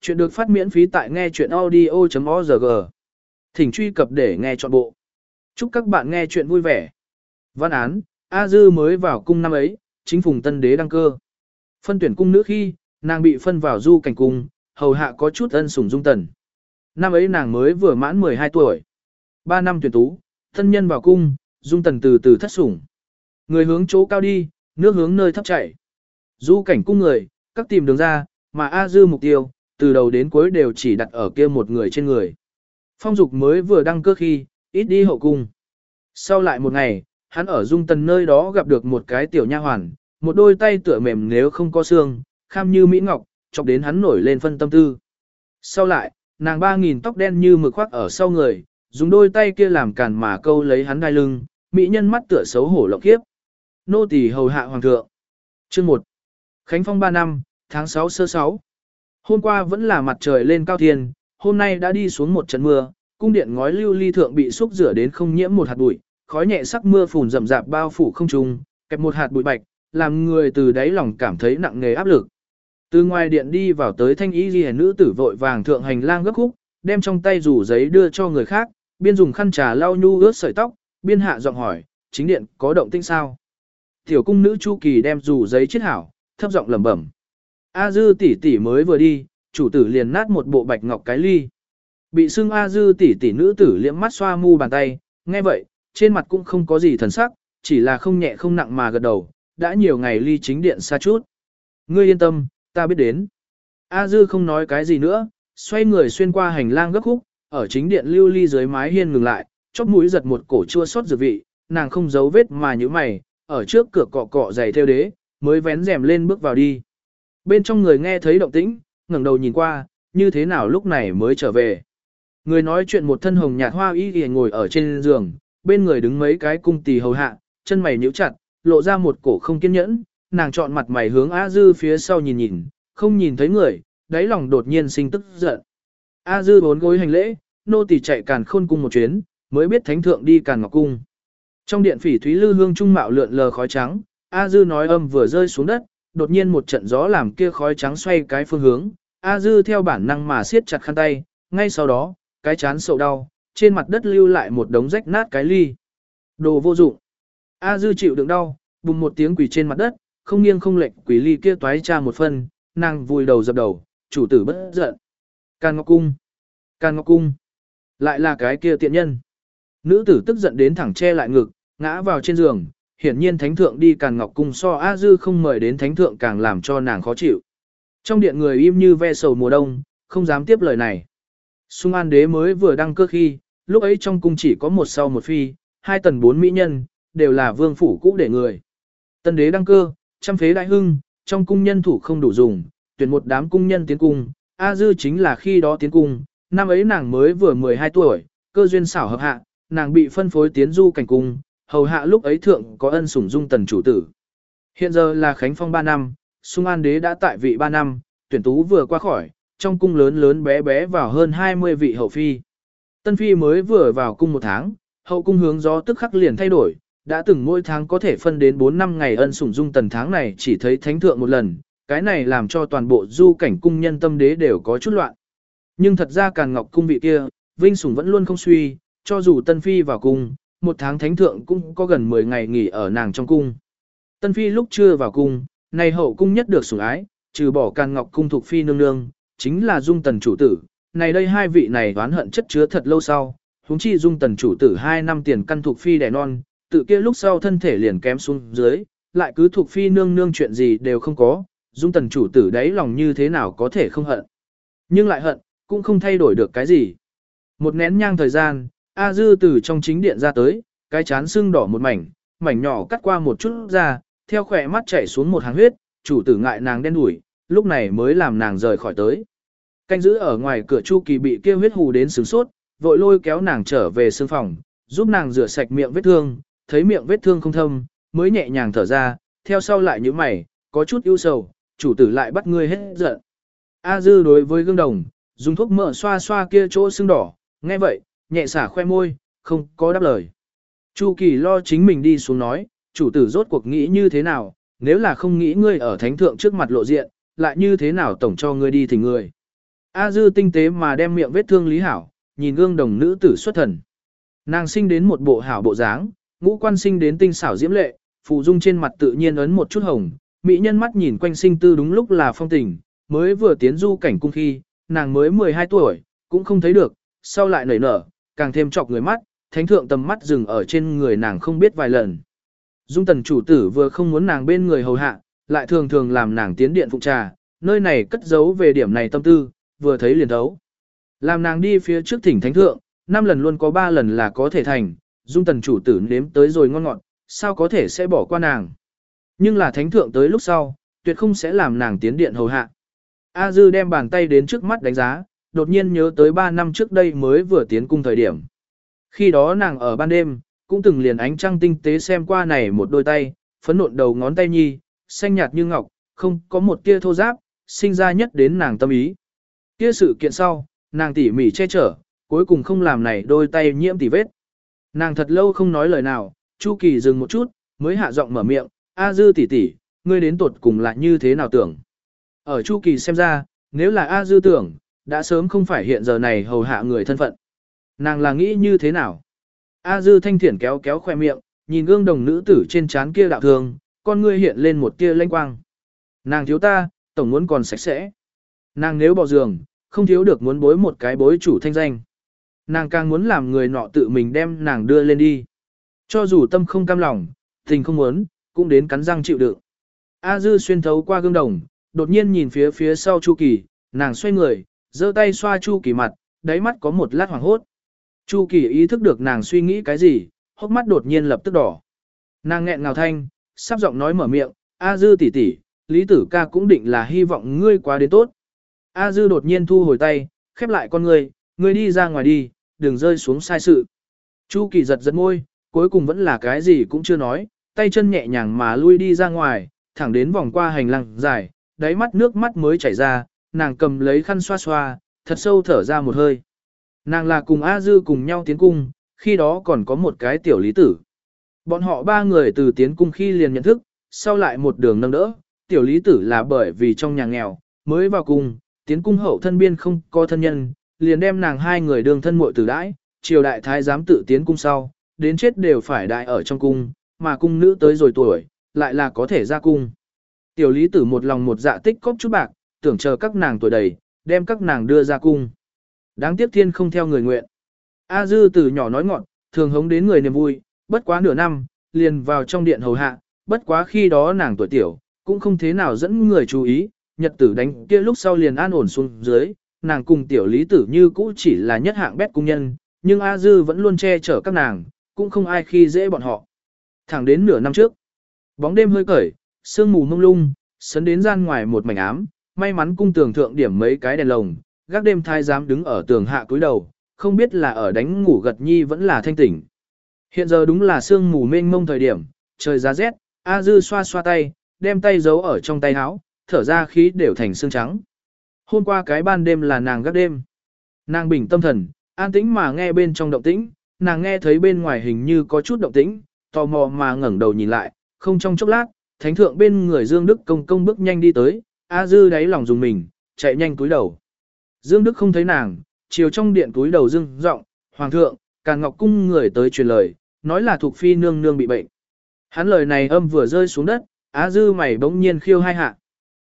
Chuyện được phát miễn phí tại nghe chuyện audio.org. Thỉnh truy cập để nghe trọn bộ. Chúc các bạn nghe chuyện vui vẻ. Văn án, A Dư mới vào cung năm ấy, chính phùng tân đế đăng cơ. Phân tuyển cung nữ khi, nàng bị phân vào du cảnh cung, hầu hạ có chút ân sủng dung tần. Năm ấy nàng mới vừa mãn 12 tuổi. 3 năm tuyển tú, thân nhân vào cung, dung tần từ từ thất sủng. Người hướng chỗ cao đi, nước hướng nơi thấp chảy. Du cảnh cung người, các tìm đường ra, mà A Dư mục tiêu, từ đầu đến cuối đều chỉ đặt ở kia một người trên người. Phong dục mới vừa đăng cơ khi, ít đi hậu cung. Sau lại một ngày, hắn ở dung tần nơi đó gặp được một cái tiểu nha hoàn, một đôi tay tựa mềm nếu không có xương, kham như mỹ ngọc, chọc đến hắn nổi lên phân tâm tư. Sau lại, nàng ba nghìn tóc đen như mực khoác ở sau người, dùng đôi tay kia làm càn mà câu lấy hắn đai lưng, mỹ nhân mắt tựa xấu hổ lộng kiếp. Nô tỳ hầu hạ hoàng thượng. Chương 1. Khánh Phong 3 năm, tháng 6 sơ 6. Hôm qua vẫn là mặt trời lên cao thiên, hôm nay đã đi xuống một trận mưa, cung điện ngói lưu ly thượng bị xúc rửa đến không nhiễm một hạt bụi, khói nhẹ sắc mưa phùn rậm rạp bao phủ không trung, kẹp một hạt bụi bạch, làm người từ đáy lòng cảm thấy nặng nề áp lực. Từ ngoài điện đi vào tới thanh ý ghi nữ tử vội vàng thượng hành lang gấp khúc, đem trong tay rủ giấy đưa cho người khác, biên dùng khăn trà lau nhu ướt sợi tóc, biên hạ giọng hỏi, chính điện có động tĩnh sao? Tiểu cung nữ Chu Kỳ đem rủ giấy chiết hảo, thấp giọng lẩm bẩm. A dư tỷ tỷ mới vừa đi, chủ tử liền nát một bộ bạch ngọc cái ly. Bị xưng A dư tỷ tỷ nữ tử liễm mắt xoa mu bàn tay, nghe vậy, trên mặt cũng không có gì thần sắc, chỉ là không nhẹ không nặng mà gật đầu, đã nhiều ngày ly chính điện xa chút. Ngươi yên tâm, ta biết đến. A dư không nói cái gì nữa, xoay người xuyên qua hành lang gấp khúc, ở chính điện lưu ly dưới mái hiên ngừng lại, chóp mũi giật một cổ chua xót dược vị, nàng không giấu vết mà như mày, ở trước cửa cọ cọ giày theo đế, mới vén rèm lên bước vào đi. Bên trong người nghe thấy động tĩnh, ngẩng đầu nhìn qua, như thế nào lúc này mới trở về. Người nói chuyện một thân hồng nhạt hoa y y ngồi ở trên giường, bên người đứng mấy cái cung tỳ hầu hạ, chân mày nhíu chặt, lộ ra một cổ không kiên nhẫn, nàng chọn mặt mày hướng A Dư phía sau nhìn nhìn, không nhìn thấy người, đáy lòng đột nhiên sinh tức giận. A Dư bốn gối hành lễ, nô tỳ chạy càn khôn cung một chuyến, mới biết thánh thượng đi càn ngọc cung. Trong điện phỉ thúy lư hương trung mạo lượn lờ khói trắng, A Dư nói âm vừa rơi xuống đất, đột nhiên một trận gió làm kia khói trắng xoay cái phương hướng, A Dư theo bản năng mà siết chặt khăn tay, ngay sau đó, cái chán sầu đau, trên mặt đất lưu lại một đống rách nát cái ly. Đồ vô dụng. A Dư chịu đựng đau, bùng một tiếng quỳ trên mặt đất, không nghiêng không lệch quỷ ly kia toái tra một phân, nàng vùi đầu dập đầu, chủ tử bất giận. Càn Ngọc Cung. Càn Ngọc Cung. Lại là cái kia tiện nhân. Nữ tử tức giận đến thẳng che lại ngực, ngã vào trên giường, hiển nhiên thánh thượng đi Càn Ngọc Cung so A Dư không mời đến thánh thượng càng làm cho nàng khó chịu. Trong điện người im như ve sầu mùa đông, không dám tiếp lời này. Sung An đế mới vừa đăng cơ khi, lúc ấy trong cung chỉ có một sau một phi, hai tần bốn mỹ nhân, đều là vương phủ cũ để người. Tân đế đăng cơ, trăm phế đại hưng, trong cung nhân thủ không đủ dùng, tuyển một đám cung nhân tiến cung, A Dư chính là khi đó tiến cung, năm ấy nàng mới vừa 12 tuổi, cơ duyên xảo hợp hạ, nàng bị phân phối tiến du cảnh cung, hầu hạ lúc ấy thượng có ân sủng dung tần chủ tử. Hiện giờ là Khánh Phong 3 năm, Sung An Đế đã tại vị 3 năm, tuyển tú vừa qua khỏi, trong cung lớn lớn bé bé vào hơn 20 vị hậu phi. Tân phi mới vừa vào cung một tháng, hậu cung hướng gió tức khắc liền thay đổi, đã từng mỗi tháng có thể phân đến 4 năm ngày ân sủng dung tần tháng này chỉ thấy thánh thượng một lần, cái này làm cho toàn bộ du cảnh cung nhân tâm đế đều có chút loạn. Nhưng thật ra Càn Ngọc cung vị kia, vinh sủng vẫn luôn không suy, cho dù Tân Phi vào cung, một tháng thánh thượng cũng có gần 10 ngày nghỉ ở nàng trong cung. Tân Phi lúc chưa vào cung, này hậu cung nhất được sủng ái, trừ bỏ Càn Ngọc cung thuộc Phi nương nương, chính là Dung Tần chủ tử. Này đây hai vị này đoán hận chất chứa thật lâu sau, huống chi Dung Tần chủ tử 2 năm tiền căn thuộc Phi đẻ non, tự kia lúc sau thân thể liền kém xuống dưới, lại cứ thuộc Phi nương nương chuyện gì đều không có, Dung Tần chủ tử đấy lòng như thế nào có thể không hận. Nhưng lại hận, cũng không thay đổi được cái gì. Một nén nhang thời gian, A Dư từ trong chính điện ra tới, cái chán sưng đỏ một mảnh, mảnh nhỏ cắt qua một chút ra, theo khỏe mắt chảy xuống một hàng huyết, chủ tử ngại nàng đen đủi, lúc này mới làm nàng rời khỏi tới. Canh giữ ở ngoài cửa Chu Kỳ bị kia huyết hù đến sướng sốt, vội lôi kéo nàng trở về sương phòng, giúp nàng rửa sạch miệng vết thương, thấy miệng vết thương không thâm, mới nhẹ nhàng thở ra, theo sau lại như mày, có chút ưu sầu, chủ tử lại bắt ngươi hết giận. A Dư đối với gương đồng, dùng thuốc mỡ xoa xoa kia chỗ sưng đỏ, nghe vậy, nhẹ xả khoe môi, không có đáp lời. Chu Kỳ lo chính mình đi xuống nói, chủ tử rốt cuộc nghĩ như thế nào, nếu là không nghĩ ngươi ở thánh thượng trước mặt lộ diện, lại như thế nào tổng cho ngươi đi thỉnh ngươi. A dư tinh tế mà đem miệng vết thương lý hảo, nhìn gương đồng nữ tử xuất thần. Nàng sinh đến một bộ hảo bộ dáng, ngũ quan sinh đến tinh xảo diễm lệ, phụ dung trên mặt tự nhiên ấn một chút hồng, mỹ nhân mắt nhìn quanh sinh tư đúng lúc là phong tình, mới vừa tiến du cảnh cung khi, nàng mới 12 tuổi, cũng không thấy được, sau lại nảy nở, càng thêm chọc người mắt, thánh thượng tầm mắt dừng ở trên người nàng không biết vài lần. Dung tần chủ tử vừa không muốn nàng bên người hầu hạ, lại thường thường làm nàng tiến điện phụ trà, nơi này cất giấu về điểm này tâm tư, vừa thấy liền thấu. Làm nàng đi phía trước thỉnh thánh thượng, năm lần luôn có ba lần là có thể thành, dung tần chủ tử nếm tới rồi ngon ngọt, sao có thể sẽ bỏ qua nàng. Nhưng là thánh thượng tới lúc sau, tuyệt không sẽ làm nàng tiến điện hầu hạ. A Dư đem bàn tay đến trước mắt đánh giá, đột nhiên nhớ tới 3 năm trước đây mới vừa tiến cung thời điểm. Khi đó nàng ở ban đêm, cũng từng liền ánh trăng tinh tế xem qua này một đôi tay, phấn nộn đầu ngón tay nhi, xanh nhạt như ngọc, không có một tia thô giáp, sinh ra nhất đến nàng tâm ý. Kia sự kiện sau, nàng tỉ mỉ che chở, cuối cùng không làm này đôi tay nhiễm tỉ vết. Nàng thật lâu không nói lời nào, Chu Kỳ dừng một chút, mới hạ giọng mở miệng, A Dư tỷ tỷ, ngươi đến tuột cùng là như thế nào tưởng. Ở Chu Kỳ xem ra, nếu là A Dư tưởng, đã sớm không phải hiện giờ này hầu hạ người thân phận. Nàng là nghĩ như thế nào? A Dư thanh thiển kéo kéo khoe miệng, nhìn gương đồng nữ tử trên trán kia đạo thường, con ngươi hiện lên một tia lanh quang. Nàng thiếu ta, tổng muốn còn sạch sẽ. Nàng nếu bỏ giường, không thiếu được muốn bối một cái bối chủ thanh danh. Nàng càng muốn làm người nọ tự mình đem nàng đưa lên đi. Cho dù tâm không cam lòng, tình không muốn, cũng đến cắn răng chịu đựng. A Dư xuyên thấu qua gương đồng, đột nhiên nhìn phía phía sau Chu Kỳ, nàng xoay người, giơ tay xoa Chu Kỳ mặt, đáy mắt có một lát hoảng hốt. Chu Kỳ ý thức được nàng suy nghĩ cái gì, hốc mắt đột nhiên lập tức đỏ. Nàng nghẹn ngào thanh, sắp giọng nói mở miệng, A Dư tỷ tỷ, Lý Tử ca cũng định là hy vọng ngươi quá đến tốt. A Dư đột nhiên thu hồi tay, khép lại con ngươi, ngươi đi ra ngoài đi, đừng rơi xuống sai sự. Chu Kỳ giật giật môi, cuối cùng vẫn là cái gì cũng chưa nói, tay chân nhẹ nhàng mà lui đi ra ngoài, thẳng đến vòng qua hành lang dài, đáy mắt nước mắt mới chảy ra, nàng cầm lấy khăn xoa xoa, thật sâu thở ra một hơi. Nàng là cùng A Dư cùng nhau tiến cung, khi đó còn có một cái tiểu lý tử. Bọn họ ba người từ tiến cung khi liền nhận thức, sau lại một đường nâng đỡ, tiểu lý tử là bởi vì trong nhà nghèo, mới vào cung, tiến cung hậu thân biên không có thân nhân, liền đem nàng hai người đường thân muội tử đãi, triều đại thái giám tự tiến cung sau, đến chết đều phải đại ở trong cung, mà cung nữ tới rồi tuổi, lại là có thể ra cung. Tiểu lý tử một lòng một dạ tích cóp chút bạc, tưởng chờ các nàng tuổi đầy, đem các nàng đưa ra cung. Đáng tiếc thiên không theo người nguyện. A dư từ nhỏ nói ngọn, thường hống đến người niềm vui, bất quá nửa năm, liền vào trong điện hầu hạ, bất quá khi đó nàng tuổi tiểu, cũng không thế nào dẫn người chú ý, nhật tử đánh kia lúc sau liền an ổn xuống dưới, nàng cùng tiểu lý tử như cũ chỉ là nhất hạng bét cung nhân, nhưng A Dư vẫn luôn che chở các nàng, cũng không ai khi dễ bọn họ. Thẳng đến nửa năm trước, bóng đêm hơi cởi, sương mù mông lung, sấn đến gian ngoài một mảnh ám, may mắn cung tường thượng điểm mấy cái đèn lồng, gác đêm thái giám đứng ở tường hạ cúi đầu, không biết là ở đánh ngủ gật nhi vẫn là thanh tỉnh. Hiện giờ đúng là sương mù mênh mông thời điểm, trời giá rét, A Dư xoa xoa tay, đem tay giấu ở trong tay áo, thở ra khí đều thành xương trắng. Hôm qua cái ban đêm là nàng gác đêm. Nàng bình tâm thần, an tĩnh mà nghe bên trong động tĩnh, nàng nghe thấy bên ngoài hình như có chút động tĩnh, tò mò mà ngẩng đầu nhìn lại, không trong chốc lát, thánh thượng bên người Dương Đức công công bước nhanh đi tới, A Dư đáy lòng dùng mình, chạy nhanh túi đầu. Dương Đức không thấy nàng, chiều trong điện túi đầu dương giọng, Hoàng thượng, Càn Ngọc cung người tới truyền lời, nói là thuộc phi nương nương bị bệnh. Hắn lời này âm vừa rơi xuống đất, Á Dư mày bỗng nhiên khiêu hai hạ.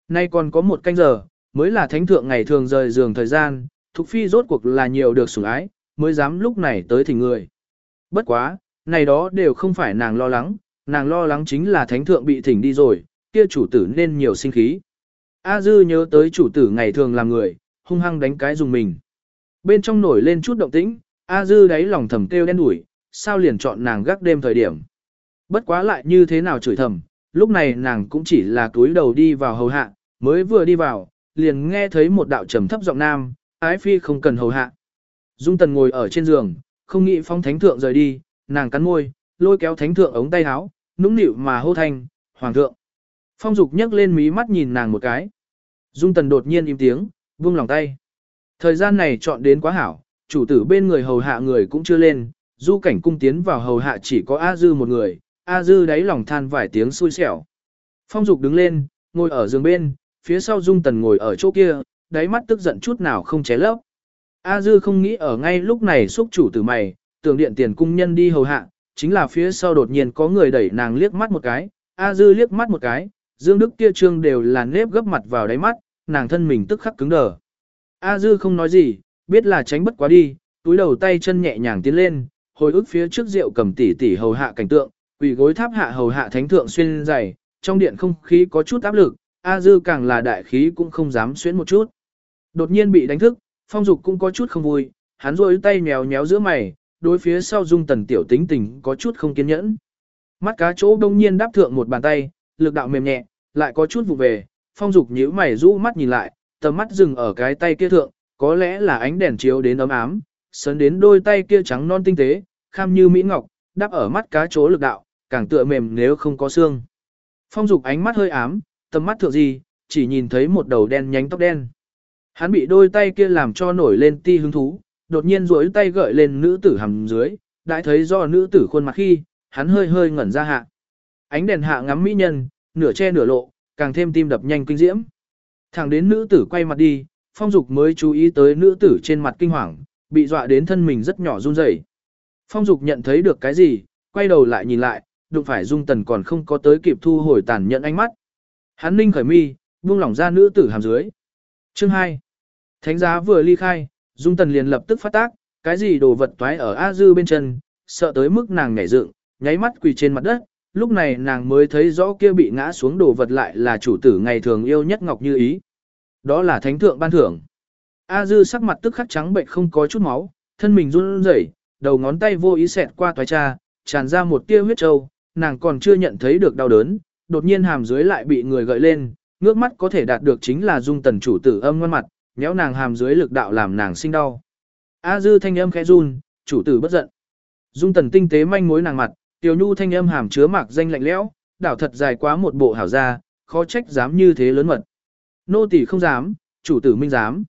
Nay còn có một canh giờ, mới là thánh thượng ngày thường rời giường thời gian, thuộc Phi rốt cuộc là nhiều được sủng ái, mới dám lúc này tới thỉnh người. Bất quá, này đó đều không phải nàng lo lắng, nàng lo lắng chính là thánh thượng bị thỉnh đi rồi, kia chủ tử nên nhiều sinh khí. A Dư nhớ tới chủ tử ngày thường làm người, hung hăng đánh cái dùng mình. Bên trong nổi lên chút động tĩnh, A Dư đáy lòng thầm kêu đen đủi, sao liền chọn nàng gác đêm thời điểm. Bất quá lại như thế nào chửi thầm, lúc này nàng cũng chỉ là túi đầu đi vào hầu hạ, mới vừa đi vào, liền nghe thấy một đạo trầm thấp giọng nam, ái phi không cần hầu hạ. Dung tần ngồi ở trên giường, không nghĩ phong thánh thượng rời đi, nàng cắn môi, lôi kéo thánh thượng ống tay áo, nũng nịu mà hô thanh, hoàng thượng. Phong dục nhấc lên mí mắt nhìn nàng một cái. Dung tần đột nhiên im tiếng, buông lòng tay. Thời gian này chọn đến quá hảo, chủ tử bên người hầu hạ người cũng chưa lên, du cảnh cung tiến vào hầu hạ chỉ có A Dư một người, A Dư đáy lòng than vài tiếng xui xẻo. Phong dục đứng lên, ngồi ở giường bên, phía sau Dung Tần ngồi ở chỗ kia, đáy mắt tức giận chút nào không ché lấp. A Dư không nghĩ ở ngay lúc này xúc chủ tử mày, tưởng điện tiền cung nhân đi hầu hạ, chính là phía sau đột nhiên có người đẩy nàng liếc mắt một cái, A Dư liếc mắt một cái, Dương Đức kia trương đều là nếp gấp mặt vào đáy mắt, nàng thân mình tức khắc cứng đờ. A Dư không nói gì, biết là tránh bất quá đi, túi đầu tay chân nhẹ nhàng tiến lên, hồi ức phía trước rượu cầm tỉ tỉ hầu hạ cảnh tượng, quỳ gối tháp hạ hầu hạ thánh thượng xuyên dày, trong điện không khí có chút áp lực, A Dư càng là đại khí cũng không dám xuyến một chút. Đột nhiên bị đánh thức, phong dục cũng có chút không vui, hắn rôi tay mèo nhéo giữa mày, đối phía sau dung tần tiểu tính tình có chút không kiên nhẫn. Mắt cá chỗ đông nhiên đáp thượng một bàn tay, lực đạo mềm nhẹ, lại có chút vụ về, phong dục nhíu mày rũ mắt nhìn lại, tầm mắt dừng ở cái tay kia thượng, có lẽ là ánh đèn chiếu đến ấm ám, sấn đến đôi tay kia trắng non tinh tế, kham như mỹ ngọc, đắp ở mắt cá chỗ lực đạo, càng tựa mềm nếu không có xương. Phong dục ánh mắt hơi ám, tầm mắt thượng gì, chỉ nhìn thấy một đầu đen nhánh tóc đen. Hắn bị đôi tay kia làm cho nổi lên ti hứng thú, đột nhiên duỗi tay gợi lên nữ tử hầm dưới, đã thấy do nữ tử khuôn mặt khi, hắn hơi hơi ngẩn ra hạ. Ánh đèn hạ ngắm mỹ nhân, nửa che nửa lộ, càng thêm tim đập nhanh kinh diễm. Thẳng đến nữ tử quay mặt đi, phong dục mới chú ý tới nữ tử trên mặt kinh hoàng, bị dọa đến thân mình rất nhỏ run rẩy. Phong dục nhận thấy được cái gì, quay đầu lại nhìn lại, đụng phải dung tần còn không có tới kịp thu hồi tàn nhận ánh mắt. Hắn ninh khởi mi, buông lỏng ra nữ tử hàm dưới. Chương 2. Thánh giá vừa ly khai, dung tần liền lập tức phát tác, cái gì đồ vật toái ở A dư bên chân, sợ tới mức nàng nhảy dựng, nháy mắt quỳ trên mặt đất, lúc này nàng mới thấy rõ kia bị ngã xuống đồ vật lại là chủ tử ngày thường yêu nhất Ngọc Như Ý. Đó là thánh thượng ban thưởng. A dư sắc mặt tức khắc trắng bệnh không có chút máu, thân mình run rẩy, đầu ngón tay vô ý xẹt qua toái cha, tràn ra một tia huyết trâu, nàng còn chưa nhận thấy được đau đớn, đột nhiên hàm dưới lại bị người gợi lên, ngước mắt có thể đạt được chính là dung tần chủ tử âm ngoan mặt, nhéo nàng hàm dưới lực đạo làm nàng sinh đau. A dư thanh âm khẽ run, chủ tử bất giận. Dung tần tinh tế manh mối nàng mặt, tiểu nhu thanh âm hàm chứa mạc danh lạnh lẽo, đảo thật dài quá một bộ hảo ra, khó trách dám như thế lớn mật. Nô tỳ không dám, chủ tử minh dám.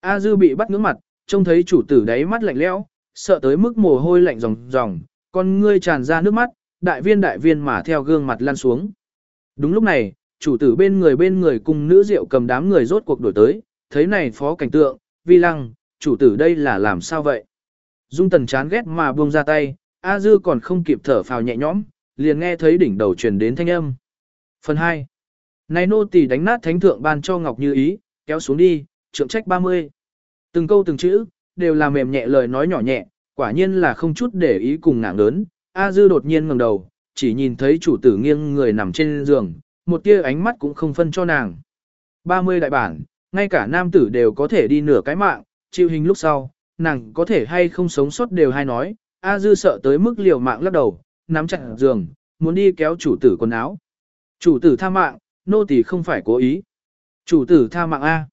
A dư bị bắt ngưỡng mặt, trông thấy chủ tử đáy mắt lạnh lẽo, sợ tới mức mồ hôi lạnh ròng ròng, con ngươi tràn ra nước mắt, đại viên đại viên mà theo gương mặt lan xuống. Đúng lúc này, chủ tử bên người bên người cùng nữ rượu cầm đám người rốt cuộc đổi tới, thấy này phó cảnh tượng, vi lăng, chủ tử đây là làm sao vậy? Dung tần chán ghét mà buông ra tay, A Dư còn không kịp thở phào nhẹ nhõm, liền nghe thấy đỉnh đầu truyền đến thanh âm. Phần 2. Này nô tỳ đánh nát thánh thượng ban cho Ngọc Như Ý, kéo xuống đi, trượng trách 30. Từng câu từng chữ, đều là mềm nhẹ lời nói nhỏ nhẹ, quả nhiên là không chút để ý cùng ngạng lớn. A Dư đột nhiên ngẩng đầu, chỉ nhìn thấy chủ tử nghiêng người nằm trên giường, một tia ánh mắt cũng không phân cho nàng. 30 đại bản, ngay cả nam tử đều có thể đi nửa cái mạng, chịu hình lúc sau, nàng có thể hay không sống sót đều hay nói, A Dư sợ tới mức liều mạng lắc đầu, nắm chặt giường, muốn đi kéo chủ tử quần áo. Chủ tử tha mạng, nô tỳ không phải cố ý. Chủ tử tha mạng A.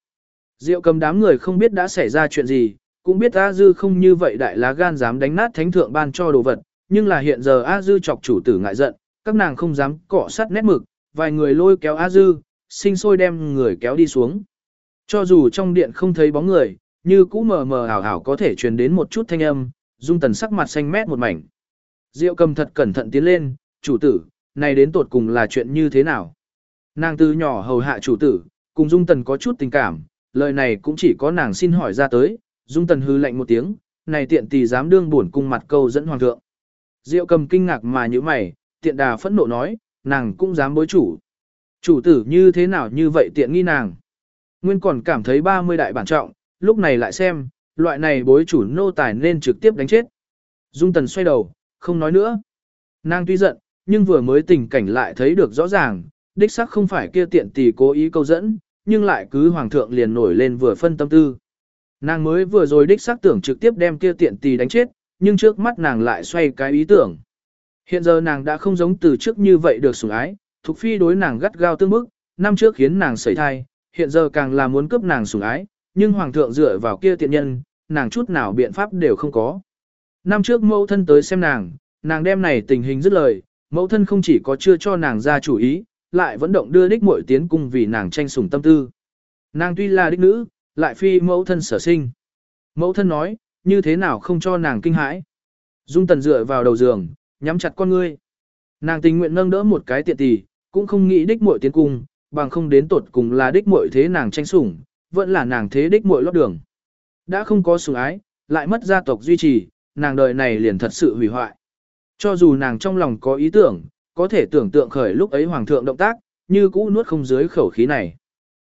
Diệu cầm đám người không biết đã xảy ra chuyện gì, cũng biết A Dư không như vậy đại lá gan dám đánh nát thánh thượng ban cho đồ vật, nhưng là hiện giờ A Dư chọc chủ tử ngại giận, các nàng không dám cọ sắt nét mực, vài người lôi kéo A Dư, sinh sôi đem người kéo đi xuống. Cho dù trong điện không thấy bóng người, như cũ mờ mờ ảo ảo có thể truyền đến một chút thanh âm, dung tần sắc mặt xanh mét một mảnh. Diệu cầm thật cẩn thận tiến lên, chủ tử, này đến tột cùng là chuyện như thế nào? Nàng từ nhỏ hầu hạ chủ tử, cùng dung tần có chút tình cảm, lời này cũng chỉ có nàng xin hỏi ra tới, dung tần hư lạnh một tiếng, này tiện tỳ dám đương buồn cung mặt câu dẫn hoàng thượng. Diệu cầm kinh ngạc mà như mày, tiện đà phẫn nộ nói, nàng cũng dám bối chủ. Chủ tử như thế nào như vậy tiện nghi nàng. Nguyên còn cảm thấy 30 đại bản trọng, lúc này lại xem, loại này bối chủ nô tài nên trực tiếp đánh chết. Dung tần xoay đầu, không nói nữa. Nàng tuy giận, nhưng vừa mới tình cảnh lại thấy được rõ ràng, đích xác không phải kia tiện tỷ cố ý câu dẫn, nhưng lại cứ hoàng thượng liền nổi lên vừa phân tâm tư. Nàng mới vừa rồi đích xác tưởng trực tiếp đem kia tiện tỷ đánh chết, nhưng trước mắt nàng lại xoay cái ý tưởng. Hiện giờ nàng đã không giống từ trước như vậy được sủng ái, Thục Phi đối nàng gắt gao tương bức, năm trước khiến nàng sẩy thai, hiện giờ càng là muốn cướp nàng sủng ái, nhưng hoàng thượng dựa vào kia tiện nhân, nàng chút nào biện pháp đều không có. Năm trước mẫu thân tới xem nàng, nàng đem này tình hình dứt lời, mẫu thân không chỉ có chưa cho nàng ra chủ ý, lại vẫn động đưa đích muội tiến cung vì nàng tranh sủng tâm tư. Nàng tuy là đích nữ, lại phi mẫu thân sở sinh. Mẫu thân nói, như thế nào không cho nàng kinh hãi. Dung tần dựa vào đầu giường, nhắm chặt con ngươi. Nàng tình nguyện nâng đỡ một cái tiện tỷ, cũng không nghĩ đích muội tiến cung, bằng không đến tột cùng là đích muội thế nàng tranh sủng, vẫn là nàng thế đích muội lót đường. Đã không có sủng ái, lại mất gia tộc duy trì, nàng đời này liền thật sự hủy hoại. Cho dù nàng trong lòng có ý tưởng, có thể tưởng tượng khởi lúc ấy hoàng thượng động tác, như cũ nuốt không dưới khẩu khí này.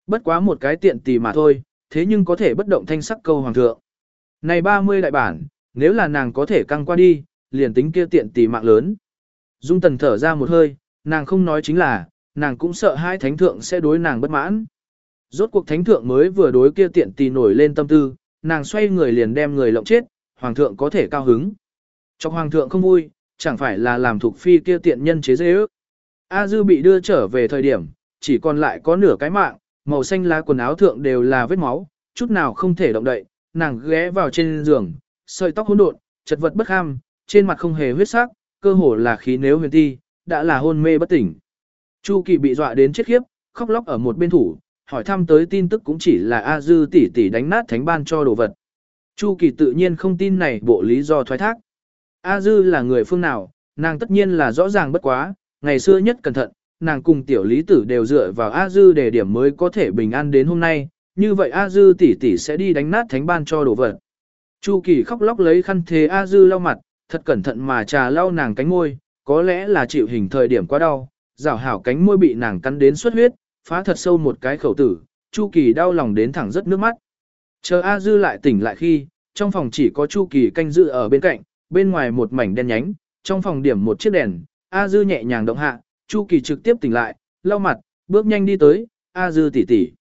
Bất quá một cái tiện tì mà thôi, thế nhưng có thể bất động thanh sắc câu hoàng thượng. Này 30 đại bản, nếu là nàng có thể căng qua đi, liền tính kia tiện tì mạng lớn. Dung tần thở ra một hơi, nàng không nói chính là, nàng cũng sợ hai thánh thượng sẽ đối nàng bất mãn. Rốt cuộc thánh thượng mới vừa đối kia tiện tì nổi lên tâm tư, nàng xoay người liền đem người lộng chết, hoàng thượng có thể cao hứng. Cho hoàng thượng không vui, chẳng phải là làm thuộc phi kia tiện nhân chế dễ ước. A dư bị đưa trở về thời điểm, chỉ còn lại có nửa cái mạng, màu xanh lá quần áo thượng đều là vết máu, chút nào không thể động đậy, nàng ghé vào trên giường, sợi tóc hỗn độn, chật vật bất ham, trên mặt không hề huyết sắc, cơ hồ là khí nếu huyền ti, đã là hôn mê bất tỉnh. Chu Kỳ bị dọa đến chết khiếp, khóc lóc ở một bên thủ, hỏi thăm tới tin tức cũng chỉ là A Dư tỷ tỷ đánh nát thánh ban cho đồ vật. Chu Kỳ tự nhiên không tin này bộ lý do thoái thác. A Dư là người phương nào, nàng tất nhiên là rõ ràng bất quá, ngày xưa nhất cẩn thận, nàng cùng tiểu lý tử đều dựa vào A Dư để điểm mới có thể bình an đến hôm nay, như vậy A Dư tỷ tỷ sẽ đi đánh nát thánh ban cho đồ vật. Chu Kỳ khóc lóc lấy khăn thế A Dư lau mặt, thật cẩn thận mà trà lau nàng cánh môi, có lẽ là chịu hình thời điểm quá đau, rào hảo cánh môi bị nàng cắn đến xuất huyết, phá thật sâu một cái khẩu tử, Chu Kỳ đau lòng đến thẳng rất nước mắt. Chờ A Dư lại tỉnh lại khi, trong phòng chỉ có Chu Kỳ canh giữ ở bên cạnh, bên ngoài một mảnh đen nhánh, trong phòng điểm một chiếc đèn, A Dư nhẹ nhàng động hạ, Chu Kỳ trực tiếp tỉnh lại, lau mặt, bước nhanh đi tới, A Dư tỉ tỉ.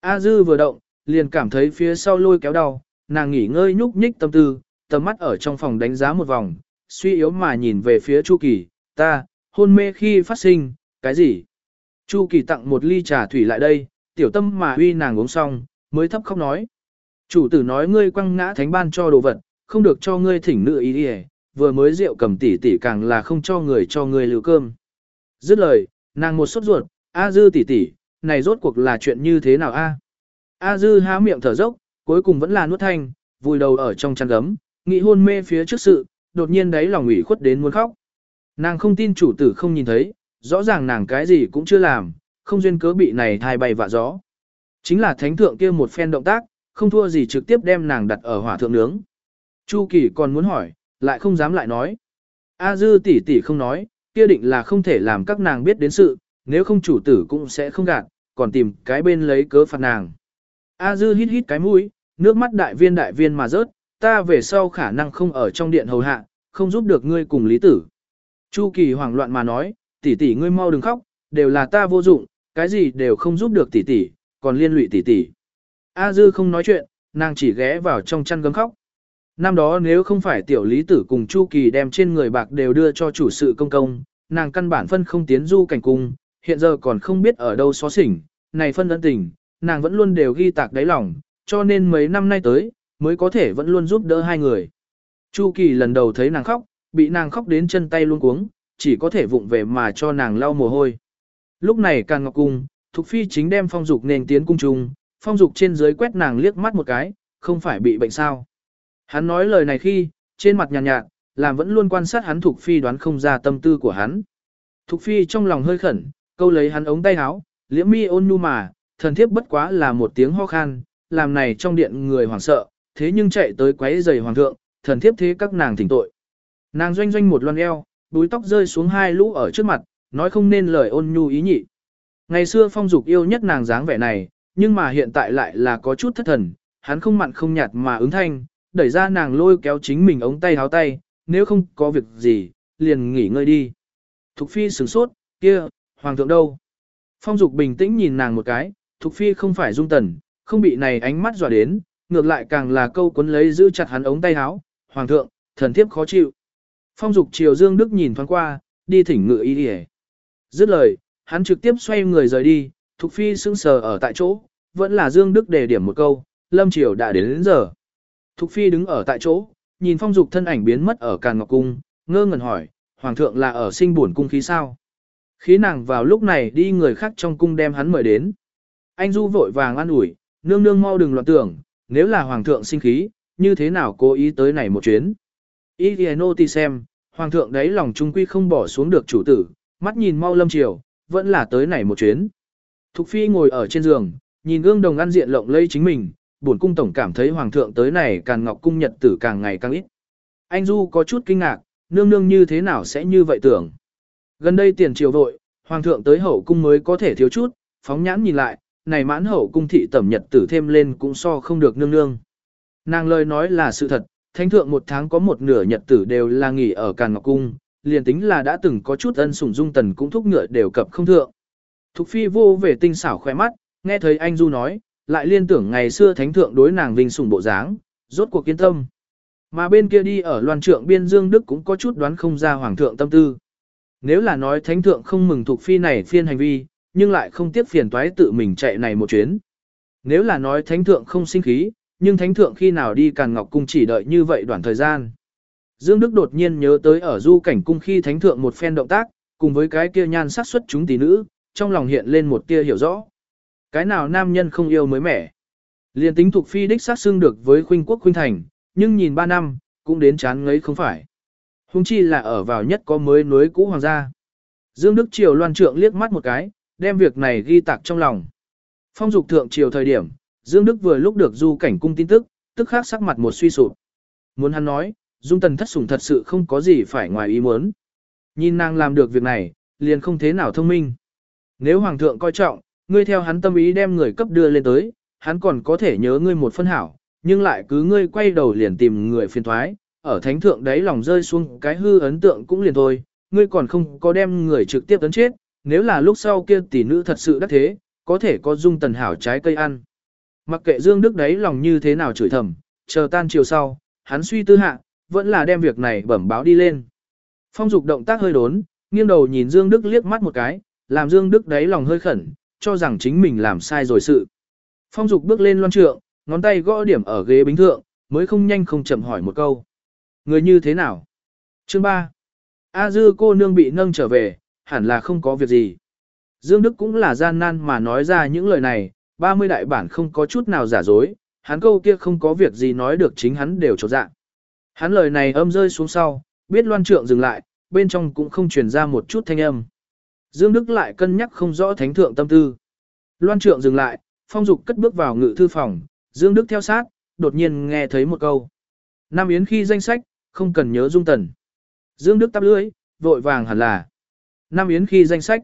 A Dư vừa động, liền cảm thấy phía sau lôi kéo đau, nàng nghỉ ngơi nhúc nhích tâm tư, tầm mắt ở trong phòng đánh giá một vòng, suy yếu mà nhìn về phía Chu Kỳ, ta, hôn mê khi phát sinh, cái gì? Chu Kỳ tặng một ly trà thủy lại đây, tiểu tâm mà uy nàng uống xong, mới thấp khóc nói. Chủ tử nói ngươi quăng ngã thánh ban cho đồ vật, không được cho ngươi thỉnh nữ ý đi vừa mới rượu cầm tỉ tỉ càng là không cho người cho ngươi lưu cơm. Dứt lời, nàng một sốt ruột, A dư tỉ tỉ, này rốt cuộc là chuyện như thế nào a? A dư há miệng thở dốc, cuối cùng vẫn là nuốt thanh, vùi đầu ở trong chăn gấm, nghĩ hôn mê phía trước sự, đột nhiên đấy lòng ủy khuất đến muốn khóc. Nàng không tin chủ tử không nhìn thấy, rõ ràng nàng cái gì cũng chưa làm, không duyên cớ bị này thai bay vạ gió. Chính là thánh thượng kia một phen động tác, không thua gì trực tiếp đem nàng đặt ở hỏa thượng nướng. Chu Kỳ còn muốn hỏi, lại không dám lại nói. A dư tỷ tỷ không nói, kia định là không thể làm các nàng biết đến sự, nếu không chủ tử cũng sẽ không gạt, còn tìm cái bên lấy cớ phạt nàng. A dư hít hít cái mũi, nước mắt đại viên đại viên mà rớt, ta về sau khả năng không ở trong điện hầu hạ, không giúp được ngươi cùng lý tử. Chu Kỳ hoảng loạn mà nói, tỷ tỷ ngươi mau đừng khóc, đều là ta vô dụng, cái gì đều không giúp được tỷ tỷ, còn liên lụy tỷ tỷ. A Dư không nói chuyện, nàng chỉ ghé vào trong chăn gấm khóc. Năm đó nếu không phải tiểu lý tử cùng Chu Kỳ đem trên người bạc đều đưa cho chủ sự công công, nàng căn bản phân không tiến du cảnh cung, hiện giờ còn không biết ở đâu xó xỉnh, này phân ân tình, nàng vẫn luôn đều ghi tạc đáy lòng, cho nên mấy năm nay tới, mới có thể vẫn luôn giúp đỡ hai người. Chu Kỳ lần đầu thấy nàng khóc, bị nàng khóc đến chân tay luôn cuống, chỉ có thể vụng về mà cho nàng lau mồ hôi. Lúc này càng ngọc cung, Thục Phi chính đem phong dục nền tiến cung trung, phong dục trên dưới quét nàng liếc mắt một cái, không phải bị bệnh sao. Hắn nói lời này khi, trên mặt nhàn nhạt, nhạt, làm vẫn luôn quan sát hắn Thục Phi đoán không ra tâm tư của hắn. Thục Phi trong lòng hơi khẩn, câu lấy hắn ống tay áo, liễm mi ôn nhu mà, thần thiếp bất quá là một tiếng ho khan, làm này trong điện người hoảng sợ, thế nhưng chạy tới quấy giày hoàng thượng, thần thiếp thế các nàng thỉnh tội. Nàng doanh doanh một loan eo, búi tóc rơi xuống hai lũ ở trước mặt, nói không nên lời ôn nhu ý nhị. Ngày xưa phong dục yêu nhất nàng dáng vẻ này, nhưng mà hiện tại lại là có chút thất thần, hắn không mặn không nhạt mà ứng thanh, đẩy ra nàng lôi kéo chính mình ống tay háo tay, nếu không có việc gì, liền nghỉ ngơi đi. Thục phi sửng sốt, kia, hoàng thượng đâu? Phong dục bình tĩnh nhìn nàng một cái, Thục phi không phải dung tần, không bị này ánh mắt dọa đến, ngược lại càng là câu cuốn lấy giữ chặt hắn ống tay háo, hoàng thượng, thần thiếp khó chịu. Phong dục chiều Dương Đức nhìn thoáng qua, đi thỉnh ngự y đi Dứt lời, hắn trực tiếp xoay người rời đi, Thục Phi sững sờ ở tại chỗ, vẫn là Dương Đức đề điểm một câu, Lâm Triều đã đến, đến giờ. Thục Phi đứng ở tại chỗ, nhìn phong dục thân ảnh biến mất ở Càn Ngọc Cung, ngơ ngẩn hỏi, Hoàng thượng là ở sinh buồn cung khí sao? Khí nàng vào lúc này đi người khác trong cung đem hắn mời đến. Anh Du vội vàng an ủi, nương nương mau đừng loạn tưởng, nếu là Hoàng thượng sinh khí, như thế nào cố ý tới này một chuyến. Ilianoti xem, Hoàng thượng đấy lòng trung quy không bỏ xuống được chủ tử, mắt nhìn mau lâm chiều, vẫn là tới này một chuyến. Thục Phi ngồi ở trên giường, nhìn gương đồng ăn diện lộng lây chính mình, bổn cung tổng cảm thấy hoàng thượng tới này càng ngọc cung nhật tử càng ngày càng ít. Anh Du có chút kinh ngạc, nương nương như thế nào sẽ như vậy tưởng. Gần đây tiền triều vội, hoàng thượng tới hậu cung mới có thể thiếu chút, phóng nhãn nhìn lại, này mãn hậu cung thị tẩm nhật tử thêm lên cũng so không được nương nương. Nàng lời nói là sự thật, thánh thượng một tháng có một nửa nhật tử đều là nghỉ ở Càn Ngọc Cung, liền tính là đã từng có chút ân sủng dung tần cũng thúc ngựa đều cập không thượng. Thục phi vô về tinh xảo khoe mắt, nghe thấy anh Du nói, lại liên tưởng ngày xưa thánh thượng đối nàng vinh sủng bộ dáng, rốt cuộc kiên tâm. Mà bên kia đi ở loan trượng biên dương Đức cũng có chút đoán không ra hoàng thượng tâm tư. Nếu là nói thánh thượng không mừng thuộc phi này phiên hành vi, nhưng lại không tiếc phiền toái tự mình chạy này một chuyến. Nếu là nói thánh thượng không sinh khí, nhưng thánh thượng khi nào đi càn ngọc cung chỉ đợi như vậy đoạn thời gian. Dương Đức đột nhiên nhớ tới ở du cảnh cung khi thánh thượng một phen động tác, cùng với cái kia nhan sắc xuất chúng tỷ nữ, trong lòng hiện lên một tia hiểu rõ. Cái nào nam nhân không yêu mới mẻ. Liên tính thuộc phi đích sát xương được với khuynh quốc khuynh thành, nhưng nhìn ba năm, cũng đến chán ngấy không phải. Hùng chi là ở vào nhất có mới núi cũ hoàng gia. Dương Đức Triều loan trượng liếc mắt một cái, đem việc này ghi tạc trong lòng. Phong dục thượng triều thời điểm, Dương Đức vừa lúc được du cảnh cung tin tức, tức khắc sắc mặt một suy sụp. Muốn hắn nói, Dung Tần thất sủng thật sự không có gì phải ngoài ý muốn. Nhìn nàng làm được việc này, liền không thế nào thông minh. Nếu Hoàng thượng coi trọng, ngươi theo hắn tâm ý đem người cấp đưa lên tới, hắn còn có thể nhớ ngươi một phân hảo, nhưng lại cứ ngươi quay đầu liền tìm người phiền thoái, ở thánh thượng đấy lòng rơi xuống cái hư ấn tượng cũng liền thôi, ngươi còn không có đem người trực tiếp tấn chết, nếu là lúc sau kia tỷ nữ thật sự đắc thế, có thể có dung tần hảo trái cây ăn. Mặc kệ Dương Đức đấy lòng như thế nào chửi thầm, chờ tan chiều sau, hắn suy tư hạ, vẫn là đem việc này bẩm báo đi lên. Phong dục động tác hơi đốn, nghiêng đầu nhìn Dương Đức liếc mắt một cái, làm Dương Đức đấy lòng hơi khẩn, cho rằng chính mình làm sai rồi sự. Phong dục bước lên loan trượng, ngón tay gõ điểm ở ghế bính thượng, mới không nhanh không chậm hỏi một câu. Người như thế nào? Chương 3. A dư cô nương bị nâng trở về, hẳn là không có việc gì. Dương Đức cũng là gian nan mà nói ra những lời này, 30 đại bản không có chút nào giả dối, hắn câu kia không có việc gì nói được chính hắn đều trột dạ. Hắn lời này âm rơi xuống sau, biết loan trượng dừng lại, bên trong cũng không truyền ra một chút thanh âm. Dương Đức lại cân nhắc không rõ thánh thượng tâm tư. Loan trượng dừng lại, phong dục cất bước vào ngự thư phòng, Dương Đức theo sát, đột nhiên nghe thấy một câu. Nam Yến khi danh sách, không cần nhớ dung tần. Dương Đức tắp lưỡi, vội vàng hẳn là. Nam Yến khi danh sách,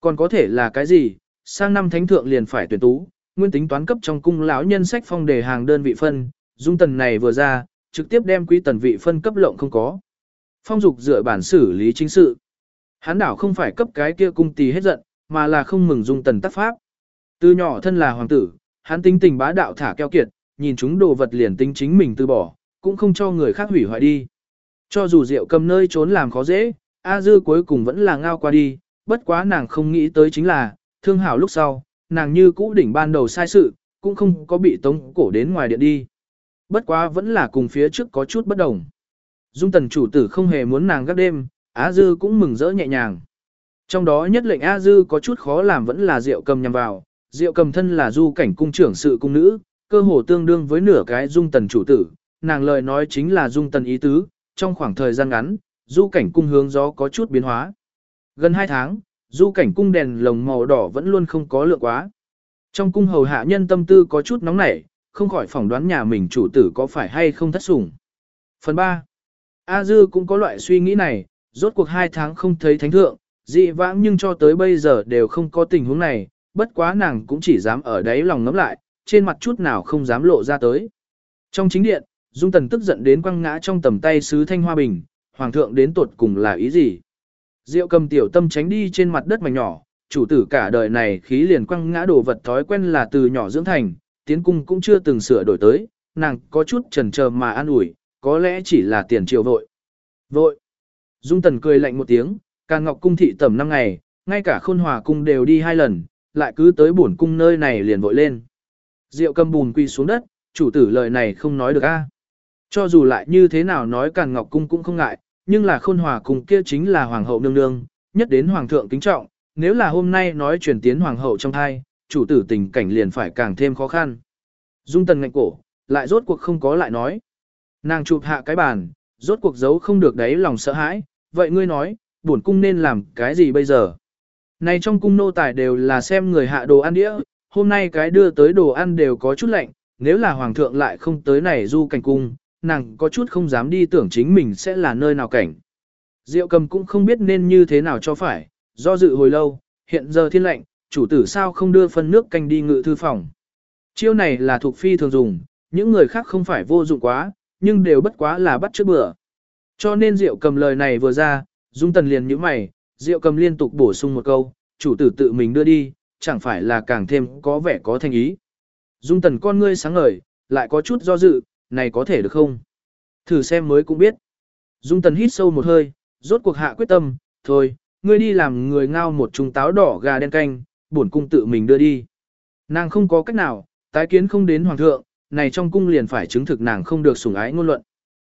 còn có thể là cái gì, sang năm thánh thượng liền phải tuyển tú, nguyên tính toán cấp trong cung lão nhân sách phong đề hàng đơn vị phân, dung tần này vừa ra, trực tiếp đem quý tần vị phân cấp lộng không có. Phong dục dựa bản xử lý chính sự. Hán đảo không phải cấp cái kia cung tì hết giận, mà là không mừng dung tần tác pháp. Từ nhỏ thân là hoàng tử, hắn tính tình bá đạo thả keo kiệt, nhìn chúng đồ vật liền tính chính mình từ bỏ, cũng không cho người khác hủy hoại đi. Cho dù rượu cầm nơi trốn làm khó dễ, A Dư cuối cùng vẫn là ngao qua đi, bất quá nàng không nghĩ tới chính là, thương hảo lúc sau, nàng như cũ đỉnh ban đầu sai sự, cũng không có bị tống cổ đến ngoài điện đi. Bất quá vẫn là cùng phía trước có chút bất đồng. Dung tần chủ tử không hề muốn nàng gác đêm, Á Dư cũng mừng rỡ nhẹ nhàng. Trong đó nhất lệnh A Dư có chút khó làm vẫn là rượu cầm nhằm vào, rượu cầm thân là du cảnh cung trưởng sự cung nữ, cơ hồ tương đương với nửa cái dung tần chủ tử, nàng lời nói chính là dung tần ý tứ, trong khoảng thời gian ngắn, du cảnh cung hướng gió có chút biến hóa. Gần 2 tháng, du cảnh cung đèn lồng màu đỏ vẫn luôn không có lượng quá. Trong cung hầu hạ nhân tâm tư có chút nóng nảy, không khỏi phỏng đoán nhà mình chủ tử có phải hay không thất sủng. Phần 3. A Dư cũng có loại suy nghĩ này, rốt cuộc 2 tháng không thấy thánh thượng, dị vãng nhưng cho tới bây giờ đều không có tình huống này, bất quá nàng cũng chỉ dám ở đấy lòng ngắm lại, trên mặt chút nào không dám lộ ra tới. Trong chính điện, Dung Tần tức giận đến quăng ngã trong tầm tay sứ thanh hoa bình, hoàng thượng đến tột cùng là ý gì? Diệu cầm tiểu tâm tránh đi trên mặt đất mảnh nhỏ, chủ tử cả đời này khí liền quăng ngã đồ vật thói quen là từ nhỏ dưỡng thành, tiến cung cũng chưa từng sửa đổi tới, nàng có chút chần chờ mà an ủi, có lẽ chỉ là tiền triều vội. Vội. Dung Tần cười lạnh một tiếng, càng ngọc cung thị tầm năm ngày, ngay cả khôn hòa cung đều đi hai lần, lại cứ tới bổn cung nơi này liền vội lên. Diệu cầm bùn quỳ xuống đất, chủ tử lời này không nói được a. Cho dù lại như thế nào nói Càn Ngọc Cung cũng không ngại, nhưng là khôn hòa cùng kia chính là Hoàng hậu nương nương, nhất đến Hoàng thượng kính trọng, nếu là hôm nay nói truyền tiến Hoàng hậu trong thai, chủ tử tình cảnh liền phải càng thêm khó khăn. Dung tần ngạnh cổ, lại rốt cuộc không có lại nói. Nàng chụp hạ cái bàn, rốt cuộc giấu không được đấy lòng sợ hãi, vậy ngươi nói, bổn cung nên làm cái gì bây giờ? Này trong cung nô tài đều là xem người hạ đồ ăn đĩa, hôm nay cái đưa tới đồ ăn đều có chút lạnh, nếu là hoàng thượng lại không tới này du cảnh cung, nàng có chút không dám đi tưởng chính mình sẽ là nơi nào cảnh. Diệu cầm cũng không biết nên như thế nào cho phải, do dự hồi lâu, hiện giờ thiên lệnh, chủ tử sao không đưa phân nước canh đi ngự thư phòng. Chiêu này là thuộc phi thường dùng, những người khác không phải vô dụng quá, nhưng đều bất quá là bắt trước bữa. Cho nên Diệu cầm lời này vừa ra, Dung Tần liền nhíu mày, Diệu cầm liên tục bổ sung một câu, chủ tử tự mình đưa đi, chẳng phải là càng thêm có vẻ có thành ý. Dung Tần con ngươi sáng ngời, lại có chút do dự, này có thể được không? Thử xem mới cũng biết. Dung Tần hít sâu một hơi, rốt cuộc hạ quyết tâm, thôi, ngươi đi làm người ngao một chung táo đỏ gà đen canh, bổn cung tự mình đưa đi. Nàng không có cách nào, tái kiến không đến hoàng thượng, này trong cung liền phải chứng thực nàng không được sủng ái ngôn luận.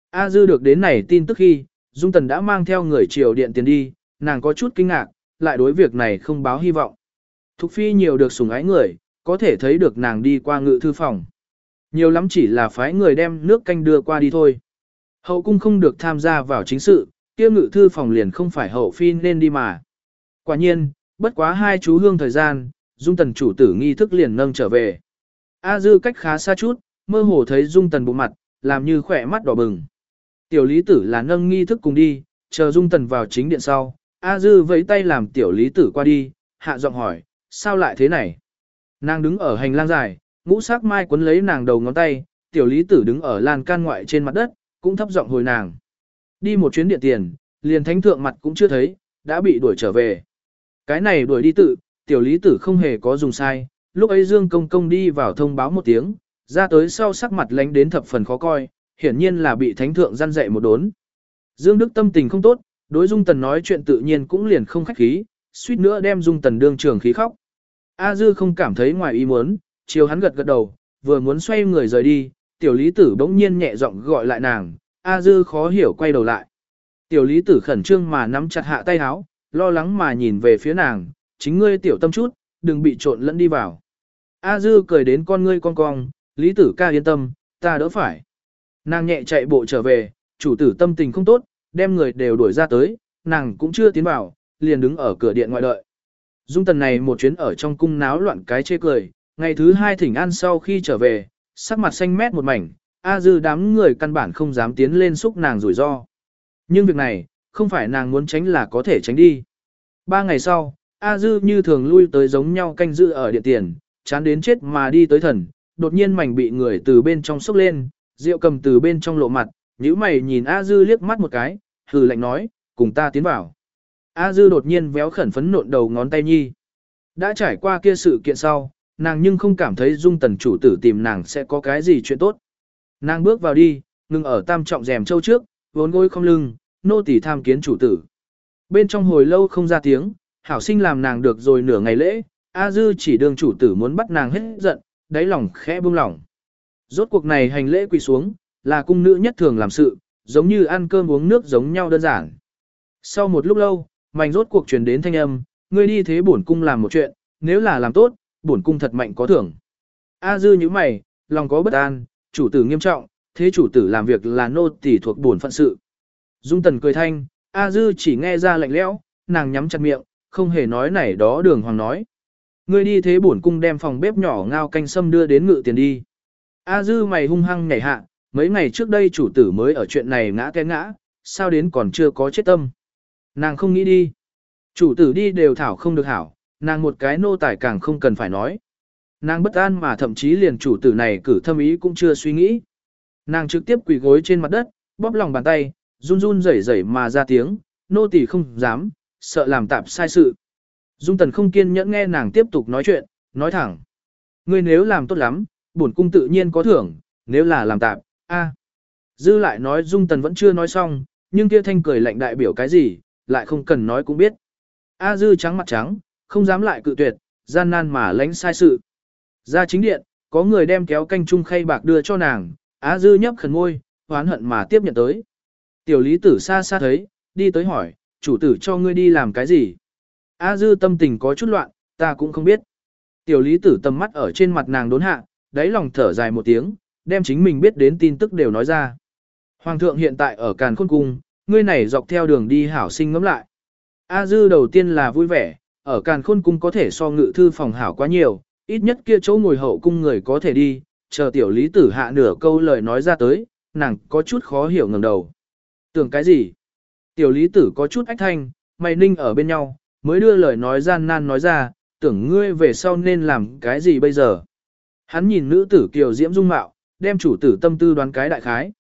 A dư được đến này tin tức khi, Dung Tần đã mang theo người triều điện tiền đi, nàng có chút kinh ngạc, lại đối việc này không báo hy vọng. Thục phi nhiều được sủng ái người, có thể thấy được nàng đi qua ngự thư phòng. Nhiều lắm chỉ là phái người đem nước canh đưa qua đi thôi. Hậu cung không được tham gia vào chính sự, kia ngự thư phòng liền không phải hậu phi nên đi mà. Quả nhiên, bất quá hai chú hương thời gian, dung tần chủ tử nghi thức liền nâng trở về. A dư cách khá xa chút, mơ hồ thấy dung tần bộ mặt, làm như khỏe mắt đỏ bừng. Tiểu lý tử là nâng nghi thức cùng đi, chờ dung tần vào chính điện sau. A dư vẫy tay làm tiểu lý tử qua đi, hạ giọng hỏi, sao lại thế này? Nàng đứng ở hành lang dài, ngũ sắc mai quấn lấy nàng đầu ngón tay, tiểu lý tử đứng ở lan can ngoại trên mặt đất, cũng thấp giọng hồi nàng. Đi một chuyến điện tiền, liền thánh thượng mặt cũng chưa thấy, đã bị đuổi trở về. Cái này đuổi đi tự, tiểu lý tử không hề có dùng sai, lúc ấy Dương Công Công đi vào thông báo một tiếng, ra tới sau sắc mặt lánh đến thập phần khó coi, hiển nhiên là bị thánh thượng gian dạy một đốn. Dương Đức tâm tình không tốt, đối Dung Tần nói chuyện tự nhiên cũng liền không khách khí, suýt nữa đem Dung Tần đương trường khí khóc. A Dư không cảm thấy ngoài ý muốn, chiều hắn gật gật đầu, vừa muốn xoay người rời đi, tiểu lý tử bỗng nhiên nhẹ giọng gọi lại nàng, A Dư khó hiểu quay đầu lại. Tiểu lý tử khẩn trương mà nắm chặt hạ tay áo, lo lắng mà nhìn về phía nàng, chính ngươi tiểu tâm chút, đừng bị trộn lẫn đi vào. A Dư cười đến con ngươi con cong, lý tử ca yên tâm, ta đỡ phải. Nàng nhẹ chạy bộ trở về, chủ tử tâm tình không tốt, đem người đều đuổi ra tới, nàng cũng chưa tiến vào, liền đứng ở cửa điện ngoại đợi. Dung tần này một chuyến ở trong cung náo loạn cái chê cười, ngày thứ hai thỉnh an sau khi trở về, sắc mặt xanh mét một mảnh, A dư đám người căn bản không dám tiến lên xúc nàng rủi ro. Nhưng việc này, không phải nàng muốn tránh là có thể tránh đi. Ba ngày sau, A dư như thường lui tới giống nhau canh giữ ở điện tiền, chán đến chết mà đi tới thần, đột nhiên mảnh bị người từ bên trong xúc lên, rượu cầm từ bên trong lộ mặt, nhíu mày nhìn A dư liếc mắt một cái, hừ lạnh nói, cùng ta tiến vào. A dư đột nhiên véo khẩn phấn nộn đầu ngón tay nhi. Đã trải qua kia sự kiện sau, nàng nhưng không cảm thấy dung tần chủ tử tìm nàng sẽ có cái gì chuyện tốt. Nàng bước vào đi, ngừng ở tam trọng rèm châu trước, vốn gối không lưng, nô tỳ tham kiến chủ tử. Bên trong hồi lâu không ra tiếng, hảo sinh làm nàng được rồi nửa ngày lễ, A dư chỉ đương chủ tử muốn bắt nàng hết giận, đáy lòng khẽ buông lỏng. Rốt cuộc này hành lễ quỳ xuống, là cung nữ nhất thường làm sự, giống như ăn cơm uống nước giống nhau đơn giản. Sau một lúc lâu, mảnh rốt cuộc truyền đến thanh âm, ngươi đi thế bổn cung làm một chuyện, nếu là làm tốt, bổn cung thật mạnh có thưởng. A dư như mày, lòng có bất an, chủ tử nghiêm trọng, thế chủ tử làm việc là nô tỳ thuộc bổn phận sự. Dung tần cười thanh, A dư chỉ nghe ra lạnh lẽo, nàng nhắm chặt miệng, không hề nói này đó đường hoàng nói. Ngươi đi thế bổn cung đem phòng bếp nhỏ ngao canh sâm đưa đến ngự tiền đi. A dư mày hung hăng nhảy hạ, mấy ngày trước đây chủ tử mới ở chuyện này ngã té ngã, sao đến còn chưa có chết tâm. Nàng không nghĩ đi. Chủ tử đi đều thảo không được hảo, nàng một cái nô tài càng không cần phải nói. Nàng bất an mà thậm chí liền chủ tử này cử thâm ý cũng chưa suy nghĩ. Nàng trực tiếp quỳ gối trên mặt đất, bóp lòng bàn tay, run run rẩy rẩy mà ra tiếng, nô tỳ không dám, sợ làm tạp sai sự. Dung tần không kiên nhẫn nghe nàng tiếp tục nói chuyện, nói thẳng. Ngươi nếu làm tốt lắm, bổn cung tự nhiên có thưởng, nếu là làm tạp, a. Dư lại nói Dung tần vẫn chưa nói xong, nhưng kia thanh cười lạnh đại biểu cái gì, lại không cần nói cũng biết. A dư trắng mặt trắng, không dám lại cự tuyệt, gian nan mà lánh sai sự. Ra chính điện, có người đem kéo canh chung khay bạc đưa cho nàng, á dư nhấp khẩn môi, hoán hận mà tiếp nhận tới. Tiểu lý tử xa xa thấy, đi tới hỏi, chủ tử cho ngươi đi làm cái gì? á dư tâm tình có chút loạn, ta cũng không biết. Tiểu lý tử tầm mắt ở trên mặt nàng đốn hạ, đáy lòng thở dài một tiếng, đem chính mình biết đến tin tức đều nói ra. Hoàng thượng hiện tại ở Càn Khôn Cung, ngươi này dọc theo đường đi hảo sinh ngắm lại. A dư đầu tiên là vui vẻ, ở Càn Khôn Cung có thể so ngự thư phòng hảo quá nhiều, ít nhất kia chỗ ngồi hậu cung người có thể đi, chờ tiểu lý tử hạ nửa câu lời nói ra tới, nàng có chút khó hiểu ngẩng đầu. Tưởng cái gì? Tiểu lý tử có chút ách thanh, mày ninh ở bên nhau, mới đưa lời nói gian nan nói ra, tưởng ngươi về sau nên làm cái gì bây giờ? Hắn nhìn nữ tử kiều diễm dung mạo, đem chủ tử tâm tư đoán cái đại khái.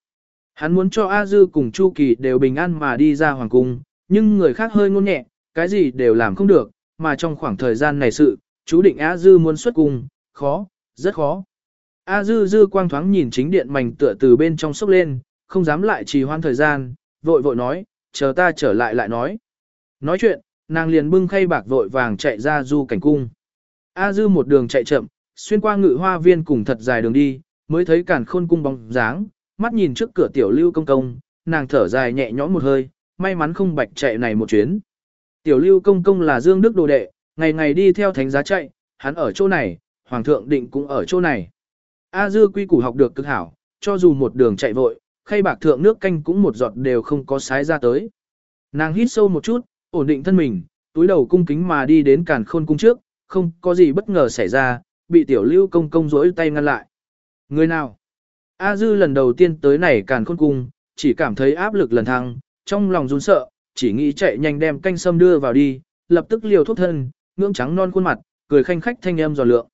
Hắn muốn cho A Dư cùng Chu Kỳ đều bình an mà đi ra hoàng cung, nhưng người khác hơi ngôn nhẹ, cái gì đều làm không được, mà trong khoảng thời gian này sự, chú định A Dư muốn xuất cung, khó, rất khó. A Dư Dư quang thoáng nhìn chính điện mảnh tựa từ bên trong sốc lên, không dám lại trì hoãn thời gian, vội vội nói, chờ ta trở lại lại nói. Nói chuyện, nàng liền bưng khay bạc vội vàng chạy ra du cảnh cung. A Dư một đường chạy chậm, xuyên qua ngự hoa viên cùng thật dài đường đi, mới thấy cản khôn cung bóng dáng, mắt nhìn trước cửa tiểu lưu công công, nàng thở dài nhẹ nhõm một hơi, may mắn không bạch chạy này một chuyến. Tiểu lưu công công là Dương Đức đồ đệ, ngày ngày đi theo thánh giá chạy, hắn ở chỗ này, hoàng thượng định cũng ở chỗ này. A dư quy củ học được cực hảo, cho dù một đường chạy vội, khay bạc thượng nước canh cũng một giọt đều không có sái ra tới. Nàng hít sâu một chút, ổn định thân mình, túi đầu cung kính mà đi đến càn khôn cung trước, không có gì bất ngờ xảy ra, bị tiểu lưu công công rỗi tay ngăn lại. Người nào? A dư lần đầu tiên tới này càn khôn cung, chỉ cảm thấy áp lực lần thăng, trong lòng run sợ, chỉ nghĩ chạy nhanh đem canh sâm đưa vào đi, lập tức liều thuốc thân, ngưỡng trắng non khuôn mặt, cười khanh khách thanh em dò lượng.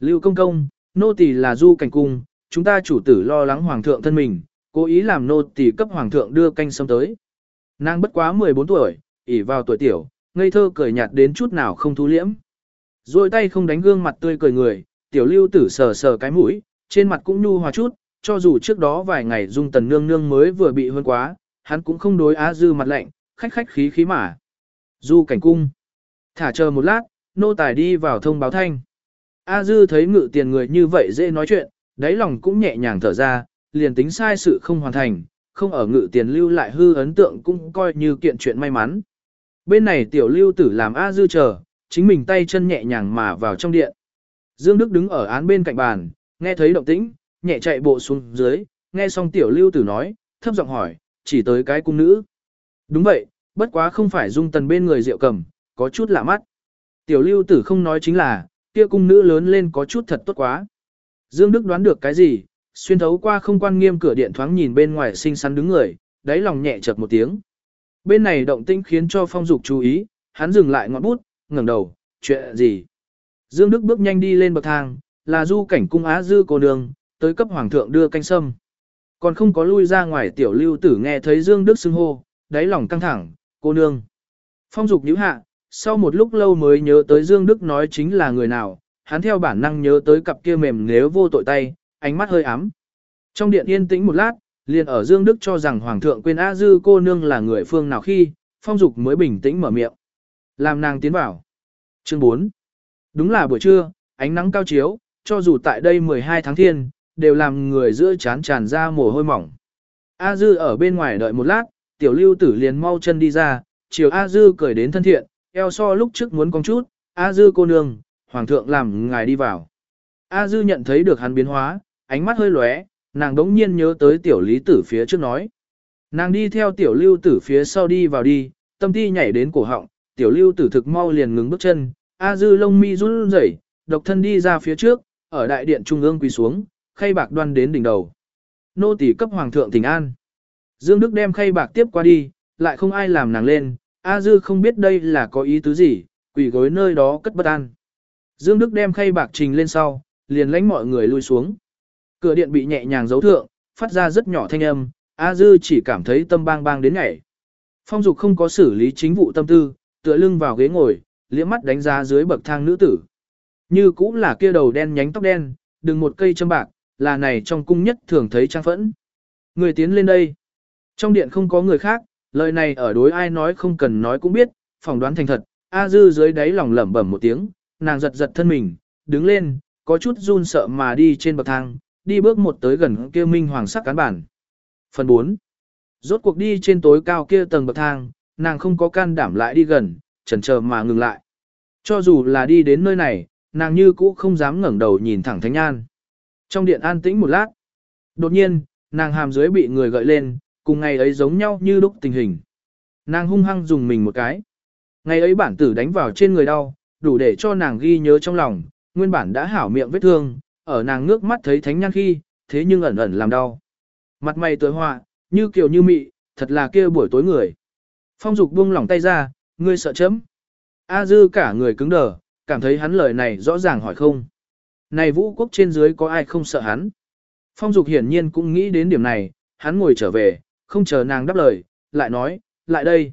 Lưu công công, nô tỳ là du cảnh cung, chúng ta chủ tử lo lắng hoàng thượng thân mình, cố ý làm nô tỳ cấp hoàng thượng đưa canh sâm tới. Nàng bất quá 14 tuổi, ỷ vào tuổi tiểu, ngây thơ cười nhạt đến chút nào không thu liễm. Rồi tay không đánh gương mặt tươi cười người, tiểu lưu tử sờ sờ cái mũi, trên mặt cũng nhu hòa chút, cho dù trước đó vài ngày dung tần nương nương mới vừa bị hơn quá, hắn cũng không đối á dư mặt lạnh, khách khách khí khí mà. Du cảnh cung. Thả chờ một lát, nô tài đi vào thông báo thanh. A dư thấy ngự tiền người như vậy dễ nói chuyện, đáy lòng cũng nhẹ nhàng thở ra, liền tính sai sự không hoàn thành, không ở ngự tiền lưu lại hư ấn tượng cũng coi như kiện chuyện may mắn. Bên này tiểu lưu tử làm A dư chờ, chính mình tay chân nhẹ nhàng mà vào trong điện. Dương Đức đứng ở án bên cạnh bàn, nghe thấy động tĩnh, nhẹ chạy bộ xuống dưới, nghe xong tiểu lưu tử nói, thấp giọng hỏi, chỉ tới cái cung nữ. Đúng vậy, bất quá không phải dung tần bên người rượu cầm, có chút lạ mắt. Tiểu lưu tử không nói chính là, kia cung nữ lớn lên có chút thật tốt quá. Dương Đức đoán được cái gì, xuyên thấu qua không quan nghiêm cửa điện thoáng nhìn bên ngoài xinh xắn đứng người, đáy lòng nhẹ chợt một tiếng. Bên này động tĩnh khiến cho phong dục chú ý, hắn dừng lại ngọn bút, ngẩng đầu, chuyện gì? Dương Đức bước nhanh đi lên bậc thang, là du cảnh cung á dư cô nương, tới cấp hoàng thượng đưa canh sâm. Còn không có lui ra ngoài tiểu lưu tử nghe thấy Dương Đức xưng hô, đáy lòng căng thẳng, cô nương. Phong dục nhíu hạ, sau một lúc lâu mới nhớ tới Dương Đức nói chính là người nào, hắn theo bản năng nhớ tới cặp kia mềm nếu vô tội tay, ánh mắt hơi ám. Trong điện yên tĩnh một lát, liền ở Dương Đức cho rằng Hoàng thượng quên A Dư cô nương là người phương nào khi, phong dục mới bình tĩnh mở miệng. Làm nàng tiến vào. Chương 4. Đúng là buổi trưa, ánh nắng cao chiếu, cho dù tại đây 12 tháng thiên, đều làm người giữa chán tràn ra mồ hôi mỏng. A Dư ở bên ngoài đợi một lát, tiểu lưu tử liền mau chân đi ra, chiều A Dư cười đến thân thiện, eo so lúc trước muốn con chút, A Dư cô nương, hoàng thượng làm ngài đi vào. A Dư nhận thấy được hắn biến hóa, ánh mắt hơi lóe, nàng đống nhiên nhớ tới tiểu lý tử phía trước nói. Nàng đi theo tiểu lưu tử phía sau đi vào đi, tâm ti nhảy đến cổ họng, tiểu lưu tử thực mau liền ngừng bước chân, A Dư lông mi run rẩy, độc thân đi ra phía trước, ở đại điện trung ương quỳ xuống, khay bạc đoan đến đỉnh đầu. Nô tỳ cấp hoàng thượng thỉnh an. Dương Đức đem khay bạc tiếp qua đi, lại không ai làm nàng lên, A Dư không biết đây là có ý tứ gì, quỳ gối nơi đó cất bất an. Dương Đức đem khay bạc trình lên sau, liền lãnh mọi người lui xuống. Cửa điện bị nhẹ nhàng giấu thượng, phát ra rất nhỏ thanh âm, A Dư chỉ cảm thấy tâm bang bang đến nhảy. Phong Dục không có xử lý chính vụ tâm tư, tựa lưng vào ghế ngồi, liếc mắt đánh giá dưới bậc thang nữ tử. Như cũng là kia đầu đen nhánh tóc đen, đừng một cây châm bạc, là này trong cung nhất thường thấy trang phẫn. Người tiến lên đây. Trong điện không có người khác, lời này ở đối ai nói không cần nói cũng biết, phỏng đoán thành thật. A dư dưới đáy lòng lẩm bẩm một tiếng, nàng giật giật thân mình, đứng lên, có chút run sợ mà đi trên bậc thang, đi bước một tới gần kia minh hoàng sắc cán bản. Phần 4. Rốt cuộc đi trên tối cao kia tầng bậc thang, nàng không có can đảm lại đi gần, chần chờ mà ngừng lại. Cho dù là đi đến nơi này, nàng như cũ không dám ngẩng đầu nhìn thẳng Thánh an, Trong điện an tĩnh một lát, đột nhiên, nàng hàm dưới bị người gợi lên, cùng ngày ấy giống nhau như lúc tình hình. Nàng hung hăng dùng mình một cái. Ngày ấy bản tử đánh vào trên người đau, đủ để cho nàng ghi nhớ trong lòng, nguyên bản đã hảo miệng vết thương, ở nàng ngước mắt thấy thánh nhan khi, thế nhưng ẩn ẩn làm đau. Mặt mày tối họa, như kiều như mị, thật là kia buổi tối người. Phong dục buông lỏng tay ra, ngươi sợ chấm. A dư cả người cứng đờ, cảm thấy hắn lời này rõ ràng hỏi không. Này vũ quốc trên dưới có ai không sợ hắn? Phong dục hiển nhiên cũng nghĩ đến điểm này, hắn ngồi trở về, không chờ nàng đáp lời, lại nói, lại đây.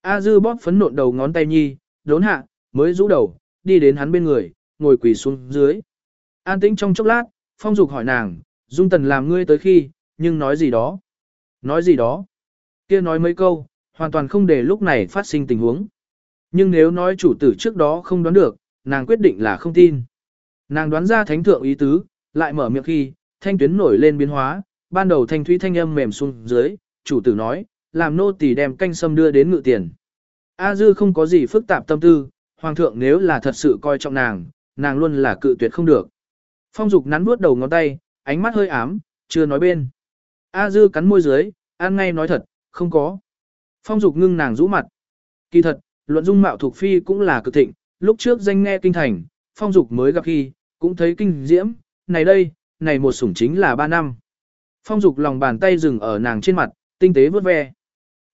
A dư bóp phấn nộn đầu ngón tay nhi, đốn hạ, mới rũ đầu, đi đến hắn bên người, ngồi quỳ xuống dưới. An tĩnh trong chốc lát, phong dục hỏi nàng, dung tần làm ngươi tới khi, nhưng nói gì đó. Nói gì đó. kia nói mấy câu, hoàn toàn không để lúc này phát sinh tình huống. Nhưng nếu nói chủ tử trước đó không đoán được, nàng quyết định là không tin. Nàng đoán ra thánh thượng ý tứ, lại mở miệng khi, thanh tuyến nổi lên biến hóa, ban đầu thanh thúy thanh âm mềm xuống dưới, chủ tử nói, làm nô tỳ đem canh sâm đưa đến ngự tiền. A dư không có gì phức tạp tâm tư, hoàng thượng nếu là thật sự coi trọng nàng, nàng luôn là cự tuyệt không được. Phong dục nắn bước đầu ngón tay, ánh mắt hơi ám, chưa nói bên. A dư cắn môi dưới, ăn ngay nói thật, không có. Phong dục ngưng nàng rũ mặt. Kỳ thật, luận dung mạo thuộc phi cũng là cực thịnh, lúc trước danh nghe kinh thành, phong dục mới gặp khi, cũng thấy kinh diễm, này đây, này một sủng chính là ba năm. Phong dục lòng bàn tay dừng ở nàng trên mặt, tinh tế vớt ve.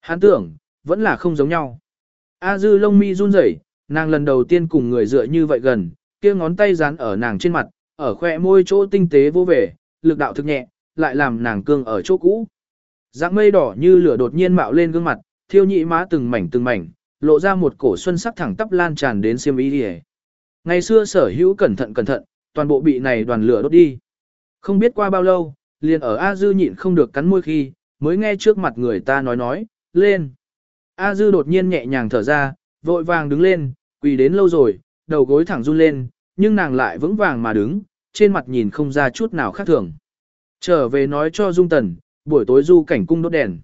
Hắn tưởng, vẫn là không giống nhau. A dư lông mi run rẩy, nàng lần đầu tiên cùng người dựa như vậy gần, kia ngón tay dán ở nàng trên mặt, ở khoe môi chỗ tinh tế vô vẻ, lực đạo thực nhẹ, lại làm nàng cương ở chỗ cũ. Dạng mây đỏ như lửa đột nhiên mạo lên gương mặt, thiêu nhị má từng mảnh từng mảnh, lộ ra một cổ xuân sắc thẳng tắp lan tràn đến xiêm y đi Ngày xưa sở hữu cẩn thận cẩn thận, toàn bộ bị này đoàn lửa đốt đi. Không biết qua bao lâu, liền ở A Dư nhịn không được cắn môi khi, mới nghe trước mặt người ta nói nói, lên. A Dư đột nhiên nhẹ nhàng thở ra, vội vàng đứng lên, quỳ đến lâu rồi, đầu gối thẳng run lên, nhưng nàng lại vững vàng mà đứng, trên mặt nhìn không ra chút nào khác thường. Trở về nói cho Dung Tần, buổi tối du cảnh cung đốt đèn.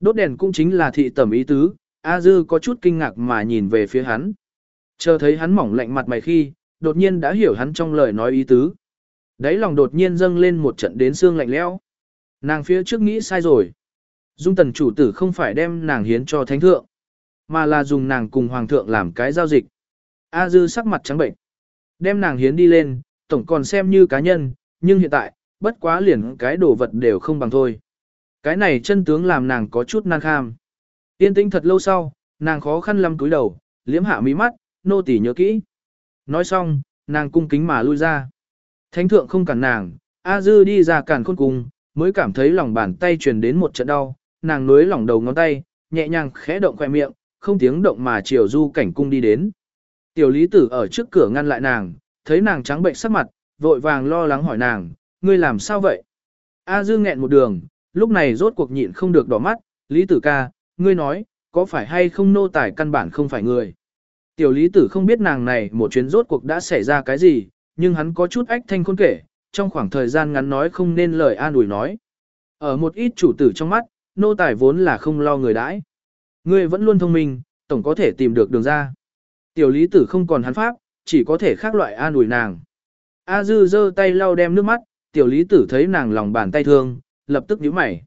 Đốt đèn cũng chính là thị tẩm ý tứ, A Dư có chút kinh ngạc mà nhìn về phía hắn. Chờ thấy hắn mỏng lạnh mặt mày khi, đột nhiên đã hiểu hắn trong lời nói ý tứ. Đấy lòng đột nhiên dâng lên một trận đến xương lạnh lẽo. Nàng phía trước nghĩ sai rồi. Dung tần chủ tử không phải đem nàng hiến cho thánh thượng, mà là dùng nàng cùng hoàng thượng làm cái giao dịch. A dư sắc mặt trắng bệnh. Đem nàng hiến đi lên, tổng còn xem như cá nhân, nhưng hiện tại, bất quá liền cái đồ vật đều không bằng thôi. Cái này chân tướng làm nàng có chút nan kham. Tiên tĩnh thật lâu sau, nàng khó khăn lắm cúi đầu, liếm hạ mí mắt, nô tỳ nhớ kỹ. Nói xong, nàng cung kính mà lui ra. Thánh thượng không cản nàng, A Dư đi ra cản khôn cùng, mới cảm thấy lòng bàn tay truyền đến một trận đau, nàng nối lỏng đầu ngón tay, nhẹ nhàng khẽ động khoe miệng, không tiếng động mà chiều du cảnh cung đi đến. Tiểu lý tử ở trước cửa ngăn lại nàng, thấy nàng trắng bệnh sắc mặt, vội vàng lo lắng hỏi nàng, ngươi làm sao vậy? A Dư nghẹn một đường, lúc này rốt cuộc nhịn không được đỏ mắt, lý tử ca, ngươi nói, có phải hay không nô tài căn bản không phải người? Tiểu lý tử không biết nàng này một chuyến rốt cuộc đã xảy ra cái gì, nhưng hắn có chút ách thanh khôn kể, trong khoảng thời gian ngắn nói không nên lời an ủi nói. Ở một ít chủ tử trong mắt, nô tài vốn là không lo người đãi. Ngươi vẫn luôn thông minh, tổng có thể tìm được đường ra. Tiểu lý tử không còn hắn pháp, chỉ có thể khác loại an ủi nàng. A dư giơ tay lau đem nước mắt, tiểu lý tử thấy nàng lòng bàn tay thương, lập tức nhíu mày.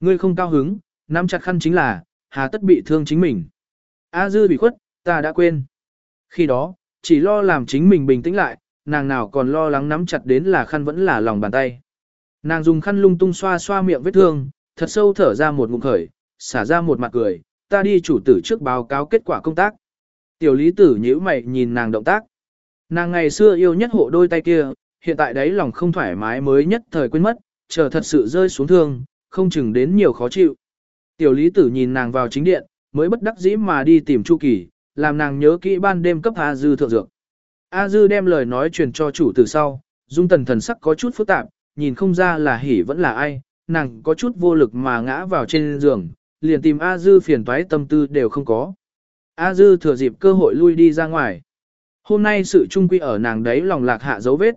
Ngươi không cao hứng, nắm chặt khăn chính là, hà tất bị thương chính mình. A dư bị khuất, ta đã quên. Khi đó, chỉ lo làm chính mình bình tĩnh lại, nàng nào còn lo lắng nắm chặt đến là khăn vẫn là lòng bàn tay. Nàng dùng khăn lung tung xoa xoa miệng vết thương, thật sâu thở ra một ngụm khởi, xả ra một mặt cười, ta đi chủ tử trước báo cáo kết quả công tác. Tiểu lý tử nhíu mày nhìn nàng động tác. Nàng ngày xưa yêu nhất hộ đôi tay kia, hiện tại đấy lòng không thoải mái mới nhất thời quên mất, chờ thật sự rơi xuống thương, không chừng đến nhiều khó chịu. Tiểu lý tử nhìn nàng vào chính điện, mới bất đắc dĩ mà đi tìm Chu Kỳ, làm nàng nhớ kỹ ban đêm cấp A Dư thượng dược. A Dư đem lời nói truyền cho chủ từ sau, dung tần thần sắc có chút phức tạp, nhìn không ra là hỉ vẫn là ai, nàng có chút vô lực mà ngã vào trên giường, liền tìm A Dư phiền toái tâm tư đều không có. A Dư thừa dịp cơ hội lui đi ra ngoài. Hôm nay sự trung quy ở nàng đấy lòng lạc hạ dấu vết.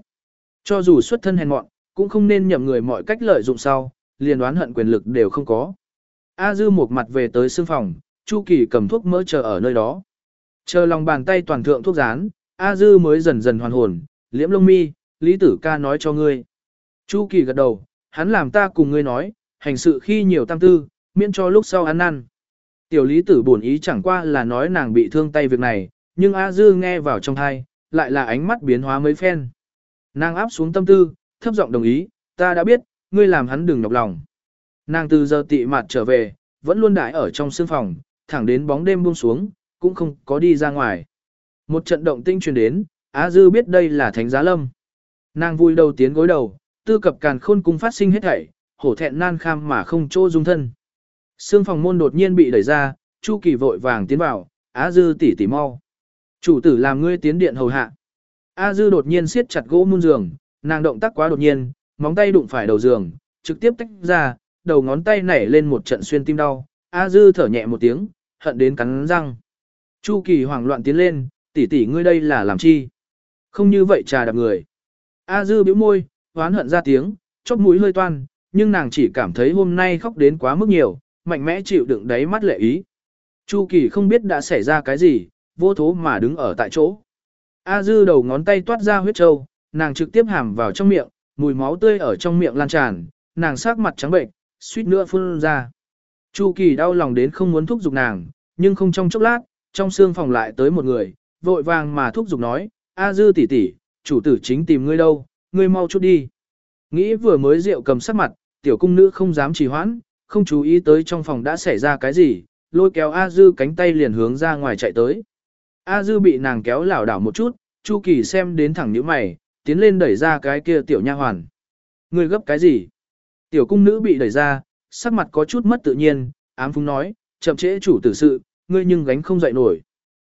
Cho dù xuất thân hèn mọn, cũng không nên nhậm người mọi cách lợi dụng sau, liền đoán hận quyền lực đều không có. A Dư một mặt về tới sương phòng, Chu Kỳ cầm thuốc mỡ chờ ở nơi đó. Chờ lòng bàn tay toàn thượng thuốc rán, A Dư mới dần dần hoàn hồn, liễm lông mi, Lý Tử ca nói cho ngươi. Chu Kỳ gật đầu, hắn làm ta cùng ngươi nói, hành sự khi nhiều tam tư, miễn cho lúc sau ăn năn. Tiểu Lý Tử buồn ý chẳng qua là nói nàng bị thương tay việc này, nhưng A Dư nghe vào trong thai, lại là ánh mắt biến hóa mấy phen. Nàng áp xuống tâm tư, thấp giọng đồng ý, ta đã biết, ngươi làm hắn đừng nhọc lòng. Nàng từ giờ tị mặt trở về, vẫn luôn đại ở trong sương phòng, thẳng đến bóng đêm buông xuống, cũng không có đi ra ngoài. Một trận động tinh truyền đến, Á Dư biết đây là Thánh Giá Lâm. Nàng vui đầu tiến gối đầu, tư cập càn khôn cung phát sinh hết thảy, hổ thẹn nan kham mà không chỗ dung thân. Sương phòng môn đột nhiên bị đẩy ra, Chu Kỳ vội vàng tiến vào, Á Dư tỉ tỉ mau. Chủ tử làm ngươi tiến điện hầu hạ. A Dư đột nhiên siết chặt gỗ muôn giường, nàng động tác quá đột nhiên, móng tay đụng phải đầu giường, trực tiếp tách ra, đầu ngón tay nảy lên một trận xuyên tim đau. A Dư thở nhẹ một tiếng, hận đến cắn răng. Chu Kỳ hoảng loạn tiến lên, tỷ tỷ ngươi đây là làm chi? Không như vậy trà đạp người. A Dư bĩu môi, hoán hận ra tiếng, chóp mũi hơi toan, nhưng nàng chỉ cảm thấy hôm nay khóc đến quá mức nhiều, mạnh mẽ chịu đựng đáy mắt lệ ý. Chu Kỳ không biết đã xảy ra cái gì, vô thố mà đứng ở tại chỗ. A Dư đầu ngón tay toát ra huyết trâu, nàng trực tiếp hàm vào trong miệng, mùi máu tươi ở trong miệng lan tràn, nàng sắc mặt trắng bệnh, suýt nữa phun ra. Chu Kỳ đau lòng đến không muốn thúc giục nàng, nhưng không trong chốc lát, trong xương phòng lại tới một người, vội vàng mà thúc giục nói, A Dư tỷ tỷ, chủ tử chính tìm ngươi đâu, ngươi mau chút đi. Nghĩ vừa mới rượu cầm sắc mặt, tiểu cung nữ không dám trì hoãn, không chú ý tới trong phòng đã xảy ra cái gì, lôi kéo A Dư cánh tay liền hướng ra ngoài chạy tới. A Dư bị nàng kéo lảo đảo một chút, Chu Kỳ xem đến thẳng nhíu mày, tiến lên đẩy ra cái kia tiểu nha hoàn. Ngươi gấp cái gì? Tiểu cung nữ bị đẩy ra, sắc mặt có chút mất tự nhiên, ám phúng nói, chậm trễ chủ tử sự, ngươi nhưng gánh không dậy nổi.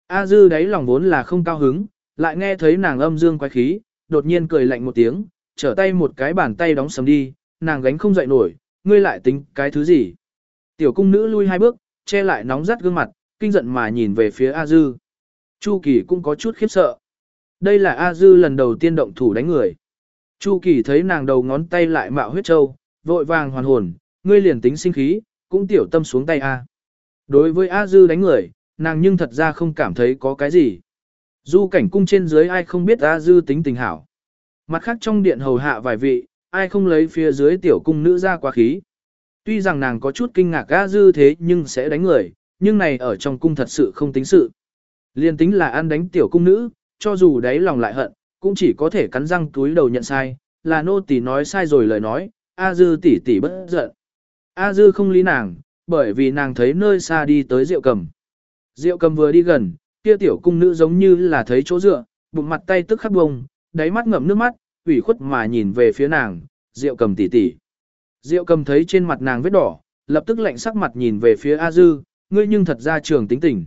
A Dư đáy lòng vốn là không cao hứng, lại nghe thấy nàng âm dương quái khí, đột nhiên cười lạnh một tiếng, trở tay một cái bàn tay đóng sầm đi, nàng gánh không dậy nổi, ngươi lại tính cái thứ gì? Tiểu cung nữ lui hai bước, che lại nóng rát gương mặt, kinh giận mà nhìn về phía A Dư. Chu Kỳ cũng có chút khiếp sợ. Đây là A Dư lần đầu tiên động thủ đánh người. Chu Kỳ thấy nàng đầu ngón tay lại mạo huyết trâu, vội vàng hoàn hồn, ngươi liền tính sinh khí, cũng tiểu tâm xuống tay A. Đối với A Dư đánh người, nàng nhưng thật ra không cảm thấy có cái gì. Du cảnh cung trên dưới ai không biết A Dư tính tình hảo. Mặt khác trong điện hầu hạ vài vị, ai không lấy phía dưới tiểu cung nữ ra quá khí. Tuy rằng nàng có chút kinh ngạc A Dư thế nhưng sẽ đánh người, nhưng này ở trong cung thật sự không tính sự. Liên tính là ăn đánh tiểu cung nữ, cho dù đáy lòng lại hận, cũng chỉ có thể cắn răng túi đầu nhận sai, là nô tỳ nói sai rồi lời nói, A Dư tỷ tỷ bất giận. A Dư không lý nàng, bởi vì nàng thấy nơi xa đi tới rượu cầm. Diệu cầm vừa đi gần, kia tiểu cung nữ giống như là thấy chỗ dựa, bụng mặt tay tức khắc bông, đáy mắt ngậm nước mắt, ủy khuất mà nhìn về phía nàng, Diệu cầm tỷ tỷ. Diệu cầm thấy trên mặt nàng vết đỏ, lập tức lạnh sắc mặt nhìn về phía A Dư, ngươi nhưng thật ra trường tính tình.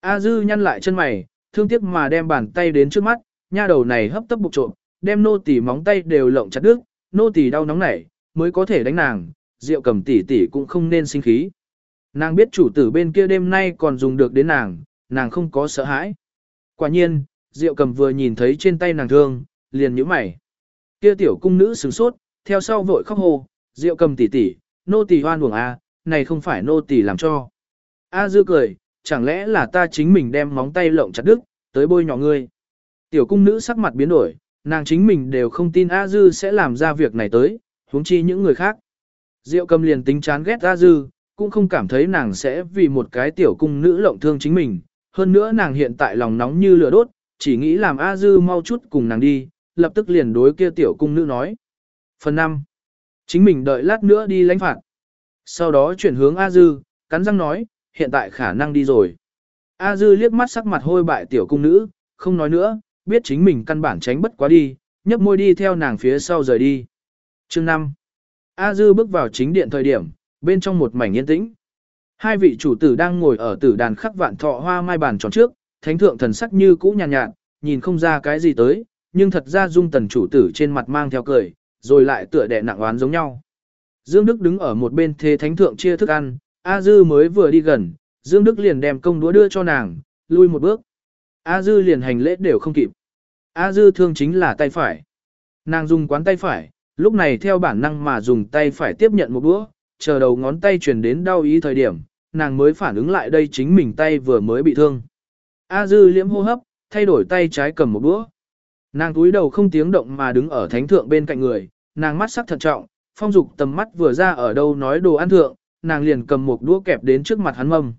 A Dư nhăn lại chân mày, thương tiếc mà đem bàn tay đến trước mắt, nha đầu này hấp tấp bục trộm, đem nô tỳ móng tay đều lộng chặt đứt, nô tỳ đau nóng nảy, mới có thể đánh nàng, Diệu cầm tỷ tỷ cũng không nên sinh khí. Nàng biết chủ tử bên kia đêm nay còn dùng được đến nàng, nàng không có sợ hãi. Quả nhiên, Diệu cầm vừa nhìn thấy trên tay nàng thương, liền nhíu mày. Kia tiểu cung nữ sửng sốt, theo sau vội khóc hô, Diệu cầm tỷ tỷ, nô tỳ hoan uổng a, này không phải nô tỳ làm cho. A dư cười, chẳng lẽ là ta chính mình đem móng tay lộng chặt đứt, tới bôi nhỏ ngươi. Tiểu cung nữ sắc mặt biến đổi, nàng chính mình đều không tin A dư sẽ làm ra việc này tới, huống chi những người khác. Diệu cầm liền tính chán ghét A dư, cũng không cảm thấy nàng sẽ vì một cái tiểu cung nữ lộng thương chính mình. Hơn nữa nàng hiện tại lòng nóng như lửa đốt, chỉ nghĩ làm A dư mau chút cùng nàng đi, lập tức liền đối kia tiểu cung nữ nói. Phần 5. Chính mình đợi lát nữa đi lãnh phạt. Sau đó chuyển hướng A dư, cắn răng nói, hiện tại khả năng đi rồi. A dư liếc mắt sắc mặt hôi bại tiểu cung nữ, không nói nữa, biết chính mình căn bản tránh bất quá đi, nhấp môi đi theo nàng phía sau rời đi. Chương 5. A dư bước vào chính điện thời điểm, bên trong một mảnh yên tĩnh. Hai vị chủ tử đang ngồi ở tử đàn khắc vạn thọ hoa mai bàn tròn trước, thánh thượng thần sắc như cũ nhàn nhạt, nhạt, nhìn không ra cái gì tới, nhưng thật ra dung tần chủ tử trên mặt mang theo cười, rồi lại tựa đẻ nặng oán giống nhau. Dương Đức đứng ở một bên thế thánh thượng chia thức ăn, A Dư mới vừa đi gần, Dương Đức liền đem công đũa đưa cho nàng, lui một bước. A Dư liền hành lễ đều không kịp. A Dư thương chính là tay phải. Nàng dùng quán tay phải, lúc này theo bản năng mà dùng tay phải tiếp nhận một đũa, chờ đầu ngón tay truyền đến đau ý thời điểm, nàng mới phản ứng lại đây chính mình tay vừa mới bị thương. A Dư liễm hô hấp, thay đổi tay trái cầm một đũa. Nàng túi đầu không tiếng động mà đứng ở thánh thượng bên cạnh người, nàng mắt sắc thận trọng, phong dục tầm mắt vừa ra ở đâu nói đồ ăn thượng, nàng liền cầm một đũa kẹp đến trước mặt hắn mâm.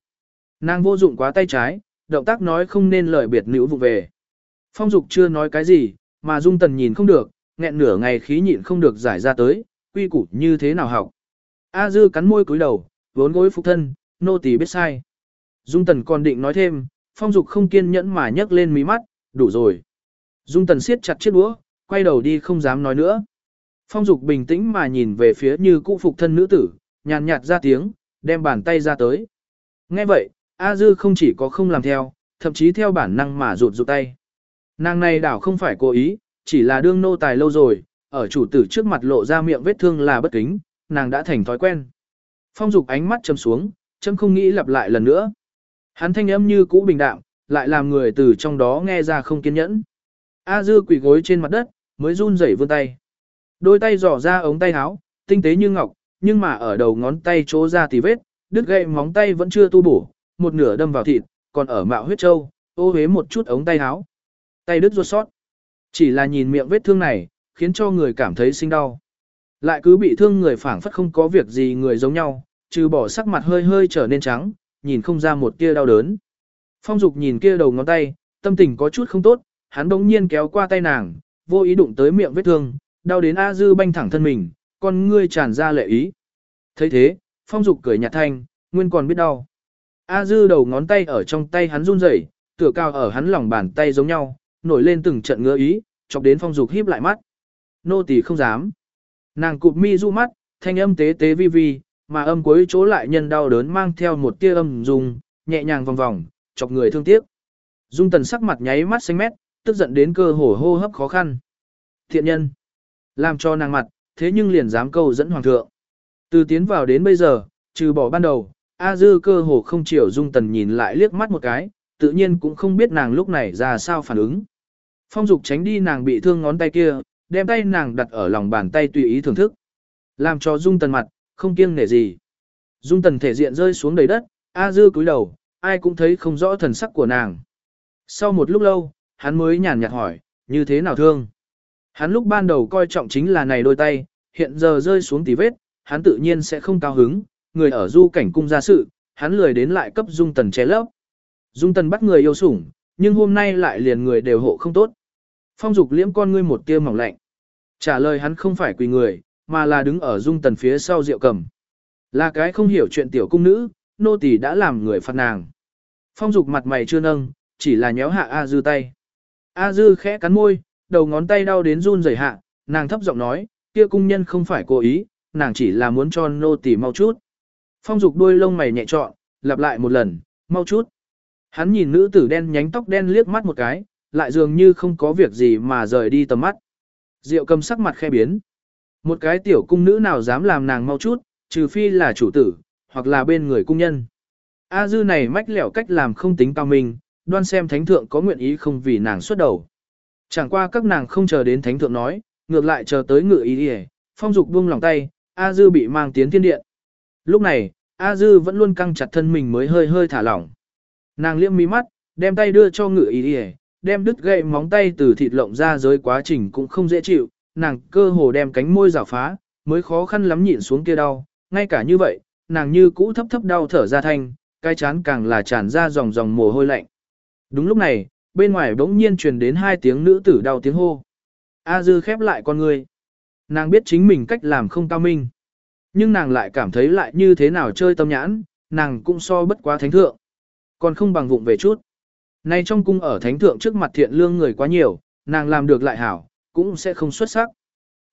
Nàng vô dụng quá tay trái, động tác nói không nên lời biệt nữ vụ về. Phong Dục chưa nói cái gì, mà Dung Tần nhìn không được, nghẹn nửa ngày khí nhịn không được giải ra tới, quy củ như thế nào học. A Dư cắn môi cúi đầu, vốn gối phục thân, nô tỳ biết sai. Dung Tần còn định nói thêm, Phong Dục không kiên nhẫn mà nhấc lên mí mắt, đủ rồi. Dung Tần siết chặt chiếc đũa, quay đầu đi không dám nói nữa. Phong Dục bình tĩnh mà nhìn về phía như cũ phục thân nữ tử, nhàn nhạt ra tiếng, đem bàn tay ra tới. Nghe vậy, A Dư không chỉ có không làm theo, thậm chí theo bản năng mà rụt rụt tay. Nàng này đảo không phải cố ý, chỉ là đương nô tài lâu rồi, ở chủ tử trước mặt lộ ra miệng vết thương là bất kính, nàng đã thành thói quen. Phong dục ánh mắt châm xuống, châm không nghĩ lặp lại lần nữa. Hắn thanh âm như cũ bình đạm, lại làm người từ trong đó nghe ra không kiên nhẫn. A dư quỳ gối trên mặt đất, mới run rẩy vươn tay. Đôi tay dò ra ống tay áo, tinh tế như ngọc, nhưng mà ở đầu ngón tay chỗ ra thì vết, đứt gậy móng tay vẫn chưa tu bổ, một nửa đâm vào thịt, còn ở mạo huyết châu, ô hế một chút ống tay áo. Tay đứt ruột sót. Chỉ là nhìn miệng vết thương này, khiến cho người cảm thấy sinh đau. Lại cứ bị thương người phảng phất không có việc gì người giống nhau, trừ bỏ sắc mặt hơi hơi trở nên trắng, nhìn không ra một tia đau đớn. Phong Dục nhìn kia đầu ngón tay, tâm tình có chút không tốt, hắn bỗng nhiên kéo qua tay nàng, vô ý đụng tới miệng vết thương, đau đến A Dư banh thẳng thân mình, con ngươi tràn ra lệ ý. thấy thế, Phong Dục cười nhạt thanh, nguyên còn biết đau. A Dư đầu ngón tay ở trong tay hắn run rẩy, tựa cao ở hắn lòng bàn tay giống nhau, nổi lên từng trận ngứa ý, chọc đến Phong Dục híp lại mắt. Nô tỳ không dám. Nàng cụp mi du mắt, thanh âm tế tế vi vi, mà âm cuối chỗ lại nhân đau đớn mang theo một tia âm dùng, nhẹ nhàng vòng vòng, chọc người thương tiếc. Dung tần sắc mặt nháy mắt xanh mét, tức giận đến cơ hồ hô hấp khó khăn. Thiện nhân, làm cho nàng mặt, thế nhưng liền dám câu dẫn hoàng thượng. Từ tiến vào đến bây giờ, trừ bỏ ban đầu, A Dư cơ hồ không chịu Dung tần nhìn lại liếc mắt một cái, tự nhiên cũng không biết nàng lúc này ra sao phản ứng. Phong dục tránh đi nàng bị thương ngón tay kia, đem tay nàng đặt ở lòng bàn tay tùy ý thưởng thức. Làm cho Dung Tần mặt, không kiêng nể gì. Dung Tần thể diện rơi xuống đầy đất, A Dư cúi đầu, ai cũng thấy không rõ thần sắc của nàng. Sau một lúc lâu, hắn mới nhàn nhạt hỏi, như thế nào thương? Hắn lúc ban đầu coi trọng chính là này đôi tay, hiện giờ rơi xuống tí vết, hắn tự nhiên sẽ không cao hứng, người ở du cảnh cung ra sự, hắn lười đến lại cấp Dung Tần ché lấp. Dung Tần bắt người yêu sủng, nhưng hôm nay lại liền người đều hộ không tốt. Phong dục liễm con ngươi một tia mỏng lạnh. Trả lời hắn không phải quỳ người, mà là đứng ở dung tần phía sau rượu cầm. Là cái không hiểu chuyện tiểu cung nữ, nô tỳ đã làm người phạt nàng. Phong dục mặt mày chưa nâng, chỉ là nhéo hạ A dư tay. A dư khẽ cắn môi, đầu ngón tay đau đến run rẩy hạ, nàng thấp giọng nói, kia cung nhân không phải cố ý, nàng chỉ là muốn cho nô tỳ mau chút. Phong dục đuôi lông mày nhẹ trọn, lặp lại một lần, mau chút. Hắn nhìn nữ tử đen nhánh tóc đen liếc mắt một cái, lại dường như không có việc gì mà rời đi tầm mắt. Diệu cầm sắc mặt khe biến. Một cái tiểu cung nữ nào dám làm nàng mau chút, trừ phi là chủ tử, hoặc là bên người cung nhân. A dư này mách lẻo cách làm không tính cao minh, đoan xem thánh thượng có nguyện ý không vì nàng xuất đầu. Chẳng qua các nàng không chờ đến thánh thượng nói, ngược lại chờ tới ngự ý đi phong dục buông lòng tay, A dư bị mang tiến thiên điện. Lúc này, A dư vẫn luôn căng chặt thân mình mới hơi hơi thả lỏng. Nàng liếm mí mắt, đem tay đưa cho ngự ý đi đem đứt gậy móng tay từ thịt lộng ra dưới quá trình cũng không dễ chịu, nàng cơ hồ đem cánh môi rào phá, mới khó khăn lắm nhịn xuống kia đau, ngay cả như vậy, nàng như cũ thấp thấp đau thở ra thanh, cái chán càng là tràn ra dòng dòng mồ hôi lạnh. Đúng lúc này, bên ngoài bỗng nhiên truyền đến hai tiếng nữ tử đau tiếng hô. A dư khép lại con người. Nàng biết chính mình cách làm không cao minh. Nhưng nàng lại cảm thấy lại như thế nào chơi tâm nhãn, nàng cũng so bất quá thánh thượng. Còn không bằng vụng về chút. Nay trong cung ở thánh thượng trước mặt thiện lương người quá nhiều, nàng làm được lại hảo, cũng sẽ không xuất sắc.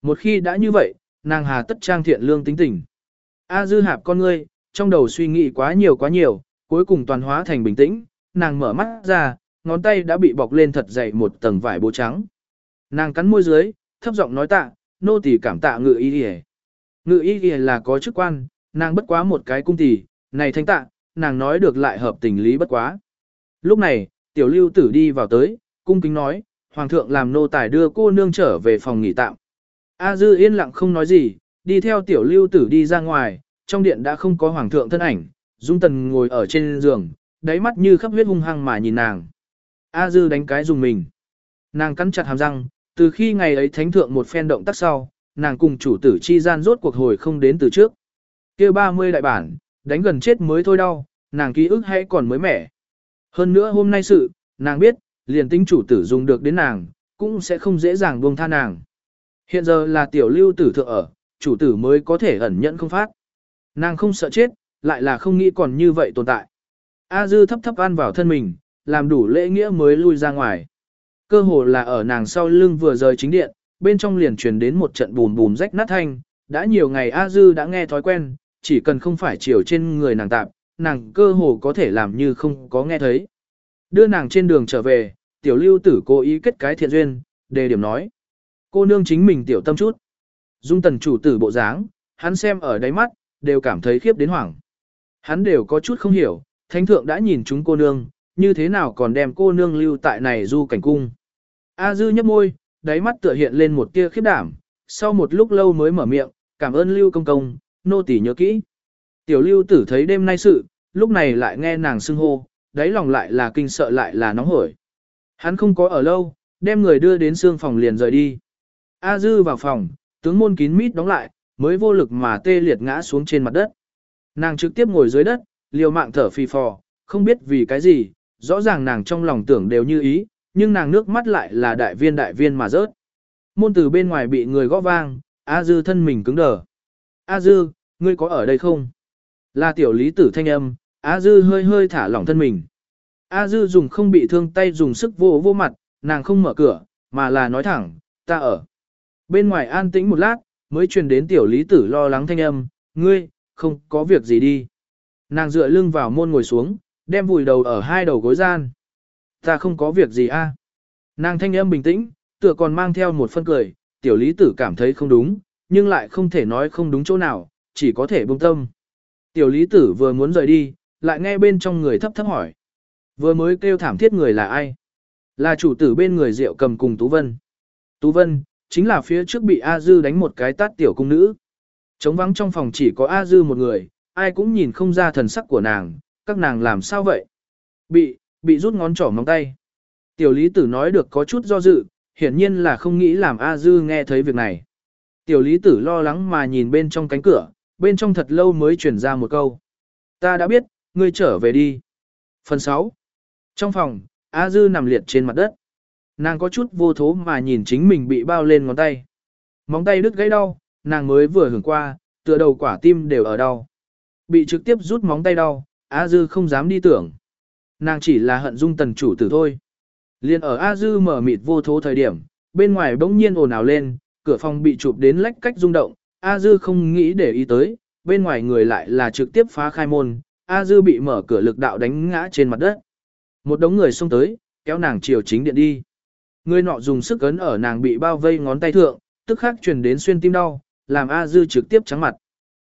Một khi đã như vậy, nàng hà tất trang thiện lương tính tình. A dư hạp con ngươi, trong đầu suy nghĩ quá nhiều quá nhiều, cuối cùng toàn hóa thành bình tĩnh, nàng mở mắt ra, ngón tay đã bị bọc lên thật dày một tầng vải bố trắng. Nàng cắn môi dưới, thấp giọng nói tạ, nô tỳ cảm tạ ngự y y Ngự y y là có chức quan, nàng bất quá một cái cung tỳ, này thanh tạ, nàng nói được lại hợp tình lý bất quá. Lúc này, Tiểu lưu tử đi vào tới, cung kính nói, Hoàng thượng làm nô tài đưa cô nương trở về phòng nghỉ tạm. A dư yên lặng không nói gì, đi theo tiểu lưu tử đi ra ngoài, trong điện đã không có Hoàng thượng thân ảnh, Dung Tần ngồi ở trên giường, đáy mắt như khắp huyết hung hăng mà nhìn nàng. A dư đánh cái dùng mình. Nàng cắn chặt hàm răng, từ khi ngày ấy thánh thượng một phen động tác sau, nàng cùng chủ tử chi gian rốt cuộc hồi không đến từ trước. kia 30 đại bản, đánh gần chết mới thôi đau, nàng ký ức hay còn mới mẻ. Hơn nữa hôm nay sự, nàng biết, liền tính chủ tử dùng được đến nàng, cũng sẽ không dễ dàng buông tha nàng. Hiện giờ là tiểu lưu tử thượng ở, chủ tử mới có thể ẩn nhẫn không phát. Nàng không sợ chết, lại là không nghĩ còn như vậy tồn tại. A dư thấp thấp ăn vào thân mình, làm đủ lễ nghĩa mới lui ra ngoài. Cơ hồ là ở nàng sau lưng vừa rời chính điện, bên trong liền truyền đến một trận bùm bùm rách nát thanh, đã nhiều ngày A dư đã nghe thói quen, chỉ cần không phải chiều trên người nàng tạm, nàng cơ hồ có thể làm như không có nghe thấy. Đưa nàng trên đường trở về, tiểu lưu tử cố ý kết cái thiện duyên, đề điểm nói. Cô nương chính mình tiểu tâm chút. Dung tần chủ tử bộ dáng, hắn xem ở đáy mắt, đều cảm thấy khiếp đến hoảng. Hắn đều có chút không hiểu, thánh thượng đã nhìn chúng cô nương, như thế nào còn đem cô nương lưu tại này du cảnh cung. A dư nhấp môi, đáy mắt tựa hiện lên một tia khiếp đảm, sau một lúc lâu mới mở miệng, cảm ơn lưu công công, nô tỳ nhớ kỹ. Tiểu lưu tử thấy đêm nay sự, lúc này lại nghe nàng xưng hô, đáy lòng lại là kinh sợ lại là nóng hổi. Hắn không có ở lâu, đem người đưa đến xương phòng liền rời đi. A dư vào phòng, tướng môn kín mít đóng lại, mới vô lực mà tê liệt ngã xuống trên mặt đất. Nàng trực tiếp ngồi dưới đất, liều mạng thở phì phò, không biết vì cái gì, rõ ràng nàng trong lòng tưởng đều như ý, nhưng nàng nước mắt lại là đại viên đại viên mà rớt. Môn từ bên ngoài bị người gõ vang, A Dư thân mình cứng đờ. A Dư, ngươi có ở đây không? Là tiểu lý tử thanh âm, A Dư hơi hơi thả lỏng thân mình. A Dư dùng không bị thương tay dùng sức vô vô mặt, nàng không mở cửa, mà là nói thẳng, ta ở. Bên ngoài an tĩnh một lát, mới truyền đến tiểu lý tử lo lắng thanh âm, ngươi, không có việc gì đi. Nàng dựa lưng vào môn ngồi xuống, đem vùi đầu ở hai đầu gối gian. Ta không có việc gì a. Nàng thanh âm bình tĩnh, tựa còn mang theo một phân cười, tiểu lý tử cảm thấy không đúng, nhưng lại không thể nói không đúng chỗ nào, chỉ có thể buông tâm. Tiểu lý tử vừa muốn rời đi, lại nghe bên trong người thấp thấp hỏi. Vừa mới kêu thảm thiết người là ai? Là chủ tử bên người rượu cầm cùng Tú Vân. Tú Vân, chính là phía trước bị A Dư đánh một cái tát tiểu cung nữ. Trống vắng trong phòng chỉ có A Dư một người, ai cũng nhìn không ra thần sắc của nàng, các nàng làm sao vậy? Bị, bị rút ngón trỏ móng tay. Tiểu lý tử nói được có chút do dự, hiển nhiên là không nghĩ làm A Dư nghe thấy việc này. Tiểu lý tử lo lắng mà nhìn bên trong cánh cửa, bên trong thật lâu mới chuyển ra một câu. Ta đã biết, ngươi trở về đi. Phần 6. Trong phòng, A Dư nằm liệt trên mặt đất. Nàng có chút vô thố mà nhìn chính mình bị bao lên ngón tay. Móng tay đứt gãy đau, nàng mới vừa hưởng qua, tựa đầu quả tim đều ở đau. Bị trực tiếp rút móng tay đau, A Dư không dám đi tưởng. Nàng chỉ là hận dung tần chủ tử thôi. Liên ở A Dư mở mịt vô thố thời điểm, bên ngoài bỗng nhiên ồn ào lên, cửa phòng bị chụp đến lách cách rung động, A Dư không nghĩ để ý tới, bên ngoài người lại là trực tiếp phá khai môn, A Dư bị mở cửa lực đạo đánh ngã trên mặt đất. Một đống người xông tới, kéo nàng chiều chính điện đi. Người nọ dùng sức ấn ở nàng bị bao vây ngón tay thượng, tức khắc truyền đến xuyên tim đau, làm A Dư trực tiếp trắng mặt.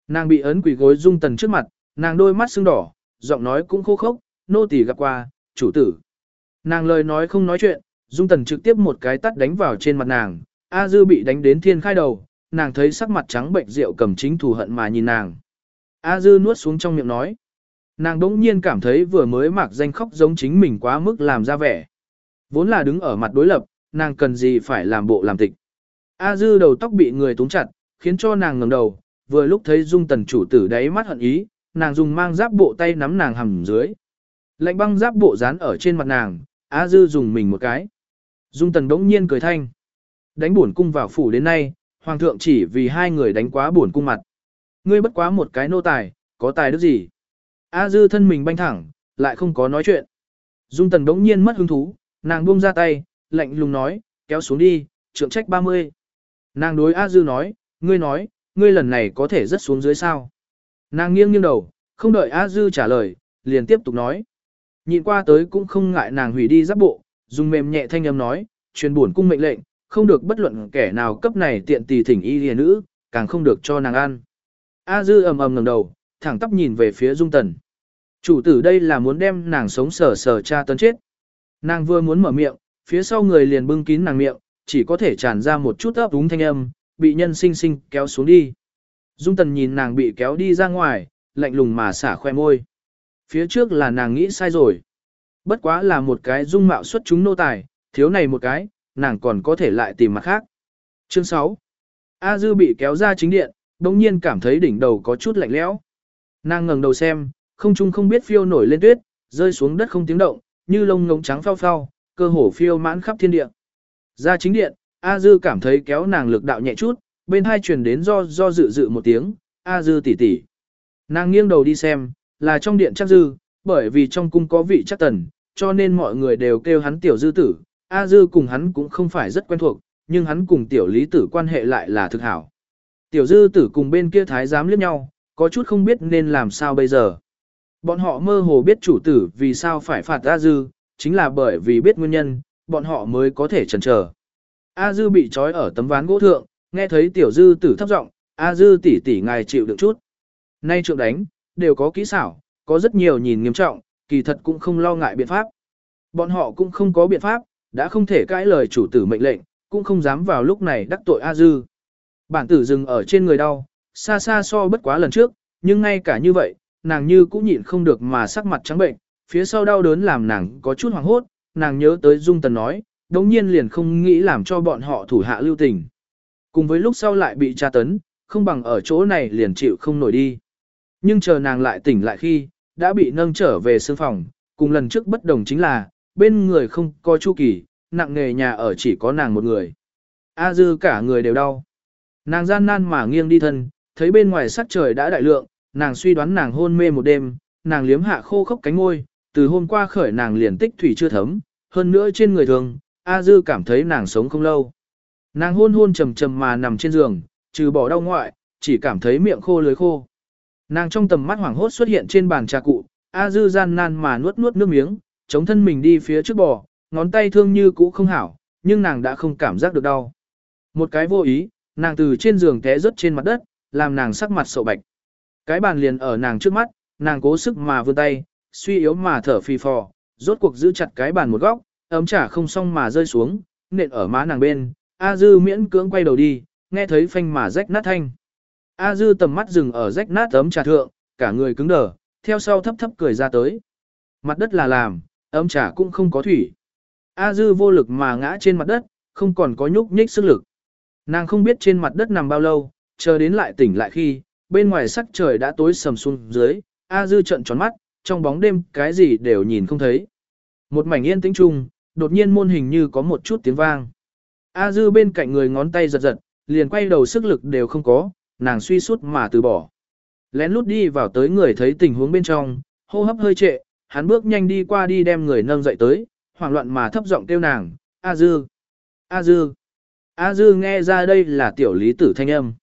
Nàng bị ấn quỷ gối dung tần trước mặt, nàng đôi mắt sưng đỏ, giọng nói cũng khô khốc, nô tỳ gặp qua, chủ tử. Nàng lời nói không nói chuyện, dung tần trực tiếp một cái tắt đánh vào trên mặt nàng, A Dư bị đánh đến thiên khai đầu, nàng thấy sắc mặt trắng bệnh rượu cầm chính thù hận mà nhìn nàng. A Dư nuốt xuống trong miệng nói. Nàng đỗng nhiên cảm thấy vừa mới mặc danh khóc giống chính mình quá mức làm ra vẻ. Vốn là đứng ở mặt đối lập, nàng cần gì phải làm bộ làm tịch. A Dư đầu tóc bị người túng chặt, khiến cho nàng ngẩng đầu, vừa lúc thấy dung tần chủ tử đáy mắt hận ý, nàng dùng mang giáp bộ tay nắm nàng hầm dưới. Lạnh băng giáp bộ dán ở trên mặt nàng, A Dư dùng mình một cái. Dung tần đống nhiên cười thanh. Đánh buồn cung vào phủ đến nay, hoàng thượng chỉ vì hai người đánh quá buồn cung mặt. Ngươi bất quá một cái nô tài, có tài đức gì? A Dư thân mình banh thẳng, lại không có nói chuyện. Dung tần đống nhiên mất hứng thú, nàng buông ra tay, lạnh lùng nói, kéo xuống đi, trượng trách 30. Nàng đối A Dư nói, ngươi nói, ngươi lần này có thể rất xuống dưới sao. Nàng nghiêng nghiêng đầu, không đợi A Dư trả lời, liền tiếp tục nói. nhìn qua tới cũng không ngại nàng hủy đi giáp bộ, dùng mềm nhẹ thanh âm nói, truyền buồn cung mệnh lệnh, không được bất luận kẻ nào cấp này tiện tỳ thỉnh y lìa nữ, càng không được cho nàng ăn. A Dư ầm ầm ngẩng đầu, thẳng tắp nhìn về phía Dung Tần. Chủ tử đây là muốn đem nàng sống sờ sờ cha tấn chết. Nàng vừa muốn mở miệng, phía sau người liền bưng kín nàng miệng, chỉ có thể tràn ra một chút ấp úng thanh âm, bị nhân sinh sinh kéo xuống đi. Dung Tần nhìn nàng bị kéo đi ra ngoài, lạnh lùng mà xả khoe môi. Phía trước là nàng nghĩ sai rồi. Bất quá là một cái dung mạo xuất chúng nô tài, thiếu này một cái, nàng còn có thể lại tìm mặt khác. Chương 6 A Dư bị kéo ra chính điện, đồng nhiên cảm thấy đỉnh đầu có chút lạnh lẽo. Nàng ngẩng đầu xem, không trung không biết phiêu nổi lên tuyết, rơi xuống đất không tiếng động, như lông ngống trắng phao phao, cơ hồ phiêu mãn khắp thiên địa. Ra chính điện, A Dư cảm thấy kéo nàng lực đạo nhẹ chút, bên hai truyền đến do do dự dự một tiếng, A Dư tỷ tỷ. Nàng nghiêng đầu đi xem, là trong điện chắc dư, bởi vì trong cung có vị chắc tần, cho nên mọi người đều kêu hắn tiểu dư tử. A Dư cùng hắn cũng không phải rất quen thuộc, nhưng hắn cùng tiểu lý tử quan hệ lại là thực hảo. Tiểu dư tử cùng bên kia thái giám liếc nhau, có chút không biết nên làm sao bây giờ. Bọn họ mơ hồ biết chủ tử vì sao phải phạt A Dư, chính là bởi vì biết nguyên nhân, bọn họ mới có thể chần chờ. A Dư bị trói ở tấm ván gỗ thượng, nghe thấy tiểu dư tử thấp giọng, A Dư tỷ tỷ ngài chịu được chút. Nay trượng đánh, đều có kỹ xảo, có rất nhiều nhìn nghiêm trọng, kỳ thật cũng không lo ngại biện pháp. Bọn họ cũng không có biện pháp, đã không thể cãi lời chủ tử mệnh lệnh, cũng không dám vào lúc này đắc tội A Dư. Bản tử dừng ở trên người đau, xa xa so bất quá lần trước, nhưng ngay cả như vậy, nàng như cũng nhịn không được mà sắc mặt trắng bệnh, phía sau đau đớn làm nàng có chút hoảng hốt, nàng nhớ tới Dung Tần nói, đống nhiên liền không nghĩ làm cho bọn họ thủ hạ lưu tình. Cùng với lúc sau lại bị tra tấn, không bằng ở chỗ này liền chịu không nổi đi. Nhưng chờ nàng lại tỉnh lại khi, đã bị nâng trở về sương phòng, cùng lần trước bất đồng chính là, bên người không có chu kỳ, nặng nghề nhà ở chỉ có nàng một người. A dư cả người đều đau. Nàng gian nan mà nghiêng đi thân, thấy bên ngoài sắc trời đã đại lượng, nàng suy đoán nàng hôn mê một đêm, nàng liếm hạ khô khốc cánh môi, từ hôm qua khởi nàng liền tích thủy chưa thấm, hơn nữa trên người thường, A Dư cảm thấy nàng sống không lâu. Nàng hôn hôn trầm trầm mà nằm trên giường, trừ bỏ đau ngoại, chỉ cảm thấy miệng khô lưới khô. Nàng trong tầm mắt hoảng hốt xuất hiện trên bàn trà cụ, A Dư gian nan mà nuốt nuốt nước miếng, chống thân mình đi phía trước bò, ngón tay thương như cũ không hảo, nhưng nàng đã không cảm giác được đau. Một cái vô ý, nàng từ trên giường té rớt trên mặt đất, làm nàng sắc mặt sậu bạch. Cái bàn liền ở nàng trước mắt, nàng cố sức mà vươn tay, suy yếu mà thở phì phò, rốt cuộc giữ chặt cái bàn một góc, ấm trà không xong mà rơi xuống, nện ở má nàng bên, A Dư miễn cưỡng quay đầu đi, nghe thấy phanh mà rách nát thanh. A Dư tầm mắt dừng ở rách nát ấm trà thượng, cả người cứng đờ, theo sau thấp thấp cười ra tới. Mặt đất là làm, ấm trà cũng không có thủy. A Dư vô lực mà ngã trên mặt đất, không còn có nhúc nhích sức lực. Nàng không biết trên mặt đất nằm bao lâu, chờ đến lại tỉnh lại khi, bên ngoài sắc trời đã tối sầm xuống dưới, A Dư trận tròn mắt, trong bóng đêm cái gì đều nhìn không thấy. Một mảnh yên tĩnh chung, đột nhiên môn hình như có một chút tiếng vang. A Dư bên cạnh người ngón tay giật giật, liền quay đầu sức lực đều không có, nàng suy sút mà từ bỏ. Lén lút đi vào tới người thấy tình huống bên trong, hô hấp hơi trệ, hắn bước nhanh đi qua đi đem người nâng dậy tới, hoảng loạn mà thấp giọng kêu nàng, A Dư, A Dư. A Dư nghe ra đây là tiểu lý tử thanh âm.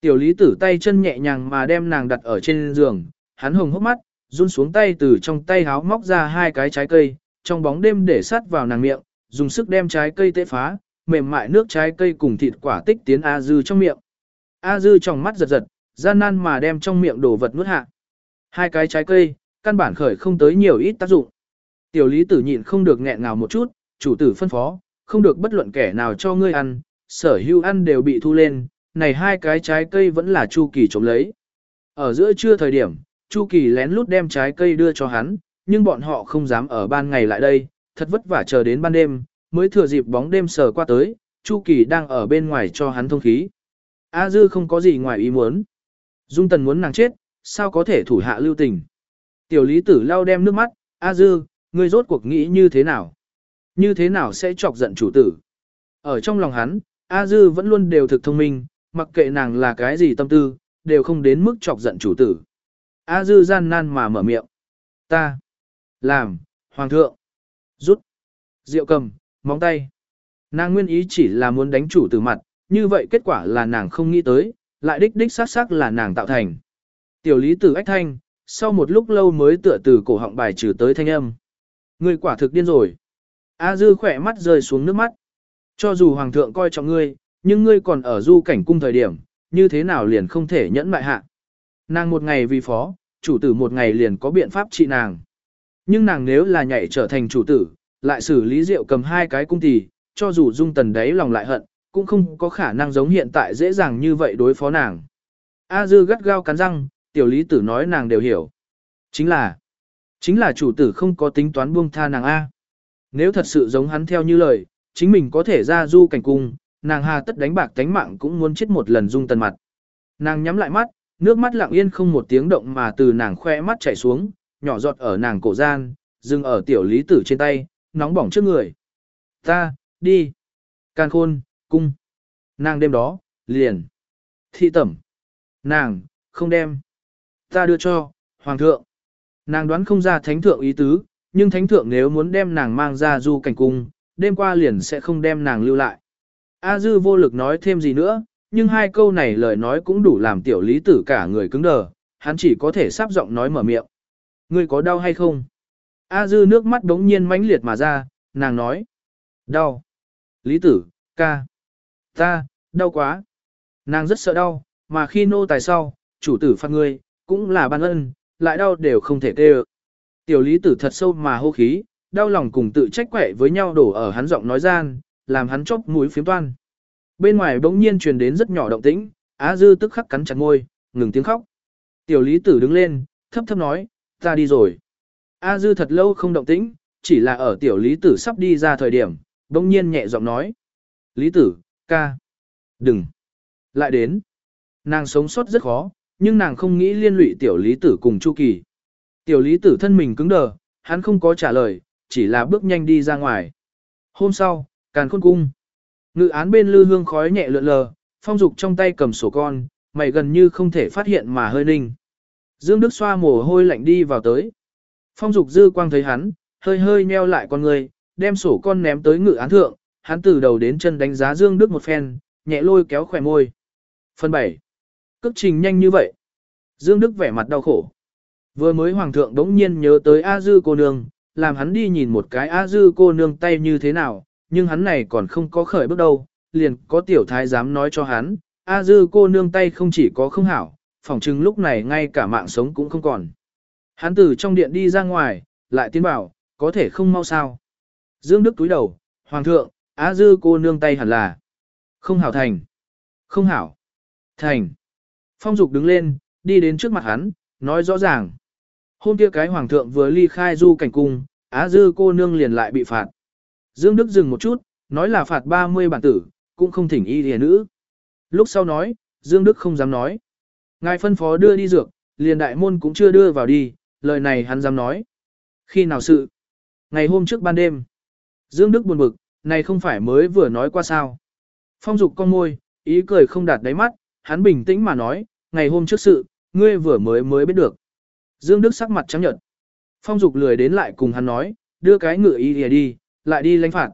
Tiểu lý tử tay chân nhẹ nhàng mà đem nàng đặt ở trên giường, hắn hồng hốc mắt, run xuống tay từ trong tay háo móc ra hai cái trái cây, trong bóng đêm để sát vào nàng miệng, dùng sức đem trái cây tê phá, mềm mại nước trái cây cùng thịt quả tích tiến A Dư trong miệng. A Dư trong mắt giật giật, gian nan mà đem trong miệng đồ vật nuốt hạ. Hai cái trái cây, căn bản khởi không tới nhiều ít tác dụng. Tiểu lý tử nhịn không được nghẹn ngào một chút, chủ tử phân phó, không được bất luận kẻ nào cho ngươi ăn, sở hữu ăn đều bị thu lên, này hai cái trái cây vẫn là Chu Kỳ chống lấy. Ở giữa trưa thời điểm, Chu Kỳ lén lút đem trái cây đưa cho hắn, nhưng bọn họ không dám ở ban ngày lại đây, thật vất vả chờ đến ban đêm, mới thừa dịp bóng đêm sờ qua tới, Chu Kỳ đang ở bên ngoài cho hắn thông khí. A Dư không có gì ngoài ý muốn. Dung Tần muốn nàng chết, sao có thể thủ hạ lưu tình. Tiểu lý tử lau đem nước mắt, A Dư, ngươi rốt cuộc nghĩ như thế nào? Như thế nào sẽ chọc giận chủ tử? Ở trong lòng hắn, A Dư vẫn luôn đều thực thông minh, mặc kệ nàng là cái gì tâm tư, đều không đến mức chọc giận chủ tử. A Dư gian nan mà mở miệng. Ta. Làm. Hoàng thượng. Rút. Rượu cầm. Móng tay. Nàng nguyên ý chỉ là muốn đánh chủ tử mặt, như vậy kết quả là nàng không nghĩ tới, lại đích đích sát sắc là nàng tạo thành. Tiểu lý tử ách thanh, sau một lúc lâu mới tựa từ cổ họng bài trừ tới thanh âm. Ngươi quả thực điên rồi. A dư khỏe mắt rơi xuống nước mắt. Cho dù hoàng thượng coi trọng ngươi, nhưng ngươi còn ở du cảnh cung thời điểm, như thế nào liền không thể nhẫn mại hạ. Nàng một ngày vì phó, chủ tử một ngày liền có biện pháp trị nàng. Nhưng nàng nếu là nhảy trở thành chủ tử, lại xử lý rượu cầm hai cái cung thì cho dù dung tần đấy lòng lại hận, cũng không có khả năng giống hiện tại dễ dàng như vậy đối phó nàng. A dư gắt gao cắn răng, tiểu lý tử nói nàng đều hiểu. Chính là, chính là chủ tử không có tính toán buông tha nàng A. Nếu thật sự giống hắn theo như lời, chính mình có thể ra du cảnh cung, nàng hà tất đánh bạc tánh mạng cũng muốn chết một lần dung tần mặt. Nàng nhắm lại mắt, nước mắt lặng yên không một tiếng động mà từ nàng khoe mắt chảy xuống, nhỏ giọt ở nàng cổ gian, dừng ở tiểu lý tử trên tay, nóng bỏng trước người. Ta, đi. Can khôn, cung. Nàng đêm đó, liền. Thị tẩm. Nàng, không đem. Ta đưa cho, hoàng thượng. Nàng đoán không ra thánh thượng ý tứ, nhưng thánh thượng nếu muốn đem nàng mang ra du cảnh cung, đêm qua liền sẽ không đem nàng lưu lại. A dư vô lực nói thêm gì nữa, nhưng hai câu này lời nói cũng đủ làm tiểu lý tử cả người cứng đờ, hắn chỉ có thể sắp giọng nói mở miệng. Ngươi có đau hay không? A dư nước mắt đống nhiên mãnh liệt mà ra, nàng nói. Đau. Lý tử, ca. Ta, đau quá. Nàng rất sợ đau, mà khi nô tài sau, chủ tử phạt ngươi, cũng là ban ân, lại đau đều không thể tê Tiểu lý tử thật sâu mà hô khí, đau lòng cùng tự trách quẹ với nhau đổ ở hắn giọng nói gian, làm hắn chốc mũi phiếm toan. Bên ngoài bỗng nhiên truyền đến rất nhỏ động tĩnh, Á Dư tức khắc cắn chặt môi, ngừng tiếng khóc. Tiểu lý tử đứng lên, thấp thấp nói, ta đi rồi. A Dư thật lâu không động tĩnh, chỉ là ở tiểu lý tử sắp đi ra thời điểm, bỗng nhiên nhẹ giọng nói. Lý tử, ca. Đừng. Lại đến. Nàng sống sót rất khó, nhưng nàng không nghĩ liên lụy tiểu lý tử cùng Chu Kỳ. Tiểu lý tử thân mình cứng đờ, hắn không có trả lời, chỉ là bước nhanh đi ra ngoài. Hôm sau, càn khôn cung. Ngự án bên lư hương khói nhẹ lượn lờ, phong dục trong tay cầm sổ con, mày gần như không thể phát hiện mà hơi ninh. Dương Đức xoa mồ hôi lạnh đi vào tới. Phong dục dư quang thấy hắn, hơi hơi nheo lại con người, đem sổ con ném tới ngự án thượng, hắn từ đầu đến chân đánh giá Dương Đức một phen, nhẹ lôi kéo khỏe môi. Phần 7. Cước trình nhanh như vậy. Dương Đức vẻ mặt đau khổ. Vừa mới hoàng thượng đống nhiên nhớ tới A Dư cô nương, làm hắn đi nhìn một cái A Dư cô nương tay như thế nào, nhưng hắn này còn không có khởi bước đâu, liền có tiểu thái dám nói cho hắn, A Dư cô nương tay không chỉ có không hảo, phỏng chừng lúc này ngay cả mạng sống cũng không còn. Hắn từ trong điện đi ra ngoài, lại tiến bảo, có thể không mau sao. Dương Đức túi đầu, Hoàng thượng, A Dư cô nương tay hẳn là không hảo thành. Không hảo. Thành. Phong Dục đứng lên, đi đến trước mặt hắn, nói rõ ràng. Hôm kia cái hoàng thượng vừa ly khai du cảnh cung, Á Dư cô nương liền lại bị phạt. Dương Đức dừng một chút, nói là phạt 30 bản tử, cũng không thỉnh y lìa nữ. Lúc sau nói, Dương Đức không dám nói. Ngài phân phó đưa đi dược, liền đại môn cũng chưa đưa vào đi, lời này hắn dám nói. Khi nào sự? Ngày hôm trước ban đêm. Dương Đức buồn bực, này không phải mới vừa nói qua sao. Phong dục con môi, ý cười không đạt đáy mắt, hắn bình tĩnh mà nói, ngày hôm trước sự, ngươi vừa mới mới biết được. Dương Đức sắc mặt trắng nhợt. Phong dục lười đến lại cùng hắn nói, đưa cái ngựa y đi, đi lại đi lãnh phạt.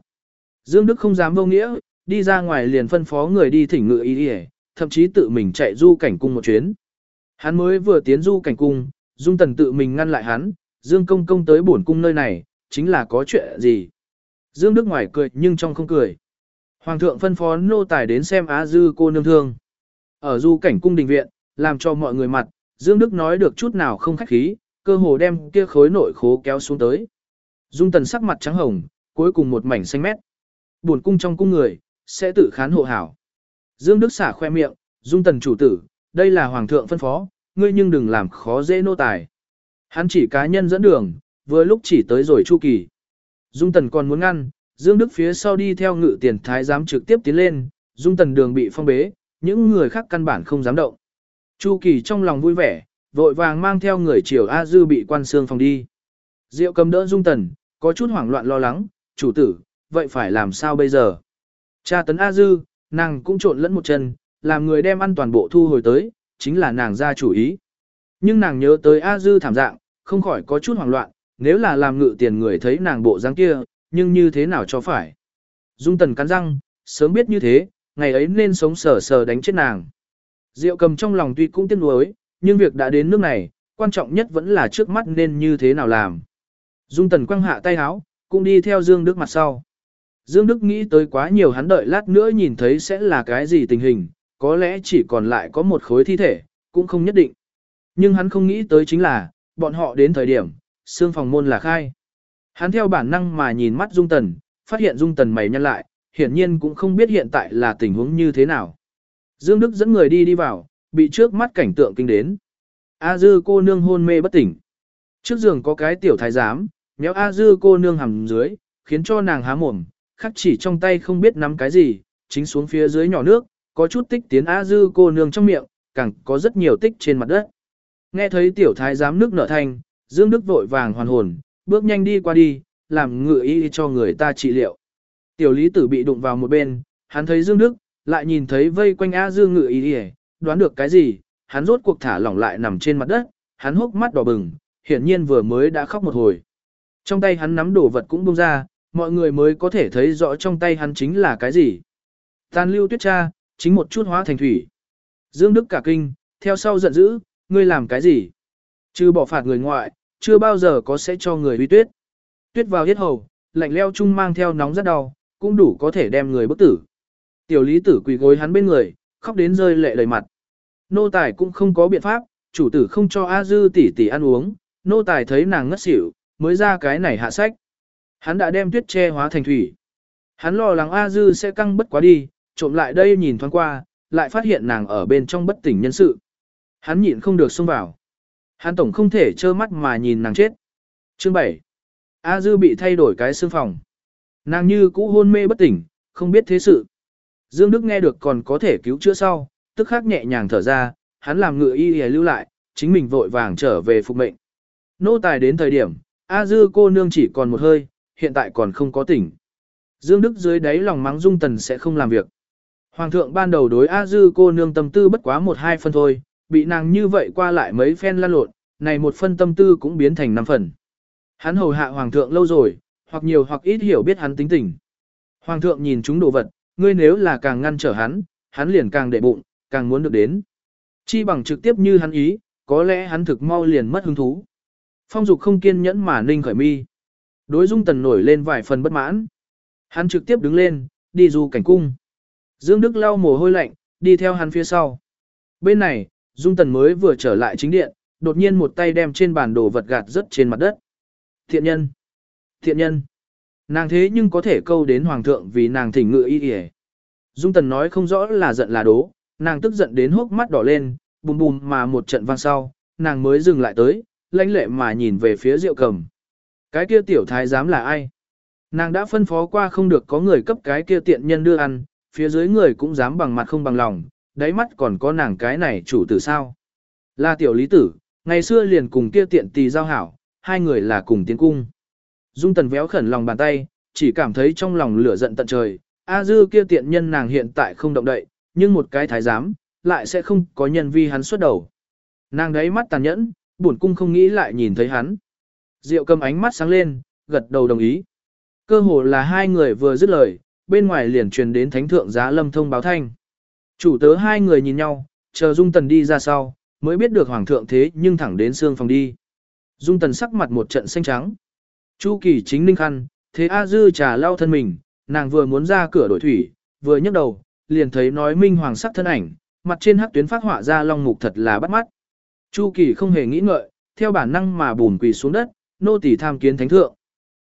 Dương Đức không dám vô nghĩa, đi ra ngoài liền phân phó người đi thỉnh ngựa y thậm chí tự mình chạy du cảnh cung một chuyến. Hắn mới vừa tiến du cảnh cung, Dung Tần tự mình ngăn lại hắn, Dương Công Công tới bổn cung nơi này, chính là có chuyện gì. Dương Đức ngoài cười nhưng trong không cười. Hoàng thượng phân phó nô tài đến xem Á Dư cô nương thương. Ở du cảnh cung đình viện, làm cho mọi người mặt, Dương Đức nói được chút nào không khách khí, cơ hồ đem kia khối nội khố kéo xuống tới. Dung Tần sắc mặt trắng hồng, cuối cùng một mảnh xanh mét. Buồn cung trong cung người, sẽ tự khán hộ hảo. Dương Đức xả khoe miệng, Dung Tần chủ tử, đây là hoàng thượng phân phó, ngươi nhưng đừng làm khó dễ nô tài. Hắn chỉ cá nhân dẫn đường, vừa lúc chỉ tới rồi Chu Kỳ. Dung Tần còn muốn ngăn, Dương Đức phía sau đi theo ngự tiền thái giám trực tiếp tiến lên, Dung Tần đường bị phong bế, những người khác căn bản không dám động. Chu Kỳ trong lòng vui vẻ, vội vàng mang theo người triều A Dư bị quan xương phòng đi. Diệu cầm đỡ Dung Tần, có chút hoảng loạn lo lắng, chủ tử, vậy phải làm sao bây giờ? Cha tấn A Dư, nàng cũng trộn lẫn một chân, làm người đem ăn toàn bộ thu hồi tới, chính là nàng ra chủ ý. Nhưng nàng nhớ tới A Dư thảm dạng, không khỏi có chút hoảng loạn, nếu là làm ngự tiền người thấy nàng bộ dáng kia, nhưng như thế nào cho phải. Dung Tần cắn răng, sớm biết như thế, ngày ấy nên sống sờ sờ đánh chết nàng. Diệu cầm trong lòng tuy cũng tiếc nuối, nhưng việc đã đến nước này, quan trọng nhất vẫn là trước mắt nên như thế nào làm. Dung Tần quăng hạ tay háo, cũng đi theo Dương Đức mặt sau. Dương Đức nghĩ tới quá nhiều hắn đợi lát nữa nhìn thấy sẽ là cái gì tình hình, có lẽ chỉ còn lại có một khối thi thể, cũng không nhất định. Nhưng hắn không nghĩ tới chính là, bọn họ đến thời điểm, xương phòng môn là khai. Hắn theo bản năng mà nhìn mắt Dung Tần, phát hiện Dung Tần mày nhăn lại, hiển nhiên cũng không biết hiện tại là tình huống như thế nào. Dương Đức dẫn người đi đi vào, bị trước mắt cảnh tượng kinh đến. A Dư cô nương hôn mê bất tỉnh. Trước giường có cái tiểu thái giám, nhéo A Dư cô nương hầm dưới, khiến cho nàng há mồm, khắc chỉ trong tay không biết nắm cái gì, chính xuống phía dưới nhỏ nước, có chút tích tiến A Dư cô nương trong miệng, càng có rất nhiều tích trên mặt đất. Nghe thấy tiểu thái giám nước nở thanh, Dương Đức vội vàng hoàn hồn, bước nhanh đi qua đi, làm ngựa y cho người ta trị liệu. Tiểu lý tử bị đụng vào một bên, hắn thấy Dương Đức, lại nhìn thấy vây quanh A Dương ngự ý đi đoán được cái gì, hắn rốt cuộc thả lỏng lại nằm trên mặt đất, hắn hốc mắt đỏ bừng, hiển nhiên vừa mới đã khóc một hồi. Trong tay hắn nắm đồ vật cũng bông ra, mọi người mới có thể thấy rõ trong tay hắn chính là cái gì. Tàn lưu tuyết cha, chính một chút hóa thành thủy. Dương Đức cả kinh, theo sau giận dữ, ngươi làm cái gì? Chứ bỏ phạt người ngoại, chưa bao giờ có sẽ cho người uy tuyết. Tuyết vào hết hầu, lạnh leo chung mang theo nóng rất đau, cũng đủ có thể đem người bức tử. Tiểu lý tử quỳ gối hắn bên người, khóc đến rơi lệ đầy mặt. Nô tài cũng không có biện pháp, chủ tử không cho A Dư tỷ tỷ ăn uống, nô tài thấy nàng ngất xỉu, mới ra cái này hạ sách. Hắn đã đem tuyết che hóa thành thủy. Hắn lo lắng A Dư sẽ căng bất quá đi, trộm lại đây nhìn thoáng qua, lại phát hiện nàng ở bên trong bất tỉnh nhân sự. Hắn nhịn không được xông vào. Hắn tổng không thể trơ mắt mà nhìn nàng chết. Chương 7. A Dư bị thay đổi cái xương phòng. Nàng như cũ hôn mê bất tỉnh, không biết thế sự. Dương Đức nghe được còn có thể cứu chữa sau, tức khắc nhẹ nhàng thở ra, hắn làm ngựa y y lưu lại, chính mình vội vàng trở về phục mệnh. Nô tài đến thời điểm, A Dư cô nương chỉ còn một hơi, hiện tại còn không có tỉnh. Dương Đức dưới đáy lòng mắng Dung Tần sẽ không làm việc. Hoàng thượng ban đầu đối A Dư cô nương tâm tư bất quá một hai phân thôi, bị nàng như vậy qua lại mấy phen lan lộn, này một phân tâm tư cũng biến thành năm phần. Hắn hầu hạ hoàng thượng lâu rồi, hoặc nhiều hoặc ít hiểu biết hắn tính tình. Hoàng thượng nhìn chúng đồ vật, ngươi nếu là càng ngăn trở hắn, hắn liền càng đệ bụng, càng muốn được đến. Chi bằng trực tiếp như hắn ý, có lẽ hắn thực mau liền mất hứng thú. Phong dục không kiên nhẫn mà ninh khởi mi. Đối dung tần nổi lên vài phần bất mãn. Hắn trực tiếp đứng lên, đi du cảnh cung. Dương Đức lau mồ hôi lạnh, đi theo hắn phía sau. Bên này, dung tần mới vừa trở lại chính điện, đột nhiên một tay đem trên bàn đồ vật gạt rớt trên mặt đất. Thiện nhân! Thiện nhân! Nàng thế nhưng có thể câu đến hoàng thượng vì nàng thỉnh ngự y y Dung tần nói không rõ là giận là đố, nàng tức giận đến hốc mắt đỏ lên, bùm bùm mà một trận vang sau, nàng mới dừng lại tới, lãnh lệ mà nhìn về phía rượu cầm. Cái kia tiểu thái giám là ai? Nàng đã phân phó qua không được có người cấp cái kia tiện nhân đưa ăn, phía dưới người cũng dám bằng mặt không bằng lòng, đáy mắt còn có nàng cái này chủ tử sao. Là tiểu lý tử, ngày xưa liền cùng kia tiện tì giao hảo, hai người là cùng tiến cung. Dung tần véo khẩn lòng bàn tay, chỉ cảm thấy trong lòng lửa giận tận trời, A dư kia tiện nhân nàng hiện tại không động đậy, nhưng một cái thái giám, lại sẽ không có nhân vi hắn xuất đầu. Nàng đấy mắt tàn nhẫn, buồn cung không nghĩ lại nhìn thấy hắn. Diệu cầm ánh mắt sáng lên, gật đầu đồng ý. Cơ hồ là hai người vừa dứt lời, bên ngoài liền truyền đến thánh thượng giá lâm thông báo thanh. Chủ tớ hai người nhìn nhau, chờ Dung Tần đi ra sau, mới biết được hoàng thượng thế nhưng thẳng đến xương phòng đi. Dung Tần sắc mặt một trận xanh trắng. Chu kỳ chính ninh khăn, thế A Dư trà lau thân mình, nàng vừa muốn ra cửa đổi thủy, vừa nhấc đầu, liền thấy nói minh hoàng sắc thân ảnh, mặt trên hắc tuyến phát họa ra long mục thật là bắt mắt. Chu kỳ không hề nghĩ ngợi, theo bản năng mà bùn quỳ xuống đất, nô tỳ tham kiến thánh thượng.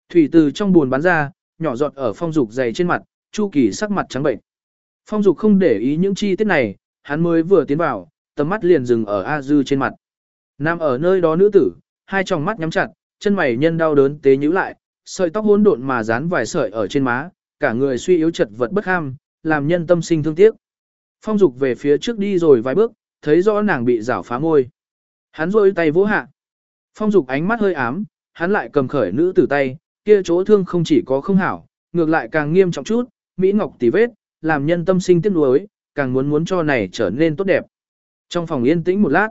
Thủy từ trong buồn bắn ra, nhỏ giọt ở phong dục dày trên mặt, Chu Kỳ sắc mặt trắng bệnh. Phong dục không để ý những chi tiết này, hắn mới vừa tiến vào, tầm mắt liền dừng ở A Dư trên mặt. Nam ở nơi đó nữ tử, hai tròng mắt nhắm chặt, chân mày nhân đau đớn tế nhíu lại, sợi tóc hỗn độn mà dán vài sợi ở trên má, cả người suy yếu chật vật bất ham, làm nhân tâm sinh thương tiếc. Phong dục về phía trước đi rồi vài bước, thấy rõ nàng bị rảo phá môi. Hắn rôi tay vỗ hạ. Phong dục ánh mắt hơi ám, hắn lại cầm khởi nữ tử tay, kia chỗ thương không chỉ có không hảo, ngược lại càng nghiêm trọng chút, Mỹ Ngọc tỉ vết, làm nhân tâm sinh tiếc nuối, càng muốn muốn cho này trở nên tốt đẹp. Trong phòng yên tĩnh một lát,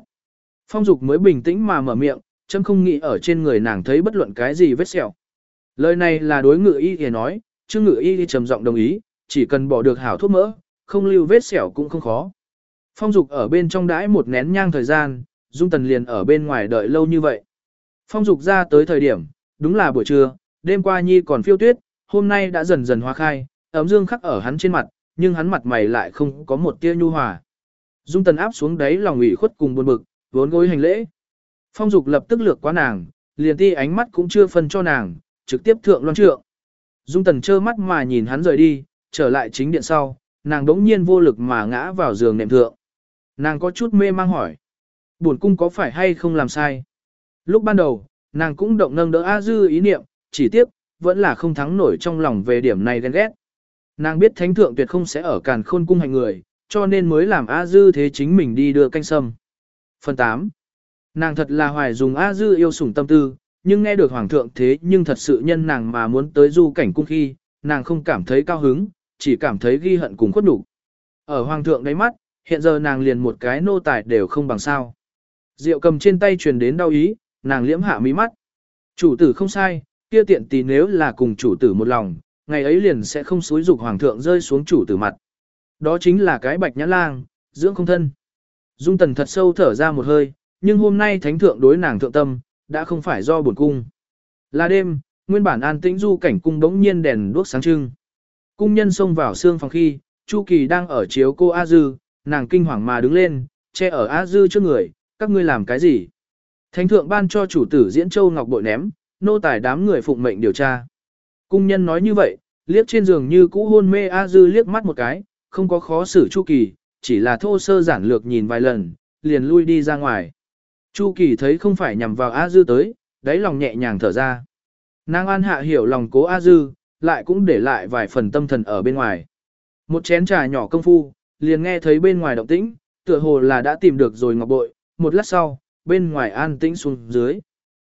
Phong Dục mới bình tĩnh mà mở miệng, chấm không nghĩ ở trên người nàng thấy bất luận cái gì vết sẹo. Lời này là đối ngự y thì nói, chứ ngự y thì trầm giọng đồng ý, chỉ cần bỏ được hảo thuốc mỡ, không lưu vết sẹo cũng không khó. Phong Dục ở bên trong đãi một nén nhang thời gian, Dung Tần liền ở bên ngoài đợi lâu như vậy. Phong Dục ra tới thời điểm, đúng là buổi trưa, đêm qua Nhi còn phiêu tuyết, hôm nay đã dần dần hoa khai, ấm dương khắc ở hắn trên mặt, nhưng hắn mặt mày lại không có một tia nhu hòa. Dung Tần áp xuống đáy lòng ủy khuất cùng buồn bực, vốn gối hành lễ. Phong Dục lập tức lược qua nàng, liền ti ánh mắt cũng chưa phân cho nàng, trực tiếp thượng loan trượng. Dung Tần trơ mắt mà nhìn hắn rời đi, trở lại chính điện sau, nàng đống nhiên vô lực mà ngã vào giường nệm thượng. Nàng có chút mê mang hỏi. Buồn cung có phải hay không làm sai? Lúc ban đầu, nàng cũng động nâng đỡ A Dư ý niệm, chỉ tiếc, vẫn là không thắng nổi trong lòng về điểm này ghen ghét. Nàng biết thánh thượng tuyệt không sẽ ở càn khôn cung hành người, cho nên mới làm A Dư thế chính mình đi đưa canh sâm. Phần 8. Nàng thật là hoài dùng A Dư yêu sủng tâm tư, nhưng nghe được hoàng thượng thế nhưng thật sự nhân nàng mà muốn tới du cảnh cung khi, nàng không cảm thấy cao hứng, chỉ cảm thấy ghi hận cùng khuất đủ. Ở hoàng thượng đáy mắt, hiện giờ nàng liền một cái nô tài đều không bằng sao. Rượu cầm trên tay truyền đến đau ý, nàng liễm hạ mí mắt. Chủ tử không sai, kia tiện tì nếu là cùng chủ tử một lòng, ngày ấy liền sẽ không xúi dục hoàng thượng rơi xuống chủ tử mặt. Đó chính là cái bạch nhã lang, dưỡng không thân. Dung tần thật sâu thở ra một hơi, nhưng hôm nay thánh thượng đối nàng thượng tâm, đã không phải do buồn cung. Là đêm, nguyên bản an tĩnh du cảnh cung đống nhiên đèn đuốc sáng trưng. Cung nhân xông vào xương phòng khi, Chu Kỳ đang ở chiếu cô A Dư, nàng kinh hoàng mà đứng lên, che ở A Dư trước người, các ngươi làm cái gì? Thánh thượng ban cho chủ tử diễn châu ngọc bội ném, nô tài đám người phụng mệnh điều tra. Cung nhân nói như vậy, liếc trên giường như cũ hôn mê A Dư liếc mắt một cái, không có khó xử Chu Kỳ, chỉ là thô sơ giản lược nhìn vài lần, liền lui đi ra ngoài. Chu Kỳ thấy không phải nhằm vào A Dư tới, đáy lòng nhẹ nhàng thở ra. Nàng an hạ hiểu lòng cố A Dư, lại cũng để lại vài phần tâm thần ở bên ngoài. Một chén trà nhỏ công phu, liền nghe thấy bên ngoài động tĩnh, tựa hồ là đã tìm được rồi ngọc bội, một lát sau, bên ngoài an tĩnh xuống dưới.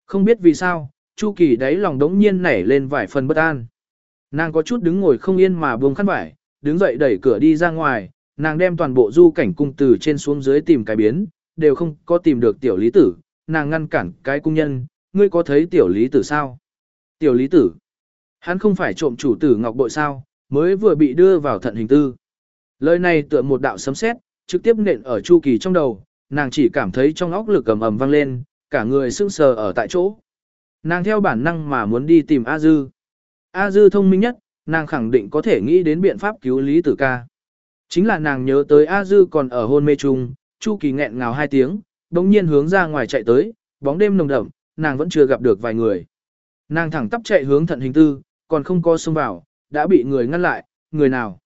Không biết vì sao, Chu Kỳ đáy lòng đống nhiên nảy lên vài phần bất an. Nàng có chút đứng ngồi không yên mà buông khăn vải, đứng dậy đẩy cửa đi ra ngoài, nàng đem toàn bộ du cảnh cung từ trên xuống dưới tìm cái biến, đều không có tìm được tiểu lý tử, nàng ngăn cản cái cung nhân, ngươi có thấy tiểu lý tử sao? Tiểu lý tử, hắn không phải trộm chủ tử ngọc bội sao, mới vừa bị đưa vào thận hình tư. Lời này tựa một đạo sấm sét, trực tiếp nện ở Chu Kỳ trong đầu, nàng chỉ cảm thấy trong óc lực ầm ầm vang lên, cả người sững sờ ở tại chỗ. Nàng theo bản năng mà muốn đi tìm A Dư. A Dư thông minh nhất, nàng khẳng định có thể nghĩ đến biện pháp cứu Lý Tử ca. Chính là nàng nhớ tới A Dư còn ở hôn mê chung, Chu Kỳ nghẹn ngào hai tiếng, bỗng nhiên hướng ra ngoài chạy tới, bóng đêm nồng đậm, nàng vẫn chưa gặp được vài người. Nàng thẳng tắp chạy hướng thận hình tư, còn không có xông vào, đã bị người ngăn lại, người nào?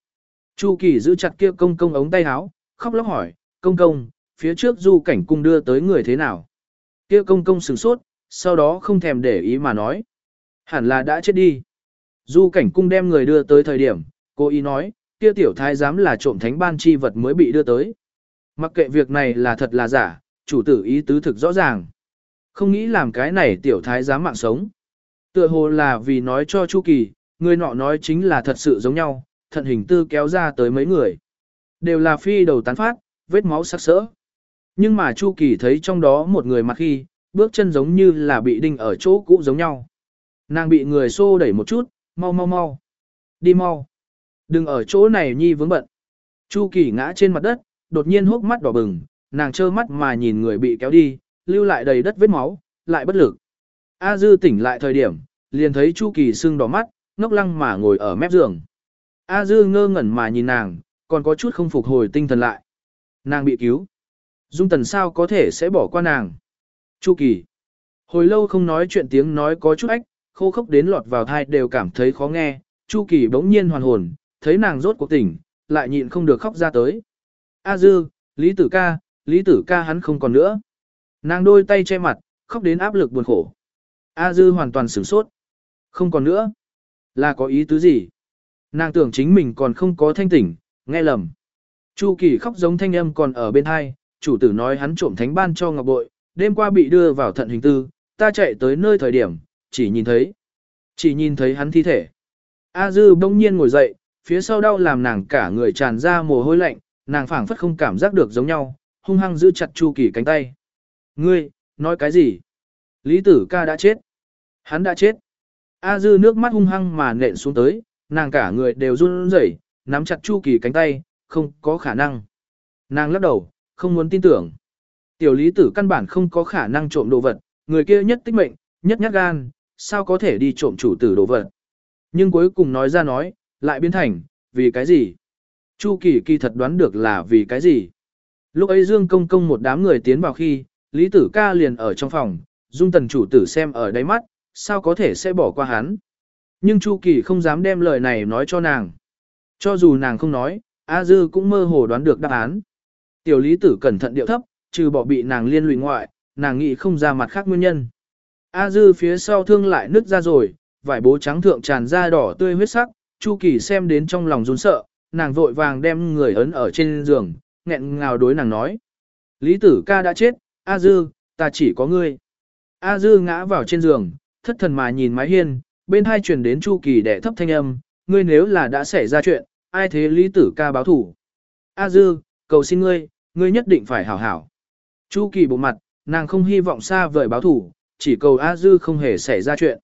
Chu Kỳ giữ chặt kia công công ống tay áo, khóc lóc hỏi, công công, phía trước du cảnh cung đưa tới người thế nào? Kia công công sửng sốt, sau đó không thèm để ý mà nói. Hẳn là đã chết đi. Du cảnh cung đem người đưa tới thời điểm, cô ý nói, kia tiểu thái giám là trộm thánh ban chi vật mới bị đưa tới. Mặc kệ việc này là thật là giả, chủ tử ý tứ thực rõ ràng. Không nghĩ làm cái này tiểu thái dám mạng sống. Tựa hồ là vì nói cho Chu Kỳ, người nọ nói chính là thật sự giống nhau, thận hình tư kéo ra tới mấy người. Đều là phi đầu tán phát, vết máu sắc sỡ. Nhưng mà Chu Kỳ thấy trong đó một người mặt khi, bước chân giống như là bị đinh ở chỗ cũ giống nhau. Nàng bị người xô đẩy một chút, mau mau mau. Đi mau. Đừng ở chỗ này nhi vướng bận. Chu Kỳ ngã trên mặt đất, đột nhiên hốc mắt đỏ bừng, nàng trơ mắt mà nhìn người bị kéo đi, lưu lại đầy đất vết máu, lại bất lực. A Dư tỉnh lại thời điểm, liền thấy Chu Kỳ sưng đỏ mắt, ngốc lăng mà ngồi ở mép giường. A Dư ngơ ngẩn mà nhìn nàng, còn có chút không phục hồi tinh thần lại. Nàng bị cứu. Dung Tần sao có thể sẽ bỏ qua nàng. Chu Kỳ. Hồi lâu không nói chuyện tiếng nói có chút ách, khô khốc đến lọt vào thai đều cảm thấy khó nghe. Chu Kỳ bỗng nhiên hoàn hồn, thấy nàng rốt cuộc tỉnh, lại nhịn không được khóc ra tới. A Dư, Lý Tử ca, Lý Tử ca hắn không còn nữa. Nàng đôi tay che mặt, khóc đến áp lực buồn khổ. A Dư hoàn toàn sửng sốt. Không còn nữa. Là có ý tứ gì? Nàng tưởng chính mình còn không có thanh tỉnh, nghe lầm. Chu Kỳ khóc giống thanh âm còn ở bên hai, chủ tử nói hắn trộm thánh ban cho ngọc bội, đêm qua bị đưa vào thận hình tư, ta chạy tới nơi thời điểm, chỉ nhìn thấy. Chỉ nhìn thấy hắn thi thể. A Dư bỗng nhiên ngồi dậy, phía sau đau làm nàng cả người tràn ra mồ hôi lạnh, nàng phảng phất không cảm giác được giống nhau, hung hăng giữ chặt Chu Kỳ cánh tay. Ngươi, nói cái gì? Lý tử ca đã chết. Hắn đã chết. A dư nước mắt hung hăng mà nện xuống tới, nàng cả người đều run rẩy, nắm chặt Chu Kỳ cánh tay, không có khả năng. Nàng lắc đầu, không muốn tin tưởng. Tiểu lý tử căn bản không có khả năng trộm đồ vật, người kia nhất tích mệnh, nhất nhát gan, sao có thể đi trộm chủ tử đồ vật. Nhưng cuối cùng nói ra nói, lại biến thành, vì cái gì? Chu Kỳ kỳ thật đoán được là vì cái gì? Lúc ấy Dương Công Công một đám người tiến vào khi, Lý Tử Ca liền ở trong phòng, Dung Tần chủ tử xem ở đáy mắt, sao có thể sẽ bỏ qua hắn. Nhưng Chu Kỳ không dám đem lời này nói cho nàng. Cho dù nàng không nói, A Dư cũng mơ hồ đoán được đáp án. Tiểu lý tử cẩn thận điệu thấp, trừ bỏ bị nàng liên lụy ngoại, nàng nghĩ không ra mặt khác nguyên nhân. A Dư phía sau thương lại nứt ra rồi, vải bố trắng thượng tràn ra đỏ tươi huyết sắc, Chu Kỳ xem đến trong lòng run sợ, nàng vội vàng đem người ấn ở trên giường, nghẹn ngào đối nàng nói. Lý tử ca đã chết, A Dư, ta chỉ có ngươi. A Dư ngã vào trên giường, thất thần mà nhìn mái hiên, bên hai truyền đến Chu Kỳ đẻ thấp thanh âm, ngươi nếu là đã xảy ra chuyện, ai thế lý tử ca báo thủ. A dư, cầu xin ngươi, ngươi nhất định phải hảo hảo. Chu kỳ bộ mặt, nàng không hy vọng xa vời báo thủ, chỉ cầu A dư không hề xảy ra chuyện.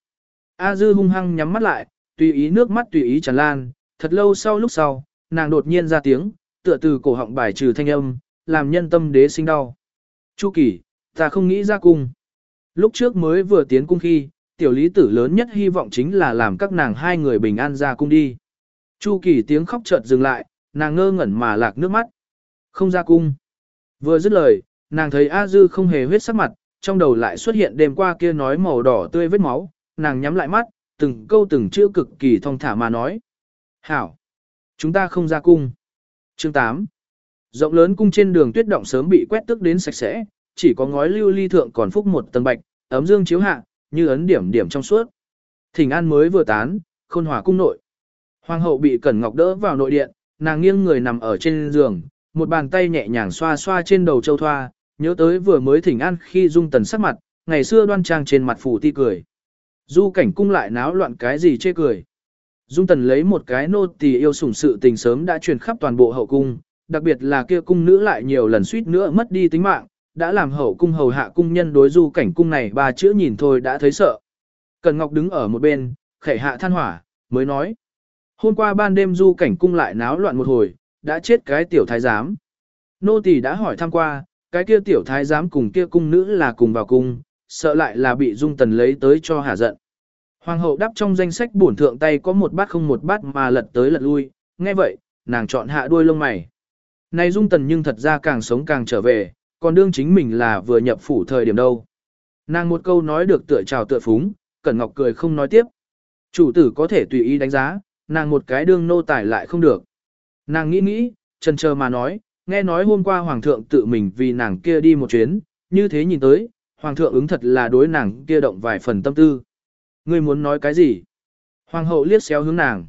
A dư hung hăng nhắm mắt lại, tùy ý nước mắt tùy ý tràn lan, thật lâu sau lúc sau, nàng đột nhiên ra tiếng, tựa từ cổ họng bài trừ thanh âm, làm nhân tâm đế sinh đau. Chu kỳ, ta không nghĩ ra cung. Lúc trước mới vừa tiến cung khi, tiểu lý tử lớn nhất hy vọng chính là làm các nàng hai người bình an ra cung đi. Chu kỳ tiếng khóc chợt dừng lại, nàng ngơ ngẩn mà lạc nước mắt. Không ra cung. Vừa dứt lời, nàng thấy A Dư không hề huyết sắc mặt, trong đầu lại xuất hiện đêm qua kia nói màu đỏ tươi vết máu, nàng nhắm lại mắt, từng câu từng chữ cực kỳ thong thả mà nói. Hảo! Chúng ta không ra cung. Chương 8 Rộng lớn cung trên đường tuyết động sớm bị quét tước đến sạch sẽ, chỉ có ngói lưu ly thượng còn phúc một tầng bạch, ấm dương chiếu hạ, như ấn điểm điểm trong suốt. Thỉnh an mới vừa tán, khôn hòa cung nội. Hoàng hậu bị Cẩn Ngọc đỡ vào nội điện, nàng nghiêng người nằm ở trên giường, một bàn tay nhẹ nhàng xoa xoa trên đầu châu thoa, nhớ tới vừa mới thỉnh an khi dung tần sắc mặt, ngày xưa đoan trang trên mặt phủ ti cười. Du cảnh cung lại náo loạn cái gì chê cười. Dung tần lấy một cái nô tỳ yêu sủng sự tình sớm đã truyền khắp toàn bộ hậu cung, đặc biệt là kia cung nữ lại nhiều lần suýt nữa mất đi tính mạng, đã làm hậu cung hầu hạ cung nhân đối du cảnh cung này ba chữ nhìn thôi đã thấy sợ. Cần Ngọc đứng ở một bên, khẽ hạ than hỏa, mới nói. Hôm qua ban đêm du cảnh cung lại náo loạn một hồi, đã chết cái tiểu thái giám. Nô tỳ đã hỏi thăm qua, cái kia tiểu thái giám cùng kia cung nữ là cùng vào cung, sợ lại là bị dung tần lấy tới cho hả giận. Hoàng hậu đắp trong danh sách bổn thượng tay có một bát không một bát mà lật tới lật lui, nghe vậy, nàng chọn hạ đuôi lông mày. Này dung tần nhưng thật ra càng sống càng trở về, còn đương chính mình là vừa nhập phủ thời điểm đâu. Nàng một câu nói được tựa trào tựa phúng, Cẩn Ngọc cười không nói tiếp. Chủ tử có thể tùy ý đánh giá, nàng một cái đương nô tải lại không được. Nàng nghĩ nghĩ, chần chờ mà nói, nghe nói hôm qua hoàng thượng tự mình vì nàng kia đi một chuyến, như thế nhìn tới, hoàng thượng ứng thật là đối nàng kia động vài phần tâm tư. Ngươi muốn nói cái gì? Hoàng hậu liếc xéo hướng nàng.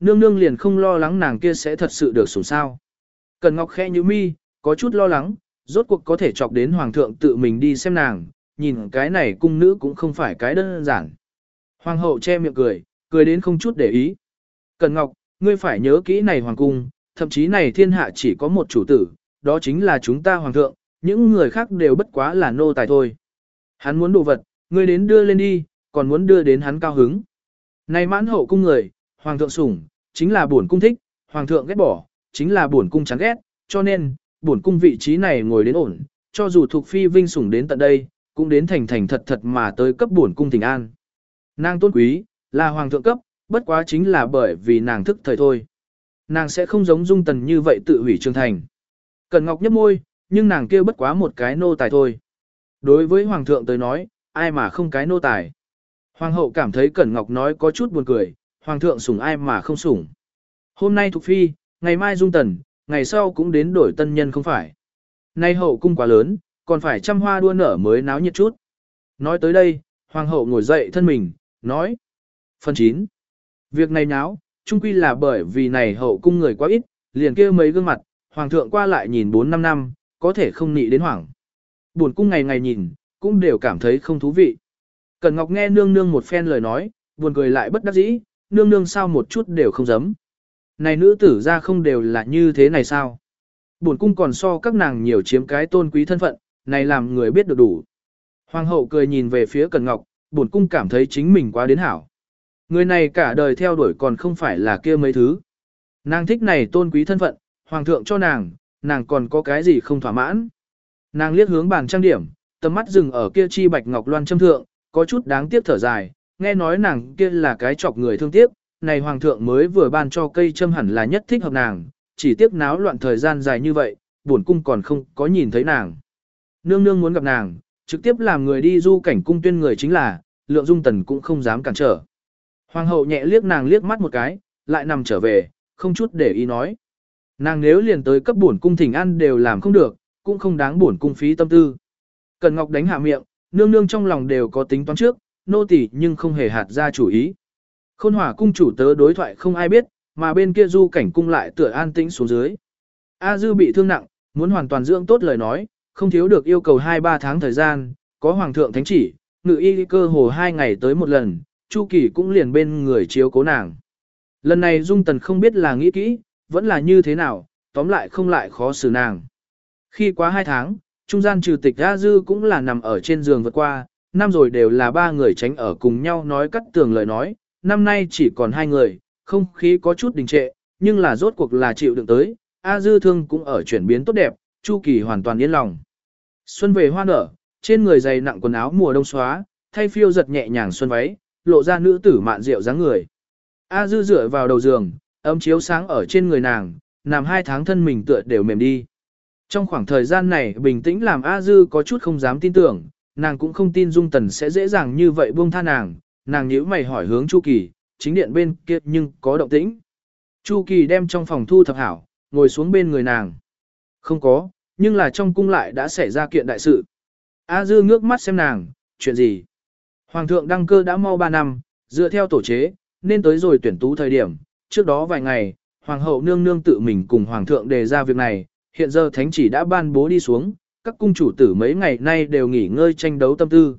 Nương nương liền không lo lắng nàng kia sẽ thật sự được sủng sao. Cần Ngọc khẽ như mi, có chút lo lắng, rốt cuộc có thể chọc đến hoàng thượng tự mình đi xem nàng, nhìn cái này cung nữ cũng không phải cái đơn giản. Hoàng hậu che miệng cười, cười đến không chút để ý. Cần Ngọc, ngươi phải nhớ kỹ này hoàng cung, thậm chí này thiên hạ chỉ có một chủ tử, đó chính là chúng ta hoàng thượng, những người khác đều bất quá là nô tài thôi. Hắn muốn đồ vật, ngươi đến đưa lên đi, còn muốn đưa đến hắn cao hứng. Này mãn hậu cung người, hoàng thượng sủng, chính là bổn cung thích, hoàng thượng ghét bỏ, chính là bổn cung chán ghét, cho nên, bổn cung vị trí này ngồi đến ổn, cho dù thuộc phi vinh sủng đến tận đây, cũng đến thành thành thật thật mà tới cấp bổn cung tình an. Nàng tôn quý, là hoàng thượng cấp, bất quá chính là bởi vì nàng thức thời thôi. Nàng sẽ không giống dung tần như vậy tự hủy trương thành. Cần ngọc nhấp môi, nhưng nàng kêu bất quá một cái nô tài thôi. Đối với hoàng thượng tới nói, ai mà không cái nô tài. Hoàng hậu cảm thấy Cẩn Ngọc nói có chút buồn cười, hoàng thượng sủng ai mà không sủng. Hôm nay thuộc phi, ngày mai dung tần, ngày sau cũng đến đổi tân nhân không phải. Nay hậu cung quá lớn, còn phải trăm hoa đua nở mới náo nhiệt chút. Nói tới đây, hoàng hậu ngồi dậy thân mình, nói. Phần 9. Việc này náo, chung quy là bởi vì này hậu cung người quá ít, liền kêu mấy gương mặt, hoàng thượng qua lại nhìn 4-5 năm, có thể không nị đến hoảng. Buồn cung ngày ngày nhìn, cũng đều cảm thấy không thú vị. Cẩn Ngọc nghe nương nương một phen lời nói, buồn cười lại bất đắc dĩ, nương nương sao một chút đều không dám. Này nữ tử ra không đều là như thế này sao? Bổn cung còn so các nàng nhiều chiếm cái tôn quý thân phận, này làm người biết được đủ. Hoàng hậu cười nhìn về phía Cẩn Ngọc, bổn cung cảm thấy chính mình quá đến hảo. Người này cả đời theo đuổi còn không phải là kia mấy thứ. Nàng thích này tôn quý thân phận, hoàng thượng cho nàng, nàng còn có cái gì không thỏa mãn. Nàng liếc hướng bàn trang điểm, tầm mắt dừng ở kia chi bạch ngọc loan châm thượng, có chút đáng tiếc thở dài, nghe nói nàng kia là cái chọc người thương tiếc, này hoàng thượng mới vừa ban cho cây châm hẳn là nhất thích hợp nàng, chỉ tiếc náo loạn thời gian dài như vậy, buồn cung còn không có nhìn thấy nàng. Nương nương muốn gặp nàng, trực tiếp làm người đi du cảnh cung tuyên người chính là, lượng dung tần cũng không dám cản trở. Hoàng hậu nhẹ liếc nàng liếc mắt một cái, lại nằm trở về, không chút để ý nói. Nàng nếu liền tới cấp buồn cung thỉnh ăn đều làm không được, cũng không đáng buồn cung phí tâm tư. Cần Ngọc đánh hạ miệng, nương nương trong lòng đều có tính toán trước, nô tỳ nhưng không hề hạt ra chủ ý. Khôn hỏa cung chủ tớ đối thoại không ai biết, mà bên kia du cảnh cung lại tựa an tĩnh xuống dưới. A dư bị thương nặng, muốn hoàn toàn dưỡng tốt lời nói, không thiếu được yêu cầu 2-3 tháng thời gian, có hoàng thượng thánh chỉ, ngự y cơ hồ 2 ngày tới một lần, chu kỳ cũng liền bên người chiếu cố nàng. Lần này Dung Tần không biết là nghĩ kỹ, vẫn là như thế nào, tóm lại không lại khó xử nàng. Khi quá hai tháng, trung gian trừ tịch A Dư cũng là nằm ở trên giường vượt qua, năm rồi đều là ba người tránh ở cùng nhau nói cắt tường lời nói, năm nay chỉ còn hai người, không khí có chút đình trệ, nhưng là rốt cuộc là chịu đựng tới, A Dư thương cũng ở chuyển biến tốt đẹp, Chu Kỳ hoàn toàn yên lòng. Xuân về hoa nở, trên người dày nặng quần áo mùa đông xóa, thay phiêu giật nhẹ nhàng xuân váy, lộ ra nữ tử mạn rượu dáng người. A Dư dựa vào đầu giường, ấm chiếu sáng ở trên người nàng, nằm hai tháng thân mình tựa đều mềm đi. Trong khoảng thời gian này bình tĩnh làm A Dư có chút không dám tin tưởng, nàng cũng không tin Dung Tần sẽ dễ dàng như vậy buông tha nàng, nàng nhíu mày hỏi hướng Chu Kỳ, chính điện bên kia nhưng có động tĩnh. Chu Kỳ đem trong phòng thu thập hảo, ngồi xuống bên người nàng. Không có, nhưng là trong cung lại đã xảy ra kiện đại sự. A Dư ngước mắt xem nàng, chuyện gì? Hoàng thượng đăng cơ đã mau 3 năm, dựa theo tổ chế, nên tới rồi tuyển tú thời điểm. Trước đó vài ngày, Hoàng hậu nương nương tự mình cùng Hoàng thượng đề ra việc này, hiện giờ thánh chỉ đã ban bố đi xuống, các cung chủ tử mấy ngày nay đều nghỉ ngơi tranh đấu tâm tư.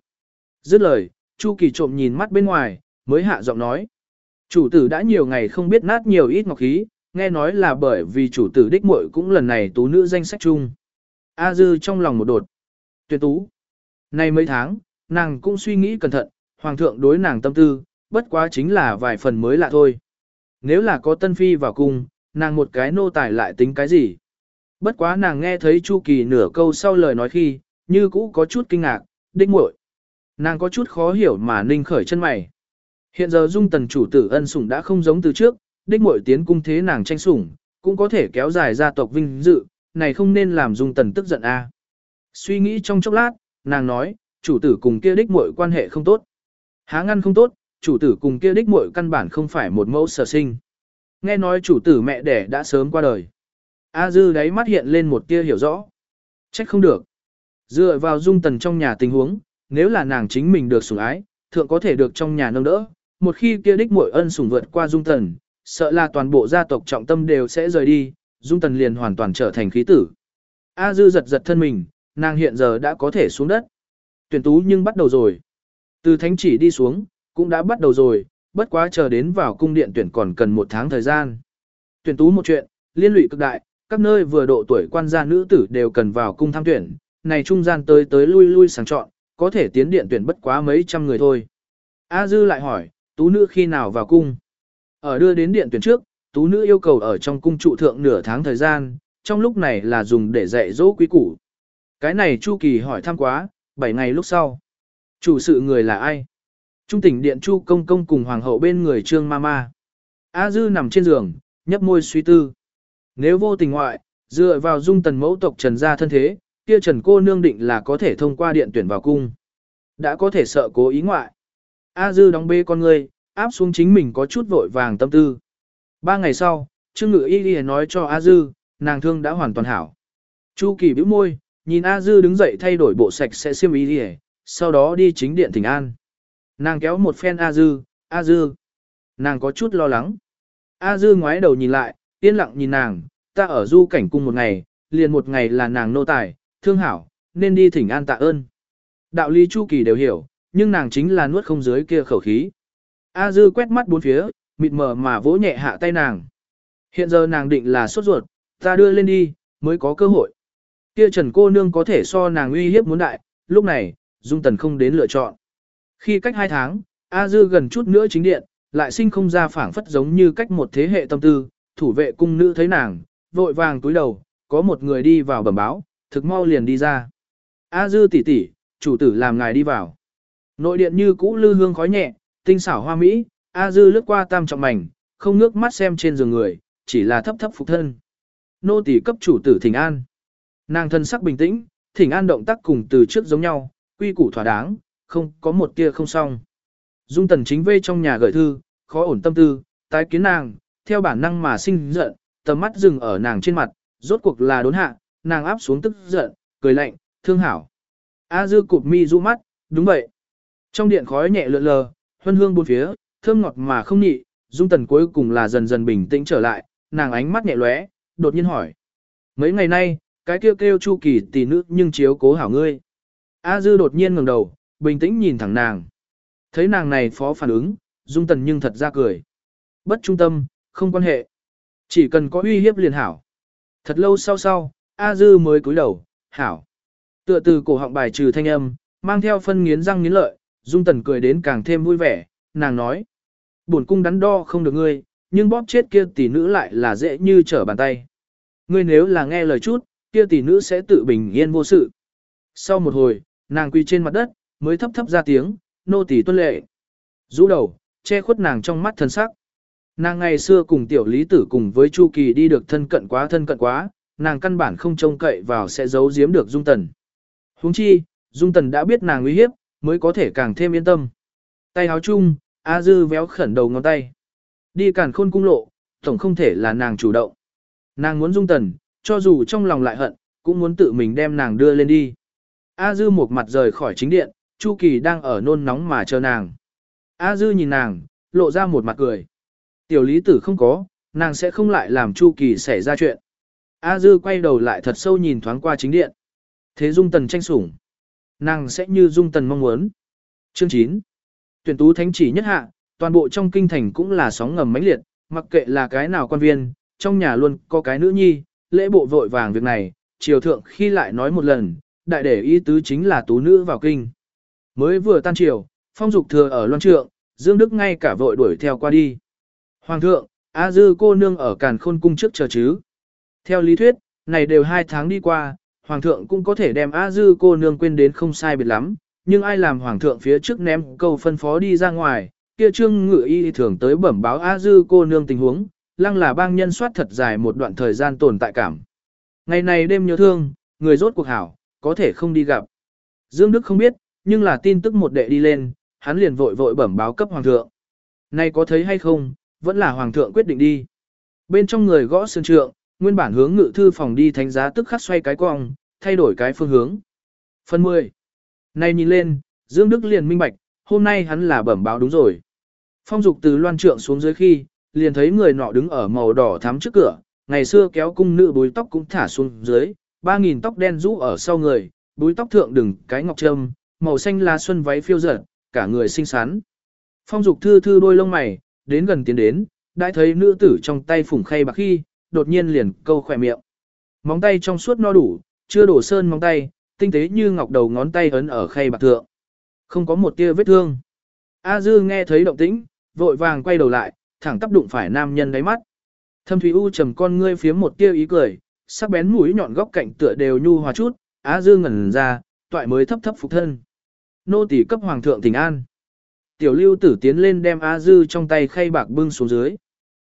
Dứt lời, Chu Kỳ trộm nhìn mắt bên ngoài, mới hạ giọng nói. Chủ tử đã nhiều ngày không biết nát nhiều ít ngọc khí, nghe nói là bởi vì chủ tử đích muội cũng lần này tú nữ danh sách chung. A Dư trong lòng một đột. Tuyệt tú. Nay mấy tháng, nàng cũng suy nghĩ cẩn thận, hoàng thượng đối nàng tâm tư, bất quá chính là vài phần mới lạ thôi. Nếu là có tân phi vào cung, nàng một cái nô tài lại tính cái gì? Bất quá nàng nghe thấy Chu Kỳ nửa câu sau lời nói khi, như cũ có chút kinh ngạc, đích muội. Nàng có chút khó hiểu mà ninh khởi chân mày. Hiện giờ dung tần chủ tử ân sủng đã không giống từ trước, đích muội tiến cung thế nàng tranh sủng, cũng có thể kéo dài gia tộc vinh dự, này không nên làm dung tần tức giận a. Suy nghĩ trong chốc lát, nàng nói, chủ tử cùng kia đích muội quan hệ không tốt. Há ngăn không tốt, chủ tử cùng kia đích muội căn bản không phải một mẫu sở sinh. Nghe nói chủ tử mẹ đẻ đã sớm qua đời. A dư đáy mắt hiện lên một tia hiểu rõ. Trách không được. Dựa vào dung tần trong nhà tình huống, nếu là nàng chính mình được sủng ái, thượng có thể được trong nhà nâng đỡ. Một khi kia đích muội ân sủng vượt qua dung tần, sợ là toàn bộ gia tộc trọng tâm đều sẽ rời đi, dung tần liền hoàn toàn trở thành khí tử. A dư giật giật thân mình, nàng hiện giờ đã có thể xuống đất. Tuyển tú nhưng bắt đầu rồi. Từ thánh chỉ đi xuống, cũng đã bắt đầu rồi, bất quá chờ đến vào cung điện tuyển còn cần một tháng thời gian. Tuyển tú một chuyện, liên lụy cực đại, các nơi vừa độ tuổi quan gia nữ tử đều cần vào cung tham tuyển, này trung gian tới tới lui lui sàng chọn, có thể tiến điện tuyển bất quá mấy trăm người thôi. A Dư lại hỏi, tú nữ khi nào vào cung? Ở đưa đến điện tuyển trước, tú nữ yêu cầu ở trong cung trụ thượng nửa tháng thời gian, trong lúc này là dùng để dạy dỗ quý củ. Cái này Chu Kỳ hỏi thăm quá, 7 ngày lúc sau. Chủ sự người là ai? Trung tỉnh điện Chu Công Công cùng Hoàng hậu bên người Trương Mama. A Dư nằm trên giường, nhấp môi suy tư. Nếu vô tình ngoại, dựa vào dung tần mẫu tộc Trần gia thân thế, kia Trần cô nương định là có thể thông qua điện tuyển vào cung. Đã có thể sợ cố ý ngoại. A Dư đóng bê con người, áp xuống chính mình có chút vội vàng tâm tư. Ba ngày sau, Trương Ngự Y Y nói cho A Dư, nàng thương đã hoàn toàn hảo. Chu Kỳ bĩu môi, nhìn A Dư đứng dậy thay đổi bộ sạch sẽ xiêm y đi sau đó đi chính điện thỉnh an. Nàng kéo một phen A Dư, A Dư. Nàng có chút lo lắng. A Dư ngoái đầu nhìn lại, yên lặng nhìn nàng, ta ở du cảnh cung một ngày, liền một ngày là nàng nô tài, thương hảo, nên đi thỉnh an tạ ơn. Đạo lý Chu Kỳ đều hiểu, nhưng nàng chính là nuốt không dưới kia khẩu khí. A Dư quét mắt bốn phía, mịt mờ mà vỗ nhẹ hạ tay nàng. Hiện giờ nàng định là sốt ruột, ta đưa lên đi, mới có cơ hội. Kia Trần cô nương có thể so nàng uy hiếp muốn đại, lúc này, Dung Tần không đến lựa chọn. Khi cách hai tháng, A Dư gần chút nữa chính điện, lại sinh không ra phảng phất giống như cách một thế hệ tâm tư, thủ vệ cung nữ thấy nàng, vội vàng túi đầu, có một người đi vào bẩm báo, thực mau liền đi ra. A Dư tỷ tỷ, chủ tử làm ngài đi vào. Nội điện như cũ lư hương khói nhẹ, tinh xảo hoa mỹ, A Dư lướt qua tam trọng mảnh, không nước mắt xem trên giường người, chỉ là thấp thấp phục thân. Nô tỷ cấp chủ tử thỉnh an. Nàng thân sắc bình tĩnh, thỉnh an động tác cùng từ trước giống nhau, quy củ thỏa đáng, không có một tia không xong. Dung tần chính vây trong nhà gửi thư, khó ổn tâm tư, tái kiến nàng, theo bản năng mà sinh giận, tầm mắt dừng ở nàng trên mặt, rốt cuộc là đốn hạ, nàng áp xuống tức giận, cười lạnh, thương hảo. A dư cụp mi du mắt, đúng vậy. Trong điện khói nhẹ lượn lờ, huân hương bốn phía, thơm ngọt mà không nhị, dung tần cuối cùng là dần dần bình tĩnh trở lại, nàng ánh mắt nhẹ lóe, đột nhiên hỏi. Mấy ngày nay, cái kêu kêu chu kỳ tỷ nữ nhưng chiếu cố hảo ngươi. A dư đột nhiên ngẩng đầu, bình tĩnh nhìn thẳng nàng. Thấy nàng này phó phản ứng, dung tần nhưng thật ra cười. Bất trung tâm, không quan hệ. Chỉ cần có uy hiếp liền hảo. Thật lâu sau sau, A Dư mới cúi đầu, hảo. Tựa từ cổ họng bài trừ thanh âm, mang theo phân nghiến răng nghiến lợi, Dung Tần cười đến càng thêm vui vẻ, nàng nói. Buồn cung đắn đo không được ngươi, nhưng bóp chết kia tỷ nữ lại là dễ như trở bàn tay. Ngươi nếu là nghe lời chút, kia tỷ nữ sẽ tự bình yên vô sự. Sau một hồi, nàng quỳ trên mặt đất, mới thấp thấp ra tiếng, nô tỷ tuân lệ. Rũ đầu, che khuất nàng trong mắt thần sắc. Nàng ngày xưa cùng tiểu lý tử cùng với Chu Kỳ đi được thân cận quá thân cận quá, nàng căn bản không trông cậy vào sẽ giấu giếm được Dung Tần. huống chi, Dung Tần đã biết nàng uy hiếp, mới có thể càng thêm yên tâm. Tay háo chung, A Dư véo khẩn đầu ngón tay. Đi càn khôn cung lộ, tổng không thể là nàng chủ động. Nàng muốn Dung Tần, cho dù trong lòng lại hận, cũng muốn tự mình đem nàng đưa lên đi. A Dư một mặt rời khỏi chính điện, Chu Kỳ đang ở nôn nóng mà chờ nàng. A Dư nhìn nàng, lộ ra một mặt cười. Tiểu lý tử không có, nàng sẽ không lại làm Chu Kỳ xảy ra chuyện. A Dư quay đầu lại thật sâu nhìn thoáng qua chính điện. Thế Dung Tần tranh sủng. Nàng sẽ như Dung Tần mong muốn. Chương 9. Tuyển tú thánh chỉ nhất hạ, toàn bộ trong kinh thành cũng là sóng ngầm mãnh liệt, mặc kệ là cái nào quan viên, trong nhà luôn có cái nữ nhi, lễ bộ vội vàng việc này, triều thượng khi lại nói một lần, đại để ý tứ chính là tú nữ vào kinh. Mới vừa tan triều, phong dục thừa ở loan trượng, Dương Đức ngay cả vội đuổi theo qua đi. Hoàng thượng, A Dư cô nương ở càn khôn cung trước chờ chứ. Theo lý thuyết, này đều hai tháng đi qua, Hoàng thượng cũng có thể đem A Dư cô nương quên đến không sai biệt lắm, nhưng ai làm Hoàng thượng phía trước ném câu phân phó đi ra ngoài, kia trương ngự y thường tới bẩm báo A Dư cô nương tình huống, lăng là bang nhân soát thật dài một đoạn thời gian tồn tại cảm. Ngày này đêm nhớ thương, người rốt cuộc hảo, có thể không đi gặp. Dương Đức không biết, nhưng là tin tức một đệ đi lên, hắn liền vội vội bẩm báo cấp hoàng thượng. Nay có thấy hay không, vẫn là hoàng thượng quyết định đi. Bên trong người gõ sơn trượng, nguyên bản hướng ngự thư phòng đi thánh giá tức khắc xoay cái cong, thay đổi cái phương hướng. Phần 10. Này nhìn lên, Dương Đức liền minh bạch, hôm nay hắn là bẩm báo đúng rồi. Phong dục từ loan trượng xuống dưới khi, liền thấy người nọ đứng ở màu đỏ thắm trước cửa, ngày xưa kéo cung nữ búi tóc cũng thả xuống dưới, ba nghìn tóc đen rũ ở sau người, búi tóc thượng đừng cái ngọc trâm, màu xanh lá xuân váy phiêu dở, cả người xinh xắn. Phong dục thư thư đôi lông mày, đến gần tiến đến, đã thấy nữ tử trong tay phủng khay bạc khi, đột nhiên liền câu khỏe miệng. Móng tay trong suốt no đủ, chưa đổ sơn móng tay, tinh tế như ngọc đầu ngón tay ấn ở khay bạc thượng. Không có một tia vết thương. A Dư nghe thấy động tĩnh, vội vàng quay đầu lại, thẳng tắp đụng phải nam nhân đáy mắt. Thâm Thúy U trầm con ngươi phía một tia ý cười, sắc bén mũi nhọn góc cạnh tựa đều nhu hòa chút, Á Dương ngẩn ra, toại mới thấp thấp phục thân. Nô tỳ cấp hoàng thượng tình an. Tiểu lưu tử tiến lên đem A Dư trong tay khay bạc bưng xuống dưới.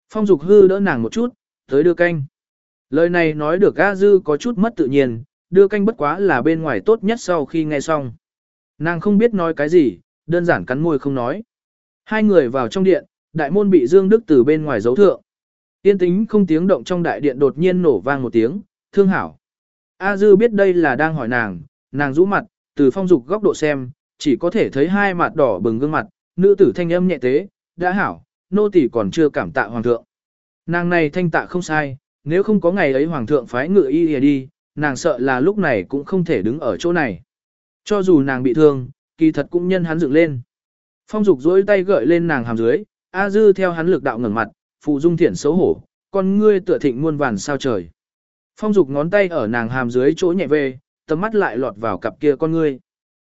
Phong dục hư đỡ nàng một chút, tới đưa canh. Lời này nói được A Dư có chút mất tự nhiên, đưa canh bất quá là bên ngoài tốt nhất sau khi nghe xong. Nàng không biết nói cái gì, đơn giản cắn môi không nói. Hai người vào trong điện, đại môn bị Dương Đức từ bên ngoài giấu thượng. Tiên tính không tiếng động trong đại điện đột nhiên nổ vang một tiếng, thương hảo. A Dư biết đây là đang hỏi nàng, nàng rũ mặt, từ phong dục góc độ xem, chỉ có thể thấy hai mặt đỏ bừng gương mặt, nữ tử thanh âm nhẹ tế, đã hảo, nô tỳ còn chưa cảm tạ hoàng thượng. Nàng này thanh tạ không sai, nếu không có ngày ấy hoàng thượng phái ngựa y đi, nàng sợ là lúc này cũng không thể đứng ở chỗ này. Cho dù nàng bị thương, kỳ thật cũng nhân hắn dựng lên. Phong dục dối tay gợi lên nàng hàm dưới, A Dư theo hắn lực đạo ngẩng mặt, phụ dung thiển xấu hổ, con ngươi tựa thịnh muôn vàn sao trời. Phong dục ngón tay ở nàng hàm dưới chỗ nhẹ về, tầm mắt lại lọt vào cặp kia con ngươi.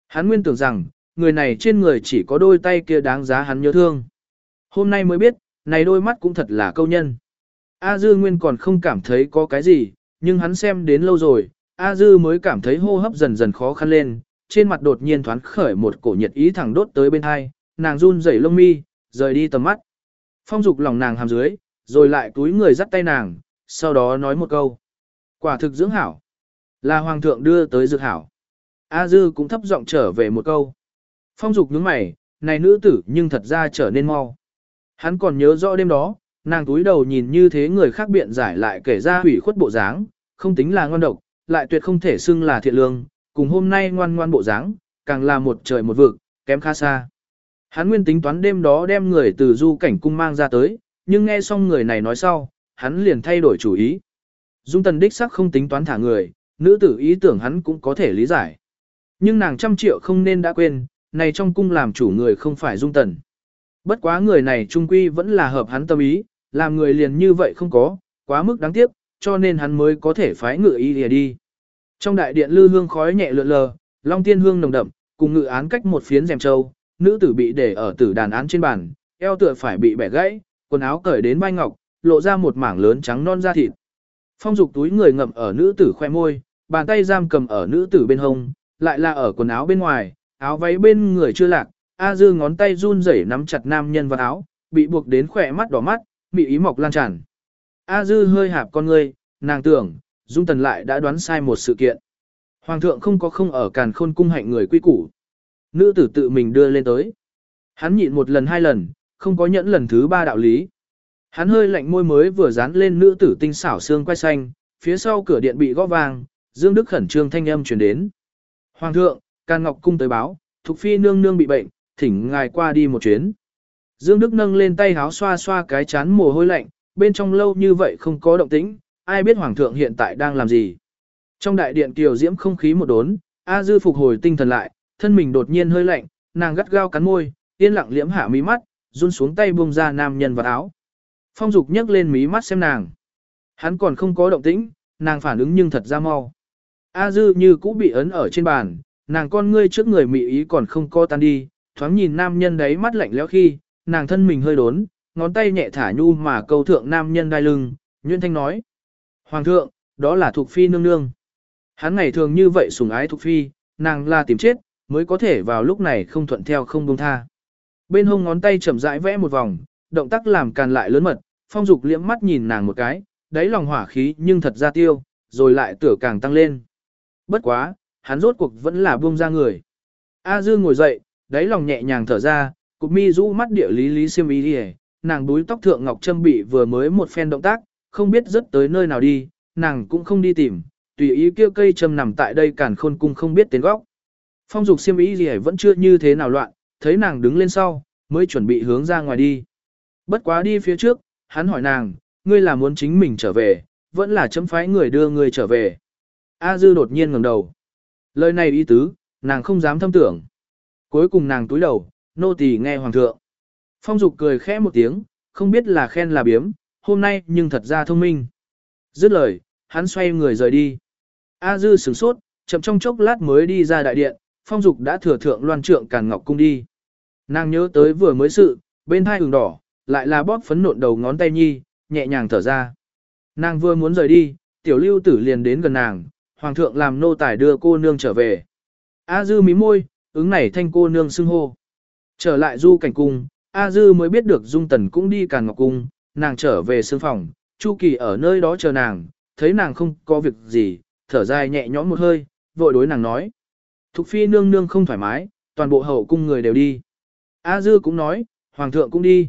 Hắn nguyên tưởng rằng, người này trên người chỉ có đôi tay kia đáng giá hắn nhớ thương. Hôm nay mới biết, này đôi mắt cũng thật là câu nhân. A Dư nguyên còn không cảm thấy có cái gì, nhưng hắn xem đến lâu rồi, A Dư mới cảm thấy hô hấp dần dần khó khăn lên, trên mặt đột nhiên thoáng khởi một cổ nhiệt ý thẳng đốt tới bên hai, nàng run rẩy lông mi, rời đi tầm mắt. Phong dục lòng nàng hàm dưới, rồi lại túi người dắt tay nàng, sau đó nói một câu. Quả thực dưỡng hảo. Là hoàng thượng đưa tới dược hảo. A dư cũng thấp giọng trở về một câu. Phong dục nhướng mày, này nữ tử nhưng thật ra trở nên mau. Hắn còn nhớ rõ đêm đó, nàng túi đầu nhìn như thế người khác biện giải lại kể ra hủy khuất bộ dáng, không tính là ngon độc, lại tuyệt không thể xưng là thiện lương, cùng hôm nay ngoan ngoan bộ dáng, càng là một trời một vực, kém khá xa. Hắn nguyên tính toán đêm đó đem người từ du cảnh cung mang ra tới, nhưng nghe xong người này nói sau, hắn liền thay đổi chủ ý. Dung tần đích sắc không tính toán thả người, nữ tử ý tưởng hắn cũng có thể lý giải. Nhưng nàng trăm triệu không nên đã quên, này trong cung làm chủ người không phải dung tần. Bất quá người này trung quy vẫn là hợp hắn tâm ý, làm người liền như vậy không có, quá mức đáng tiếc, cho nên hắn mới có thể phái ngự y lìa đi. Trong đại điện lư hương khói nhẹ lượn lờ, long tiên hương nồng đậm, cùng ngự án cách một phiến rèm châu, nữ tử bị để ở tử đàn án trên bàn, eo tựa phải bị bẻ gãy, quần áo cởi đến vai ngọc, lộ ra một mảng lớn trắng non da thịt. Phong dục túi người ngậm ở nữ tử khoe môi, bàn tay giam cầm ở nữ tử bên hông, lại là ở quần áo bên ngoài, áo váy bên người chưa lạc, A Dư ngón tay run rẩy nắm chặt nam nhân vào áo, bị buộc đến khỏe mắt đỏ mắt, bị ý mọc lan tràn. A Dư hơi hạp con ngươi, nàng tưởng, Dung Tần lại đã đoán sai một sự kiện. Hoàng thượng không có không ở càn khôn cung hạnh người quy củ. Nữ tử tự mình đưa lên tới. Hắn nhịn một lần hai lần, không có nhẫn lần thứ ba đạo lý. Hắn hơi lạnh môi mới vừa dán lên nữ tử tinh xảo xương quay xanh, phía sau cửa điện bị gõ vang, Dương Đức khẩn trương thanh âm truyền đến. Hoàng thượng, Càn Ngọc cung tới báo, Thục Phi nương nương bị bệnh, thỉnh ngài qua đi một chuyến. Dương Đức nâng lên tay háo xoa xoa cái chán mồ hôi lạnh, bên trong lâu như vậy không có động tĩnh, ai biết Hoàng thượng hiện tại đang làm gì. Trong đại điện kiều diễm không khí một đốn, A Dư phục hồi tinh thần lại, thân mình đột nhiên hơi lạnh, nàng gắt gao cắn môi, yên lặng liễm hạ mí mắt, run xuống tay buông ra nam nhân vào áo. Phong Dục nhấc lên mí mắt xem nàng. Hắn còn không có động tĩnh, nàng phản ứng nhưng thật ra mau. A Dư như cũ bị ấn ở trên bàn, nàng con ngươi trước người mị ý còn không co tan đi, thoáng nhìn nam nhân đấy mắt lạnh lẽo khi, nàng thân mình hơi đốn, ngón tay nhẹ thả nhu mà câu thượng nam nhân đai lưng, Nguyễn Thanh nói. Hoàng thượng, đó là thuộc phi nương nương. Hắn ngày thường như vậy sủng ái thuộc phi, nàng là tìm chết, mới có thể vào lúc này không thuận theo không buông tha. Bên hông ngón tay chậm rãi vẽ một vòng, động tác làm càn lại lớn mật, phong dục liễm mắt nhìn nàng một cái, đáy lòng hỏa khí nhưng thật ra tiêu, rồi lại tửa càng tăng lên. Bất quá, hắn rốt cuộc vẫn là buông ra người. A dư ngồi dậy, đáy lòng nhẹ nhàng thở ra, cục mi rũ mắt địa lý lý siêm ý đi nàng đuối tóc thượng ngọc châm bị vừa mới một phen động tác, không biết rất tới nơi nào đi, nàng cũng không đi tìm, tùy ý kêu cây châm nằm tại đây cản khôn cung không biết tiến góc. Phong dục siêm ý gì vẫn chưa như thế nào loạn, thấy nàng đứng lên sau, mới chuẩn bị hướng ra ngoài đi. Bất quá đi phía trước, hắn hỏi nàng, ngươi là muốn chính mình trở về, vẫn là chấm phái người đưa ngươi trở về. A dư đột nhiên ngẩng đầu. Lời này ý tứ, nàng không dám thâm tưởng. Cuối cùng nàng túi đầu, nô tỳ nghe hoàng thượng. Phong dục cười khẽ một tiếng, không biết là khen là biếm, hôm nay nhưng thật ra thông minh. Dứt lời, hắn xoay người rời đi. A dư sửng sốt, chậm trong chốc lát mới đi ra đại điện, phong dục đã thừa thượng loan trượng càn ngọc cung đi. Nàng nhớ tới vừa mới sự, bên thai hừng đỏ, lại là bóp phấn nộn đầu ngón tay nhi, nhẹ nhàng thở ra. Nàng vừa muốn rời đi, tiểu lưu tử liền đến gần nàng, hoàng thượng làm nô tài đưa cô nương trở về. A dư mí môi, ứng này thanh cô nương xưng hô. Trở lại du cảnh cung, A dư mới biết được dung tần cũng đi càn ngọc cung, nàng trở về sương phòng, Chu Kỳ ở nơi đó chờ nàng, thấy nàng không có việc gì, thở dài nhẹ nhõm một hơi, vội đối nàng nói. Thục phi nương nương không thoải mái, toàn bộ hậu cung người đều đi. A dư cũng nói, hoàng thượng cũng đi.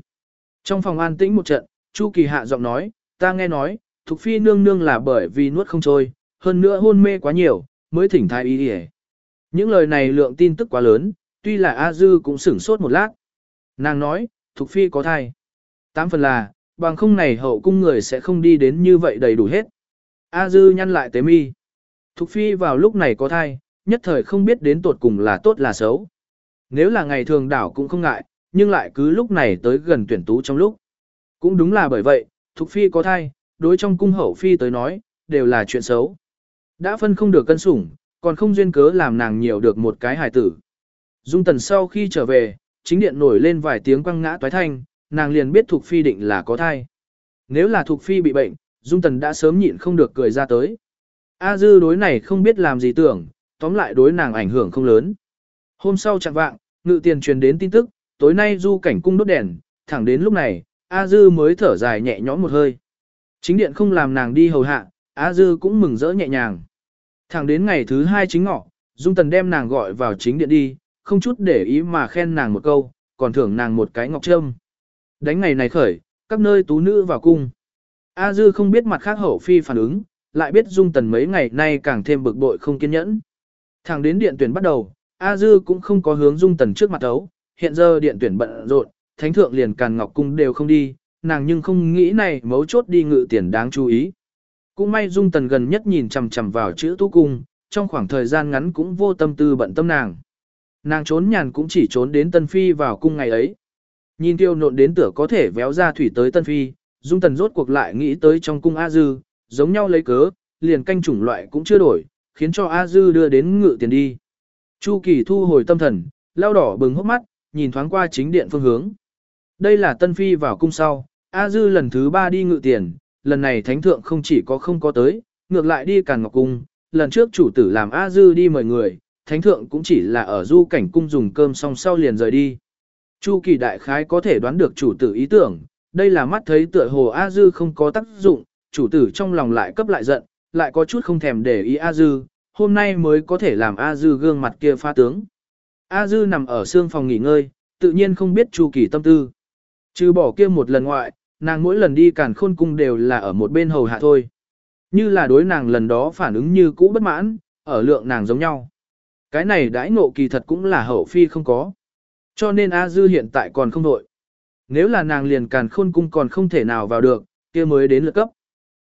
Trong phòng an tĩnh một trận, Chu Kỳ hạ giọng nói, ta nghe nói, Thục phi nương nương là bởi vì nuốt không trôi, hơn nữa hôn mê quá nhiều, mới thỉnh thái ý đi Những lời này lượng tin tức quá lớn, tuy là A Dư cũng sửng sốt một lát. Nàng nói, Thục Phi có thai. Tám phần là, bằng không này hậu cung người sẽ không đi đến như vậy đầy đủ hết. A Dư nhăn lại tế mi. Thục Phi vào lúc này có thai, nhất thời không biết đến tột cùng là tốt là xấu. Nếu là ngày thường đảo cũng không ngại, nhưng lại cứ lúc này tới gần tuyển tú trong lúc. Cũng đúng là bởi vậy, Thục Phi có thai, đối trong cung hậu Phi tới nói, đều là chuyện xấu. Đã phân không được cân sủng, còn không duyên cớ làm nàng nhiều được một cái hài tử. Dung tần sau khi trở về, chính điện nổi lên vài tiếng quăng ngã toái thanh, nàng liền biết Thục Phi định là có thai. Nếu là Thục Phi bị bệnh, Dung tần đã sớm nhịn không được cười ra tới. A dư đối này không biết làm gì tưởng, tóm lại đối nàng ảnh hưởng không lớn. Hôm sau chẳng vạng, ngự tiền truyền đến tin tức, tối nay du cảnh cung đốt đèn, thẳng đến lúc này, A dư mới thở dài nhẹ nhõm một hơi. Chính điện không làm nàng đi hầu hạ, A Dư cũng mừng rỡ nhẹ nhàng. Thẳng đến ngày thứ hai chính ngọ, Dung Tần đem nàng gọi vào chính điện đi, không chút để ý mà khen nàng một câu, còn thưởng nàng một cái ngọc trâm. Đánh ngày này khởi, các nơi tú nữ vào cung. A Dư không biết mặt khác hậu phi phản ứng, lại biết Dung Tần mấy ngày nay càng thêm bực bội không kiên nhẫn. Thẳng đến điện tuyển bắt đầu, A Dư cũng không có hướng Dung Tần trước mặt ấu, hiện giờ điện tuyển bận rộn, thánh thượng liền càn ngọc cung đều không đi, nàng nhưng không nghĩ này mấu chốt đi ngự tiền đáng chú ý. Cũng may Dung Tần gần nhất nhìn chằm chằm vào chữ tu cung, trong khoảng thời gian ngắn cũng vô tâm tư bận tâm nàng. Nàng trốn nhàn cũng chỉ trốn đến Tân Phi vào cung ngày ấy. Nhìn tiêu nộn đến tửa có thể véo ra thủy tới Tân Phi, Dung Tần rốt cuộc lại nghĩ tới trong cung A Dư, giống nhau lấy cớ, liền canh chủng loại cũng chưa đổi, khiến cho A Dư đưa đến ngự tiền đi. Chu Kỳ thu hồi tâm thần, lao đỏ bừng hốc mắt, nhìn thoáng qua chính điện phương hướng. Đây là Tân Phi vào cung sau, A Dư lần thứ ba đi ngự tiền, lần này thánh thượng không chỉ có không có tới, ngược lại đi càn ngọc cung, lần trước chủ tử làm A Dư đi mời người, thánh thượng cũng chỉ là ở du cảnh cung dùng cơm xong sau liền rời đi. Chu kỳ đại khái có thể đoán được chủ tử ý tưởng, đây là mắt thấy tựa hồ A Dư không có tác dụng, chủ tử trong lòng lại cấp lại giận, lại có chút không thèm để ý A Dư, hôm nay mới có thể làm A Dư gương mặt kia pha tướng. A Dư nằm ở xương phòng nghỉ ngơi, tự nhiên không biết Chu kỳ tâm tư. Trừ bỏ kia một lần ngoại, nàng mỗi lần đi càn khôn cung đều là ở một bên hầu hạ thôi. Như là đối nàng lần đó phản ứng như cũ bất mãn, ở lượng nàng giống nhau. Cái này đãi ngộ kỳ thật cũng là hậu phi không có. Cho nên A Dư hiện tại còn không đội. Nếu là nàng liền càn khôn cung còn không thể nào vào được, kia mới đến lượt cấp.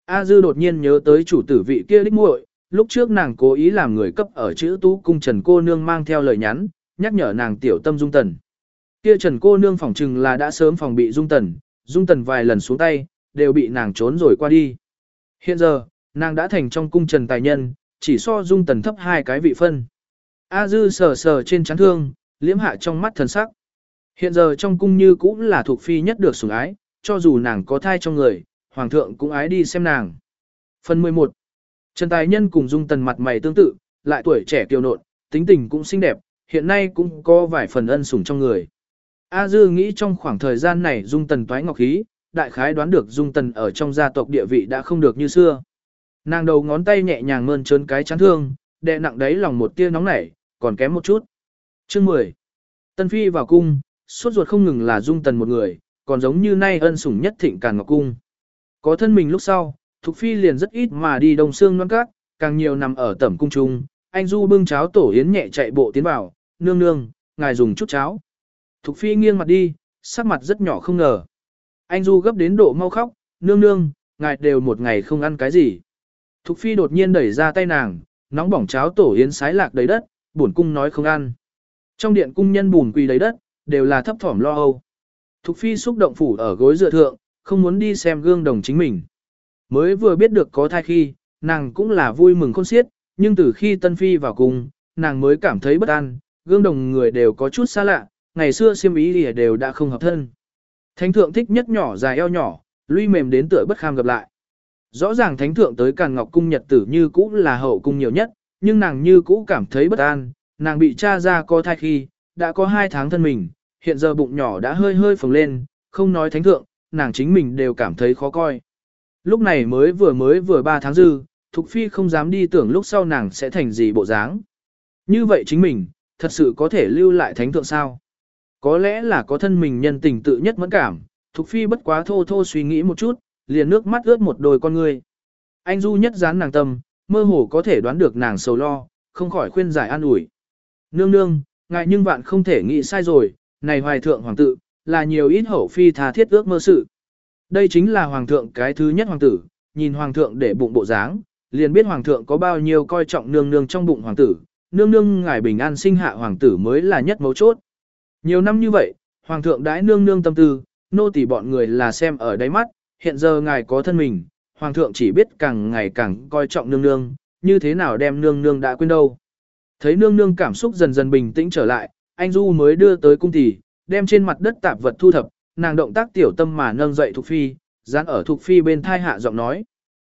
A Dư đột nhiên nhớ tới chủ tử vị kia đích muội, lúc trước nàng cố ý làm người cấp ở chữ tú cung Trần cô nương mang theo lời nhắn, nhắc nhở nàng tiểu tâm dung tần. Kia Trần cô nương phỏng chừng là đã sớm phòng bị dung tần, dung tần vài lần xuống tay, đều bị nàng trốn rồi qua đi. Hiện giờ, nàng đã thành trong cung Trần tài nhân, chỉ so dung tần thấp hai cái vị phân. A dư sờ sờ trên chán thương, liễm hạ trong mắt thần sắc. Hiện giờ trong cung như cũng là thuộc phi nhất được sủng ái, cho dù nàng có thai trong người, hoàng thượng cũng ái đi xem nàng. Phần 11. Trần Tài Nhân cùng Dung Tần mặt mày tương tự, lại tuổi trẻ kiều nộn, tính tình cũng xinh đẹp, hiện nay cũng có vài phần ân sủng trong người. A Dư nghĩ trong khoảng thời gian này Dung Tần toái ngọc khí, đại khái đoán được Dung Tần ở trong gia tộc địa vị đã không được như xưa. Nàng đầu ngón tay nhẹ nhàng mơn trớn cái chán thương, đè nặng đấy lòng một tia nóng nảy, còn kém một chút. Chương 10. Tân Phi vào cung, suốt ruột không ngừng là dung tần một người, còn giống như nay ân sủng nhất thịnh càn ngọc cung. Có thân mình lúc sau, Thục Phi liền rất ít mà đi đông xương non cát, càng nhiều nằm ở tẩm cung trung, anh Du bưng cháo tổ yến nhẹ chạy bộ tiến vào, nương nương, ngài dùng chút cháo. Thục Phi nghiêng mặt đi, sắc mặt rất nhỏ không ngờ. Anh Du gấp đến độ mau khóc, nương nương, ngài đều một ngày không ăn cái gì. Thục Phi đột nhiên đẩy ra tay nàng, nóng bỏng cháo tổ yến sái lạc đầy đất, bổn cung nói không ăn. Trong điện cung nhân bùn quỳ đầy đất, đều là thấp thỏm lo âu. Thục phi xúc động phủ ở gối dựa thượng, không muốn đi xem gương đồng chính mình. Mới vừa biết được có thai khi, nàng cũng là vui mừng khôn xiết, nhưng từ khi tân phi vào cung, nàng mới cảm thấy bất an, gương đồng người đều có chút xa lạ, ngày xưa siêm ý lìa đều đã không hợp thân. Thánh thượng thích nhất nhỏ dài eo nhỏ, luy mềm đến tựa bất kham gặp lại. Rõ ràng thánh thượng tới càn ngọc cung nhật tử như cũ là hậu cung nhiều nhất, nhưng nàng như cũ cảm thấy bất an, nàng bị cha ra có thai khi, đã có hai tháng thân mình, hiện giờ bụng nhỏ đã hơi hơi phồng lên, không nói thánh thượng, nàng chính mình đều cảm thấy khó coi. Lúc này mới vừa mới vừa ba tháng dư, Thục Phi không dám đi tưởng lúc sau nàng sẽ thành gì bộ dáng. Như vậy chính mình, thật sự có thể lưu lại thánh thượng sao? Có lẽ là có thân mình nhân tình tự nhất mẫn cảm, Thục Phi bất quá thô thô suy nghĩ một chút, liền nước mắt ướt một đôi con người. Anh Du nhất dán nàng tâm, mơ hồ có thể đoán được nàng sầu lo, không khỏi khuyên giải an ủi. Nương nương, ngài nhưng bạn không thể nghĩ sai rồi, này hoài thượng hoàng tử, là nhiều ít hậu phi tha thiết ước mơ sự. Đây chính là hoàng thượng cái thứ nhất hoàng tử, nhìn hoàng thượng để bụng bộ dáng, liền biết hoàng thượng có bao nhiêu coi trọng nương nương trong bụng hoàng tử, nương nương ngài bình an sinh hạ hoàng tử mới là nhất mấu chốt. Nhiều năm như vậy, hoàng thượng đãi nương nương tâm tư, nô tỳ bọn người là xem ở đáy mắt, hiện giờ ngài có thân mình, hoàng thượng chỉ biết càng ngày càng coi trọng nương nương, như thế nào đem nương nương đã quên đâu. Thấy nương nương cảm xúc dần dần bình tĩnh trở lại, anh Du mới đưa tới cung tỷ, đem trên mặt đất tạp vật thu thập, nàng động tác tiểu tâm mà nâng dậy Thục Phi, dán ở Thục Phi bên thai hạ giọng nói.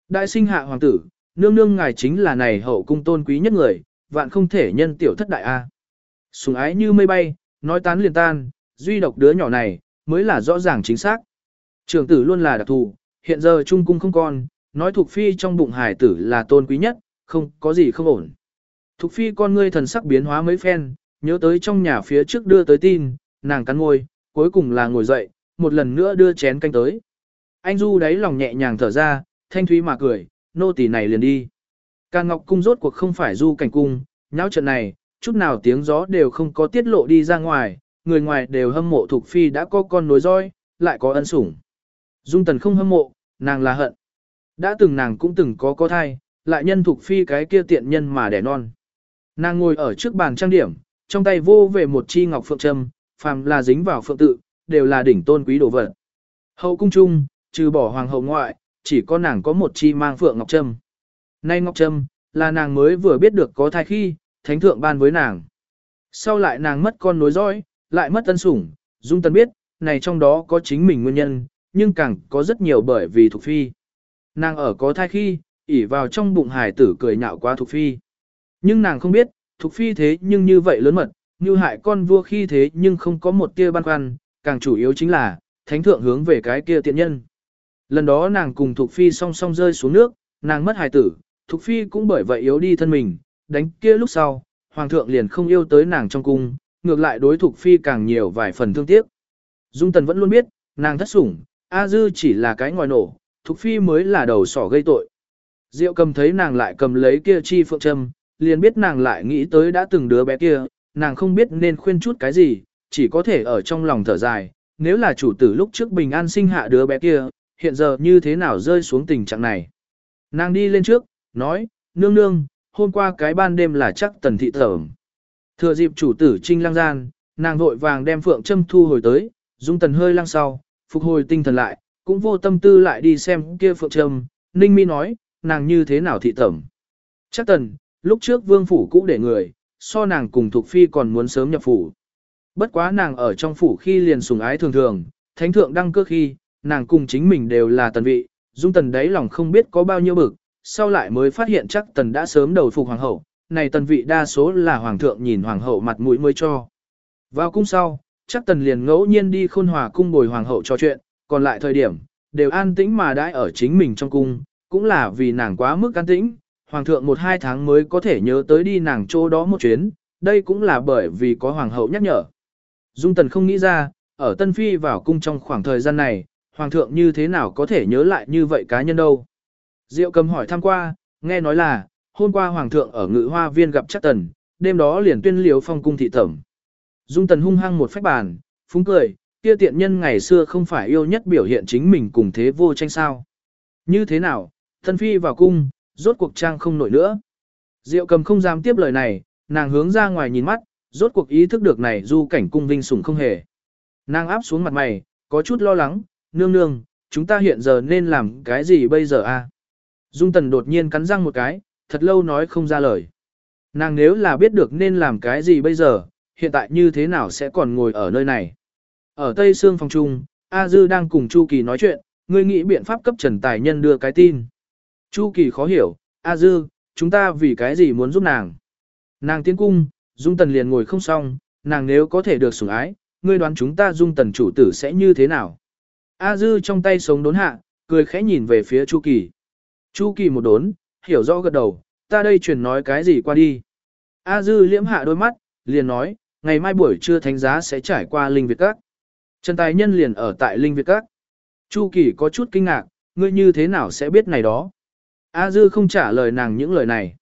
Đại sinh hạ hoàng tử, nương nương ngài chính là này hậu cung tôn quý nhất người, vạn không thể nhân tiểu thất đại a. Sùng ái như mây bay, nói tán liền tan, duy độc đứa nhỏ này, mới là rõ ràng chính xác. Trường tử luôn là đặc thù, hiện giờ trung cung không con, nói thuộc Phi trong bụng hải tử là tôn quý nhất, không có gì không ổn. Thục Phi con ngươi thần sắc biến hóa mấy phen, nhớ tới trong nhà phía trước đưa tới tin, nàng cắn môi, cuối cùng là ngồi dậy, một lần nữa đưa chén canh tới. Anh Du đáy lòng nhẹ nhàng thở ra, thanh thúy mà cười, nô tỳ này liền đi. Càng Ngọc Cung rốt cuộc không phải Du cảnh cung, nháo trận này, chút nào tiếng gió đều không có tiết lộ đi ra ngoài, người ngoài đều hâm mộ Thục Phi đã có con nối roi, lại có ân sủng. Dung Tần không hâm mộ, nàng là hận. Đã từng nàng cũng từng có có thai, lại nhân Thục Phi cái kia tiện nhân mà đẻ non. Nàng ngồi ở trước bàn trang điểm, trong tay vô về một chi ngọc phượng trâm, phàm là dính vào phượng tự, đều là đỉnh tôn quý đồ vật. Hậu cung trung, trừ bỏ hoàng hậu ngoại, chỉ có nàng có một chi mang phượng ngọc trâm. Nay ngọc trâm, là nàng mới vừa biết được có thai khi, thánh thượng ban với nàng. Sau lại nàng mất con nối dõi, lại mất tân sủng, Dung tân biết, này trong đó có chính mình nguyên nhân, nhưng càng có rất nhiều bởi vì Thục Phi. Nàng ở có thai khi, ỉ vào trong bụng hài tử cười nhạo quá Thục Phi. Nhưng nàng không biết, Thục Phi thế nhưng như vậy lớn mật, như hại con vua khi thế nhưng không có một tia băn khoăn, càng chủ yếu chính là, thánh thượng hướng về cái kia tiện nhân. Lần đó nàng cùng Thục Phi song song rơi xuống nước, nàng mất hài tử, Thục Phi cũng bởi vậy yếu đi thân mình, đánh kia lúc sau, Hoàng thượng liền không yêu tới nàng trong cung, ngược lại đối thuộc Phi càng nhiều vài phần thương tiếc. Dung Tần vẫn luôn biết, nàng thất sủng, A Dư chỉ là cái ngòi nổ, thuộc Phi mới là đầu sỏ gây tội. Diệu cầm thấy nàng lại cầm lấy kia chi phượng châm, liền biết nàng lại nghĩ tới đã từng đứa bé kia, nàng không biết nên khuyên chút cái gì, chỉ có thể ở trong lòng thở dài, nếu là chủ tử lúc trước bình an sinh hạ đứa bé kia, hiện giờ như thế nào rơi xuống tình trạng này. Nàng đi lên trước, nói, nương nương, hôm qua cái ban đêm là chắc tần thị thởm. Thừa dịp chủ tử trinh lang gian, nàng vội vàng đem phượng châm thu hồi tới, dung tần hơi lăng sau, phục hồi tinh thần lại, cũng vô tâm tư lại đi xem kia phượng châm, ninh mi nói, nàng như thế nào thị tẩm. Chắc tần, lúc trước vương phủ cũ để người, so nàng cùng thuộc phi còn muốn sớm nhập phủ. Bất quá nàng ở trong phủ khi liền sùng ái thường thường, thánh thượng đăng cơ khi, nàng cùng chính mình đều là tần vị, dung tần đấy lòng không biết có bao nhiêu bực, sau lại mới phát hiện chắc tần đã sớm đầu phục hoàng hậu, này tần vị đa số là hoàng thượng nhìn hoàng hậu mặt mũi mới cho. Vào cung sau, chắc tần liền ngẫu nhiên đi khôn hòa cung bồi hoàng hậu trò chuyện, còn lại thời điểm, đều an tĩnh mà đãi ở chính mình trong cung, cũng là vì nàng quá mức an tĩnh, hoàng thượng một hai tháng mới có thể nhớ tới đi nàng chỗ đó một chuyến, đây cũng là bởi vì có hoàng hậu nhắc nhở. Dung tần không nghĩ ra, ở Tân Phi vào cung trong khoảng thời gian này, hoàng thượng như thế nào có thể nhớ lại như vậy cá nhân đâu. Diệu cầm hỏi thăm qua, nghe nói là, hôm qua hoàng thượng ở ngự hoa viên gặp chắc tần, đêm đó liền tuyên liếu phong cung thị tẩm. Dung tần hung hăng một phách bàn, phúng cười, kia tiện nhân ngày xưa không phải yêu nhất biểu hiện chính mình cùng thế vô tranh sao. Như thế nào, thân Phi vào cung, rốt cuộc trang không nổi nữa. Diệu cầm không dám tiếp lời này, nàng hướng ra ngoài nhìn mắt, rốt cuộc ý thức được này du cảnh cung vinh sủng không hề. Nàng áp xuống mặt mày, có chút lo lắng, nương nương, chúng ta hiện giờ nên làm cái gì bây giờ a? Dung tần đột nhiên cắn răng một cái, thật lâu nói không ra lời. Nàng nếu là biết được nên làm cái gì bây giờ, hiện tại như thế nào sẽ còn ngồi ở nơi này. Ở Tây Sương phòng trung, A Dư đang cùng Chu Kỳ nói chuyện, người nghĩ biện pháp cấp Trần Tài Nhân đưa cái tin. Chu Kỳ khó hiểu, A Dư, chúng ta vì cái gì muốn giúp nàng. Nàng tiến cung, Dung Tần liền ngồi không xong, nàng nếu có thể được sủng ái, ngươi đoán chúng ta Dung Tần chủ tử sẽ như thế nào. A Dư trong tay sống đốn hạ, cười khẽ nhìn về phía Chu Kỳ. Chu Kỳ một đốn, hiểu rõ gật đầu, ta đây truyền nói cái gì qua đi. A Dư liễm hạ đôi mắt, liền nói, ngày mai buổi trưa thánh giá sẽ trải qua Linh Việt Các. Trần Tài Nhân liền ở tại Linh Việt Các. Chu Kỳ có chút kinh ngạc, ngươi như thế nào sẽ biết này đó. A Dư không trả lời nàng những lời này.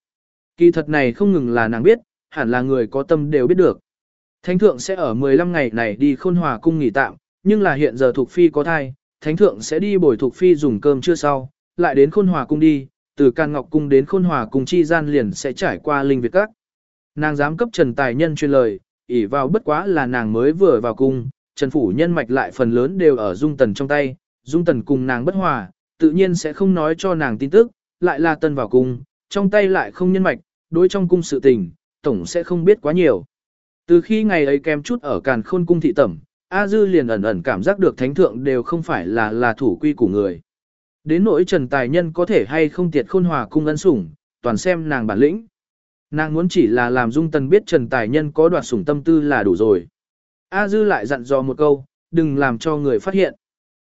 Kỳ thật này không ngừng là nàng biết, hẳn là người có tâm đều biết được. Thánh thượng sẽ ở 15 ngày này đi khôn hòa cung nghỉ tạm, nhưng là hiện giờ Thục Phi có thai, Thánh thượng sẽ đi bồi Thục Phi dùng cơm chưa sau, lại đến khôn hòa cung đi, từ Càn Ngọc cung đến khôn hòa cung chi gian liền sẽ trải qua linh việt các. Nàng dám cấp Trần Tài Nhân truyền lời, ỷ vào bất quá là nàng mới vừa vào cung, Trần Phủ nhân mạch lại phần lớn đều ở Dung Tần trong tay, Dung Tần cùng nàng bất hòa, tự nhiên sẽ không nói cho nàng tin tức, lại là tân vào cung, trong tay lại không nhân mạch, đối trong cung sự tình, tổng sẽ không biết quá nhiều. Từ khi ngày ấy kém chút ở càn khôn cung thị tẩm, A Dư liền ẩn ẩn cảm giác được thánh thượng đều không phải là là thủ quy của người. Đến nỗi trần tài nhân có thể hay không tiệt khôn hòa cung ân sủng, toàn xem nàng bản lĩnh. Nàng muốn chỉ là làm dung tần biết trần tài nhân có đoạt sủng tâm tư là đủ rồi. A Dư lại dặn dò một câu, đừng làm cho người phát hiện.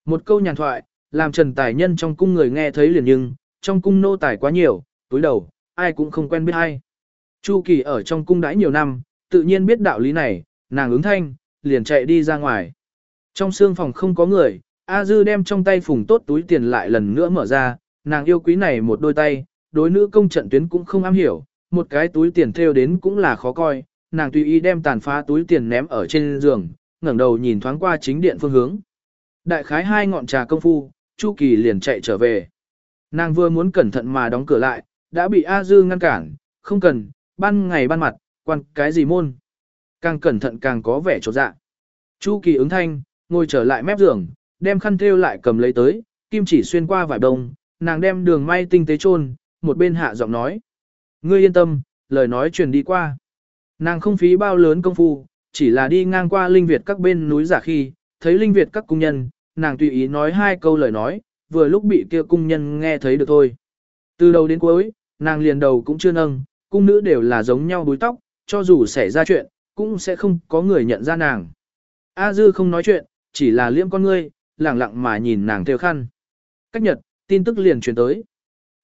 Một câu nhàn thoại, làm trần tài nhân trong cung người nghe thấy liền nhưng, trong cung nô tài quá nhiều, túi đầu, ai cũng không quen biết ai. Chu Kỳ ở trong cung đãi nhiều năm, tự nhiên biết đạo lý này, nàng ứng thanh, liền chạy đi ra ngoài. Trong xương phòng không có người, A Dư đem trong tay phùng tốt túi tiền lại lần nữa mở ra, nàng yêu quý này một đôi tay, đối nữ công trận tuyến cũng không am hiểu, một cái túi tiền theo đến cũng là khó coi, nàng tùy ý đem tàn phá túi tiền ném ở trên giường, ngẩng đầu nhìn thoáng qua chính điện phương hướng. Đại khái hai ngọn trà công phu, Chu Kỳ liền chạy trở về. Nàng vừa muốn cẩn thận mà đóng cửa lại, đã bị A Dư ngăn cản, không cần, ban ngày ban mặt, quan cái gì môn. Càng cẩn thận càng có vẻ trột dạ. Chu Kỳ ứng thanh, ngồi trở lại mép giường, đem khăn thêu lại cầm lấy tới, kim chỉ xuyên qua vải đông, nàng đem đường may tinh tế chôn, một bên hạ giọng nói. Ngươi yên tâm, lời nói truyền đi qua. Nàng không phí bao lớn công phu, chỉ là đi ngang qua linh Việt các bên núi giả khi, thấy linh Việt các cung nhân, nàng tùy ý nói hai câu lời nói, vừa lúc bị kia cung nhân nghe thấy được thôi. Từ đầu đến cuối, nàng liền đầu cũng chưa nâng, cung nữ đều là giống nhau búi tóc, cho dù xảy ra chuyện, cũng sẽ không có người nhận ra nàng. A Dư không nói chuyện, chỉ là liễm con ngươi, lẳng lặng mà nhìn nàng theo khăn. Cách nhật, tin tức liền truyền tới.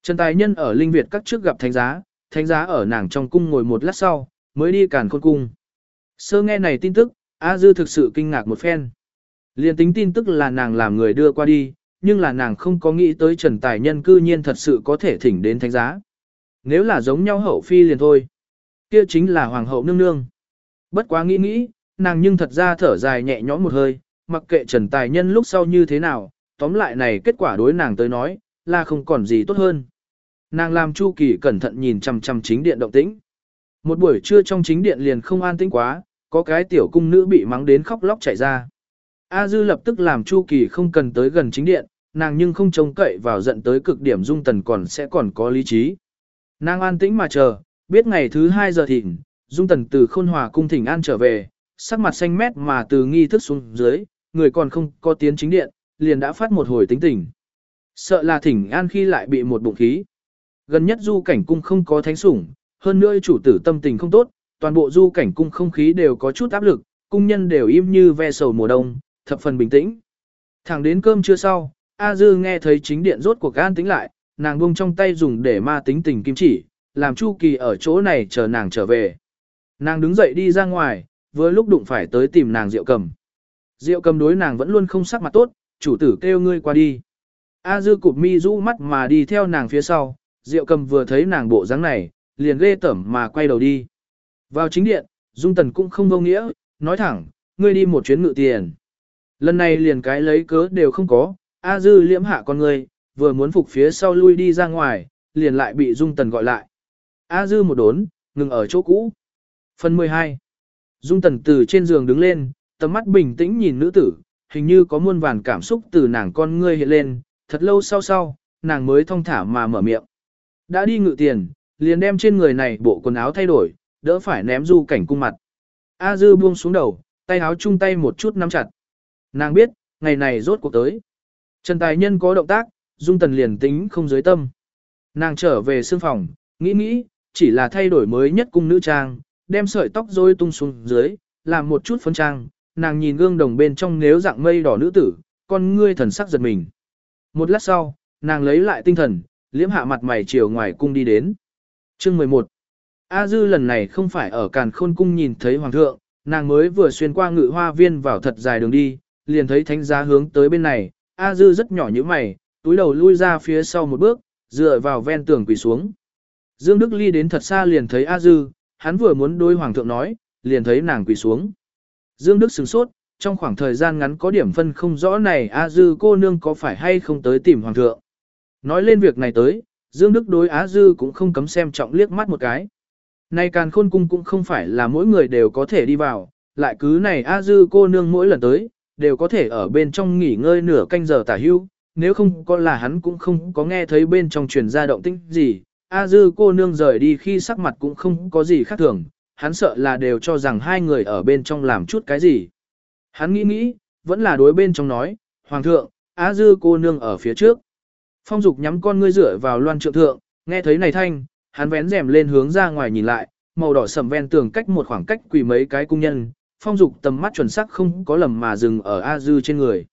Trần Tài Nhân ở Linh Việt các trước gặp thánh giá, thánh giá ở nàng trong cung ngồi một lát sau, mới đi càn khôn cung. Sơ nghe này tin tức, A Dư thực sự kinh ngạc một phen. Liên tính tin tức là nàng làm người đưa qua đi, nhưng là nàng không có nghĩ tới Trần Tài Nhân cư nhiên thật sự có thể thỉnh đến thánh giá. Nếu là giống nhau hậu phi liền thôi. Kia chính là hoàng hậu nương nương. Bất quá nghĩ nghĩ, nàng nhưng thật ra thở dài nhẹ nhõm một hơi, mặc kệ Trần Tài Nhân lúc sau như thế nào, tóm lại này kết quả đối nàng tới nói, là không còn gì tốt hơn. Nàng làm Chu Kỳ cẩn thận nhìn chằm chằm chính điện động tĩnh. Một buổi trưa trong chính điện liền không an tĩnh quá, có cái tiểu cung nữ bị mắng đến khóc lóc chạy ra. A Dư lập tức làm Chu Kỳ không cần tới gần chính điện, nàng nhưng không trông cậy vào giận tới cực điểm dung tần còn sẽ còn có lý trí. Nàng an tĩnh mà chờ, biết ngày thứ 2 giờ thịnh, dung tần từ khôn hòa cung thỉnh an trở về, sắc mặt xanh mét mà từ nghi thức xuống dưới, người còn không có tiến chính điện, liền đã phát một hồi tính tình. Sợ là thỉnh an khi lại bị một bụng khí. Gần nhất du cảnh cung không có thánh sủng, hơn nữa chủ tử tâm tình không tốt, toàn bộ du cảnh cung không khí đều có chút áp lực, cung nhân đều im như ve sầu mùa đông, thập phần bình tĩnh. Thẳng đến cơm trưa sau, A Dư nghe thấy chính điện rốt cuộc an tính lại, nàng buông trong tay dùng để ma tính tình kim chỉ, làm Chu Kỳ ở chỗ này chờ nàng trở về. Nàng đứng dậy đi ra ngoài, vừa lúc đụng phải tới tìm nàng Diệu Cầm. Diệu Cầm đối nàng vẫn luôn không sắc mặt tốt, chủ tử kêu ngươi qua đi. A Dư cụp mi rũ mắt mà đi theo nàng phía sau, Diệu Cầm vừa thấy nàng bộ dáng này, liền ghê tẩm mà quay đầu đi. Vào chính điện, Dung Tần cũng không vô nghĩa, nói thẳng, ngươi đi một chuyến ngự tiền. Lần này liền cái lấy cớ đều không có, A Dư liễm hạ con ngươi, vừa muốn phục phía sau lui đi ra ngoài, liền lại bị Dung Tần gọi lại. A Dư một đốn, ngừng ở chỗ cũ. Phần 12. Dung Tần từ trên giường đứng lên, tầm mắt bình tĩnh nhìn nữ tử, hình như có muôn vàn cảm xúc từ nàng con ngươi hiện lên, thật lâu sau sau, nàng mới thong thả mà mở miệng. Đã đi ngự tiền, liền đem trên người này bộ quần áo thay đổi, đỡ phải ném du cảnh cung mặt. A Dư buông xuống đầu, tay áo chung tay một chút nắm chặt. Nàng biết, ngày này rốt cuộc tới. Trần Tài Nhân có động tác, Dung Tần liền tính không dưới tâm. Nàng trở về sương phòng, nghĩ nghĩ, chỉ là thay đổi mới nhất cung nữ trang, đem sợi tóc rối tung xuống dưới, làm một chút phấn trang. Nàng nhìn gương đồng bên trong nếu dạng mây đỏ nữ tử, con ngươi thần sắc giật mình. Một lát sau, nàng lấy lại tinh thần, liễm hạ mặt mày chiều ngoài cung đi đến. Chương 11 A Dư lần này không phải ở càn khôn cung nhìn thấy hoàng thượng, nàng mới vừa xuyên qua ngự hoa viên vào thật dài đường đi, liền thấy thánh giá hướng tới bên này, A Dư rất nhỏ như mày, túi đầu lui ra phía sau một bước, dựa vào ven tường quỳ xuống. Dương Đức Ly đến thật xa liền thấy A Dư, hắn vừa muốn đối hoàng thượng nói, liền thấy nàng quỳ xuống. Dương Đức sửng sốt, trong khoảng thời gian ngắn có điểm phân không rõ này A Dư cô nương có phải hay không tới tìm hoàng thượng. Nói lên việc này tới, Dương Đức đối Á Dư cũng không cấm xem trọng liếc mắt một cái. Này càn khôn cung cũng không phải là mỗi người đều có thể đi vào, lại cứ này A Dư cô nương mỗi lần tới, đều có thể ở bên trong nghỉ ngơi nửa canh giờ tả hưu, nếu không có là hắn cũng không có nghe thấy bên trong truyền ra động tĩnh gì. A Dư cô nương rời đi khi sắc mặt cũng không có gì khác thường, hắn sợ là đều cho rằng hai người ở bên trong làm chút cái gì. Hắn nghĩ nghĩ, vẫn là đối bên trong nói, Hoàng thượng, A Dư cô nương ở phía trước. Phong Dục nhắm con ngươi dựa vào loan trượng thượng, nghe thấy này thanh, hắn vén rèm lên hướng ra ngoài nhìn lại, màu đỏ sầm ven tường cách một khoảng cách quỳ mấy cái cung nhân, Phong Dục tầm mắt chuẩn xác không có lầm mà dừng ở A Dư trên người.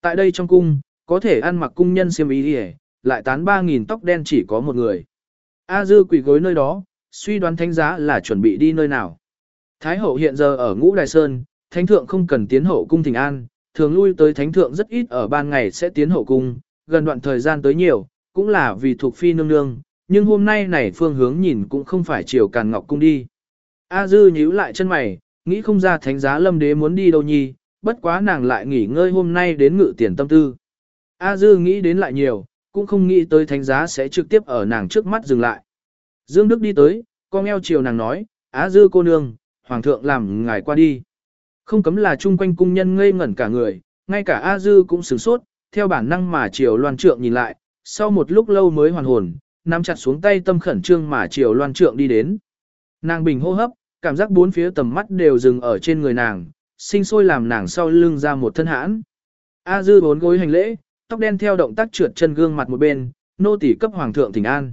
Tại đây trong cung, có thể ăn mặc cung nhân xiêm y đi lại tán 3.000 tóc đen chỉ có một người. A Dư quỳ gối nơi đó, suy đoán thánh giá là chuẩn bị đi nơi nào. Thái hậu hiện giờ ở ngũ đài sơn, thánh thượng không cần tiến hậu cung thỉnh an, thường lui tới thánh thượng rất ít ở ban ngày sẽ tiến hậu cung, gần đoạn thời gian tới nhiều, cũng là vì thuộc phi nương nương, nhưng hôm nay này phương hướng nhìn cũng không phải chiều càn ngọc cung đi. A dư nhíu lại chân mày, nghĩ không ra thánh giá lâm đế muốn đi đâu nhi, bất quá nàng lại nghỉ ngơi hôm nay đến ngự tiền tâm tư. A dư nghĩ đến lại nhiều, cũng không nghĩ tới thánh giá sẽ trực tiếp ở nàng trước mắt dừng lại. Dương Đức đi tới, con eo chiều nàng nói, Á dư cô nương, hoàng thượng làm ngài qua đi. Không cấm là chung quanh cung nhân ngây ngẩn cả người, ngay cả A dư cũng sửng sốt, theo bản năng mà chiều loan trượng nhìn lại, sau một lúc lâu mới hoàn hồn, nắm chặt xuống tay tâm khẩn trương mà chiều loan trượng đi đến. Nàng bình hô hấp, cảm giác bốn phía tầm mắt đều dừng ở trên người nàng, sinh sôi làm nàng sau lưng ra một thân hãn. A dư bốn gối hành lễ, tóc đen theo động tác trượt chân gương mặt một bên, nô tỳ cấp hoàng thượng thỉnh an.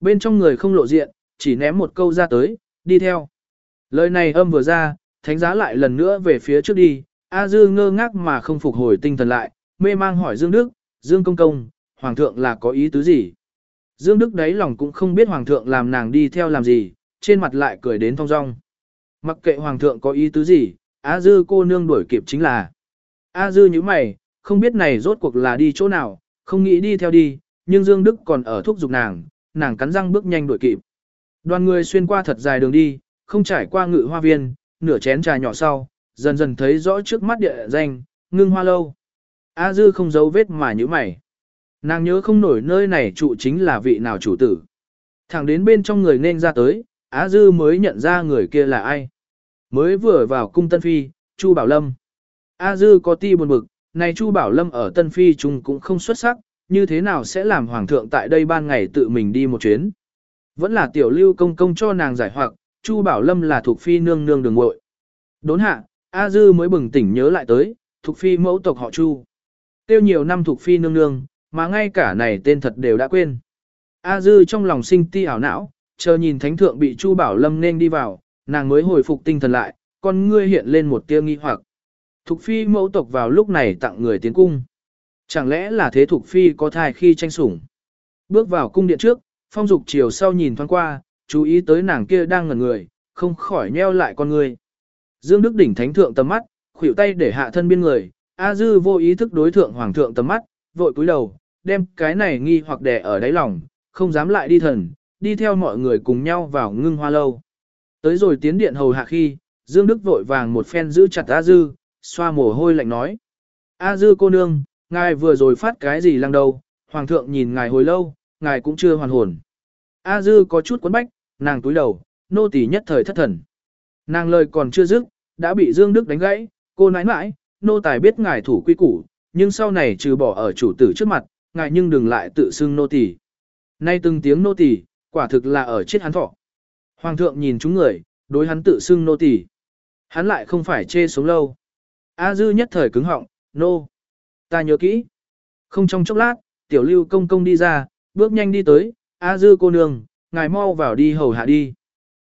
Bên trong người không lộ diện, chỉ ném một câu ra tới, đi theo. Lời này âm vừa ra, thánh giá lại lần nữa về phía trước đi, A dư ngơ ngác mà không phục hồi tinh thần lại, mê mang hỏi Dương Đức, Dương Công Công, hoàng thượng là có ý tứ gì? Dương Đức đấy lòng cũng không biết hoàng thượng làm nàng đi theo làm gì, trên mặt lại cười đến thong dong. Mặc kệ hoàng thượng có ý tứ gì, A dư cô nương đuổi kịp chính là. A dư như mày, không biết này rốt cuộc là đi chỗ nào, không nghĩ đi theo đi, nhưng Dương Đức còn ở thúc giục nàng, nàng cắn răng bước nhanh đuổi kịp. Đoàn người xuyên qua thật dài đường đi, không trải qua ngự hoa viên, nửa chén trà nhỏ sau, dần dần thấy rõ trước mắt địa danh, ngưng hoa lâu. A dư không giấu vết mà như mày. Nàng nhớ không nổi nơi này trụ chính là vị nào chủ tử. Thẳng đến bên trong người nên ra tới, A dư mới nhận ra người kia là ai. Mới vừa vào cung Tân Phi, Chu Bảo Lâm. A dư có ti buồn bực, này Chu Bảo Lâm ở Tân Phi chung cũng không xuất sắc, như thế nào sẽ làm Hoàng thượng tại đây ban ngày tự mình đi một chuyến. Vẫn là tiểu lưu công công cho nàng giải hoặc, Chu Bảo Lâm là thuộc phi nương nương đường ngội. Đốn hạ, A Dư mới bừng tỉnh nhớ lại tới, thuộc phi mẫu tộc họ Chu. Tiêu nhiều năm thuộc phi nương nương, mà ngay cả này tên thật đều đã quên. A Dư trong lòng sinh ti ảo não, chờ nhìn thánh thượng bị Chu Bảo Lâm nên đi vào, nàng mới hồi phục tinh thần lại, con ngươi hiện lên một tia nghi hoặc. Thục phi mẫu tộc vào lúc này tặng người tiến cung. Chẳng lẽ là thế thuộc phi có thai khi tranh sủng? Bước vào cung điện trước, phong dục chiều sau nhìn thoáng qua, chú ý tới nàng kia đang ngẩn người, không khỏi nheo lại con người. Dương Đức đỉnh thánh thượng tầm mắt, khuỷu tay để hạ thân biên người, A Dư vô ý thức đối thượng hoàng thượng tầm mắt, vội cúi đầu, đem cái này nghi hoặc đè ở đáy lòng, không dám lại đi thần, đi theo mọi người cùng nhau vào ngưng hoa lâu. Tới rồi tiến điện hầu hạ khi, Dương Đức vội vàng một phen giữ chặt A Dư, xoa mồ hôi lạnh nói. A Dư cô nương, ngài vừa rồi phát cái gì lăng đầu, hoàng thượng nhìn ngài hồi lâu, ngài cũng chưa hoàn hồn. A Dư có chút quấn bách, nàng túi đầu, nô tỳ nhất thời thất thần. Nàng lời còn chưa dứt, đã bị Dương Đức đánh gãy, cô nãi nãi, nô tài biết ngài thủ quy củ, nhưng sau này trừ bỏ ở chủ tử trước mặt, ngài nhưng đừng lại tự xưng nô tỳ. Nay từng tiếng nô tỳ, quả thực là ở chết hắn thọ. Hoàng thượng nhìn chúng người, đối hắn tự xưng nô tỳ. Hắn lại không phải chê sống lâu. A dư nhất thời cứng họng, nô. Ta nhớ kỹ. Không trong chốc lát, tiểu lưu công công đi ra, bước nhanh đi tới, A dư cô nương, ngài mau vào đi hầu hạ đi.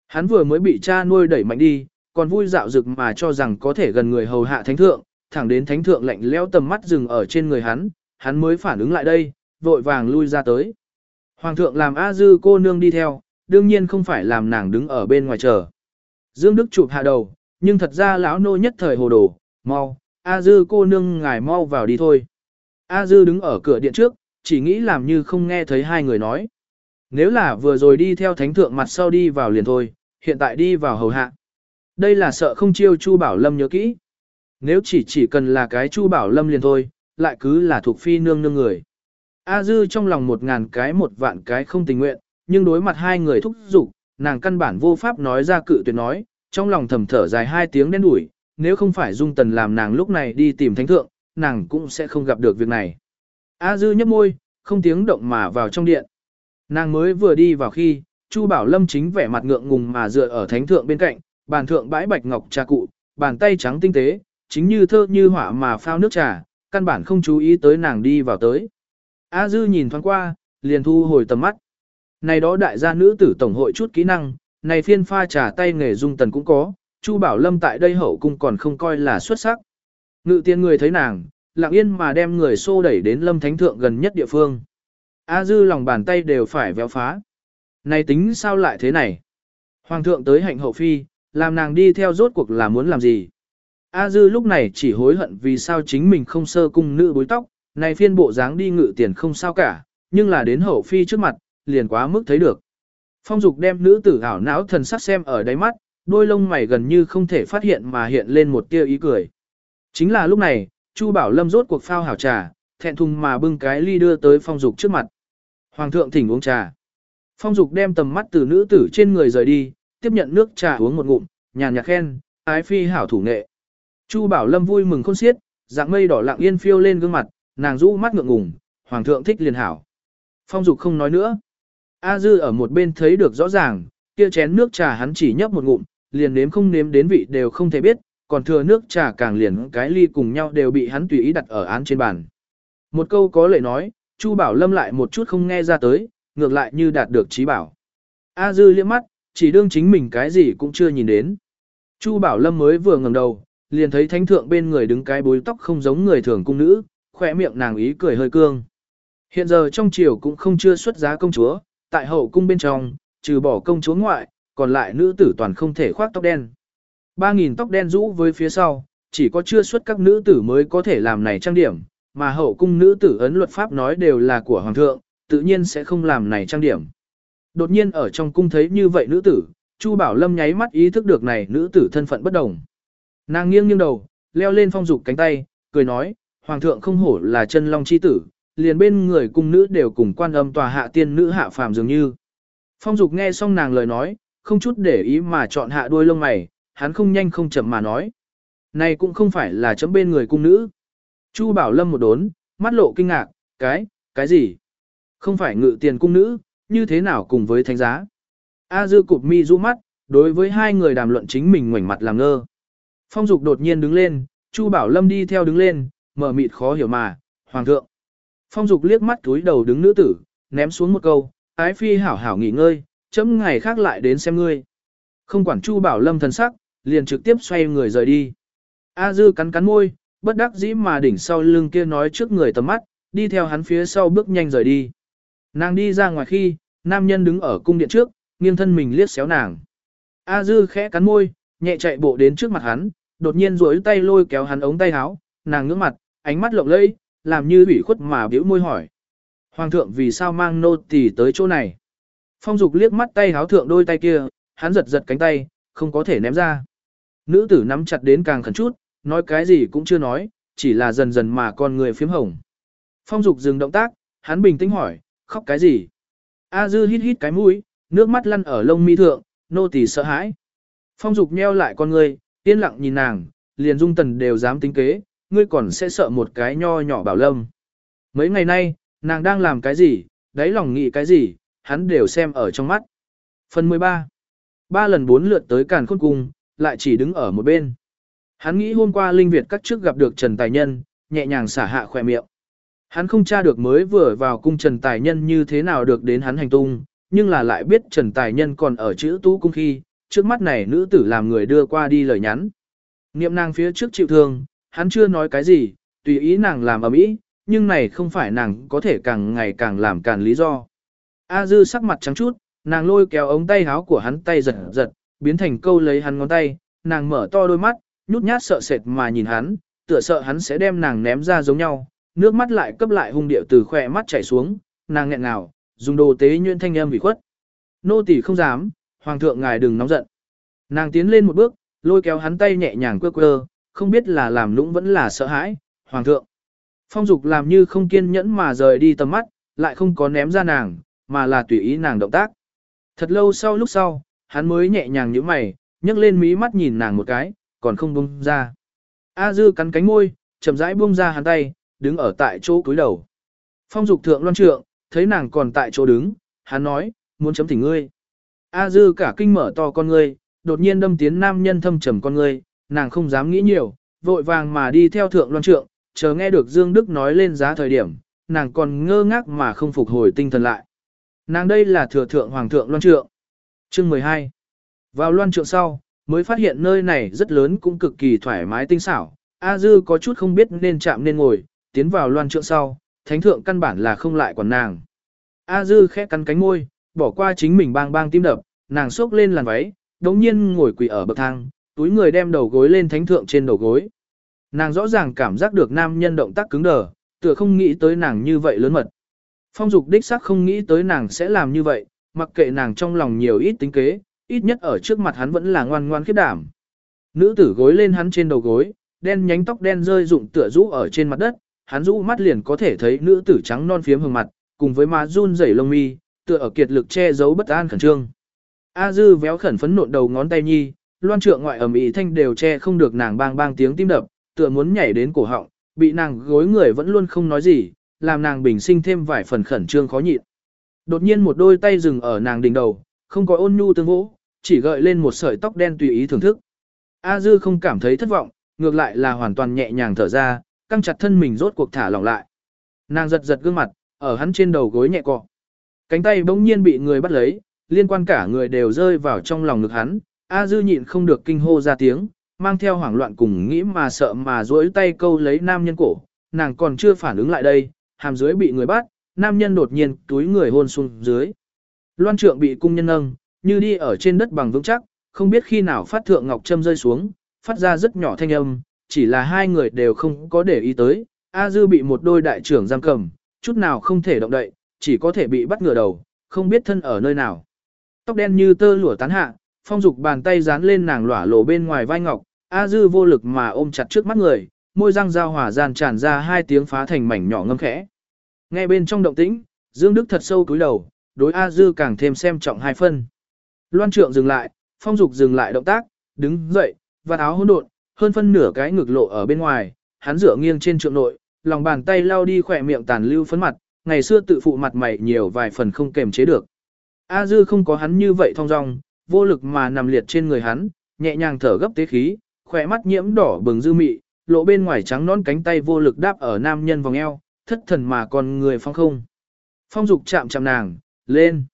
Hắn vừa mới bị cha nuôi đẩy mạnh đi, còn vui dạo dực mà cho rằng có thể gần người hầu hạ thánh thượng, thẳng đến thánh thượng lạnh lẽo tầm mắt dừng ở trên người hắn, hắn mới phản ứng lại đây, vội vàng lui ra tới. Hoàng thượng làm A dư cô nương đi theo, đương nhiên không phải làm nàng đứng ở bên ngoài chờ. Dương Đức chụp hạ đầu, nhưng thật ra lão nô nhất thời hồ đồ, mau, A dư cô nương ngài mau vào đi thôi. A dư đứng ở cửa điện trước, chỉ nghĩ làm như không nghe thấy hai người nói. Nếu là vừa rồi đi theo thánh thượng mặt sau đi vào liền thôi, hiện tại đi vào hầu hạ. Đây là sợ không chiêu Chu Bảo Lâm nhớ kỹ. Nếu chỉ chỉ cần là cái Chu Bảo Lâm liền thôi, lại cứ là thuộc phi nương nương người. A dư trong lòng một ngàn cái một vạn cái không tình nguyện, nhưng đối mặt hai người thúc giục, nàng căn bản vô pháp nói ra cự tuyệt nói, trong lòng thầm thở dài hai tiếng đen đủi, nếu không phải dung tần làm nàng lúc này đi tìm thánh thượng, nàng cũng sẽ không gặp được việc này. A dư nhấp môi, không tiếng động mà vào trong điện. Nàng mới vừa đi vào khi, Chu Bảo Lâm chính vẻ mặt ngượng ngùng mà dựa ở thánh thượng bên cạnh, bàn thượng bãi bạch ngọc trà cụ, bàn tay trắng tinh tế, chính như thơ như họa mà phao nước trà, căn bản không chú ý tới nàng đi vào tới. A Dư nhìn thoáng qua, liền thu hồi tầm mắt. Này đó đại gia nữ tử tổng hội chút kỹ năng, này phiên pha trà tay nghề dung tần cũng có, Chu Bảo Lâm tại đây hậu cung còn không coi là xuất sắc. Ngự tiên người thấy nàng, lặng yên mà đem người xô đẩy đến Lâm Thánh Thượng gần nhất địa phương. A Dư lòng bàn tay đều phải véo phá. Này tính sao lại thế này? Hoàng thượng tới hạnh hậu phi, làm nàng đi theo rốt cuộc là muốn làm gì? A Dư lúc này chỉ hối hận vì sao chính mình không sơ cung nữ bối tóc, này phiên bộ dáng đi ngự tiền không sao cả, nhưng là đến hậu phi trước mặt, liền quá mức thấy được. Phong dục đem nữ tử ảo não thần sắc xem ở đáy mắt, đôi lông mày gần như không thể phát hiện mà hiện lên một tia ý cười. Chính là lúc này, Chu Bảo Lâm rốt cuộc phao hảo trà, thẹn thùng mà bưng cái ly đưa tới phong dục trước mặt. Hoàng thượng thỉnh uống trà. Phong dục đem tầm mắt từ nữ tử trên người rời đi, tiếp nhận nước trà uống một ngụm, nhàn nhạt khen, ái phi hảo thủ nghệ. Chu Bảo Lâm vui mừng khôn xiết, dạng mây đỏ lặng yên phiêu lên gương mặt, nàng rũ mắt ngượng ngùng, hoàng thượng thích liền hảo. Phong dục không nói nữa. A dư ở một bên thấy được rõ ràng, kia chén nước trà hắn chỉ nhấp một ngụm, liền nếm không nếm đến vị đều không thể biết, còn thừa nước trà càng liền cái ly cùng nhau đều bị hắn tùy ý đặt ở án trên bàn. Một câu có lệ nói, Chu Bảo Lâm lại một chút không nghe ra tới, ngược lại như đạt được trí bảo. A dư liếc mắt, chỉ đương chính mình cái gì cũng chưa nhìn đến. Chu Bảo Lâm mới vừa ngẩng đầu, liền thấy thánh thượng bên người đứng cái bối tóc không giống người thường cung nữ, khỏe miệng nàng ý cười hơi cương. Hiện giờ trong triều cũng không chưa xuất giá công chúa, tại hậu cung bên trong, trừ bỏ công chúa ngoại, còn lại nữ tử toàn không thể khoác tóc đen. Ba nghìn tóc đen rũ với phía sau, chỉ có chưa xuất các nữ tử mới có thể làm này trang điểm, mà hậu cung nữ tử ấn luật pháp nói đều là của hoàng thượng, tự nhiên sẽ không làm này trang điểm. Đột nhiên ở trong cung thấy như vậy nữ tử, Chu Bảo Lâm nháy mắt ý thức được này nữ tử thân phận bất đồng. Nàng nghiêng nghiêng đầu, leo lên phong dục cánh tay, cười nói, Hoàng thượng không hổ là chân long chi tử, liền bên người cung nữ đều cùng quan âm tòa hạ tiên nữ hạ phàm dường như. Phong dục nghe xong nàng lời nói, không chút để ý mà chọn hạ đuôi lông mày, hắn không nhanh không chậm mà nói. Này cũng không phải là chấm bên người cung nữ. Chu Bảo Lâm một đốn, mắt lộ kinh ngạc, cái, cái gì? Không phải ngự tiền cung nữ, như thế nào cùng với thánh giá? A dư cụp mi du mắt, đối với hai người đàm luận chính mình ngoảnh mặt làm ngơ. Phong dục đột nhiên đứng lên, Chu Bảo Lâm đi theo đứng lên, mở mịt khó hiểu mà, Hoàng thượng. Phong dục liếc mắt túi đầu đứng nữ tử, ném xuống một câu, ái phi hảo hảo nghỉ ngơi, chấm ngày khác lại đến xem ngươi. Không quản Chu Bảo Lâm thần sắc, liền trực tiếp xoay người rời đi. A dư cắn cắn môi, bất đắc dĩ mà đỉnh sau lưng kia nói trước người tầm mắt, đi theo hắn phía sau bước nhanh rời đi. Nàng đi ra ngoài khi, nam nhân đứng ở cung điện trước, nghiêng thân mình liếc xéo nàng. A dư khẽ cắn môi, nhẹ chạy bộ đến trước mặt hắn, đột nhiên duỗi tay lôi kéo hắn ống tay áo, nàng ngước mặt, ánh mắt lộng lẫy, làm như ủy khuất mà biểu môi hỏi. Hoàng thượng vì sao mang nô tỳ tới chỗ này? Phong dục liếc mắt tay háo thượng đôi tay kia, hắn giật giật cánh tay, không có thể ném ra. Nữ tử nắm chặt đến càng khẩn chút, nói cái gì cũng chưa nói, chỉ là dần dần mà con người phiếm hồng. Phong dục dừng động tác, hắn bình tĩnh hỏi, khóc cái gì? A dư hít hít cái mũi, nước mắt lăn ở lông mi thượng, nô tỳ sợ hãi. Phong dục nheo lại con người, yên lặng nhìn nàng, liền dung tần đều dám tính kế, ngươi còn sẽ sợ một cái nho nhỏ bảo lâm. Mấy ngày nay, nàng đang làm cái gì, đáy lòng nghĩ cái gì, hắn đều xem ở trong mắt. Phần 13. Ba lần bốn lượt tới càn khôn cung, lại chỉ đứng ở một bên. Hắn nghĩ hôm qua Linh Việt các trước gặp được Trần Tài Nhân, nhẹ nhàng xả hạ khỏe miệng. Hắn không tra được mới vừa vào cung Trần Tài Nhân như thế nào được đến hắn hành tung, nhưng là lại biết Trần Tài Nhân còn ở chữ tú cung khi, trước mắt này nữ tử làm người đưa qua đi lời nhắn. Niệm nàng phía trước chịu thương, hắn chưa nói cái gì, tùy ý nàng làm ở mỹ, nhưng này không phải nàng có thể càng ngày càng làm càng lý do. A dư sắc mặt trắng chút, nàng lôi kéo ống tay áo của hắn tay giật giật, biến thành câu lấy hắn ngón tay, nàng mở to đôi mắt, nhút nhát sợ sệt mà nhìn hắn, tựa sợ hắn sẽ đem nàng ném ra giống nhau, nước mắt lại cấp lại hung điệu từ khỏe mắt chảy xuống, nàng nghẹn ngào, dùng đồ tế nhuyễn thanh âm vì khuất. Nô tỳ không dám, hoàng thượng ngài đừng nóng giận. Nàng tiến lên một bước, lôi kéo hắn tay nhẹ nhàng quơ quơ, không biết là làm lũng vẫn là sợ hãi, hoàng thượng. Phong dục làm như không kiên nhẫn mà rời đi tầm mắt, lại không có ném ra nàng, mà là tùy ý nàng động tác. Thật lâu sau lúc sau, hắn mới nhẹ nhàng như mày, nhấc lên mí mắt nhìn nàng một cái, còn không buông ra. A dư cắn cánh môi, chậm rãi buông ra hắn tay, đứng ở tại chỗ cúi đầu. Phong dục thượng loan trượng, thấy nàng còn tại chỗ đứng, hắn nói, muốn chấm thỉnh ngươi. A dư cả kinh mở to con ngươi, đột nhiên đâm tiến nam nhân thâm trầm con ngươi, nàng không dám nghĩ nhiều, vội vàng mà đi theo thượng loan trượng, chờ nghe được Dương Đức nói lên giá thời điểm, nàng còn ngơ ngác mà không phục hồi tinh thần lại. Nàng đây là thừa thượng hoàng thượng loan trượng. Chương 12. Vào loan trượng sau, mới phát hiện nơi này rất lớn cũng cực kỳ thoải mái tinh xảo. A Dư có chút không biết nên chạm nên ngồi, tiến vào loan trượng sau, thánh thượng căn bản là không lại quản nàng. A Dư khẽ cắn cánh môi, bỏ qua chính mình bang bang tim đập, nàng xốc lên làn váy, đống nhiên ngồi quỳ ở bậc thang, túi người đem đầu gối lên thánh thượng trên đầu gối. Nàng rõ ràng cảm giác được nam nhân động tác cứng đờ, tựa không nghĩ tới nàng như vậy lớn mật. Phong dục đích xác không nghĩ tới nàng sẽ làm như vậy, mặc kệ nàng trong lòng nhiều ít tính kế, ít nhất ở trước mặt hắn vẫn là ngoan ngoan khiết đảm. Nữ tử gối lên hắn trên đầu gối, đen nhánh tóc đen rơi rụng tựa rũ ở trên mặt đất, hắn rũ mắt liền có thể thấy nữ tử trắng non phiếm hương mặt, cùng với má run rẩy lông mi, tựa ở kiệt lực che giấu bất an khẩn trương. A dư véo khẩn phấn nộn đầu ngón tay nhi, loan trượng ngoại ẩm ý thanh đều che không được nàng bang bang tiếng tim đập, tựa muốn nhảy đến cổ họng, bị nàng gối người vẫn luôn không nói gì, làm nàng bình sinh thêm vài phần khẩn trương khó nhịn. Đột nhiên một đôi tay dừng ở nàng đỉnh đầu, không có ôn nhu tương vỗ, chỉ gợi lên một sợi tóc đen tùy ý thưởng thức. A Dư không cảm thấy thất vọng, ngược lại là hoàn toàn nhẹ nhàng thở ra, căng chặt thân mình rốt cuộc thả lỏng lại. Nàng giật giật gương mặt, ở hắn trên đầu gối nhẹ cọ. Cánh tay bỗng nhiên bị người bắt lấy, liên quan cả người đều rơi vào trong lòng ngực hắn. A Dư nhịn không được kinh hô ra tiếng, mang theo hoảng loạn cùng nghĩ mà sợ mà duỗi tay câu lấy nam nhân cổ. Nàng còn chưa phản ứng lại đây, hàm dưới bị người bắt, nam nhân đột nhiên túi người hôn xuống dưới. Loan trượng bị cung nhân nâng, như đi ở trên đất bằng vững chắc, không biết khi nào phát thượng ngọc châm rơi xuống, phát ra rất nhỏ thanh âm, chỉ là hai người đều không có để ý tới. A Dư bị một đôi đại trưởng giam cầm, chút nào không thể động đậy, chỉ có thể bị bắt ngửa đầu, không biết thân ở nơi nào. Tóc đen như tơ lụa tán hạ, phong dục bàn tay dán lên nàng lỏa lộ bên ngoài vai ngọc, A Dư vô lực mà ôm chặt trước mắt người, môi răng giao hỏa gian tràn ra hai tiếng phá thành mảnh nhỏ ngâm khẽ. Nghe bên trong động tĩnh, Dương Đức thật sâu cúi đầu, đối A Dư càng thêm xem trọng hai phân. Loan trượng dừng lại, phong dục dừng lại động tác, đứng dậy, và áo hỗn độn, hơn phân nửa cái ngực lộ ở bên ngoài, hắn dựa nghiêng trên trượng nội, lòng bàn tay lao đi khỏe miệng tàn lưu phấn mặt, ngày xưa tự phụ mặt mày nhiều vài phần không kềm chế được. A dư không có hắn như vậy thong dong, vô lực mà nằm liệt trên người hắn, nhẹ nhàng thở gấp tế khí, khỏe mắt nhiễm đỏ bừng dư mị, lộ bên ngoài trắng nón cánh tay vô lực đáp ở nam nhân vòng eo, thất thần mà còn người phong không. Phong dục chạm chạm nàng, lên.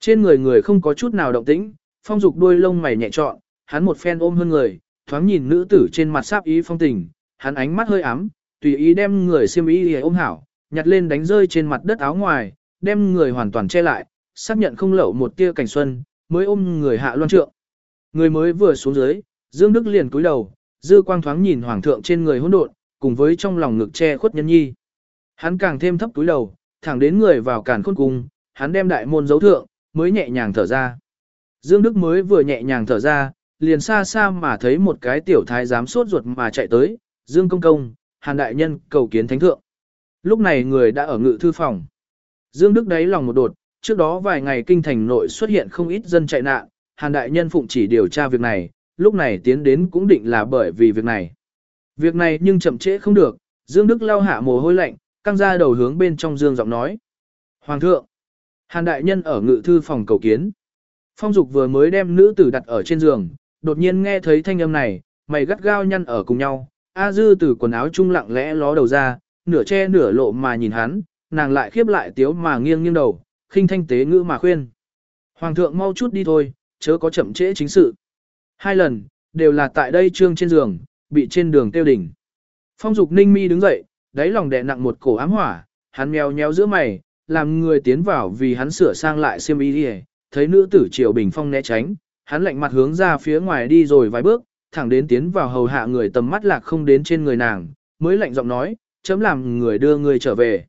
Trên người người không có chút nào động tĩnh, phong dục đuôi lông mày nhẹ trọn, hắn một phen ôm hơn người, thoáng nhìn nữ tử trên mặt sáp ý phong tình, hắn ánh mắt hơi ám, tùy ý đem người xiêm y ôm hảo, nhặt lên đánh rơi trên mặt đất áo ngoài, đem người hoàn toàn che lại, xác nhận không lậu một tia cảnh xuân, mới ôm người hạ loan trượng. Người mới vừa xuống dưới, Dương Đức liền cúi đầu, dư quang thoáng nhìn hoàng thượng trên người hỗn độn, cùng với trong lòng ngực che khuất nhân nhi. Hắn càng thêm thấp cúi đầu, thẳng đến người vào cản khôn cung, hắn đem đại môn dấu thượng, mới nhẹ nhàng thở ra. Dương Đức mới vừa nhẹ nhàng thở ra, liền xa xa mà thấy một cái tiểu thái giám sốt ruột mà chạy tới, Dương Công Công, Hàn Đại Nhân cầu kiến Thánh Thượng. Lúc này người đã ở ngự thư phòng. Dương Đức đáy lòng một đột, trước đó vài ngày kinh thành nội xuất hiện không ít dân chạy nạn, Hàn Đại Nhân phụng chỉ điều tra việc này, lúc này tiến đến cũng định là bởi vì việc này. Việc này nhưng chậm trễ không được, Dương Đức lao hạ mồ hôi lạnh, căng ra đầu hướng bên trong Dương giọng nói. Hoàng thượng, Hàn Đại Nhân ở ngự thư phòng cầu kiến. Phong Dục vừa mới đem nữ tử đặt ở trên giường, đột nhiên nghe thấy thanh âm này, mày gắt gao nhăn ở cùng nhau. A Dư từ quần áo trung lặng lẽ ló đầu ra, nửa che nửa lộ mà nhìn hắn, nàng lại khiếp lại tiếu mà nghiêng nghiêng đầu, khinh thanh tế ngữ mà khuyên. Hoàng thượng mau chút đi thôi, chớ có chậm trễ chính sự. Hai lần, đều là tại đây trương trên giường, bị trên đường tiêu đỉnh. Phong dục ninh mi đứng dậy, đáy lòng đè nặng một cổ ám hỏa, hắn mèo nhéo giữa mày, làm người tiến vào vì hắn sửa sang lại xiêm y đi thấy nữ tử triều bình phong né tránh, hắn lạnh mặt hướng ra phía ngoài đi rồi vài bước, thẳng đến tiến vào hầu hạ người tầm mắt lạc không đến trên người nàng, mới lạnh giọng nói, chấm làm người đưa người trở về.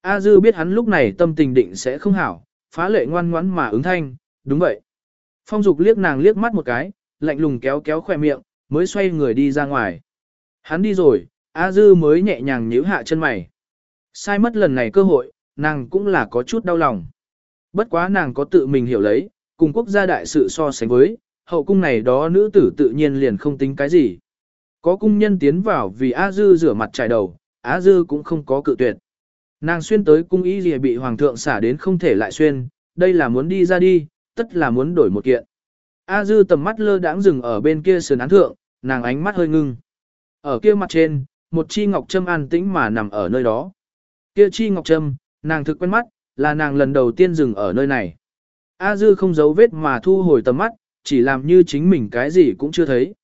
A Dư biết hắn lúc này tâm tình định sẽ không hảo, phá lệ ngoan ngoãn mà ứng thanh, đúng vậy. Phong Dục liếc nàng liếc mắt một cái, lạnh lùng kéo kéo khoe miệng, mới xoay người đi ra ngoài. Hắn đi rồi, A Dư mới nhẹ nhàng nhíu hạ chân mày. Sai mất lần này cơ hội, nàng cũng là có chút đau lòng. Bất quá nàng có tự mình hiểu lấy, cùng quốc gia đại sự so sánh với, hậu cung này đó nữ tử tự nhiên liền không tính cái gì. Có cung nhân tiến vào vì A Dư rửa mặt trải đầu, A Dư cũng không có cự tuyệt. Nàng xuyên tới cung y gì bị hoàng thượng xả đến không thể lại xuyên, đây là muốn đi ra đi, tất là muốn đổi một kiện. A Dư tầm mắt lơ đãng dừng ở bên kia sườn án thượng, nàng ánh mắt hơi ngưng. Ở kia mặt trên, một chi ngọc trâm an tĩnh mà nằm ở nơi đó. Kia chi ngọc trâm, nàng thực quen mắt, là nàng lần đầu tiên dừng ở nơi này. A Dư không giấu vết mà thu hồi tầm mắt, chỉ làm như chính mình cái gì cũng chưa thấy.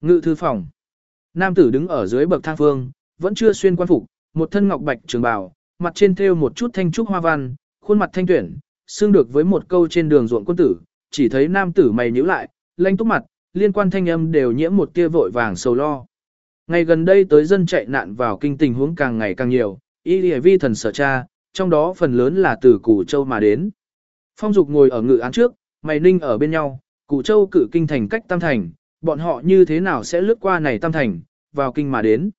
Ngự thư phòng. Nam tử đứng ở dưới bậc thang phương, vẫn chưa xuyên quan phục, một thân ngọc bạch trường bào, mặt trên thêu một chút thanh trúc hoa văn, khuôn mặt thanh tuyển, xương được với một câu trên đường ruộng quân tử, chỉ thấy nam tử mày nhíu lại, lanh túc mặt, liên quan thanh âm đều nhiễm một tia vội vàng sầu lo. Ngày gần đây tới dân chạy nạn vào kinh tình huống càng ngày càng nhiều, y lìa vi thần sở cha, trong đó phần lớn là từ Củ Châu mà đến. Phong Dục ngồi ở ngự án trước, mày ninh ở bên nhau, Củ Châu cử kinh thành cách Tam Thành, bọn họ như thế nào sẽ lướt qua này Tam Thành, vào kinh mà đến.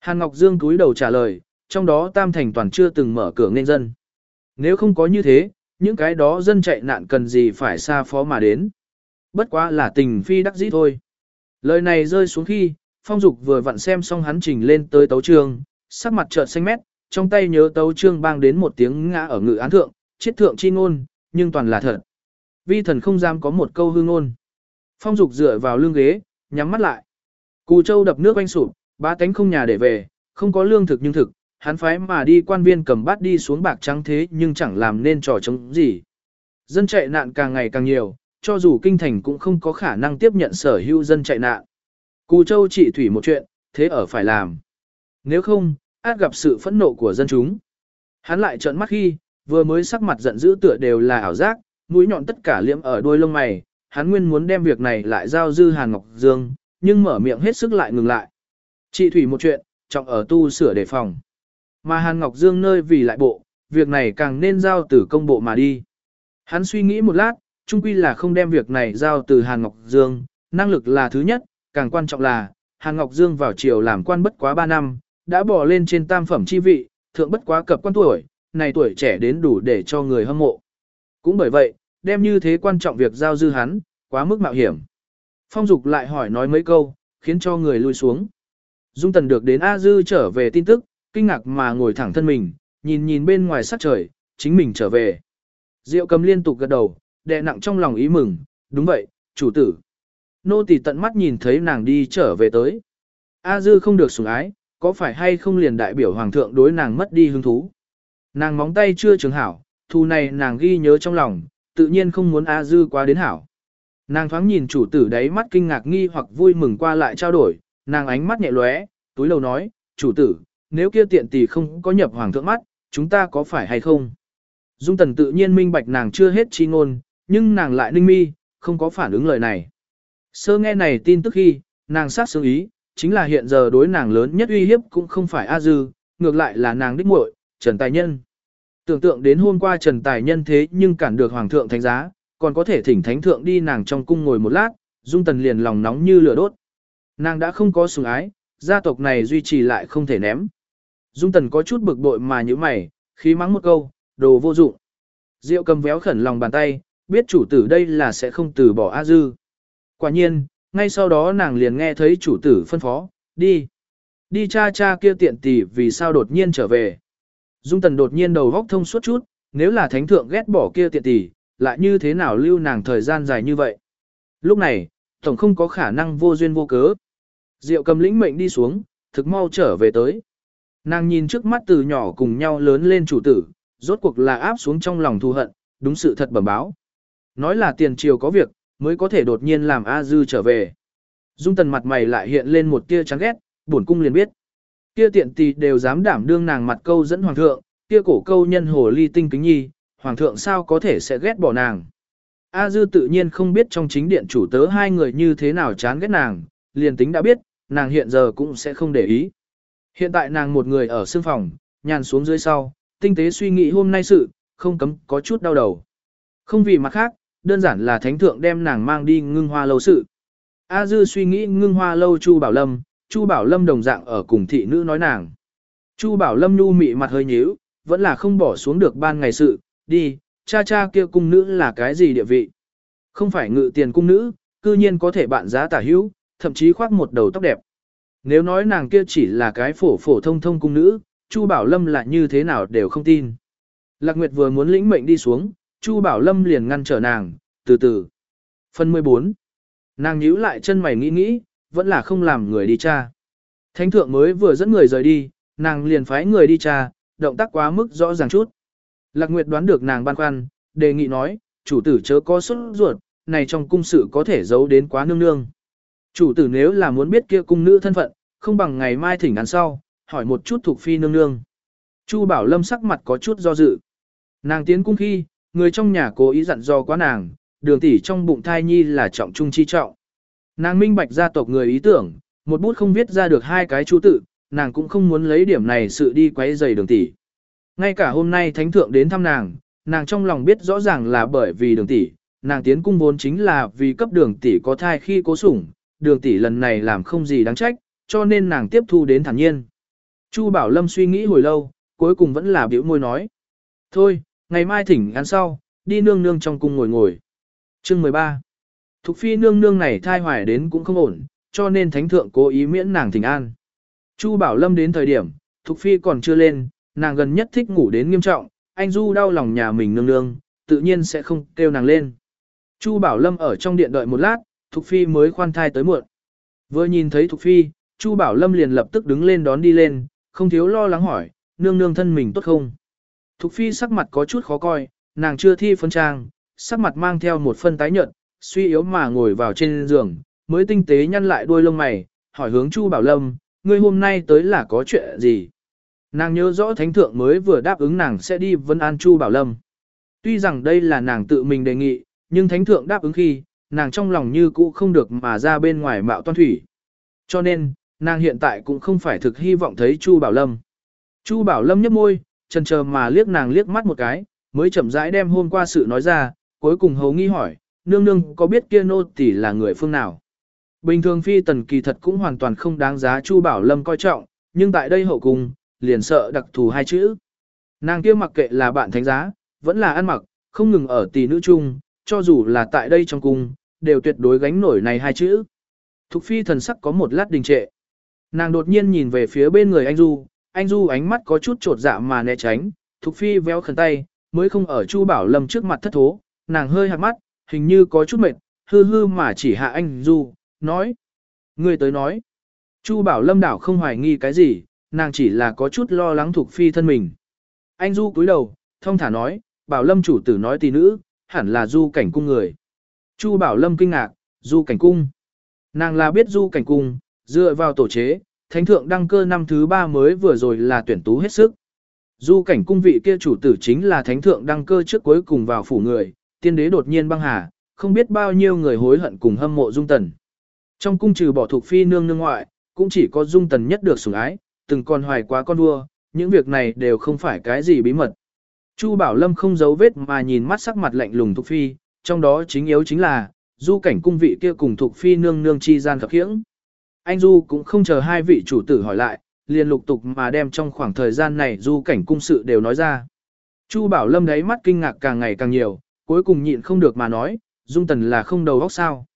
Hàn Ngọc Dương cúi đầu trả lời, trong đó Tam Thành toàn chưa từng mở cửa nên dân. Nếu không có như thế, những cái đó dân chạy nạn cần gì phải xa phó mà đến. Bất quá là tình phi đắc dĩ thôi. Lời này rơi xuống khi, phong dục vừa vặn xem xong hắn trình lên tới tấu trương, sắc mặt chợt xanh mét, trong tay nhớ tấu trương bang đến một tiếng ngã ở ngự án thượng, chiết thượng chi ngôn, nhưng toàn là thật. Vi thần không dám có một câu hư ngôn. Phong dục dựa vào lưng ghế, nhắm mắt lại. Cù châu đập nước quanh sụp, ba tánh không nhà để về, không có lương thực nhưng thực, hắn phái mà đi quan viên cầm bát đi xuống bạc trắng thế nhưng chẳng làm nên trò chống gì. Dân chạy nạn càng ngày càng nhiều, cho dù kinh thành cũng không có khả năng tiếp nhận sở hữu dân chạy nạn. Cù Châu chỉ thủy một chuyện, thế ở phải làm. Nếu không, át gặp sự phẫn nộ của dân chúng. Hắn lại trợn mắt khi, vừa mới sắc mặt giận dữ tựa đều là ảo giác, mũi nhọn tất cả liễm ở đuôi lông mày, hắn nguyên muốn đem việc này lại giao dư Hàn Ngọc Dương, nhưng mở miệng hết sức lại ngừng lại. Chị thủy một chuyện, trọng ở tu sửa đề phòng. Mà Hàn Ngọc Dương nơi vì lại bộ, việc này càng nên giao từ công bộ mà đi. Hắn suy nghĩ một lát, chung quy là không đem việc này giao từ Hàn Ngọc Dương, năng lực là thứ nhất, càng quan trọng là, Hàn Ngọc Dương vào triều làm quan bất quá 3 năm, đã bỏ lên trên tam phẩm chi vị, thượng bất quá cập quan tuổi, này tuổi trẻ đến đủ để cho người hâm mộ. Cũng bởi vậy, đem như thế quan trọng việc giao dư hắn, quá mức mạo hiểm. Phong Dục lại hỏi nói mấy câu, khiến cho người lui xuống. Dung Tần được đến A Dư trở về tin tức, kinh ngạc mà ngồi thẳng thân mình, nhìn nhìn bên ngoài sắc trời, chính mình trở về. Diệu cầm liên tục gật đầu, đè nặng trong lòng ý mừng, đúng vậy, chủ tử. Nô tỳ tận mắt nhìn thấy nàng đi trở về tới. A dư không được sủng ái, có phải hay không liền đại biểu hoàng thượng đối nàng mất đi hứng thú. Nàng móng tay chưa trường hảo, thù này nàng ghi nhớ trong lòng, tự nhiên không muốn A dư quá đến hảo. Nàng thoáng nhìn chủ tử đáy mắt kinh ngạc nghi hoặc vui mừng qua lại trao đổi, nàng ánh mắt nhẹ lóe, túi lầu nói, chủ tử, nếu kia tiện tỷ không có nhập hoàng thượng mắt, chúng ta có phải hay không? Dung tần tự nhiên minh bạch nàng chưa hết chi ngôn, nhưng nàng lại ninh mi, không có phản ứng lời này. Sơ nghe này tin tức khi, nàng sát sương ý, chính là hiện giờ đối nàng lớn nhất uy hiếp cũng không phải A Dư, ngược lại là nàng đích muội Trần Tài Nhân. Tưởng tượng đến hôm qua Trần Tài Nhân thế nhưng cản được Hoàng thượng thánh giá, còn có thể thỉnh thánh thượng đi nàng trong cung ngồi một lát, Dung Tần liền lòng nóng như lửa đốt. Nàng đã không có sủng ái, gia tộc này duy trì lại không thể ném. Dung Tần có chút bực bội mà như mày, khí mắng một câu, đồ vô dụng. Diệu cầm véo khẩn lòng bàn tay, biết chủ tử đây là sẽ không từ bỏ A Dư. Quả nhiên, ngay sau đó nàng liền nghe thấy chủ tử phân phó, đi. Đi cha cha kia tiện tỷ vì sao đột nhiên trở về. Dung tần đột nhiên đầu góc thông suốt chút, nếu là thánh thượng ghét bỏ kia tiện tỷ, lại như thế nào lưu nàng thời gian dài như vậy. Lúc này, tổng không có khả năng vô duyên vô cớ. Diệu cầm lĩnh mệnh đi xuống, thực mau trở về tới. Nàng nhìn trước mắt từ nhỏ cùng nhau lớn lên chủ tử, rốt cuộc là áp xuống trong lòng thù hận, đúng sự thật bẩm báo. Nói là tiền triều có việc, mới có thể đột nhiên làm A Dư trở về. Dung tần mặt mày lại hiện lên một tia chán ghét, bổn cung liền biết. Kia tiện tì đều dám đảm đương nàng mặt câu dẫn hoàng thượng, kia cổ câu nhân hồ ly tinh kính nhi, hoàng thượng sao có thể sẽ ghét bỏ nàng. A Dư tự nhiên không biết trong chính điện chủ tớ hai người như thế nào chán ghét nàng, liền tính đã biết, nàng hiện giờ cũng sẽ không để ý. Hiện tại nàng một người ở sương phòng, nhàn xuống dưới sau, tinh tế suy nghĩ hôm nay sự, không cấm có chút đau đầu. Không vì mặt khác, đơn giản là thánh thượng đem nàng mang đi ngưng hoa lâu sự. A dư suy nghĩ ngưng hoa lâu Chu Bảo Lâm, Chu Bảo Lâm đồng dạng ở cùng thị nữ nói nàng. Chu Bảo Lâm nhu mị mặt hơi nhíu, vẫn là không bỏ xuống được ban ngày sự, đi, cha cha kia cung nữ là cái gì địa vị. Không phải ngự tiền cung nữ, cư nhiên có thể bạn giá tả hữu, thậm chí khoác một đầu tóc đẹp. Nếu nói nàng kia chỉ là cái phổ phổ thông thông cung nữ, Chu Bảo Lâm là như thế nào đều không tin. Lạc Nguyệt vừa muốn lĩnh mệnh đi xuống, Chu Bảo Lâm liền ngăn trở nàng, từ từ. Phần 14. Nàng nhíu lại chân mày nghĩ nghĩ, vẫn là không làm người đi cha. Thánh thượng mới vừa dẫn người rời đi, nàng liền phái người đi cha, động tác quá mức rõ ràng chút. Lạc Nguyệt đoán được nàng băn khoăn, đề nghị nói, chủ tử chớ có xuất ruột, này trong cung sự có thể giấu đến quá nương nương. Chủ tử nếu là muốn biết kia cung nữ thân phận, không bằng ngày mai thỉnh ăn sau, hỏi một chút thuộc phi nương nương. Chu Bảo Lâm sắc mặt có chút do dự. Nàng tiến cung khi, người trong nhà cố ý dặn dò quá nàng, đường tỷ trong bụng thai nhi là trọng trung chi trọng. Nàng minh bạch gia tộc người ý tưởng, một bút không viết ra được hai cái chú tự, nàng cũng không muốn lấy điểm này sự đi quấy rầy đường tỷ. Ngay cả hôm nay thánh thượng đến thăm nàng, nàng trong lòng biết rõ ràng là bởi vì đường tỷ, nàng tiến cung vốn chính là vì cấp đường tỷ có thai khi cố sủng, đường tỷ lần này làm không gì đáng trách, cho nên nàng tiếp thu đến thản nhiên. Chu Bảo Lâm suy nghĩ hồi lâu, cuối cùng vẫn là biểu môi nói. Thôi, ngày mai thỉnh ăn sau, đi nương nương trong cung ngồi ngồi. Chương 13 Thục phi nương nương này thai hoài đến cũng không ổn, cho nên thánh thượng cố ý miễn nàng thỉnh an. Chu Bảo Lâm đến thời điểm, Thục Phi còn chưa lên, nàng gần nhất thích ngủ đến nghiêm trọng, anh Du đau lòng nhà mình nương nương, tự nhiên sẽ không kêu nàng lên. Chu Bảo Lâm ở trong điện đợi một lát, Thục Phi mới khoan thai tới muộn. Vừa nhìn thấy Thục Phi, Chu Bảo Lâm liền lập tức đứng lên đón đi lên, không thiếu lo lắng hỏi, nương nương thân mình tốt không? Thục Phi sắc mặt có chút khó coi, nàng chưa thi phân trang, sắc mặt mang theo một phân tái nhợt, suy yếu mà ngồi vào trên giường, mới tinh tế nhăn lại đuôi lông mày, hỏi hướng Chu Bảo Lâm, ngươi hôm nay tới là có chuyện gì? Nàng nhớ rõ thánh thượng mới vừa đáp ứng nàng sẽ đi vân an Chu Bảo Lâm. Tuy rằng đây là nàng tự mình đề nghị, nhưng thánh thượng đáp ứng khi, nàng trong lòng như cũ không được mà ra bên ngoài mạo toan thủy. Cho nên, nàng hiện tại cũng không phải thực hy vọng thấy Chu Bảo Lâm. Chu Bảo Lâm nhếch môi, chần chờ mà liếc nàng liếc mắt một cái, mới chậm rãi đem hôm qua sự nói ra, cuối cùng hầu nghi hỏi, nương nương có biết kia nô tỷ là người phương nào? Bình thường phi tần kỳ thật cũng hoàn toàn không đáng giá Chu Bảo Lâm coi trọng, nhưng tại đây hậu cung, liền sợ đặc thù hai chữ. Nàng kia mặc kệ là bạn thánh giá, vẫn là ăn mặc, không ngừng ở tỷ nữ chung, cho dù là tại đây trong cung, đều tuyệt đối gánh nổi này hai chữ. Thục phi thần sắc có một lát đình trệ. Nàng đột nhiên nhìn về phía bên người anh Du, anh Du ánh mắt có chút trột dạ mà né tránh, Thục phi véo khẩn tay, mới không ở Chu Bảo Lâm trước mặt thất thố, nàng hơi hạt mắt, hình như có chút mệt, hư hư mà chỉ hạ anh Du, nói. Người tới nói. Chu Bảo Lâm đảo không hoài nghi cái gì, nàng chỉ là có chút lo lắng Thục phi thân mình. Anh Du cúi đầu, thông thả nói, Bảo Lâm chủ tử nói tỷ nữ, hẳn là Du cảnh cung người. Chu Bảo Lâm kinh ngạc, Du cảnh cung. Nàng là biết Du cảnh cung, dựa vào tổ chế, thánh thượng đăng cơ năm thứ ba mới vừa rồi là tuyển tú hết sức. Du cảnh cung vị kia chủ tử chính là thánh thượng đăng cơ trước cuối cùng vào phủ người, tiên đế đột nhiên băng hà, không biết bao nhiêu người hối hận cùng hâm mộ dung tần. Trong cung trừ bỏ thuộc phi nương nương ngoại, cũng chỉ có dung tần nhất được sủng ái, từng còn hoài quá con vua, những việc này đều không phải cái gì bí mật. Chu Bảo Lâm không giấu vết mà nhìn mắt sắc mặt lạnh lùng thuộc phi, trong đó chính yếu chính là, du cảnh cung vị kia cùng thuộc phi nương nương chi gian khập khiễng. Anh Du cũng không chờ hai vị chủ tử hỏi lại, liền lục tục mà đem trong khoảng thời gian này du cảnh cung sự đều nói ra. Chu Bảo Lâm đấy mắt kinh ngạc càng ngày càng nhiều, cuối cùng nhịn không được mà nói, Dung Tần là không đầu óc sao.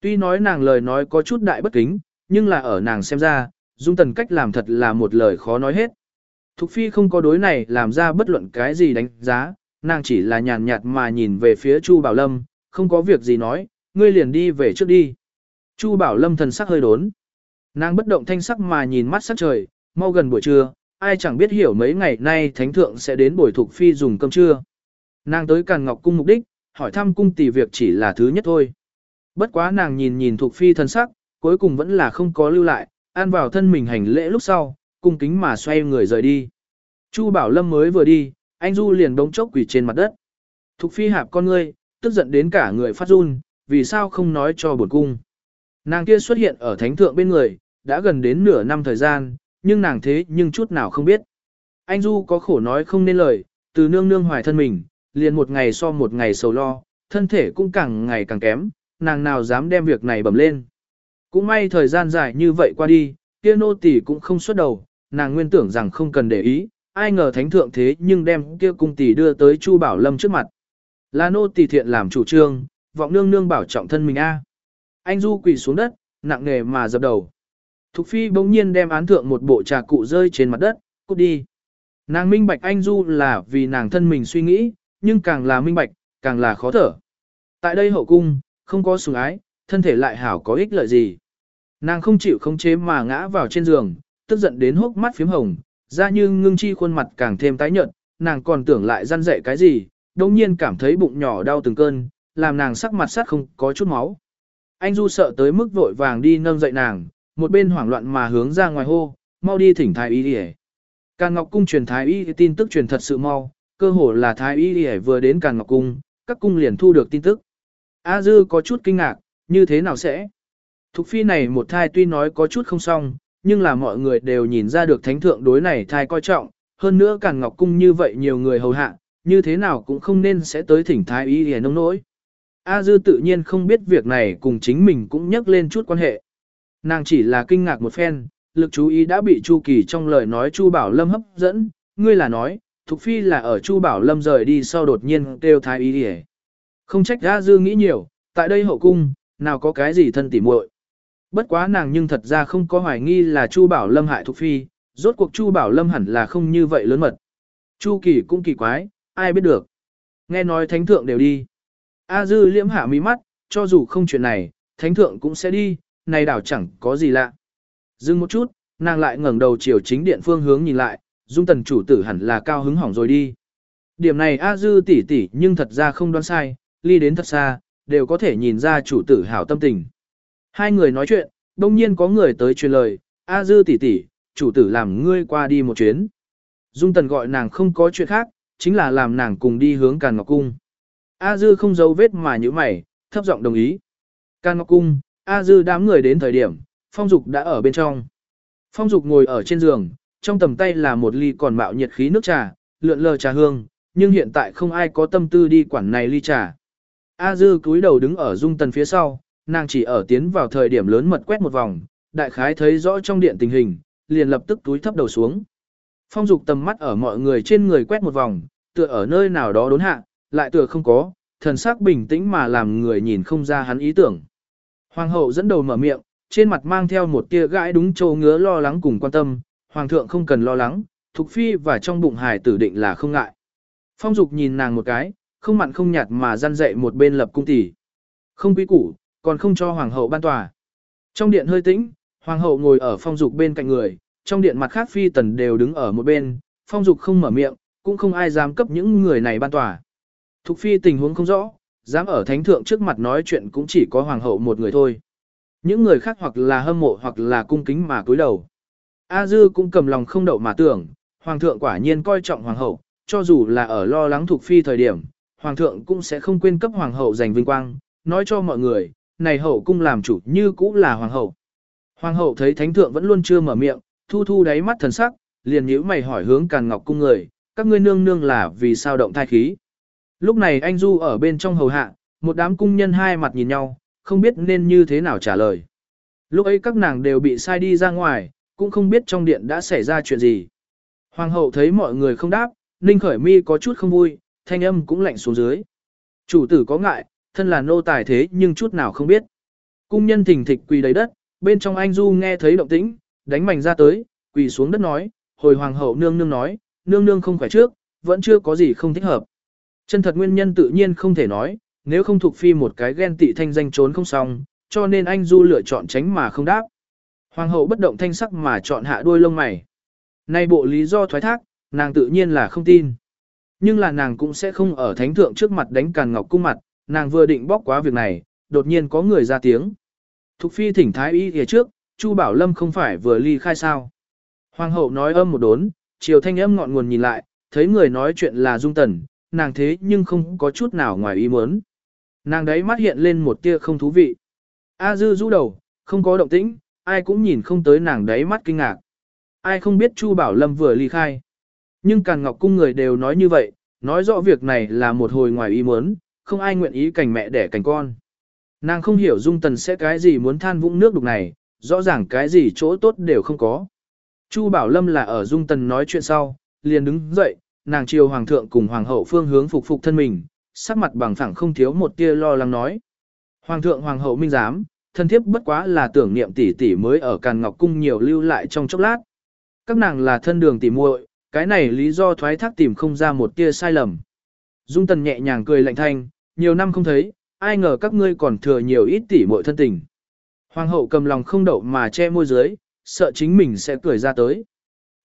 Tuy nói nàng lời nói có chút đại bất kính, nhưng là ở nàng xem ra, Dung Tần cách làm thật là một lời khó nói hết. Thục Phi không có đối này làm ra bất luận cái gì đánh giá, nàng chỉ là nhàn nhạt mà nhìn về phía Chu Bảo Lâm, không có việc gì nói, ngươi liền đi về trước đi. Chu Bảo Lâm thần sắc hơi đốn. Nàng bất động thanh sắc mà nhìn mắt sắc trời, mau gần buổi trưa, ai chẳng biết hiểu mấy ngày nay Thánh Thượng sẽ đến buổi Thục Phi dùng cơm trưa. Nàng tới Càn Ngọc Cung mục đích, hỏi thăm cung tỷ việc chỉ là thứ nhất thôi. Bất quá nàng nhìn nhìn thuộc phi thân sắc, cuối cùng vẫn là không có lưu lại, an vào thân mình hành lễ lúc sau, cung kính mà xoay người rời đi. Chu Bảo Lâm mới vừa đi, anh Du liền đống chốc quỳ trên mặt đất. Thục phi hạp con ngươi, tức giận đến cả người phát run, vì sao không nói cho bổn cung. Nàng kia xuất hiện ở thánh thượng bên người, đã gần đến nửa năm thời gian, nhưng nàng thế nhưng chút nào không biết. Anh Du có khổ nói không nên lời, từ nương nương hoài thân mình, liền một ngày so một ngày sầu lo, thân thể cũng càng ngày càng kém, nàng nào dám đem việc này bẩm lên. Cũng may thời gian dài như vậy qua đi, kia nô tỳ cũng không xuất đầu, nàng nguyên tưởng rằng không cần để ý, ai ngờ thánh thượng thế nhưng đem kia cung tỷ đưa tới Chu Bảo Lâm trước mặt. Là nô tỷ thiện làm chủ trương, vọng nương nương bảo trọng thân mình a. Anh Du quỳ xuống đất, nặng nề mà dập đầu. Thục phi bỗng nhiên đem án thượng một bộ trà cụ rơi trên mặt đất, cút đi. Nàng minh bạch anh Du là vì nàng thân mình suy nghĩ, nhưng càng là minh bạch, càng là khó thở. Tại đây hậu cung, không có sủng ái, thân thể lại hảo có ích lợi gì. Nàng không chịu không chế mà ngã vào trên giường, tức giận đến hốc mắt phím hồng, ra như ngưng chi khuôn mặt càng thêm tái nhợt, nàng còn tưởng lại răn dạy cái gì, đồng nhiên cảm thấy bụng nhỏ đau từng cơn, làm nàng sắc mặt sát không có chút máu. Anh Du sợ tới mức vội vàng đi nâng dậy nàng, một bên hoảng loạn mà hướng ra ngoài hô, mau đi thỉnh thái y đi Càn Ngọc Cung truyền thái y tin tức truyền thật sự mau, cơ hồ là thái y đi vừa đến Càn Ngọc Cung, các cung liền thu được tin tức. A Dư có chút kinh ngạc, như thế nào sẽ? Thục phi này một thai tuy nói có chút không xong, nhưng là mọi người đều nhìn ra được thánh thượng đối này thai coi trọng, hơn nữa Càn Ngọc Cung như vậy nhiều người hầu hạ, như thế nào cũng không nên sẽ tới thỉnh thái y để nông nỗi. A Dư tự nhiên không biết việc này cùng chính mình cũng nhắc lên chút quan hệ. Nàng chỉ là kinh ngạc một phen, lực chú ý đã bị Chu Kỳ trong lời nói Chu Bảo Lâm hấp dẫn, ngươi là nói, Thục Phi là ở Chu Bảo Lâm rời đi sau đột nhiên kêu thái y đi Không trách A Dư nghĩ nhiều, tại đây hậu cung, nào có cái gì thân tỉ muội. Bất quá nàng nhưng thật ra không có hoài nghi là Chu Bảo Lâm hại Thục Phi, rốt cuộc Chu Bảo Lâm hẳn là không như vậy lớn mật. Chu Kỳ cũng kỳ quái, ai biết được. Nghe nói thánh thượng đều đi. A Dư liễm hạ mí mắt, cho dù không chuyện này, thánh thượng cũng sẽ đi, này đảo chẳng có gì lạ. Dừng một chút, nàng lại ngẩng đầu chiều chính điện phương hướng nhìn lại, dung tần chủ tử hẳn là cao hứng hỏng rồi đi. Điểm này A Dư tỉ tỉ nhưng thật ra không đoán sai, ly đến thật xa, đều có thể nhìn ra chủ tử hảo tâm tình. Hai người nói chuyện, đông nhiên có người tới truyền lời, A Dư tỷ tỷ, chủ tử làm ngươi qua đi một chuyến. Dung Tần gọi nàng không có chuyện khác, chính là làm nàng cùng đi hướng Càn Ngọc Cung. A Dư không giấu vết mà như mày, thấp giọng đồng ý. Càn Ngọc Cung, A Dư đám người đến thời điểm, Phong Dục đã ở bên trong. Phong Dục ngồi ở trên giường, trong tầm tay là một ly còn mạo nhiệt khí nước trà, lượn lờ trà hương, nhưng hiện tại không ai có tâm tư đi quản này ly trà. A Dư cúi đầu đứng ở Dung Tần phía sau, nàng chỉ ở tiến vào thời điểm lớn mật quét một vòng, đại khái thấy rõ trong điện tình hình, liền lập tức túi thấp đầu xuống. Phong dục tầm mắt ở mọi người trên người quét một vòng, tựa ở nơi nào đó đốn hạ, lại tựa không có, thần sắc bình tĩnh mà làm người nhìn không ra hắn ý tưởng. Hoàng hậu dẫn đầu mở miệng, trên mặt mang theo một tia gãi đúng châu ngứa lo lắng cùng quan tâm, hoàng thượng không cần lo lắng, thục phi và trong bụng hài tử định là không ngại. Phong dục nhìn nàng một cái, không mặn không nhạt mà răn dậy một bên lập cung tỷ. Không quý củ, còn không cho hoàng hậu ban tòa. Trong điện hơi tĩnh, hoàng hậu ngồi ở phong dục bên cạnh người, trong điện mặt khác phi tần đều đứng ở một bên, phong dục không mở miệng, cũng không ai dám cấp những người này ban tòa. Thục phi tình huống không rõ, dám ở thánh thượng trước mặt nói chuyện cũng chỉ có hoàng hậu một người thôi. Những người khác hoặc là hâm mộ hoặc là cung kính mà cúi đầu. A dư cũng cầm lòng không đậu mà tưởng, hoàng thượng quả nhiên coi trọng hoàng hậu, cho dù là ở lo lắng thuộc phi thời điểm, hoàng thượng cũng sẽ không quên cấp hoàng hậu giành vinh quang, nói cho mọi người, này hậu cung làm chủ như cũ là hoàng hậu. Hoàng hậu thấy thánh thượng vẫn luôn chưa mở miệng, thu thu đáy mắt thần sắc, liền nhíu mày hỏi hướng Càn Ngọc cung người, các ngươi nương nương là vì sao động thai khí. Lúc này anh Du ở bên trong hầu hạ, một đám cung nhân hai mặt nhìn nhau, không biết nên như thế nào trả lời. Lúc ấy các nàng đều bị sai đi ra ngoài, cũng không biết trong điện đã xảy ra chuyện gì. Hoàng hậu thấy mọi người không đáp, Ninh Khởi Mi có chút không vui, thanh âm cũng lạnh xuống dưới. Chủ tử có ngại, thân là nô tài thế nhưng chút nào không biết. Cung nhân thỉnh thịch quỳ đầy đất, bên trong anh Du nghe thấy động tĩnh, đánh mảnh ra tới, quỳ xuống đất nói, hồi hoàng hậu nương nương nói, nương nương không khỏe trước, vẫn chưa có gì không thích hợp. Chân thật nguyên nhân tự nhiên không thể nói, nếu không thuộc phi một cái ghen tị thanh danh trốn không xong, cho nên anh Du lựa chọn tránh mà không đáp. Hoàng hậu bất động thanh sắc mà chọn hạ đuôi lông mày. Nay bộ lý do thoái thác, nàng tự nhiên là không tin. Nhưng là nàng cũng sẽ không ở thánh thượng trước mặt đánh càn ngọc cung mặt, nàng vừa định bóc quá việc này, đột nhiên có người ra tiếng. Thục phi thỉnh thái y phía trước, Chu Bảo Lâm không phải vừa ly khai sao. Hoàng hậu nói âm một đốn, chiều thanh âm ngọn nguồn nhìn lại, thấy người nói chuyện là Dung Tần, nàng thế nhưng không có chút nào ngoài ý muốn. Nàng đấy mắt hiện lên một tia không thú vị. A dư rũ đầu, không có động tĩnh, ai cũng nhìn không tới nàng đấy mắt kinh ngạc. Ai không biết Chu Bảo Lâm vừa ly khai. Nhưng càng Ngọc Cung người đều nói như vậy, nói rõ việc này là một hồi ngoài ý muốn, không ai nguyện ý cành mẹ đẻ cành con. Nàng không hiểu Dung Tần sẽ cái gì muốn than vũng nước đục này, rõ ràng cái gì chỗ tốt đều không có. Chu Bảo Lâm là ở Dung Tần nói chuyện sau, liền đứng dậy, nàng chiều Hoàng thượng cùng Hoàng hậu phương hướng phục phục thân mình, sắc mặt bằng phẳng không thiếu một tia lo lắng nói. Hoàng thượng Hoàng hậu minh giám, thân thiếp bất quá là tưởng niệm tỷ tỷ mới ở Càn Ngọc Cung nhiều lưu lại trong chốc lát. Các nàng là thân đường tỷ muội, cái này lý do thoái thác tìm không ra một tia sai lầm. Dung Tần nhẹ nhàng cười lạnh thanh, nhiều năm không thấy, ai ngờ các ngươi còn thừa nhiều ít tỷ muội thân tình. Hoàng hậu cầm lòng không đậu mà che môi dưới, sợ chính mình sẽ cười ra tới.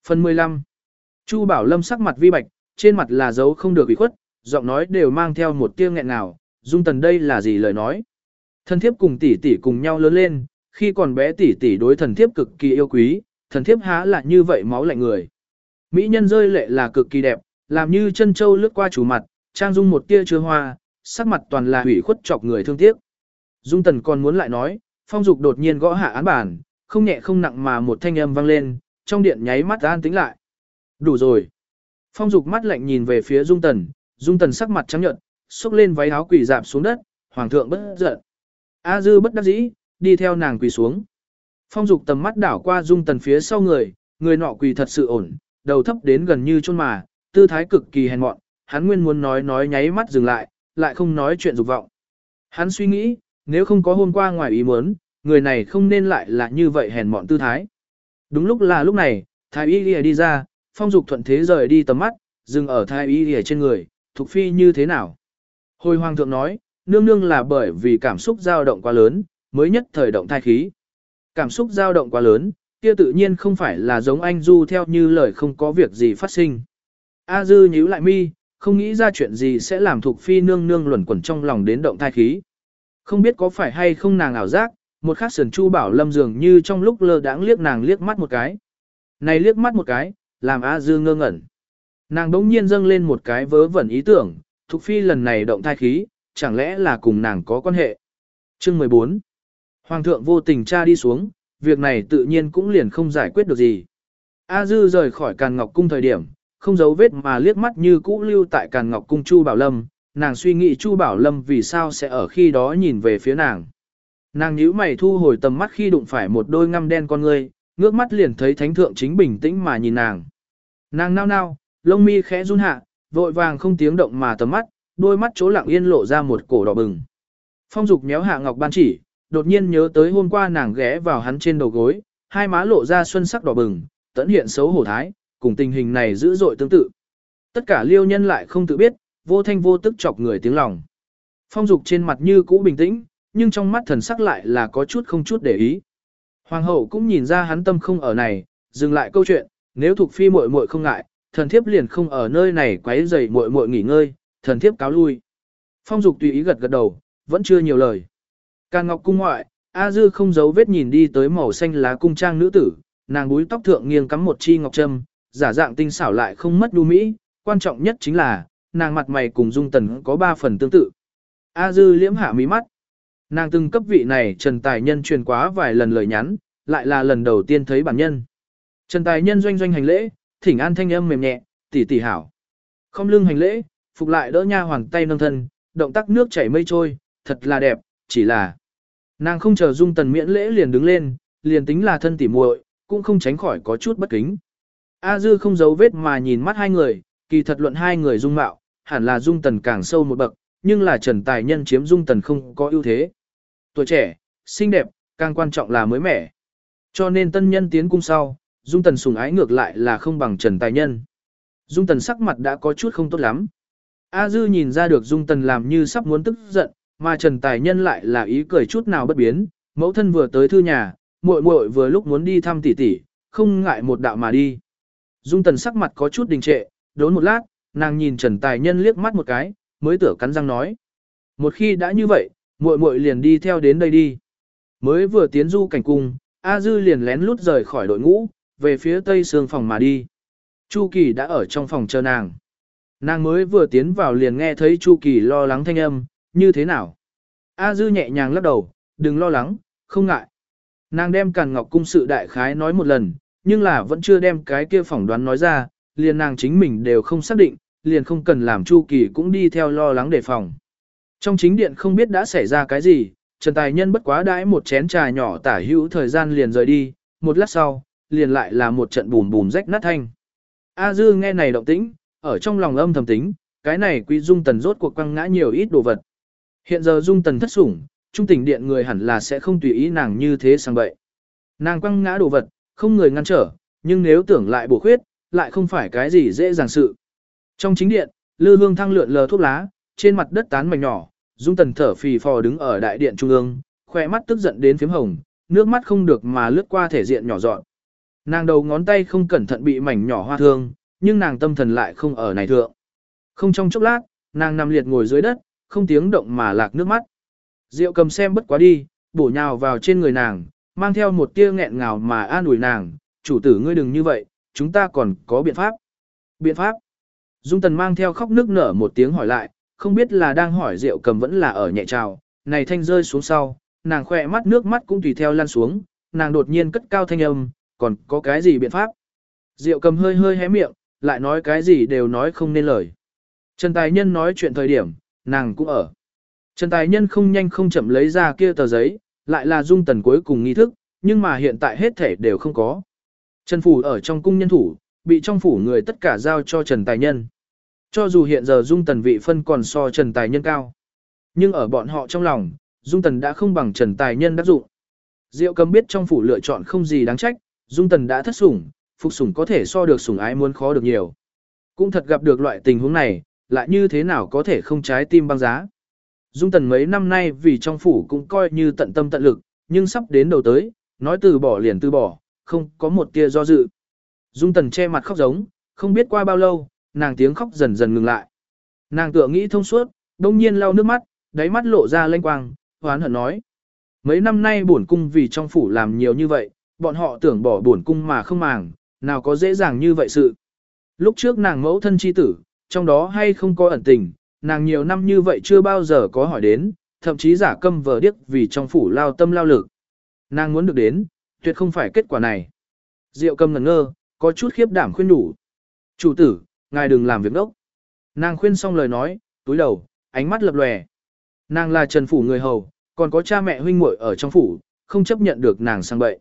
Phần 15 Chu Bảo Lâm sắc mặt vi bạch, trên mặt là dấu không được ủy khuất, giọng nói đều mang theo một tia nghẹn nào, Dung Tần đây là gì lời nói. Thần thiếp cùng tỷ tỷ cùng nhau lớn lên, khi còn bé tỷ tỷ đối thần thiếp cực kỳ yêu quý, thần thiếp há là như vậy máu lạnh người. Mỹ nhân rơi lệ là cực kỳ đẹp, làm như chân châu lướt qua chủ mặt, trang dung một tia chứa hoa, sắc mặt toàn là hủy khuất chọc người thương tiếc. Dung Tần còn muốn lại nói, phong dục đột nhiên gõ hạ án bản, không nhẹ không nặng mà một thanh âm vang lên, trong điện nháy mắt an tính lại. Đủ rồi. Phong dục mắt lạnh nhìn về phía Dung Tần, Dung Tần sắc mặt trắng nhợt, xúc lên váy áo quỳ dạp xuống đất, hoàng thượng bất giận. A dư bất đắc dĩ, đi theo nàng quỳ xuống. Phong dục tầm mắt đảo qua Dung Tần phía sau người, người nọ quỳ thật sự ổn, đầu thấp đến gần như chôn mà, tư thái cực kỳ hèn mọn, hắn nguyên muốn nói nói nháy mắt dừng lại, lại không nói chuyện dục vọng. Hắn suy nghĩ, nếu không có hôm qua ngoài ý muốn, người này không nên lại là như vậy hèn mọn tư thái. Đúng lúc là lúc này, thái y lìa đi ra, phong dục thuận thế rời đi tầm mắt, dừng ở thái y lìa trên người, thuộc phi như thế nào. Hồi hoàng thượng nói, nương nương là bởi vì cảm xúc dao động quá lớn, mới nhất thời động thai khí. Cảm xúc dao động quá lớn, kia tự nhiên không phải là giống anh Du theo như lời không có việc gì phát sinh. A Dư nhíu lại mi, không nghĩ ra chuyện gì sẽ làm thuộc phi nương nương luẩn quẩn trong lòng đến động thai khí. Không biết có phải hay không nàng ảo giác, một khắc sườn chu bảo lâm dường như trong lúc lơ đãng liếc nàng liếc mắt một cái. Này liếc mắt một cái, làm A Dư ngơ ngẩn. Nàng đống nhiên dâng lên một cái vớ vẩn ý tưởng, Thục Phi lần này động thai khí, chẳng lẽ là cùng nàng có quan hệ. Chương 14 Hoàng thượng vô tình tra đi xuống, việc này tự nhiên cũng liền không giải quyết được gì. A Dư rời khỏi Càn Ngọc Cung thời điểm, không giấu vết mà liếc mắt như cũ lưu tại Càn Ngọc Cung Chu Bảo Lâm, nàng suy nghĩ Chu Bảo Lâm vì sao sẽ ở khi đó nhìn về phía nàng. Nàng nhíu mày thu hồi tầm mắt khi đụng phải một đôi ngăm đen con ngươi, ngước mắt liền thấy thánh thượng chính bình tĩnh mà nhìn nàng. Nàng nao nao, lông mi khẽ run hạ, vội vàng không tiếng động mà tầm mắt, đôi mắt chỗ lặng yên lộ ra một cổ đỏ bừng. Phong dục méo hạ ngọc ban chỉ, đột nhiên nhớ tới hôm qua nàng ghé vào hắn trên đầu gối, hai má lộ ra xuân sắc đỏ bừng, tẫn hiện xấu hổ thái, cùng tình hình này dữ dội tương tự. Tất cả liêu nhân lại không tự biết, vô thanh vô tức chọc người tiếng lòng. Phong dục trên mặt như cũ bình tĩnh, nhưng trong mắt thần sắc lại là có chút không chút để ý. Hoàng hậu cũng nhìn ra hắn tâm không ở này, dừng lại câu chuyện, nếu thuộc phi muội muội không ngại, thần thiếp liền không ở nơi này quấy rầy muội muội nghỉ ngơi, thần thiếp cáo lui. Phong dục tùy ý gật gật đầu, vẫn chưa nhiều lời. Càng ngọc cung ngoại, A Dư không giấu vết nhìn đi tới màu xanh lá cung trang nữ tử, nàng búi tóc thượng nghiêng cắm một chi ngọc trâm, giả dạng tinh xảo lại không mất đu mỹ, quan trọng nhất chính là, nàng mặt mày cùng dung tần có ba phần tương tự. A Dư liễm hạ mí mắt. Nàng từng cấp vị này Trần Tài Nhân truyền quá vài lần lời nhắn, lại là lần đầu tiên thấy bản nhân. Trần Tài Nhân doanh doanh hành lễ, thỉnh an thanh âm mềm nhẹ, tỷ tỷ hảo. Không lưng hành lễ, phục lại đỡ nha hoàng tay nâng thân, động tác nước chảy mây trôi, thật là đẹp, chỉ là nàng không chờ dung tần miễn lễ liền đứng lên, liền tính là thân tỉ muội, cũng không tránh khỏi có chút bất kính. A dư không giấu vết mà nhìn mắt hai người, kỳ thật luận hai người dung mạo, hẳn là dung tần càng sâu một bậc, nhưng là trần tài nhân chiếm dung tần không có ưu thế. Tuổi trẻ, xinh đẹp, càng quan trọng là mới mẻ. Cho nên tân nhân tiến cung sau, dung tần sùng ái ngược lại là không bằng trần tài nhân. Dung tần sắc mặt đã có chút không tốt lắm. A dư nhìn ra được dung tần làm như sắp muốn tức giận, mà trần tài nhân lại là ý cười chút nào bất biến, mẫu thân vừa tới thư nhà, muội muội vừa lúc muốn đi thăm tỷ tỷ, không ngại một đạo mà đi. Dung tần sắc mặt có chút đình trệ, đốn một lát, nàng nhìn trần tài nhân liếc mắt một cái, mới tửa cắn răng nói. Một khi đã như vậy, muội muội liền đi theo đến đây đi. Mới vừa tiến du cảnh cung, A Dư liền lén lút rời khỏi đội ngũ, về phía tây sương phòng mà đi. Chu Kỳ đã ở trong phòng chờ nàng. Nàng mới vừa tiến vào liền nghe thấy Chu Kỳ lo lắng thanh âm, như thế nào? A Dư nhẹ nhàng lắc đầu, đừng lo lắng, không ngại. Nàng đem Càn Ngọc cung sự đại khái nói một lần, nhưng là vẫn chưa đem cái kia phỏng đoán nói ra, liền nàng chính mình đều không xác định, liền không cần làm Chu Kỳ cũng đi theo lo lắng đề phòng. Trong chính điện không biết đã xảy ra cái gì, Trần Tài Nhân bất quá đãi một chén trà nhỏ tả hữu thời gian liền rời đi, một lát sau, liền lại là một trận bùm bùm rách nát thanh. A Dư nghe này động tĩnh, ở trong lòng âm thầm tính, cái này quý dung tần rốt cuộc quăng ngã nhiều ít đồ vật. Hiện giờ dung tần thất sủng, trung tỉnh điện người hẳn là sẽ không tùy ý nàng như thế sang bậy. Nàng quăng ngã đồ vật, không người ngăn trở, nhưng nếu tưởng lại bổ khuyết, lại không phải cái gì dễ dàng sự. Trong chính điện, lư hương thăng lượn lờ thuốc lá, trên mặt đất tán mảnh nhỏ, dung tần thở phì phò đứng ở đại điện trung ương, khỏe mắt tức giận đến phím hồng, nước mắt không được mà lướt qua thể diện nhỏ dọn. Nàng đầu ngón tay không cẩn thận bị mảnh nhỏ hoa thương, nhưng nàng tâm thần lại không ở này thượng. Không trong chốc lát, nàng nằm liệt ngồi dưới đất, không tiếng động mà lạc nước mắt. Diệu cầm xem bất quá đi, bổ nhào vào trên người nàng, mang theo một tia nghẹn ngào mà an ủi nàng, chủ tử ngươi đừng như vậy, chúng ta còn có biện pháp. Biện pháp? Dung tần mang theo khóc nước nở một tiếng hỏi lại, không biết là đang hỏi Diệu cầm vẫn là ở nhẹ trào, này thanh rơi xuống sau, nàng khỏe mắt nước mắt cũng tùy theo lan xuống, nàng đột nhiên cất cao thanh âm, còn có cái gì biện pháp? Diệu cầm hơi hơi hé miệng, lại nói cái gì đều nói không nên lời. Trần Tài Nhân nói chuyện thời điểm, nàng cũng ở. Trần Tài Nhân không nhanh không chậm lấy ra kia tờ giấy, lại là dung tần cuối cùng nghi thức, nhưng mà hiện tại hết thể đều không có. Trần Phủ ở trong cung nhân thủ, bị trong phủ người tất cả giao cho Trần Tài Nhân. Cho dù hiện giờ dung tần vị phân còn so Trần Tài Nhân cao. Nhưng ở bọn họ trong lòng, dung tần đã không bằng Trần Tài Nhân đắc dụng. Diệu cầm biết trong phủ lựa chọn không gì đáng trách, Dung Tần đã thất sủng, phục sủng có thể so được sủng ái muốn khó được nhiều. Cũng thật gặp được loại tình huống này, lại như thế nào có thể không trái tim băng giá. Dung Tần mấy năm nay vì trong phủ cũng coi như tận tâm tận lực, nhưng sắp đến đầu tới, nói từ bỏ liền từ bỏ, không có một tia do dự. Dung Tần che mặt khóc giống, không biết qua bao lâu, nàng tiếng khóc dần dần ngừng lại. Nàng tựa nghĩ thông suốt, đông nhiên lau nước mắt, đáy mắt lộ ra lênh quang, hoán hận nói. Mấy năm nay bổn cung vì trong phủ làm nhiều như vậy, bọn họ tưởng bỏ bổn cung mà không màng, nào có dễ dàng như vậy sự. Lúc trước nàng mẫu thân chi tử, trong đó hay không có ẩn tình, nàng nhiều năm như vậy chưa bao giờ có hỏi đến, thậm chí giả câm vờ điếc vì trong phủ lao tâm lao lực. Nàng muốn được đến, tuyệt không phải kết quả này. Diệu cầm ngẩn ngơ, có chút khiếp đảm khuyên đủ. Chủ tử, ngài đừng làm việc đốc. Nàng khuyên xong lời nói, túi đầu, ánh mắt lập lòe. Nàng là trần phủ người hầu, còn có cha mẹ huynh muội ở trong phủ, không chấp nhận được nàng sang bậy.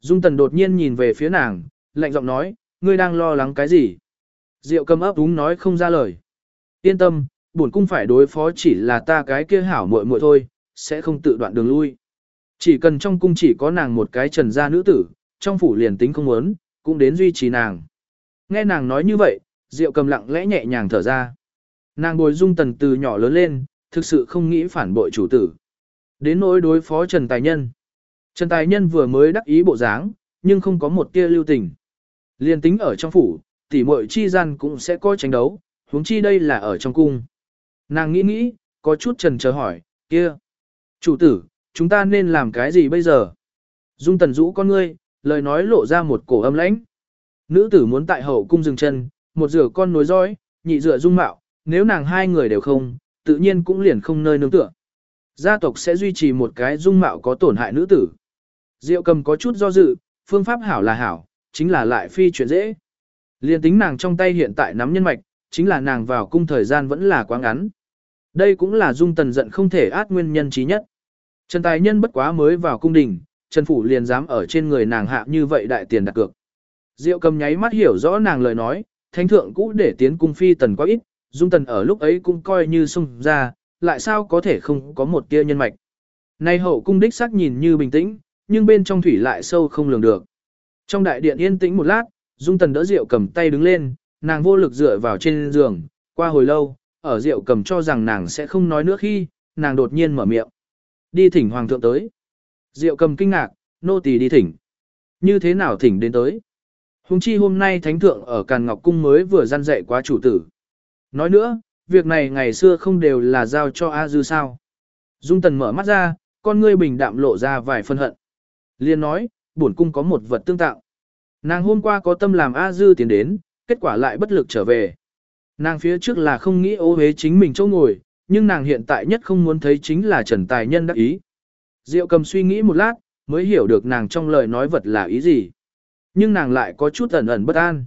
Dung tần đột nhiên nhìn về phía nàng, lạnh giọng nói, ngươi đang lo lắng cái gì? Diệu cầm ấp đúng nói không ra lời. Yên tâm, bổn cung phải đối phó chỉ là ta cái kia hảo muội muội thôi, sẽ không tự đoạn đường lui. Chỉ cần trong cung chỉ có nàng một cái trần gia nữ tử, trong phủ liền tính không muốn, cũng đến duy trì nàng. Nghe nàng nói như vậy, Diệu cầm lặng lẽ nhẹ nhàng thở ra. Nàng bồi dung tần từ nhỏ lớn lên, thực sự không nghĩ phản bội chủ tử. Đến nỗi đối phó Trần Tài Nhân. Trần Tài Nhân vừa mới đắc ý bộ dáng, nhưng không có một tia lưu tình. Liên tính ở trong phủ, tỉ muội chi gian cũng sẽ có tranh đấu, huống chi đây là ở trong cung. Nàng nghĩ nghĩ, có chút trần chờ hỏi, kia. Chủ tử, chúng ta nên làm cái gì bây giờ? Dung tần rũ con ngươi, lời nói lộ ra một cổ âm lãnh. Nữ tử muốn tại hậu cung dừng chân, một rửa con nối dõi, nhị rửa dung mạo, nếu nàng hai người đều không, tự nhiên cũng liền không nơi nương tựa. Gia tộc sẽ duy trì một cái dung mạo có tổn hại nữ tử. Diệu cầm có chút do dự, phương pháp hảo là hảo, chính là lại phi chuyện dễ. Liên tính nàng trong tay hiện tại nắm nhân mạch, chính là nàng vào cung thời gian vẫn là quá ngắn. Đây cũng là dung tần giận không thể át nguyên nhân trí nhất. Trần Tài Nhân bất quá mới vào cung đình, Trần Phủ liền dám ở trên người nàng hạ như vậy đại tiền đặt cược. Diệu cầm nháy mắt hiểu rõ nàng lời nói, thánh thượng cũ để tiến cung phi tần quá ít, dung tần ở lúc ấy cũng coi như xung ra, lại sao có thể không có một tia nhân mạch. Nay hậu cung đích xác nhìn như bình tĩnh, nhưng bên trong thủy lại sâu không lường được. Trong đại điện yên tĩnh một lát, dung tần đỡ rượu cầm tay đứng lên, nàng vô lực dựa vào trên giường, qua hồi lâu, ở rượu cầm cho rằng nàng sẽ không nói nữa khi, nàng đột nhiên mở miệng. Đi thỉnh hoàng thượng tới. Diệu cầm kinh ngạc, nô tỳ đi thỉnh. Như thế nào thỉnh đến tới? Hùng chi hôm nay thánh thượng ở Càn Ngọc Cung mới vừa gian dạy quá chủ tử. Nói nữa, việc này ngày xưa không đều là giao cho A Dư sao. Dung Tần mở mắt ra, con ngươi bình đạm lộ ra vài phân hận. Liên nói, bổn cung có một vật tương tạo. Nàng hôm qua có tâm làm A Dư tiến đến, kết quả lại bất lực trở về. Nàng phía trước là không nghĩ ô hế chính mình chỗ ngồi, nhưng nàng hiện tại nhất không muốn thấy chính là Trần Tài Nhân đắc ý. Diệu cầm suy nghĩ một lát, mới hiểu được nàng trong lời nói vật là ý gì. Nhưng nàng lại có chút ẩn ẩn bất an.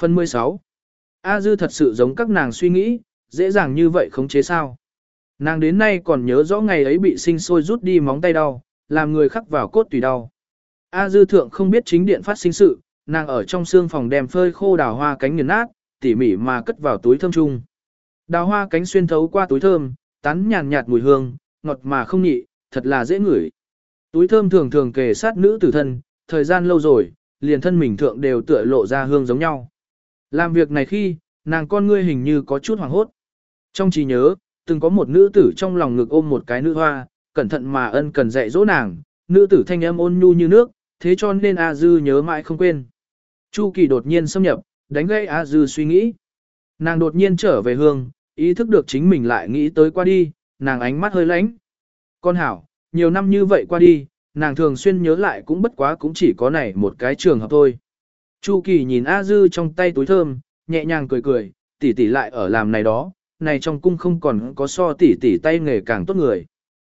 Phần 16. A Dư thật sự giống các nàng suy nghĩ, dễ dàng như vậy khống chế sao. Nàng đến nay còn nhớ rõ ngày ấy bị sinh sôi rút đi móng tay đau, làm người khắc vào cốt tùy đau. A Dư thượng không biết chính điện phát sinh sự, nàng ở trong xương phòng đem phơi khô đào hoa cánh nghiền nát, tỉ mỉ mà cất vào túi thơm chung. Đào hoa cánh xuyên thấu qua túi thơm, tán nhàn nhạt mùi hương, ngọt mà không nhị, thật là dễ ngửi. Túi thơm thường thường kề sát nữ tử thân, thời gian lâu rồi, liền thân mình thượng đều tựa lộ ra hương giống nhau. Làm việc này khi, nàng con ngươi hình như có chút hoảng hốt. Trong trí nhớ, từng có một nữ tử trong lòng ngực ôm một cái nữ hoa, cẩn thận mà ân cần dạy dỗ nàng, nữ tử thanh âm ôn nhu như nước, thế cho nên A Dư nhớ mãi không quên. Chu Kỳ đột nhiên xâm nhập, đánh gây A Dư suy nghĩ. Nàng đột nhiên trở về hương, ý thức được chính mình lại nghĩ tới qua đi, nàng ánh mắt hơi lánh. Con hảo, nhiều năm như vậy qua đi, nàng thường xuyên nhớ lại cũng bất quá cũng chỉ có này một cái trường hợp thôi. Chu Kỳ nhìn A Dư trong tay túi thơm, nhẹ nhàng cười cười, tỷ tỷ lại ở làm này đó, này trong cung không còn có so tỷ tỷ tay nghề càng tốt người.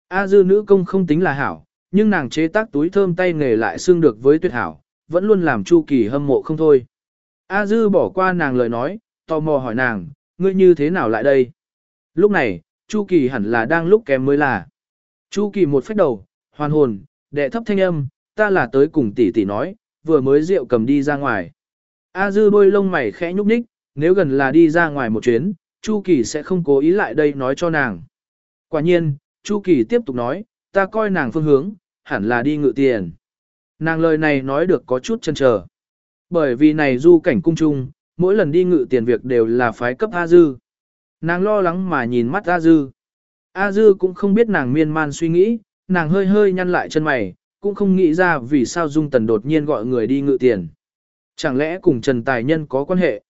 A Dư nữ công không tính là hảo, nhưng nàng chế tác túi thơm tay nghề lại xương được với tuyệt hảo, vẫn luôn làm Chu Kỳ hâm mộ không thôi. A Dư bỏ qua nàng lời nói, tò mò hỏi nàng, ngươi như thế nào lại đây? Lúc này, Chu Kỳ hẳn là đang lúc kém mới là. Chu Kỳ một phép đầu, hoàn hồn, đệ thấp thanh âm, ta là tới cùng tỷ tỷ nói, vừa mới rượu cầm đi ra ngoài. A Dư đôi lông mày khẽ nhúc nhích, nếu gần là đi ra ngoài một chuyến, Chu Kỳ sẽ không cố ý lại đây nói cho nàng. Quả nhiên, Chu Kỳ tiếp tục nói, ta coi nàng phương hướng, hẳn là đi ngự tiền. Nàng lời này nói được có chút chân chờ. Bởi vì này du cảnh cung trung, mỗi lần đi ngự tiền việc đều là phái cấp A Dư. Nàng lo lắng mà nhìn mắt A Dư. A Dư cũng không biết nàng miên man suy nghĩ, nàng hơi hơi nhăn lại chân mày, cũng không nghĩ ra vì sao Dung Tần đột nhiên gọi người đi ngự tiền. Chẳng lẽ cùng Trần Tài Nhân có quan hệ?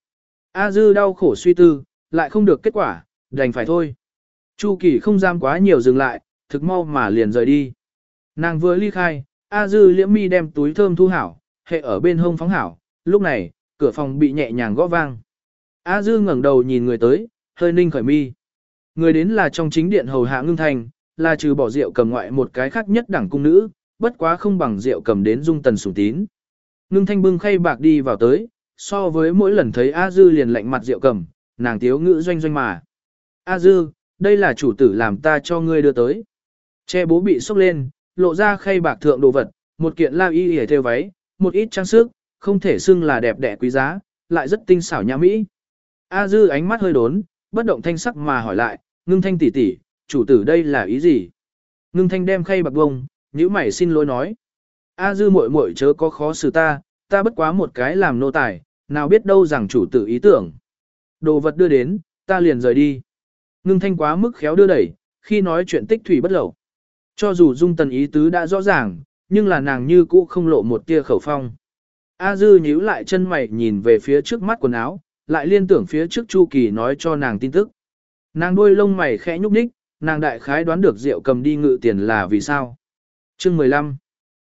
A Dư đau khổ suy tư, lại không được kết quả, đành phải thôi. Chu Kỳ không dám quá nhiều dừng lại, thực mau mà liền rời đi. Nàng vừa ly khai, A Dư liễm mi đem túi thơm thu hảo, hệ ở bên hông phóng hảo, lúc này, cửa phòng bị nhẹ nhàng gõ vang. A Dư ngẩng đầu nhìn người tới, hơi ninh khởi mi. Người đến là trong chính điện hầu hạ ngưng thành, là trừ bỏ rượu cầm ngoại một cái khác nhất đẳng cung nữ, bất quá không bằng rượu cầm đến dung tần sủng tín. Ngưng thanh bưng khay bạc đi vào tới, so với mỗi lần thấy A Dư liền lạnh mặt rượu cầm, nàng tiếu ngữ doanh doanh mà. A Dư, đây là chủ tử làm ta cho ngươi đưa tới. Che bố bị sốc lên, lộ ra khay bạc thượng đồ vật, một kiện lao y hề theo váy, một ít trang sức, không thể xưng là đẹp đẽ quý giá, lại rất tinh xảo nhã mỹ. A Dư ánh mắt hơi đốn, bất động thanh sắc mà hỏi lại, ngưng thanh tỷ tỷ, chủ tử đây là ý gì? Ngưng thanh đem khay bạc bông, nhữ mày xin lỗi nói. A Dư muội muội chớ có khó xử ta, ta bất quá một cái làm nô tài, nào biết đâu rằng chủ tử ý tưởng. Đồ vật đưa đến, ta liền rời đi. Ngưng thanh quá mức khéo đưa đẩy, khi nói chuyện tích thủy bất lẩu. Cho dù dung tần ý tứ đã rõ ràng, nhưng là nàng như cũ không lộ một tia khẩu phong. A dư nhíu lại chân mày nhìn về phía trước mắt quần áo, lại liên tưởng phía trước Chu Kỳ nói cho nàng tin tức. Nàng đuôi lông mày khẽ nhúc nhích, nàng đại khái đoán được rượu cầm đi ngự tiền là vì sao. Chương 15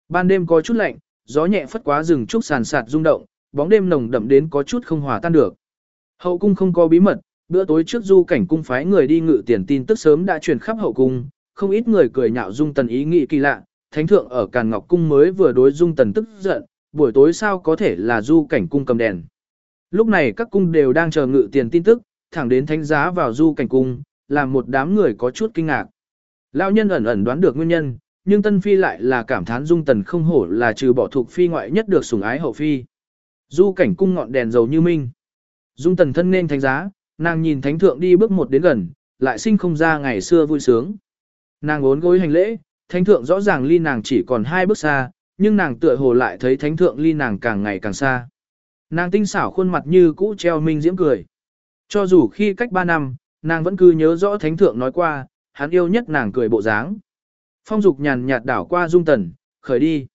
Ban đêm có chút lạnh, gió nhẹ phất quá rừng trúc sàn sạt rung động, bóng đêm nồng đậm đến có chút không hòa tan được. Hậu cung không có bí mật, bữa tối trước du cảnh cung phái người đi ngự tiền tin tức sớm đã truyền khắp hậu cung, không ít người cười nhạo dung tần ý nghĩ kỳ lạ, thánh thượng ở Càn Ngọc cung mới vừa đối dung tần tức giận, buổi tối sao có thể là du cảnh cung cầm đèn. Lúc này các cung đều đang chờ ngự tiền tin tức, thẳng đến thánh giá vào du cảnh cung, làm một đám người có chút kinh ngạc. Lão nhân ẩn ẩn đoán được nguyên nhân, nhưng Tân Phi lại là cảm thán dung tần không hổ là trừ bỏ thuộc phi ngoại nhất được sủng ái hậu phi. Du cảnh cung ngọn đèn dầu như minh. Dung tần thân nên thánh giá, nàng nhìn thánh thượng đi bước một đến gần, lại sinh không ra ngày xưa vui sướng. Nàng ốn gối hành lễ, thánh thượng rõ ràng ly nàng chỉ còn hai bước xa, nhưng nàng tựa hồ lại thấy thánh thượng ly nàng càng ngày càng xa. Nàng tinh xảo khuôn mặt như cũ treo minh diễm cười. Cho dù khi cách ba năm, nàng vẫn cứ nhớ rõ thánh thượng nói qua, hắn yêu nhất nàng cười bộ dáng. Phong dục nhàn nhạt đảo qua dung tần, khởi đi.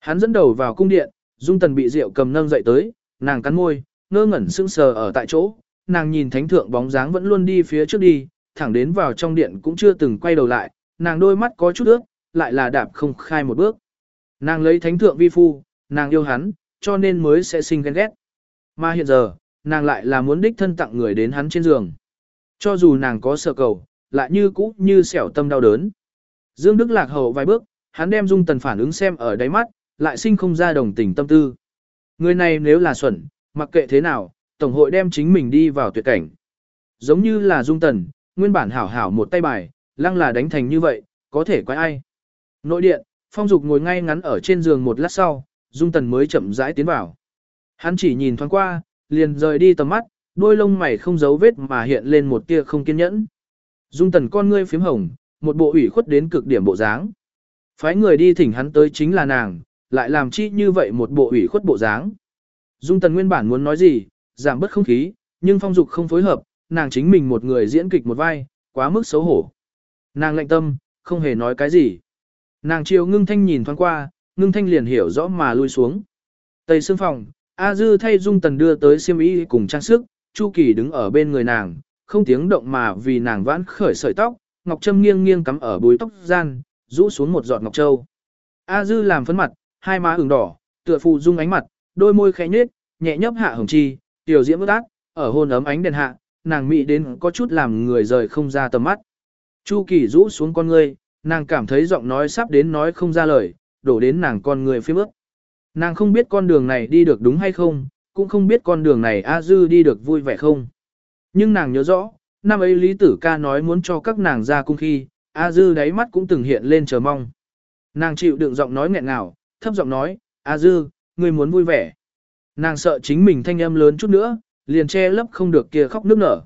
Hắn dẫn đầu vào cung điện, dung tần bị rượu cầm nâng dậy tới, nàng cắn môi, ngơ ngẩn sững sờ ở tại chỗ, nàng nhìn thánh thượng bóng dáng vẫn luôn đi phía trước đi, thẳng đến vào trong điện cũng chưa từng quay đầu lại, nàng đôi mắt có chút ướt, lại là đạp không khai một bước. Nàng lấy thánh thượng vi phu, nàng yêu hắn, cho nên mới sẽ sinh ghen ghét. Mà hiện giờ, nàng lại là muốn đích thân tặng người đến hắn trên giường. Cho dù nàng có sợ cầu, lại như cũ như xẻo tâm đau đớn. Dương Đức lạc hậu vài bước, hắn đem dung tần phản ứng xem ở đáy mắt, lại sinh không ra đồng tình tâm tư. Người này nếu là xuẩn, mặc kệ thế nào, Tổng hội đem chính mình đi vào tuyệt cảnh. Giống như là dung tần, nguyên bản hảo hảo một tay bài, lăng là đánh thành như vậy, có thể quái ai. Nội điện, phong dục ngồi ngay ngắn ở trên giường một lát sau, dung tần mới chậm rãi tiến vào. Hắn chỉ nhìn thoáng qua, liền rời đi tầm mắt, đôi lông mày không giấu vết mà hiện lên một tia không kiên nhẫn. Dung tần con ngươi phím hồng, một bộ ủy khuất đến cực điểm bộ dáng. Phái người đi thỉnh hắn tới chính là nàng, lại làm chi như vậy một bộ ủy khuất bộ dáng. Dung tần nguyên bản muốn nói gì, giảm bớt không khí, nhưng phong dục không phối hợp, nàng chính mình một người diễn kịch một vai, quá mức xấu hổ. Nàng lạnh tâm, không hề nói cái gì. Nàng chiều ngưng thanh nhìn thoáng qua, ngưng thanh liền hiểu rõ mà lui xuống. Tây xương phòng, A Dư thay Dung Tần đưa tới xiêm y cùng trang sức, Chu Kỳ đứng ở bên người nàng, không tiếng động mà vì nàng vãn khởi sợi tóc, ngọc trâm nghiêng nghiêng cắm ở búi tóc gian, rũ xuống một giọt ngọc châu. A Dư làm phấn mặt, hai má ửng đỏ, tựa phụ dung ánh mặt, đôi môi khẽ nhếch, nhẹ nhấp hạ hồng chi, tiểu diễm ước ác, ở hôn ấm ánh đèn hạ, nàng mị đến có chút làm người rời không ra tầm mắt. Chu Kỳ rũ xuống con ngươi, nàng cảm thấy giọng nói sắp đến nói không ra lời, đổ đến nàng con người phía bước. Nàng không biết con đường này đi được đúng hay không, cũng không biết con đường này A Dư đi được vui vẻ không. Nhưng nàng nhớ rõ, năm ấy Lý Tử ca nói muốn cho các nàng ra cung khi, A Dư đáy mắt cũng từng hiện lên chờ mong. Nàng chịu đựng giọng nói nghẹn ngào, thấp giọng nói, A Dư, ngươi muốn vui vẻ. Nàng sợ chính mình thanh âm lớn chút nữa, liền che lấp không được kia khóc nước nở.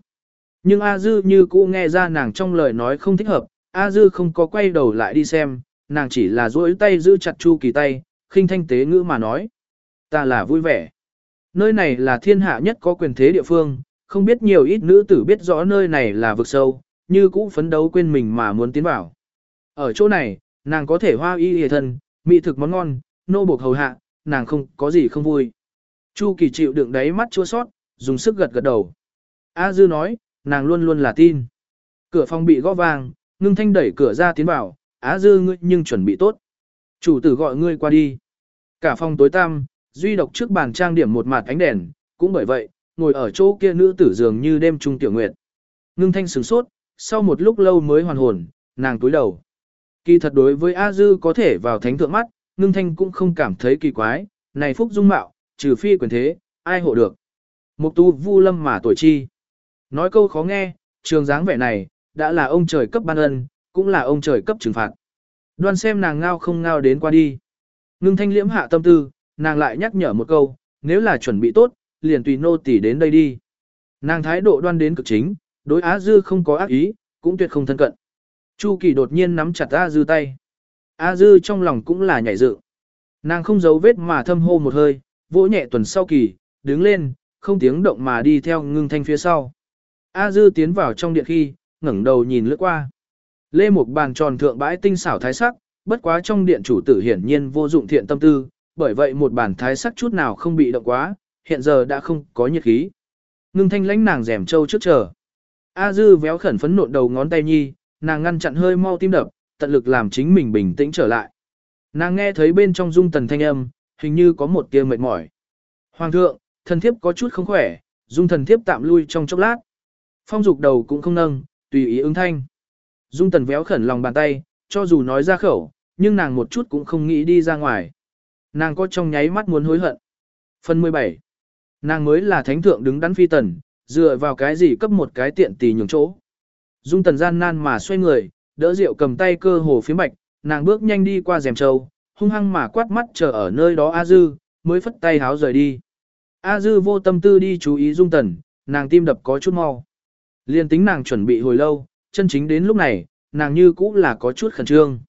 Nhưng A Dư như cũ nghe ra nàng trong lời nói không thích hợp, A Dư không có quay đầu lại đi xem, nàng chỉ là duỗi tay giữ chặt Chu Kỳ tay, khinh thanh tế ngữ mà nói. Ta là vui vẻ. Nơi này là thiên hạ nhất có quyền thế địa phương, không biết nhiều ít nữ tử biết rõ nơi này là vực sâu, như cũ phấn đấu quên mình mà muốn tiến vào. Ở chỗ này, nàng có thể hoa y hề thân, mỹ thực món ngon, nô buộc hầu hạ, nàng không có gì không vui. Chu Kỳ chịu đựng đáy mắt chua sót, dùng sức gật gật đầu. A Dư nói, nàng luôn luôn là tin. Cửa phòng bị gõ vang, ngưng thanh đẩy cửa ra tiến vào, Á Dư ngươi nhưng chuẩn bị tốt. Chủ tử gọi ngươi qua đi. Cả phòng tối tăm, duy độc trước bàn trang điểm một mặt ánh đèn, cũng bởi vậy, ngồi ở chỗ kia nữ tử dường như đêm trung tiểu nguyệt. Ngưng thanh sửng sốt, sau một lúc lâu mới hoàn hồn, nàng túi đầu. Kỳ thật đối với A Dư có thể vào thánh thượng mắt, ngưng thanh cũng không cảm thấy kỳ quái, này phúc dung mạo, trừ phi quyền thế, ai hộ được. Mục tu vu lâm mà tuổi chi. Nói câu khó nghe, trường dáng vẻ này, đã là ông trời cấp ban ân, cũng là ông trời cấp trừng phạt. Đoan xem nàng ngao không ngao đến qua đi. Ngưng thanh liễm hạ tâm tư, nàng lại nhắc nhở một câu, nếu là chuẩn bị tốt, liền tùy nô tỷ đến đây đi. Nàng thái độ đoan đến cực chính, đối Á Dư không có ác ý, cũng tuyệt không thân cận. Chu Kỳ đột nhiên nắm chặt A Dư tay. A Dư trong lòng cũng là nhảy dựng. Nàng không giấu vết mà thâm hô một hơi, vỗ nhẹ tuần sau kỳ, đứng lên, không tiếng động mà đi theo ngưng thanh phía sau. A Dư tiến vào trong điện khi, ngẩng đầu nhìn lướt qua. Lê một bàn tròn thượng bãi tinh xảo thái sắc, bất quá trong điện chủ tử hiển nhiên vô dụng thiện tâm tư, bởi vậy một bàn thái sắc chút nào không bị động quá, hiện giờ đã không có nhiệt khí. Ngưng thanh lãnh nàng rèm trâu trước chờ. A dư véo khẩn phấn nộn đầu ngón tay nhi, nàng ngăn chặn hơi mau tim đập, tận lực làm chính mình bình tĩnh trở lại. Nàng nghe thấy bên trong dung tần thanh âm, hình như có một tia mệt mỏi. Hoàng thượng, thần thiếp có chút không khỏe, dung thần thiếp tạm lui trong chốc lát. Phong dục đầu cũng không nâng, tùy ý ứng thanh. Dung tần véo khẩn lòng bàn tay, cho dù nói ra khẩu, nhưng nàng một chút cũng không nghĩ đi ra ngoài. Nàng có trong nháy mắt muốn hối hận. Phần 17. Nàng mới là thánh thượng đứng đắn phi tần, dựa vào cái gì cấp một cái tiện tì nhường chỗ. Dung tần gian nan mà xoay người, đỡ rượu cầm tay cơ hồ phía bạch, nàng bước nhanh đi qua rèm trâu, hung hăng mà quát mắt chờ ở nơi đó A Dư, mới phất tay háo rời đi. A Dư vô tâm tư đi chú ý dung tần, nàng tim đập có chút mau. Liên tính nàng chuẩn bị hồi lâu, chân chính đến lúc này, nàng như cũ là có chút khẩn trương.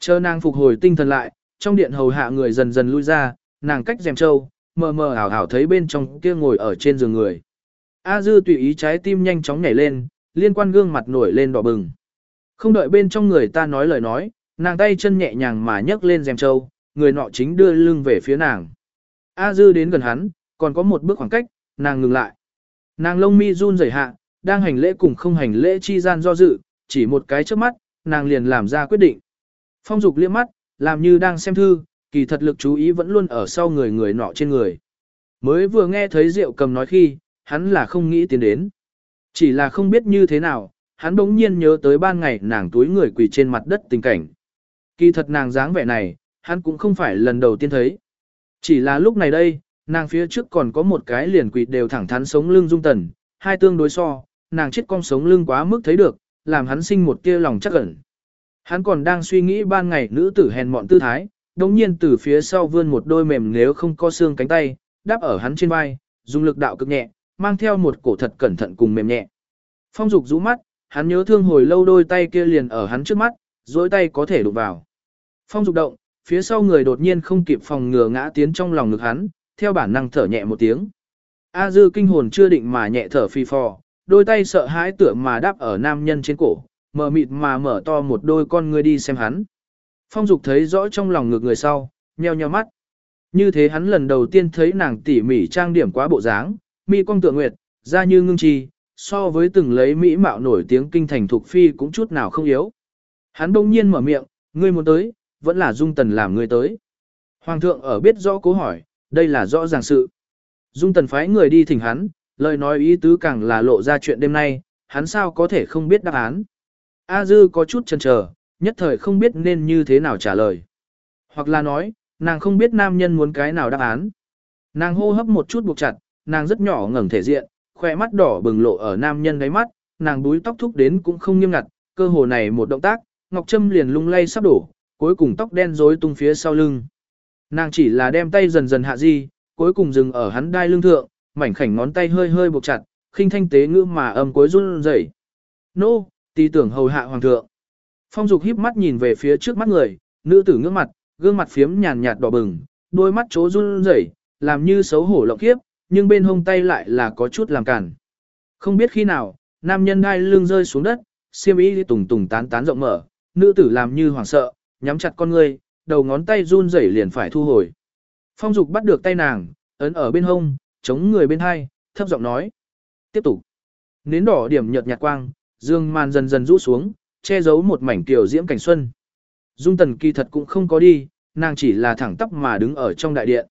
Chờ nàng phục hồi tinh thần lại, trong điện hầu hạ người dần dần lui ra, nàng cách rèm trâu, mờ mờ ảo ảo thấy bên trong kia ngồi ở trên giường người. A dư tùy ý trái tim nhanh chóng nhảy lên, liên quan gương mặt nổi lên đỏ bừng. Không đợi bên trong người ta nói lời nói, nàng tay chân nhẹ nhàng mà nhấc lên rèm trâu, người nọ chính đưa lưng về phía nàng. A dư đến gần hắn, còn có một bước khoảng cách, nàng ngừng lại. Nàng lông mi run rẩy hạ, đang hành lễ cùng không hành lễ chi gian do dự, chỉ một cái trước mắt, nàng liền làm ra quyết định. Phong dục liếc mắt, làm như đang xem thư, kỳ thật lực chú ý vẫn luôn ở sau người người nọ trên người. Mới vừa nghe thấy Diệu cầm nói khi, hắn là không nghĩ tiến đến. Chỉ là không biết như thế nào, hắn đống nhiên nhớ tới ban ngày nàng túi người quỳ trên mặt đất tình cảnh. Kỳ thật nàng dáng vẻ này, hắn cũng không phải lần đầu tiên thấy. Chỉ là lúc này đây, nàng phía trước còn có một cái liền quỳ đều thẳng thắn sống lưng dung tần, hai tương đối so, nàng chết con sống lưng quá mức thấy được, làm hắn sinh một tia lòng chắc ẩn. Hắn còn đang suy nghĩ ban ngày nữ tử hèn mọn tư thái, đồng nhiên từ phía sau vươn một đôi mềm nếu không có xương cánh tay, đáp ở hắn trên vai, dùng lực đạo cực nhẹ, mang theo một cổ thật cẩn thận cùng mềm nhẹ. Phong dục rũ mắt, hắn nhớ thương hồi lâu đôi tay kia liền ở hắn trước mắt, dối tay có thể đụng vào. Phong dục động, phía sau người đột nhiên không kịp phòng ngừa ngã tiến trong lòng ngực hắn, theo bản năng thở nhẹ một tiếng. A dư kinh hồn chưa định mà nhẹ thở phi phò, đôi tay sợ hãi tựa mà đáp ở nam nhân trên cổ, mở mịt mà mở to một đôi con ngươi đi xem hắn. Phong Dục thấy rõ trong lòng ngược người sau, nheo nheo mắt. Như thế hắn lần đầu tiên thấy nàng tỉ mỉ trang điểm quá bộ dáng, mi cong tựa nguyệt, da như ngưng trì, so với từng lấy mỹ mạo nổi tiếng kinh thành thuộc phi cũng chút nào không yếu. Hắn bỗng nhiên mở miệng, ngươi muốn tới, vẫn là dung tần làm ngươi tới. Hoàng thượng ở biết rõ cố hỏi, đây là rõ ràng sự. Dung tần phái người đi thỉnh hắn, lời nói ý tứ càng là lộ ra chuyện đêm nay, hắn sao có thể không biết đáp án. A Dư có chút chần chờ, nhất thời không biết nên như thế nào trả lời. Hoặc là nói, nàng không biết nam nhân muốn cái nào đáp án. Nàng hô hấp một chút buộc chặt, nàng rất nhỏ ngẩng thể diện, khỏe mắt đỏ bừng lộ ở nam nhân đáy mắt, nàng búi tóc thúc đến cũng không nghiêm ngặt, cơ hồ này một động tác, Ngọc Trâm liền lung lay sắp đổ, cuối cùng tóc đen rối tung phía sau lưng. Nàng chỉ là đem tay dần dần hạ di, cuối cùng dừng ở hắn đai lưng thượng, mảnh khảnh ngón tay hơi hơi buộc chặt, khinh thanh tế ngữ mà âm cuối run rẩy. Nô, tỷ tưởng hầu hạ hoàng thượng. Phong Dục híp mắt nhìn về phía trước mắt người, nữ tử ngước mặt, gương mặt phiếm nhàn nhạt đỏ bừng, đôi mắt chố run rẩy, làm như xấu hổ lộng kiếp, nhưng bên hông tay lại là có chút làm cản. Không biết khi nào, nam nhân đai lưng rơi xuống đất, xiêm y tùng tùng tán tán rộng mở, nữ tử làm như hoảng sợ, nhắm chặt con ngươi, đầu ngón tay run rẩy liền phải thu hồi. Phong Dục bắt được tay nàng, ấn ở bên hông, chống người bên hai, thấp giọng nói. Tiếp tục. Nến đỏ điểm nhợt nhạt quang, dương màn dần dần rũ xuống, che giấu một mảnh tiểu diễm cảnh xuân. Dung tần kỳ thật cũng không có đi, nàng chỉ là thẳng tắp mà đứng ở trong đại điện.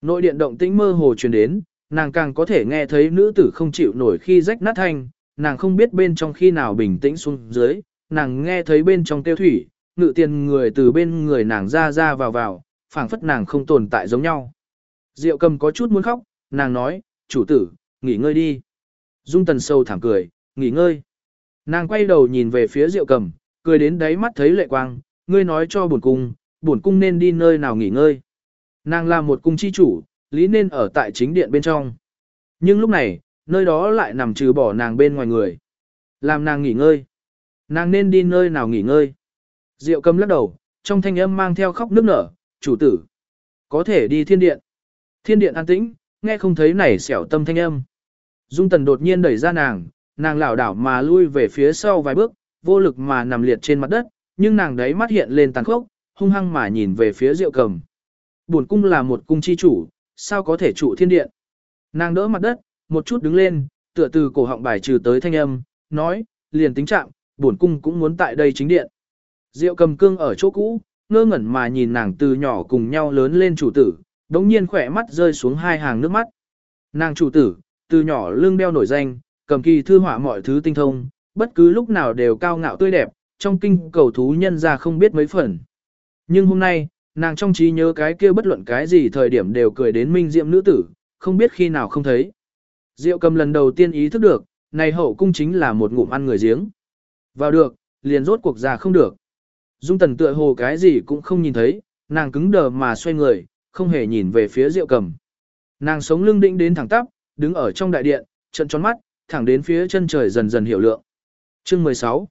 Nội điện động tĩnh mơ hồ truyền đến, nàng càng có thể nghe thấy nữ tử không chịu nổi khi rách nát thanh, nàng không biết bên trong khi nào bình tĩnh xuống dưới, nàng nghe thấy bên trong tiêu thủy, ngự tiền người từ bên người nàng ra ra vào vào, phảng phất nàng không tồn tại giống nhau. Diệu cầm có chút muốn khóc, nàng nói, chủ tử, nghỉ ngơi đi. Dung tần sâu thảm cười, nghỉ ngơi. Nàng quay đầu nhìn về phía diệu cầm, cười đến đáy mắt thấy lệ quang, ngươi nói cho buồn cung, buồn cung nên đi nơi nào nghỉ ngơi. Nàng là một cung chi chủ, lý nên ở tại chính điện bên trong. Nhưng lúc này, nơi đó lại nằm trừ bỏ nàng bên ngoài người. Làm nàng nghỉ ngơi. Nàng nên đi nơi nào nghỉ ngơi. Diệu cầm lắc đầu, trong thanh âm mang theo khóc nức nở, chủ tử. Có thể đi thiên điện. Thiên điện an tĩnh, nghe không thấy nảy xẻo tâm thanh âm. Dung tần đột nhiên đẩy ra nàng, nàng lảo đảo mà lui về phía sau vài bước, vô lực mà nằm liệt trên mặt đất, nhưng nàng đấy mắt hiện lên tàn khốc, hung hăng mà nhìn về phía Diệu Cầm. Buồn cung là một cung chi chủ, sao có thể trụ thiên điện? Nàng đỡ mặt đất, một chút đứng lên, tựa từ cổ họng bài trừ tới thanh âm, nói, liền tính trạng, buồn cung cũng muốn tại đây chính điện. Diệu Cầm cương ở chỗ cũ, ngơ ngẩn mà nhìn nàng từ nhỏ cùng nhau lớn lên chủ tử, đống nhiên khỏe mắt rơi xuống hai hàng nước mắt. Nàng chủ tử, từ nhỏ lưng đeo nổi danh, cầm kỳ thư họa mọi thứ tinh thông, bất cứ lúc nào đều cao ngạo tươi đẹp, trong kinh cầu thú nhân ra không biết mấy phần. Nhưng hôm nay, nàng trong trí nhớ cái kia bất luận cái gì thời điểm đều cười đến minh diệm nữ tử, không biết khi nào không thấy. Diệu cầm lần đầu tiên ý thức được, này hậu cung chính là một ngụm ăn người giếng. Vào được, liền rốt cuộc ra không được. Dung tần tựa hồ cái gì cũng không nhìn thấy, nàng cứng đờ mà xoay người, không hề nhìn về phía rượu cầm. Nàng sống lưng định đến thẳng tắp, đứng ở trong đại điện, trận tròn mắt, thẳng đến phía chân trời dần dần hiểu lượng. Chương 16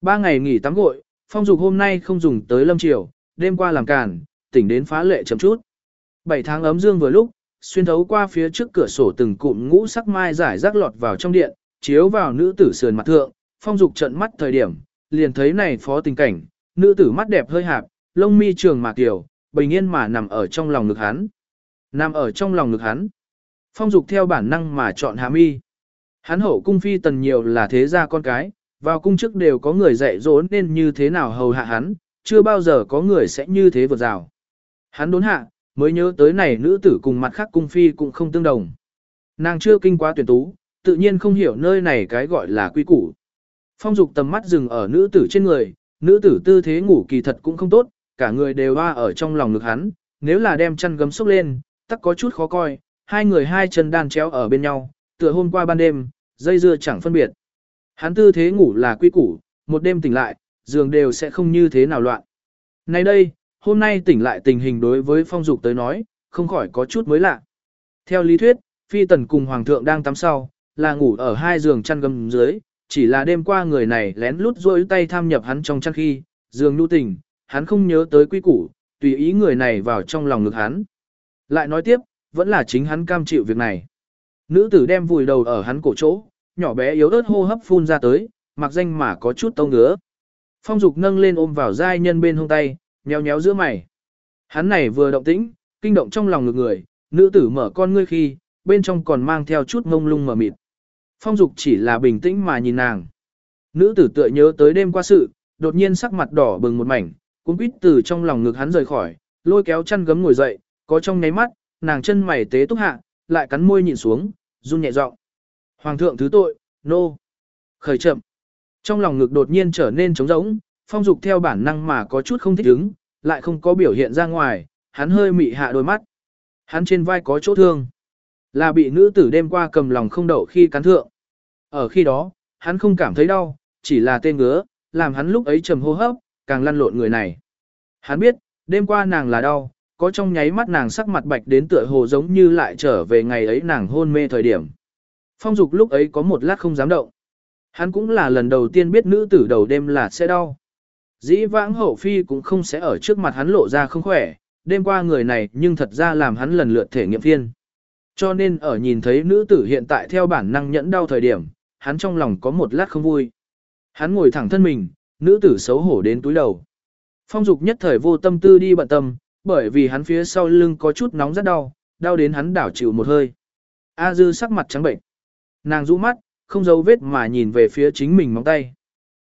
Ba ngày nghỉ tắm gội, phong dục hôm nay không dùng tới lâm triều, đêm qua làm càn, tỉnh đến phá lệ chấm chút. Bảy tháng ấm dương vừa lúc, xuyên thấu qua phía trước cửa sổ từng cụm ngũ sắc mai giải rác lọt vào trong điện, chiếu vào nữ tử sườn mặt thượng, phong dục trận mắt thời điểm, liền thấy này phó tình cảnh, nữ tử mắt đẹp hơi hạp, lông mi trường mà tiểu bình yên mà nằm ở trong lòng ngực hắn. Nằm ở trong lòng ngực hắn. Phong dục theo bản năng mà chọn hàm y, Hắn hậu cung phi tần nhiều là thế gia con cái, vào cung chức đều có người dạy dỗ nên như thế nào hầu hạ hắn, chưa bao giờ có người sẽ như thế vượt rào. Hắn đốn hạ, mới nhớ tới này nữ tử cùng mặt khác cung phi cũng không tương đồng. Nàng chưa kinh quá tuyển tú, tự nhiên không hiểu nơi này cái gọi là quy củ. Phong dục tầm mắt dừng ở nữ tử trên người, nữ tử tư thế ngủ kỳ thật cũng không tốt, cả người đều hoa ở trong lòng ngực hắn, nếu là đem chăn gấm xúc lên, tắc có chút khó coi, hai người hai chân đan chéo ở bên nhau, tựa hôm qua ban đêm, dây dưa chẳng phân biệt. Hắn tư thế ngủ là quy củ, một đêm tỉnh lại, giường đều sẽ không như thế nào loạn. Nay đây, hôm nay tỉnh lại tình hình đối với phong dục tới nói, không khỏi có chút mới lạ. Theo lý thuyết, phi tần cùng hoàng thượng đang tắm sau, là ngủ ở hai giường chăn gầm dưới, chỉ là đêm qua người này lén lút rôi tay tham nhập hắn trong chăn khi, giường nhu tình, hắn không nhớ tới quy củ, tùy ý người này vào trong lòng ngực hắn. Lại nói tiếp, vẫn là chính hắn cam chịu việc này. Nữ tử đem vùi đầu ở hắn cổ chỗ, nhỏ bé yếu ớt hô hấp phun ra tới, mặc danh mà có chút tông ngứa. Phong dục nâng lên ôm vào giai nhân bên hông tay, nhéo nhéo giữa mày. Hắn này vừa động tĩnh, kinh động trong lòng ngực người, nữ tử mở con ngươi khi, bên trong còn mang theo chút ngông lung mờ mịt. Phong dục chỉ là bình tĩnh mà nhìn nàng. Nữ tử tựa nhớ tới đêm qua sự, đột nhiên sắc mặt đỏ bừng một mảnh, cuốn quýt từ trong lòng ngực hắn rời khỏi, lôi kéo chăn gấm ngồi dậy, có trong nháy mắt, nàng chân mày tế túc hạ, lại cắn môi nhìn xuống, run nhẹ giọng. Hoàng thượng thứ tội, nô. No. Khởi chậm. Trong lòng ngực đột nhiên trở nên trống rỗng, phong dục theo bản năng mà có chút không thích ứng, lại không có biểu hiện ra ngoài, hắn hơi mị hạ đôi mắt. Hắn trên vai có chỗ thương. Là bị nữ tử đêm qua cầm lòng không đậu khi cắn thượng. Ở khi đó, hắn không cảm thấy đau, chỉ là tên ngứa, làm hắn lúc ấy trầm hô hấp, càng lăn lộn người này. Hắn biết, đêm qua nàng là đau, có trong nháy mắt nàng sắc mặt bạch đến tựa hồ giống như lại trở về ngày ấy nàng hôn mê thời điểm. Phong dục lúc ấy có một lát không dám động. Hắn cũng là lần đầu tiên biết nữ tử đầu đêm là sẽ đau. Dĩ vãng hậu phi cũng không sẽ ở trước mặt hắn lộ ra không khỏe, đêm qua người này nhưng thật ra làm hắn lần lượt thể nghiệm phiên. Cho nên ở nhìn thấy nữ tử hiện tại theo bản năng nhẫn đau thời điểm, hắn trong lòng có một lát không vui. Hắn ngồi thẳng thân mình, nữ tử xấu hổ đến túi đầu. Phong dục nhất thời vô tâm tư đi bận tâm, bởi vì hắn phía sau lưng có chút nóng rất đau, đau đến hắn đảo chịu một hơi. A dư sắc mặt trắng bệnh. Nàng rũ mắt, không giấu vết mà nhìn về phía chính mình móng tay.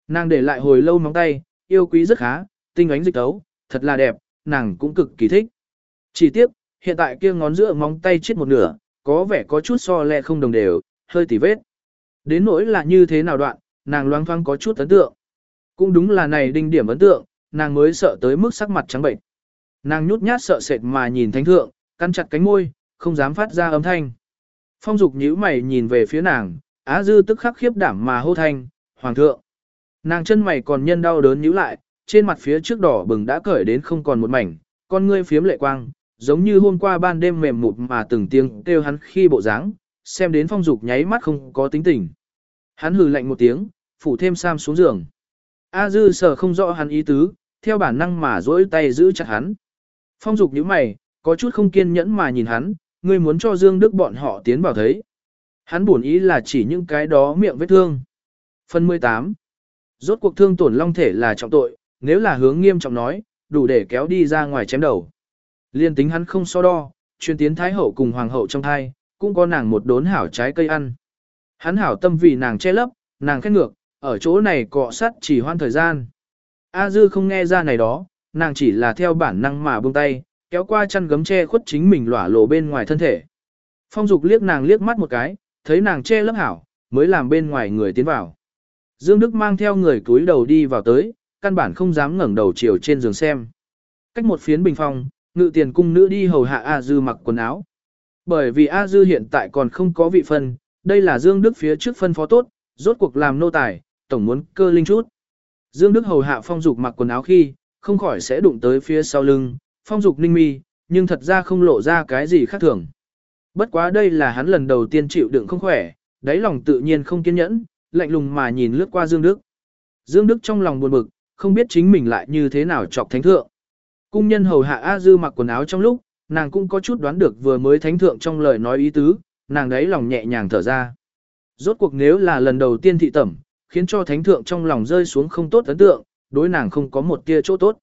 Nàng để lại hồi lâu móng tay, yêu quý rất khá, tinh ánh dịch tấu, thật là đẹp, nàng cũng cực kỳ thích. Chỉ tiếc, hiện tại kia ngón giữa móng tay chết một nửa, có vẻ có chút so lẹ không đồng đều, hơi tỉ vết. Đến nỗi là như thế nào đoạn, nàng loang thoang có chút ấn tượng. Cũng đúng là này đinh điểm ấn tượng, nàng mới sợ tới mức sắc mặt trắng bệnh. Nàng nhút nhát sợ sệt mà nhìn thánh thượng, cắn chặt cánh môi, không dám phát ra âm thanh. Phong dục nhíu mày nhìn về phía nàng, á dư tức khắc khiếp đảm mà hô thanh, hoàng thượng. Nàng chân mày còn nhân đau đớn nhíu lại, trên mặt phía trước đỏ bừng đã cởi đến không còn một mảnh, con ngươi phiếm lệ quang, giống như hôm qua ban đêm mềm mụt mà từng tiếng kêu hắn khi bộ dáng, xem đến phong dục nháy mắt không có tính tình. Hắn hừ lạnh một tiếng, phủ thêm sam xuống giường. A dư sở không rõ hắn ý tứ, theo bản năng mà dỗi tay giữ chặt hắn. Phong dục nhíu mày, có chút không kiên nhẫn mà nhìn hắn, ngươi muốn cho Dương Đức bọn họ tiến vào thấy. Hắn buồn ý là chỉ những cái đó miệng vết thương. Phần 18. Rốt cuộc thương tổn long thể là trọng tội, nếu là hướng nghiêm trọng nói, đủ để kéo đi ra ngoài chém đầu. Liên tính hắn không so đo, truyền tiến thái hậu cùng hoàng hậu trong thai, cũng có nàng một đốn hảo trái cây ăn. Hắn hảo tâm vì nàng che lấp, nàng khét ngược, ở chỗ này cọ sắt chỉ hoan thời gian. A dư không nghe ra này đó, nàng chỉ là theo bản năng mà buông tay, kéo qua chăn gấm che khuất chính mình lỏa lộ bên ngoài thân thể. Phong dục liếc nàng liếc mắt một cái, thấy nàng che lấp hảo, mới làm bên ngoài người tiến vào. Dương Đức mang theo người túi đầu đi vào tới, căn bản không dám ngẩng đầu chiều trên giường xem. Cách một phiến bình phong, ngự tiền cung nữ đi hầu hạ A Dư mặc quần áo. Bởi vì A Dư hiện tại còn không có vị phân, đây là Dương Đức phía trước phân phó tốt, rốt cuộc làm nô tài, tổng muốn cơ linh chút. Dương Đức hầu hạ phong dục mặc quần áo khi, không khỏi sẽ đụng tới phía sau lưng, phong dục ninh mi, nhưng thật ra không lộ ra cái gì khác thường. Bất quá đây là hắn lần đầu tiên chịu đựng không khỏe, đáy lòng tự nhiên không kiên nhẫn, lạnh lùng mà nhìn lướt qua Dương Đức. Dương Đức trong lòng buồn bực, không biết chính mình lại như thế nào chọc thánh thượng. Cung nhân hầu hạ A Dư mặc quần áo trong lúc, nàng cũng có chút đoán được vừa mới thánh thượng trong lời nói ý tứ, nàng đấy lòng nhẹ nhàng thở ra. Rốt cuộc nếu là lần đầu tiên thị tẩm, khiến cho thánh thượng trong lòng rơi xuống không tốt ấn tượng, đối nàng không có một tia chỗ tốt.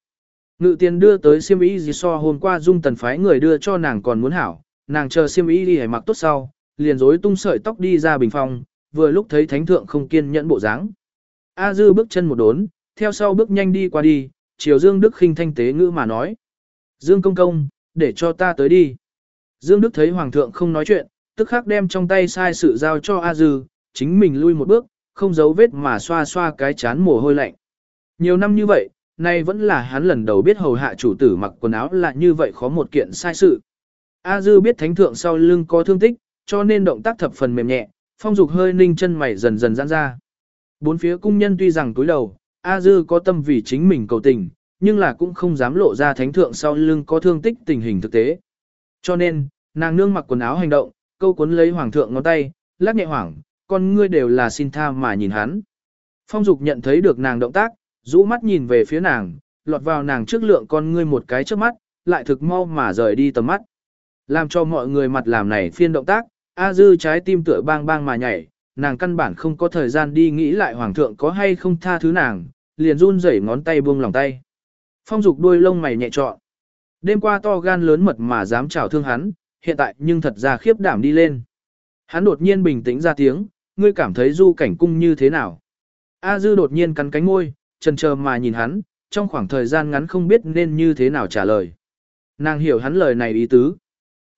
Ngự tiền đưa tới siêm ý gì so hôm qua dung tần phái người đưa cho nàng còn muốn hảo, nàng chờ siêm ý đi mặc tốt sau, liền rối tung sợi tóc đi ra bình phòng, vừa lúc thấy thánh thượng không kiên nhẫn bộ dáng. A dư bước chân một đốn, theo sau bước nhanh đi qua đi, chiều Dương Đức khinh thanh tế ngữ mà nói. Dương công công, để cho ta tới đi. Dương Đức thấy Hoàng thượng không nói chuyện, tức khắc đem trong tay sai sự giao cho A dư, chính mình lui một bước, không giấu vết mà xoa xoa cái chán mồ hôi lạnh. Nhiều năm như vậy, nay vẫn là hắn lần đầu biết hầu hạ chủ tử mặc quần áo là như vậy khó một kiện sai sự. A dư biết thánh thượng sau lưng có thương tích, cho nên động tác thập phần mềm nhẹ, phong dục hơi ninh chân mày dần dần giãn ra. Bốn phía cung nhân tuy rằng túi đầu, A Dư có tâm vì chính mình cầu tình, nhưng là cũng không dám lộ ra thánh thượng sau lưng có thương tích tình hình thực tế. Cho nên, nàng nương mặc quần áo hành động, câu cuốn lấy hoàng thượng ngón tay, lắc nhẹ hoảng, con ngươi đều là xin tha mà nhìn hắn. Phong dục nhận thấy được nàng động tác, rũ mắt nhìn về phía nàng, lọt vào nàng trước lượng con ngươi một cái trước mắt, lại thực mau mà rời đi tầm mắt. Làm cho mọi người mặt làm này phiên động tác, A Dư trái tim tựa bang bang mà nhảy, nàng căn bản không có thời gian đi nghĩ lại hoàng thượng có hay không tha thứ nàng, liền run rẩy ngón tay buông lòng tay. Phong dục đuôi lông mày nhẹ trọn. Đêm qua to gan lớn mật mà dám chào thương hắn, hiện tại nhưng thật ra khiếp đảm đi lên. Hắn đột nhiên bình tĩnh ra tiếng, ngươi cảm thấy du cảnh cung như thế nào? A dư đột nhiên cắn cánh môi, trần chờ mà nhìn hắn, trong khoảng thời gian ngắn không biết nên như thế nào trả lời. Nàng hiểu hắn lời này ý tứ.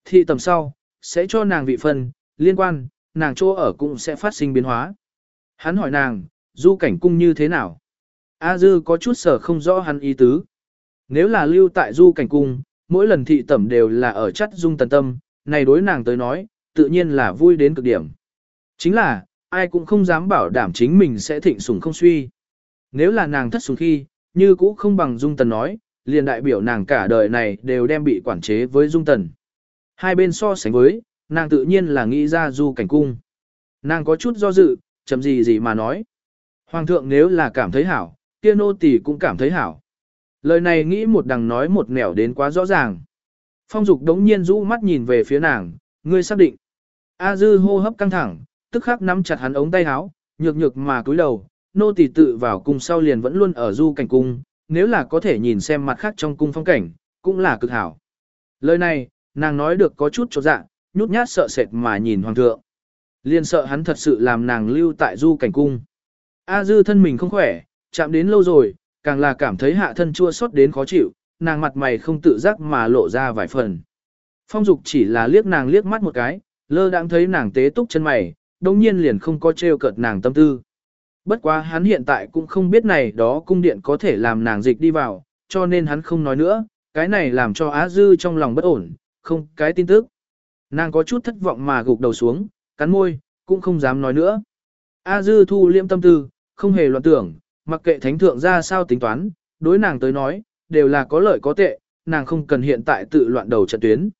Thị tầm sau, sẽ cho nàng vị phân, liên quan, nàng chỗ ở cũng sẽ phát sinh biến hóa. Hắn hỏi nàng, du cảnh cung như thế nào? A dư có chút sở không rõ hắn ý tứ. Nếu là lưu tại du cảnh cung, mỗi lần thị tẩm đều là ở chất dung tần tâm, này đối nàng tới nói, tự nhiên là vui đến cực điểm. Chính là, ai cũng không dám bảo đảm chính mình sẽ thịnh sủng không suy. Nếu là nàng thất sủng khi, như cũ không bằng dung tần nói, liền đại biểu nàng cả đời này đều đem bị quản chế với dung tần. Hai bên so sánh với, nàng tự nhiên là nghĩ ra du cảnh cung. Nàng có chút do dự, chấm gì gì mà nói. Hoàng thượng nếu là cảm thấy hảo, kia nô tỳ cũng cảm thấy hảo. Lời này nghĩ một đằng nói một nẻo đến quá rõ ràng. Phong dục đống nhiên rũ mắt nhìn về phía nàng, ngươi xác định. A dư hô hấp căng thẳng, tức khắc nắm chặt hắn ống tay áo, nhược nhược mà cúi đầu, nô tỳ tự vào cung sau liền vẫn luôn ở du cảnh cung, nếu là có thể nhìn xem mặt khác trong cung phong cảnh, cũng là cực hảo. Lời này, nàng nói được có chút chột dạ, nhút nhát sợ sệt mà nhìn hoàng thượng. Liên sợ hắn thật sự làm nàng lưu tại du cảnh cung. A dư thân mình không khỏe, chạm đến lâu rồi, càng là cảm thấy hạ thân chua xót đến khó chịu, nàng mặt mày không tự giác mà lộ ra vài phần. Phong dục chỉ là liếc nàng liếc mắt một cái, lơ đang thấy nàng tế túc chân mày, đồng nhiên liền không có trêu cợt nàng tâm tư. Bất quá hắn hiện tại cũng không biết này đó cung điện có thể làm nàng dịch đi vào, cho nên hắn không nói nữa, cái này làm cho Á Dư trong lòng bất ổn, không cái tin tức. Nàng có chút thất vọng mà gục đầu xuống, cắn môi, cũng không dám nói nữa. A Dư thu liêm tâm tư, không hề loạn tưởng, mặc kệ thánh thượng ra sao tính toán, đối nàng tới nói, đều là có lợi có tệ, nàng không cần hiện tại tự loạn đầu trận tuyến.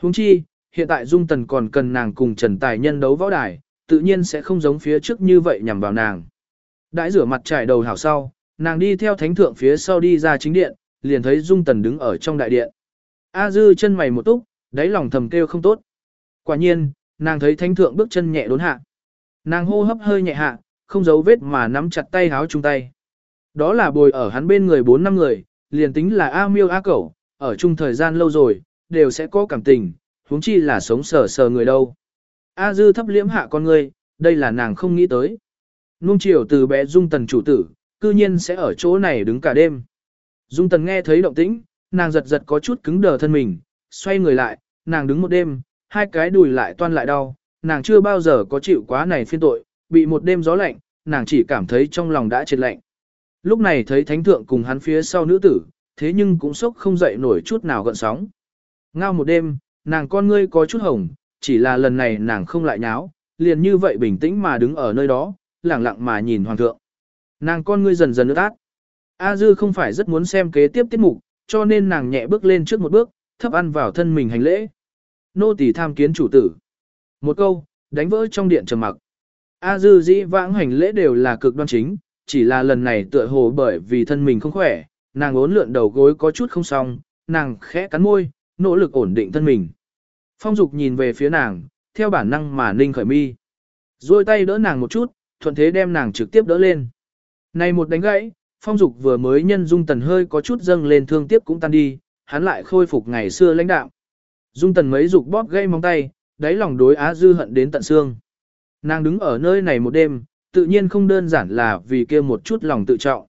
Huống chi, hiện tại Dung Tần còn cần nàng cùng Trần Tài Nhân đấu võ đài, tự nhiên sẽ không giống phía trước như vậy nhằm vào nàng. Đãi rửa mặt trải đầu hảo sau, nàng đi theo thánh thượng phía sau đi ra chính điện, liền thấy Dung Tần đứng ở trong đại điện. A dư chân mày một túc, đáy lòng thầm kêu không tốt. Quả nhiên, nàng thấy thánh thượng bước chân nhẹ đốn hạ. Nàng hô hấp hơi nhẹ hạ, không giấu vết mà nắm chặt tay háo chung tay. Đó là bồi ở hắn bên người bốn năm người, liền tính là A miêu A cẩu, ở chung thời gian lâu rồi, đều sẽ có cảm tình, huống chi là sống sờ sờ người đâu. A dư thấp liễm hạ con người, đây là nàng không nghĩ tới. Nung chiều từ bé Dung Tần chủ tử, cư nhiên sẽ ở chỗ này đứng cả đêm. Dung Tần nghe thấy động tĩnh, nàng giật giật có chút cứng đờ thân mình, xoay người lại, nàng đứng một đêm, hai cái đùi lại toan lại đau, nàng chưa bao giờ có chịu quá này phiên tội, bị một đêm gió lạnh, nàng chỉ cảm thấy trong lòng đã chết lạnh. Lúc này thấy thánh thượng cùng hắn phía sau nữ tử, thế nhưng cũng sốc không dậy nổi chút nào gợn sóng. Ngao một đêm, nàng con ngươi có chút hồng, chỉ là lần này nàng không lại nháo, liền như vậy bình tĩnh mà đứng ở nơi đó, lặng lặng mà nhìn hoàng thượng. Nàng con ngươi dần dần ướt át. A Dư không phải rất muốn xem kế tiếp tiết mục, cho nên nàng nhẹ bước lên trước một bước, thấp ăn vào thân mình hành lễ. Nô tỳ tham kiến chủ tử. Một câu, đánh vỡ trong điện trầm mặc. A Dư dĩ vãng hành lễ đều là cực đoan chính, chỉ là lần này tựa hồ bởi vì thân mình không khỏe, nàng ốn lượn đầu gối có chút không xong, nàng khẽ cắn môi, nỗ lực ổn định thân mình. Phong Dục nhìn về phía nàng, theo bản năng mà ninh khởi mi. Rồi tay đỡ nàng một chút, thuận thế đem nàng trực tiếp đỡ lên. Này một đánh gãy, Phong Dục vừa mới nhân Dung Tần hơi có chút dâng lên thương tiếc cũng tan đi, hắn lại khôi phục ngày xưa lãnh đạo. Dung Tần mấy dục bóp gãy móng tay, đáy lòng đối Á Dư hận đến tận xương. Nàng đứng ở nơi này một đêm, tự nhiên không đơn giản là vì kia một chút lòng tự trọng.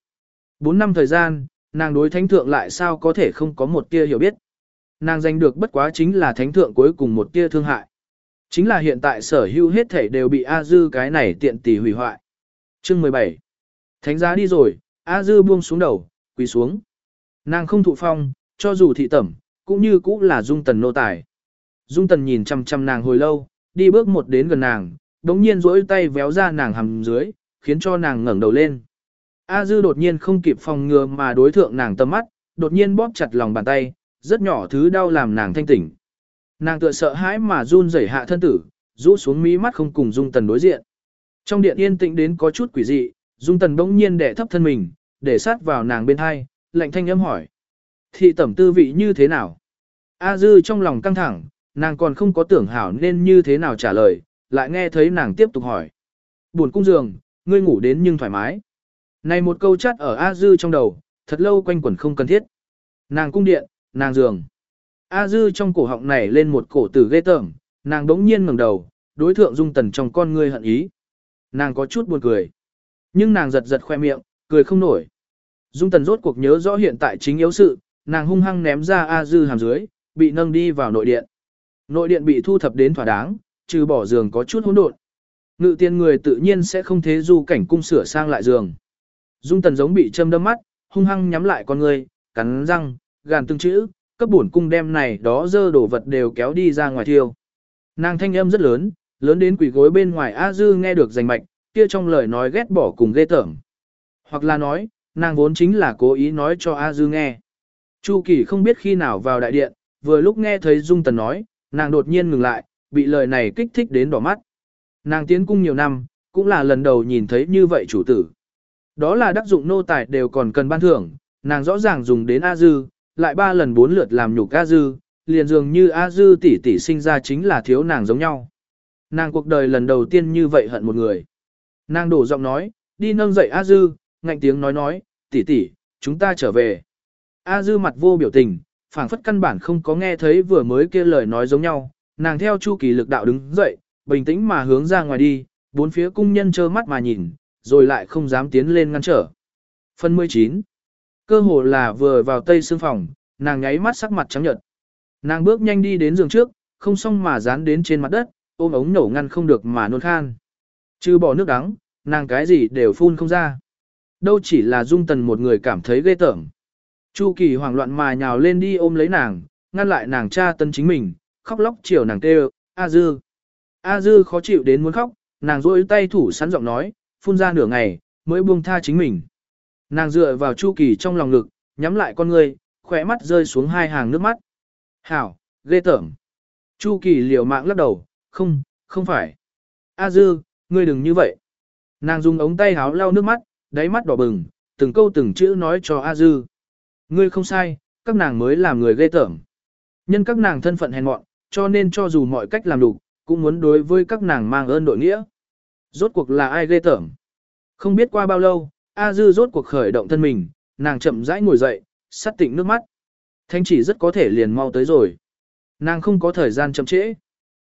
Bốn năm thời gian, nàng đối thánh thượng lại sao có thể không có một tia hiểu biết. Nàng giành được bất quá chính là thánh thượng cuối cùng một tia thương hại. Chính là hiện tại sở hữu hết thể đều bị A Dư cái này tiện tỷ hủy hoại. Chương 17 Thánh giá đi rồi, A Dư buông xuống đầu, quỳ xuống. Nàng không thụ phong, cho dù thị tẩm, cũng như cũng là dung tần nô tài. Dung tần nhìn chăm chăm nàng hồi lâu, đi bước một đến gần nàng, đống nhiên rỗi tay véo ra nàng hầm dưới, khiến cho nàng ngẩng đầu lên. A dư đột nhiên không kịp phòng ngừa mà đối thượng nàng tâm mắt, đột nhiên bóp chặt lòng bàn tay, rất nhỏ thứ đau làm nàng thanh tỉnh. Nàng tựa sợ hãi mà run rẩy hạ thân tử, rũ xuống mí mắt không cùng dung tần đối diện. Trong điện yên tĩnh đến có chút quỷ dị, dung tần bỗng nhiên đè thấp thân mình, để sát vào nàng bên hai, lạnh thanh âm hỏi. Thị tẩm tư vị như thế nào? A dư trong lòng căng thẳng, nàng còn không có tưởng hảo nên như thế nào trả lời, lại nghe thấy nàng tiếp tục hỏi. Buồn cung giường, ngươi ngủ đến nhưng thoải mái. Này một câu chát ở A Dư trong đầu, thật lâu quanh quẩn không cần thiết. Nàng cung điện, nàng giường. A Dư trong cổ họng này lên một cổ tử ghê tởm, nàng đống nhiên ngẩng đầu, đối thượng dung tần trong con ngươi hận ý. Nàng có chút buồn cười. Nhưng nàng giật giật khoe miệng, cười không nổi. Dung tần rốt cuộc nhớ rõ hiện tại chính yếu sự, nàng hung hăng ném ra A Dư hàm dưới, bị nâng đi vào nội điện. Nội điện bị thu thập đến thỏa đáng, trừ bỏ giường có chút hỗn độn. Ngự tiên người tự nhiên sẽ không thế du cảnh cung sửa sang lại giường. Dung tần giống bị châm đâm mắt, hung hăng nhắm lại con người, cắn răng, gàn từng chữ, cấp bổn cung đem này đó dơ đổ vật đều kéo đi ra ngoài thiêu. Nàng thanh âm rất lớn, lớn đến quỷ gối bên ngoài A Dư nghe được rành mạch, kia trong lời nói ghét bỏ cùng ghê tởm. Hoặc là nói, nàng vốn chính là cố ý nói cho A Dư nghe. Chu Kỳ không biết khi nào vào đại điện, vừa lúc nghe thấy Dung Tần nói, nàng đột nhiên ngừng lại, bị lời này kích thích đến đỏ mắt. Nàng tiến cung nhiều năm, cũng là lần đầu nhìn thấy như vậy chủ tử. Đó là đắc dụng nô tài đều còn cần ban thưởng, nàng rõ ràng dùng đến A Dư, lại ba lần bốn lượt làm nhục A Dư, liền dường như A Dư tỷ tỷ sinh ra chính là thiếu nàng giống nhau. Nàng cuộc đời lần đầu tiên như vậy hận một người. Nàng đổ giọng nói, đi nâng dậy A Dư, ngạnh tiếng nói nói, tỷ tỷ, chúng ta trở về. A Dư mặt vô biểu tình, phảng phất căn bản không có nghe thấy vừa mới kia lời nói giống nhau, nàng theo chu kỳ lực đạo đứng dậy, bình tĩnh mà hướng ra ngoài đi, bốn phía cung nhân trơ mắt mà nhìn, rồi lại không dám tiến lên ngăn trở. Phần 19 Cơ hồ là vừa vào tây xương phòng, nàng nháy mắt sắc mặt trắng nhợt. Nàng bước nhanh đi đến giường trước, không xong mà dán đến trên mặt đất, ôm ống nổ ngăn không được mà nôn khan. Chứ bỏ nước đắng, nàng cái gì đều phun không ra. Đâu chỉ là dung tần một người cảm thấy ghê tởm. Chu kỳ hoảng loạn mà nhào lên đi ôm lấy nàng, ngăn lại nàng cha tân chính mình, khóc lóc chiều nàng kêu, A Dư. A Dư khó chịu đến muốn khóc, nàng rôi tay thủ sắn giọng nói, phun ra nửa ngày, mới buông tha chính mình. Nàng dựa vào Chu Kỳ trong lòng ngực, nhắm lại con ngươi, khỏe mắt rơi xuống hai hàng nước mắt. Hảo, ghê tởm. Chu Kỳ liều mạng lắc đầu, không, không phải. A Dư, ngươi đừng như vậy. Nàng dùng ống tay háo lau nước mắt, đáy mắt đỏ bừng, từng câu từng chữ nói cho A Dư. Ngươi không sai, các nàng mới làm người ghê tởm. Nhân các nàng thân phận hèn mọn, cho nên cho dù mọi cách làm đủ, cũng muốn đối với các nàng mang ơn đội nghĩa. Rốt cuộc là ai ghê tởm? Không biết qua bao lâu, A Dư rốt cuộc khởi động thân mình, nàng chậm rãi ngồi dậy, sắt tịnh nước mắt. Thánh chỉ rất có thể liền mau tới rồi. Nàng không có thời gian chậm trễ.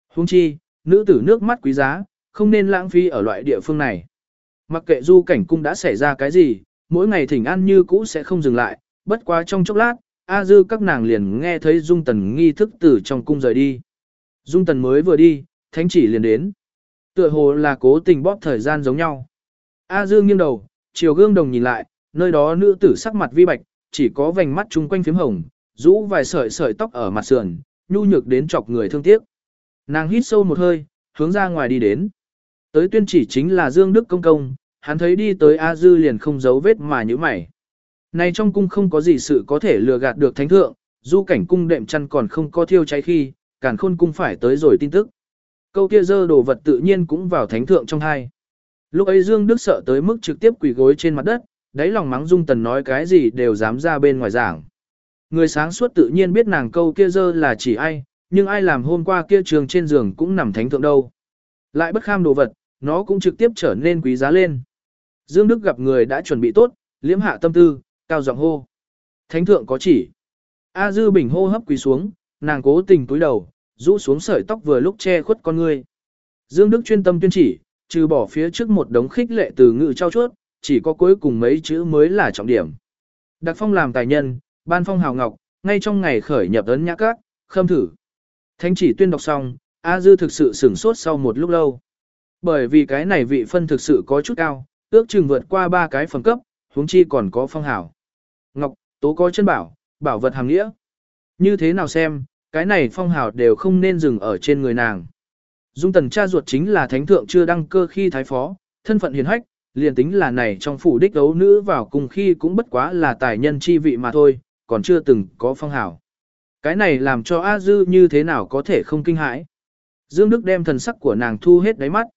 Hung chi, nữ tử nước mắt quý giá, không nên lãng phí ở loại địa phương này. Mặc kệ du cảnh cung đã xảy ra cái gì, mỗi ngày thỉnh an như cũ sẽ không dừng lại, bất quá trong chốc lát, A Dư các nàng liền nghe thấy Dung Tần nghi thức từ trong cung rời đi. Dung Tần mới vừa đi, thánh chỉ liền đến. Tựa hồ là cố tình bóp thời gian giống nhau. A Dư nghiêng đầu, chiều gương đồng nhìn lại, nơi đó nữ tử sắc mặt vi bạch, chỉ có vành mắt chung quanh phím hồng, rũ vài sợi sợi tóc ở mặt sườn, nhu nhược đến chọc người thương tiếc. Nàng hít sâu một hơi, hướng ra ngoài đi đến. Tới tuyên chỉ chính là Dương Đức Công Công, hắn thấy đi tới A Dư liền không giấu vết mà như mày. Này trong cung không có gì sự có thể lừa gạt được thánh thượng, du cảnh cung đệm chăn còn không có thiêu cháy khi, càn khôn cung phải tới rồi tin tức. Câu kia dơ đồ vật tự nhiên cũng vào thánh thượng trong hai. Lúc ấy Dương Đức sợ tới mức trực tiếp quỳ gối trên mặt đất, đáy lòng mắng Dung Tần nói cái gì đều dám ra bên ngoài giảng. Người sáng suốt tự nhiên biết nàng câu kia dơ là chỉ ai, nhưng ai làm hôm qua kia trường trên giường cũng nằm thánh thượng đâu. Lại bất kham đồ vật, nó cũng trực tiếp trở nên quý giá lên. Dương Đức gặp người đã chuẩn bị tốt, liễm hạ tâm tư, cao giọng hô. Thánh thượng có chỉ. A Dư Bình hô hấp quỳ xuống, nàng cố tình túi đầu, rũ xuống sợi tóc vừa lúc che khuất con ngươi. Dương Đức chuyên tâm tuyên chỉ, trừ bỏ phía trước một đống khích lệ từ ngữ trao chuốt, chỉ có cuối cùng mấy chữ mới là trọng điểm. Đặc phong làm tài nhân, ban phong hào ngọc, ngay trong ngày khởi nhập ấn nhã các, khâm thử. Thánh chỉ tuyên đọc xong, A Dư thực sự sửng sốt sau một lúc lâu. Bởi vì cái này vị phân thực sự có chút cao, ước chừng vượt qua ba cái phần cấp, huống chi còn có phong hào. Ngọc, tố có chân bảo, bảo vật hàng nghĩa. Như thế nào xem, cái này phong hào đều không nên dừng ở trên người nàng. Dung tần cha ruột chính là thánh thượng chưa đăng cơ khi thái phó, thân phận hiền hách, liền tính là này trong phủ đích đấu nữ vào cùng khi cũng bất quá là tài nhân chi vị mà thôi, còn chưa từng có phong hào. Cái này làm cho A Dư như thế nào có thể không kinh hãi. Dương Đức đem thần sắc của nàng thu hết đáy mắt.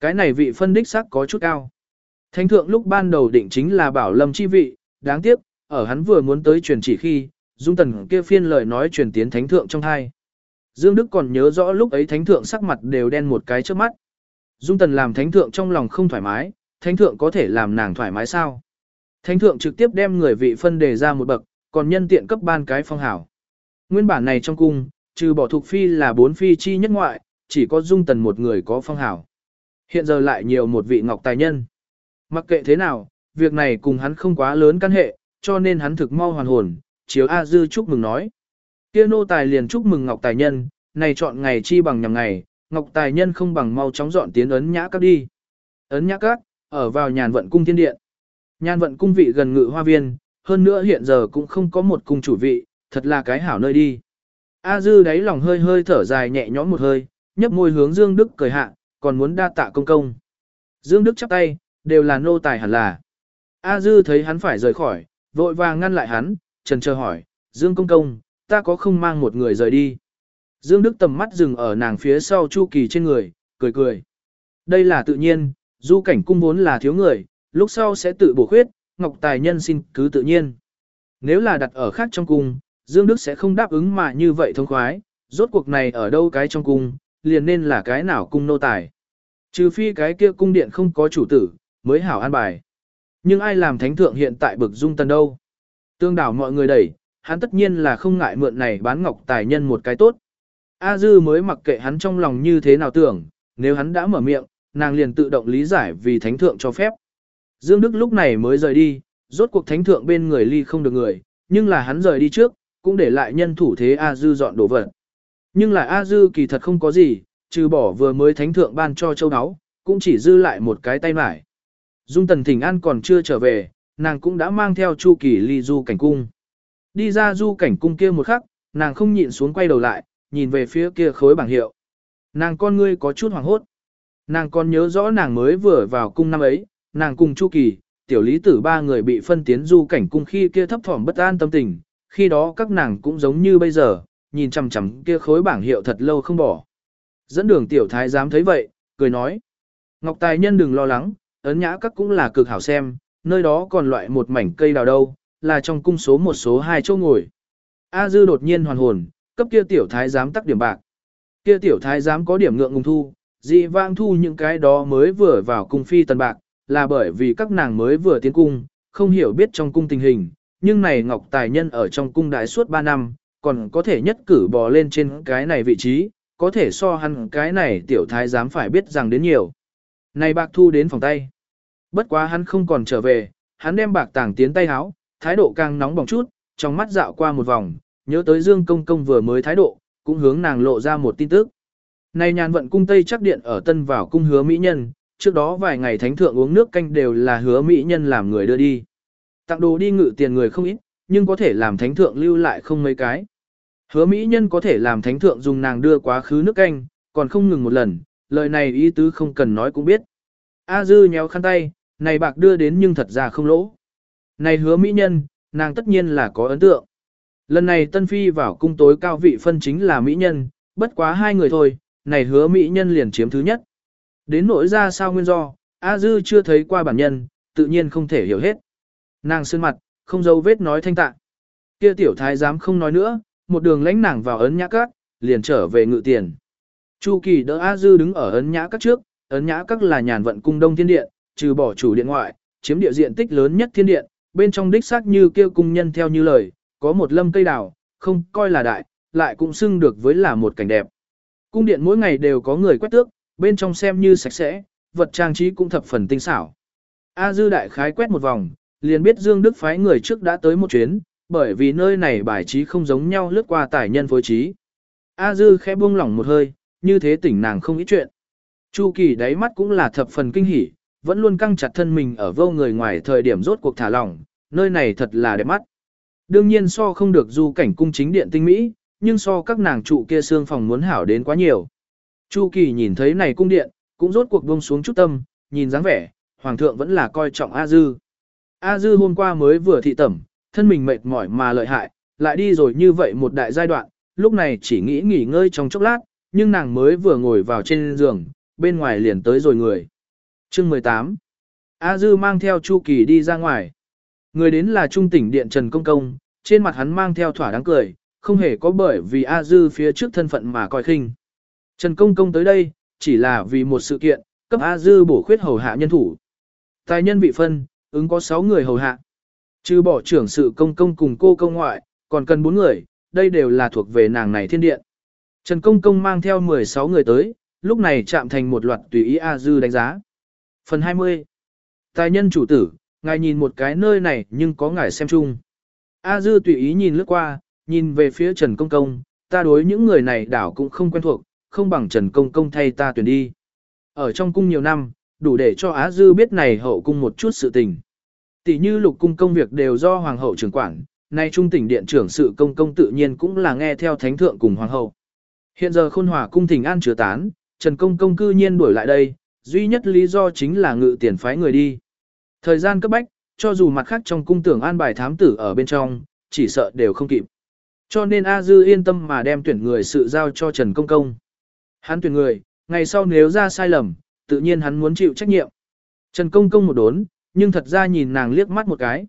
Cái này vị phân đích sắc có chút cao. Thánh thượng lúc ban đầu định chính là bảo lâm chi vị, đáng tiếc, ở hắn vừa muốn tới truyền chỉ khi, Dung Tần kia phiên lời nói truyền tiến thánh thượng trong hai. Dương Đức còn nhớ rõ lúc ấy thánh thượng sắc mặt đều đen một cái trước mắt. Dung Tần làm thánh thượng trong lòng không thoải mái, thánh thượng có thể làm nàng thoải mái sao? Thánh thượng trực tiếp đem người vị phân đề ra một bậc, còn nhân tiện cấp ban cái phong hảo. Nguyên bản này trong cung, trừ bỏ thuộc phi là bốn phi chi nhất ngoại, chỉ có Dung Tần một người có phong hảo. Hiện giờ lại nhiều một vị ngọc tài nhân. Mặc kệ thế nào, việc này cùng hắn không quá lớn căn hệ, cho nên hắn thực mau hoàn hồn, chiếu A Dư chúc mừng nói. Kia nô tài liền chúc mừng Ngọc Tài Nhân, này chọn ngày chi bằng nhằm ngày, Ngọc Tài Nhân không bằng mau chóng dọn tiến ấn nhã các đi. Ấn nhã các, ở vào nhàn vận cung thiên điện. Nhàn vận cung vị gần ngự hoa viên, hơn nữa hiện giờ cũng không có một cung chủ vị, thật là cái hảo nơi đi. A Dư đáy lòng hơi hơi thở dài nhẹ nhõm một hơi, nhấp môi hướng Dương Đức cười hạ, còn muốn đa tạ công công. Dương Đức chắp tay, đều là nô tài hẳn là. A Dư thấy hắn phải rời khỏi, vội vàng ngăn lại hắn, trần chờ hỏi, Dương công công, ta có không mang một người rời đi. Dương Đức tầm mắt dừng ở nàng phía sau Chu Kỳ trên người, cười cười. Đây là tự nhiên, du cảnh cung vốn là thiếu người, lúc sau sẽ tự bổ khuyết, Ngọc Tài Nhân xin cứ tự nhiên. Nếu là đặt ở khác trong cung, Dương Đức sẽ không đáp ứng mà như vậy thông khoái, rốt cuộc này ở đâu cái trong cung, liền nên là cái nào cung nô tài. Trừ phi cái kia cung điện không có chủ tử, mới hảo an bài. Nhưng ai làm thánh thượng hiện tại bực dung tần đâu? Tương đảo mọi người đẩy, hắn tất nhiên là không ngại mượn này bán ngọc tài nhân một cái tốt. A Dư mới mặc kệ hắn trong lòng như thế nào tưởng, nếu hắn đã mở miệng, nàng liền tự động lý giải vì thánh thượng cho phép. Dương Đức lúc này mới rời đi, rốt cuộc thánh thượng bên người ly không được người, nhưng là hắn rời đi trước, cũng để lại nhân thủ thế A Dư dọn đồ vật. Nhưng là A Dư kỳ thật không có gì, trừ bỏ vừa mới thánh thượng ban cho châu áo, cũng chỉ dư lại một cái tay mải. Dung Tần Thỉnh An còn chưa trở về, nàng cũng đã mang theo Chu Kỳ ly du cảnh cung. Đi ra du cảnh cung kia một khắc, nàng không nhịn xuống quay đầu lại, nhìn về phía kia khối bảng hiệu. Nàng con ngươi có chút hoảng hốt. Nàng còn nhớ rõ nàng mới vừa vào cung năm ấy, nàng cùng Chu Kỳ, tiểu lý tử ba người bị phân tiến du cảnh cung khi kia thấp thỏm bất an tâm tình, khi đó các nàng cũng giống như bây giờ, nhìn chằm chằm kia khối bảng hiệu thật lâu không bỏ. Dẫn đường tiểu thái dám thấy vậy, cười nói. Ngọc Tài Nhân đừng lo lắng, ấn nhã các cũng là cực hảo xem, nơi đó còn loại một mảnh cây đào đâu, là trong cung số một số hai chỗ ngồi. A Dư đột nhiên hoàn hồn, cấp kia tiểu thái giám tắc điểm bạc. Kia tiểu thái giám có điểm ngượng ngùng thu, dị vang thu những cái đó mới vừa vào cung phi tần bạc, là bởi vì các nàng mới vừa tiến cung, không hiểu biết trong cung tình hình, nhưng này Ngọc Tài Nhân ở trong cung đại suốt 3 năm, còn có thể nhất cử bò lên trên cái này vị trí, có thể so hắn cái này tiểu thái giám phải biết rằng đến nhiều. Này bạc thu đến phòng tay. Bất quá hắn không còn trở về, hắn đem bạc tàng tiến tay háo, thái độ càng nóng bỏng chút, trong mắt dạo qua một vòng, nhớ tới Dương Công Công vừa mới thái độ, cũng hướng nàng lộ ra một tin tức. Nay nhàn vận cung Tây chắc điện ở tân vào cung hứa mỹ nhân, trước đó vài ngày thánh thượng uống nước canh đều là hứa mỹ nhân làm người đưa đi. Tặng đồ đi ngự tiền người không ít, nhưng có thể làm thánh thượng lưu lại không mấy cái. Hứa mỹ nhân có thể làm thánh thượng dùng nàng đưa quá khứ nước canh, còn không ngừng một lần, lời này ý tứ không cần nói cũng biết. A dư nhéo khăn tay, này bạc đưa đến nhưng thật ra không lỗ. Này hứa mỹ nhân, nàng tất nhiên là có ấn tượng. Lần này Tân Phi vào cung tối cao vị phân chính là mỹ nhân, bất quá hai người thôi, này hứa mỹ nhân liền chiếm thứ nhất. Đến nỗi ra sao nguyên do, A Dư chưa thấy qua bản nhân, tự nhiên không thể hiểu hết. Nàng sơn mặt, không dấu vết nói thanh tạ. Kia tiểu thái dám không nói nữa, một đường lãnh nàng vào ấn nhã các, liền trở về ngự tiền. Chu Kỳ đỡ A Dư đứng ở ấn nhã các trước, ấn nhã các là nhàn vận cung đông thiên điện, trừ bỏ chủ điện ngoại, chiếm địa diện tích lớn nhất thiên điện, bên trong đích xác như kêu cung nhân theo như lời, có một lâm cây đào, không coi là đại, lại cũng xưng được với là một cảnh đẹp. Cung điện mỗi ngày đều có người quét tước, bên trong xem như sạch sẽ, vật trang trí cũng thập phần tinh xảo. A dư đại khái quét một vòng, liền biết Dương Đức phái người trước đã tới một chuyến, bởi vì nơi này bài trí không giống nhau lướt qua tài nhân phối trí. A dư khẽ buông lỏng một hơi, như thế tỉnh nàng không ít chuyện. Chu kỳ đáy mắt cũng là thập phần kinh hỉ, vẫn luôn căng chặt thân mình ở vô người ngoài thời điểm rốt cuộc thả lỏng, nơi này thật là đẹp mắt. Đương nhiên so không được du cảnh cung chính điện tinh mỹ, nhưng so các nàng trụ kia xương phòng muốn hảo đến quá nhiều. Chu Kỳ nhìn thấy này cung điện, cũng rốt cuộc buông xuống chút tâm, nhìn dáng vẻ, hoàng thượng vẫn là coi trọng A Dư. A Dư hôm qua mới vừa thị tẩm, thân mình mệt mỏi mà lợi hại, lại đi rồi như vậy một đại giai đoạn, lúc này chỉ nghĩ nghỉ ngơi trong chốc lát, nhưng nàng mới vừa ngồi vào trên giường, bên ngoài liền tới rồi người. Chương 18 A Dư mang theo Chu Kỳ đi ra ngoài. Người đến là Trung tỉnh Điện Trần Công Công, trên mặt hắn mang theo thỏa đáng cười, không hề có bởi vì A Dư phía trước thân phận mà coi khinh. Trần Công Công tới đây, chỉ là vì một sự kiện, cấp A Dư bổ khuyết hầu hạ nhân thủ. Tài nhân bị phân, ứng có 6 người hầu hạ. Trừ bỏ trưởng sự công công cùng cô công ngoại, còn cần 4 người, đây đều là thuộc về nàng này thiên điện. Trần Công Công mang theo 16 người tới, lúc này chạm thành một loạt tùy ý A Dư đánh giá. Phần 20. Tài nhân chủ tử, ngài nhìn một cái nơi này nhưng có ngài xem chung. A Dư tùy ý nhìn lướt qua, nhìn về phía Trần Công Công, ta đối những người này đảo cũng không quen thuộc, không bằng Trần Công Công thay ta tuyển đi. Ở trong cung nhiều năm, đủ để cho Á Dư biết này hậu cung một chút sự tình. Tỷ như lục cung công việc đều do Hoàng hậu trưởng quản, nay trung tỉnh điện trưởng sự công công tự nhiên cũng là nghe theo thánh thượng cùng Hoàng hậu. Hiện giờ khôn hòa cung thỉnh an chứa tán, Trần Công Công cư nhiên đuổi lại đây, duy nhất lý do chính là ngự tiền phái người đi. Thời gian cấp bách, cho dù mặt khác trong cung tưởng an bài thám tử ở bên trong, chỉ sợ đều không kịp. Cho nên A Dư yên tâm mà đem tuyển người sự giao cho Trần Công Công. Hắn tuyển người, ngày sau nếu ra sai lầm, tự nhiên hắn muốn chịu trách nhiệm. Trần Công Công một đốn, nhưng thật ra nhìn nàng liếc mắt một cái.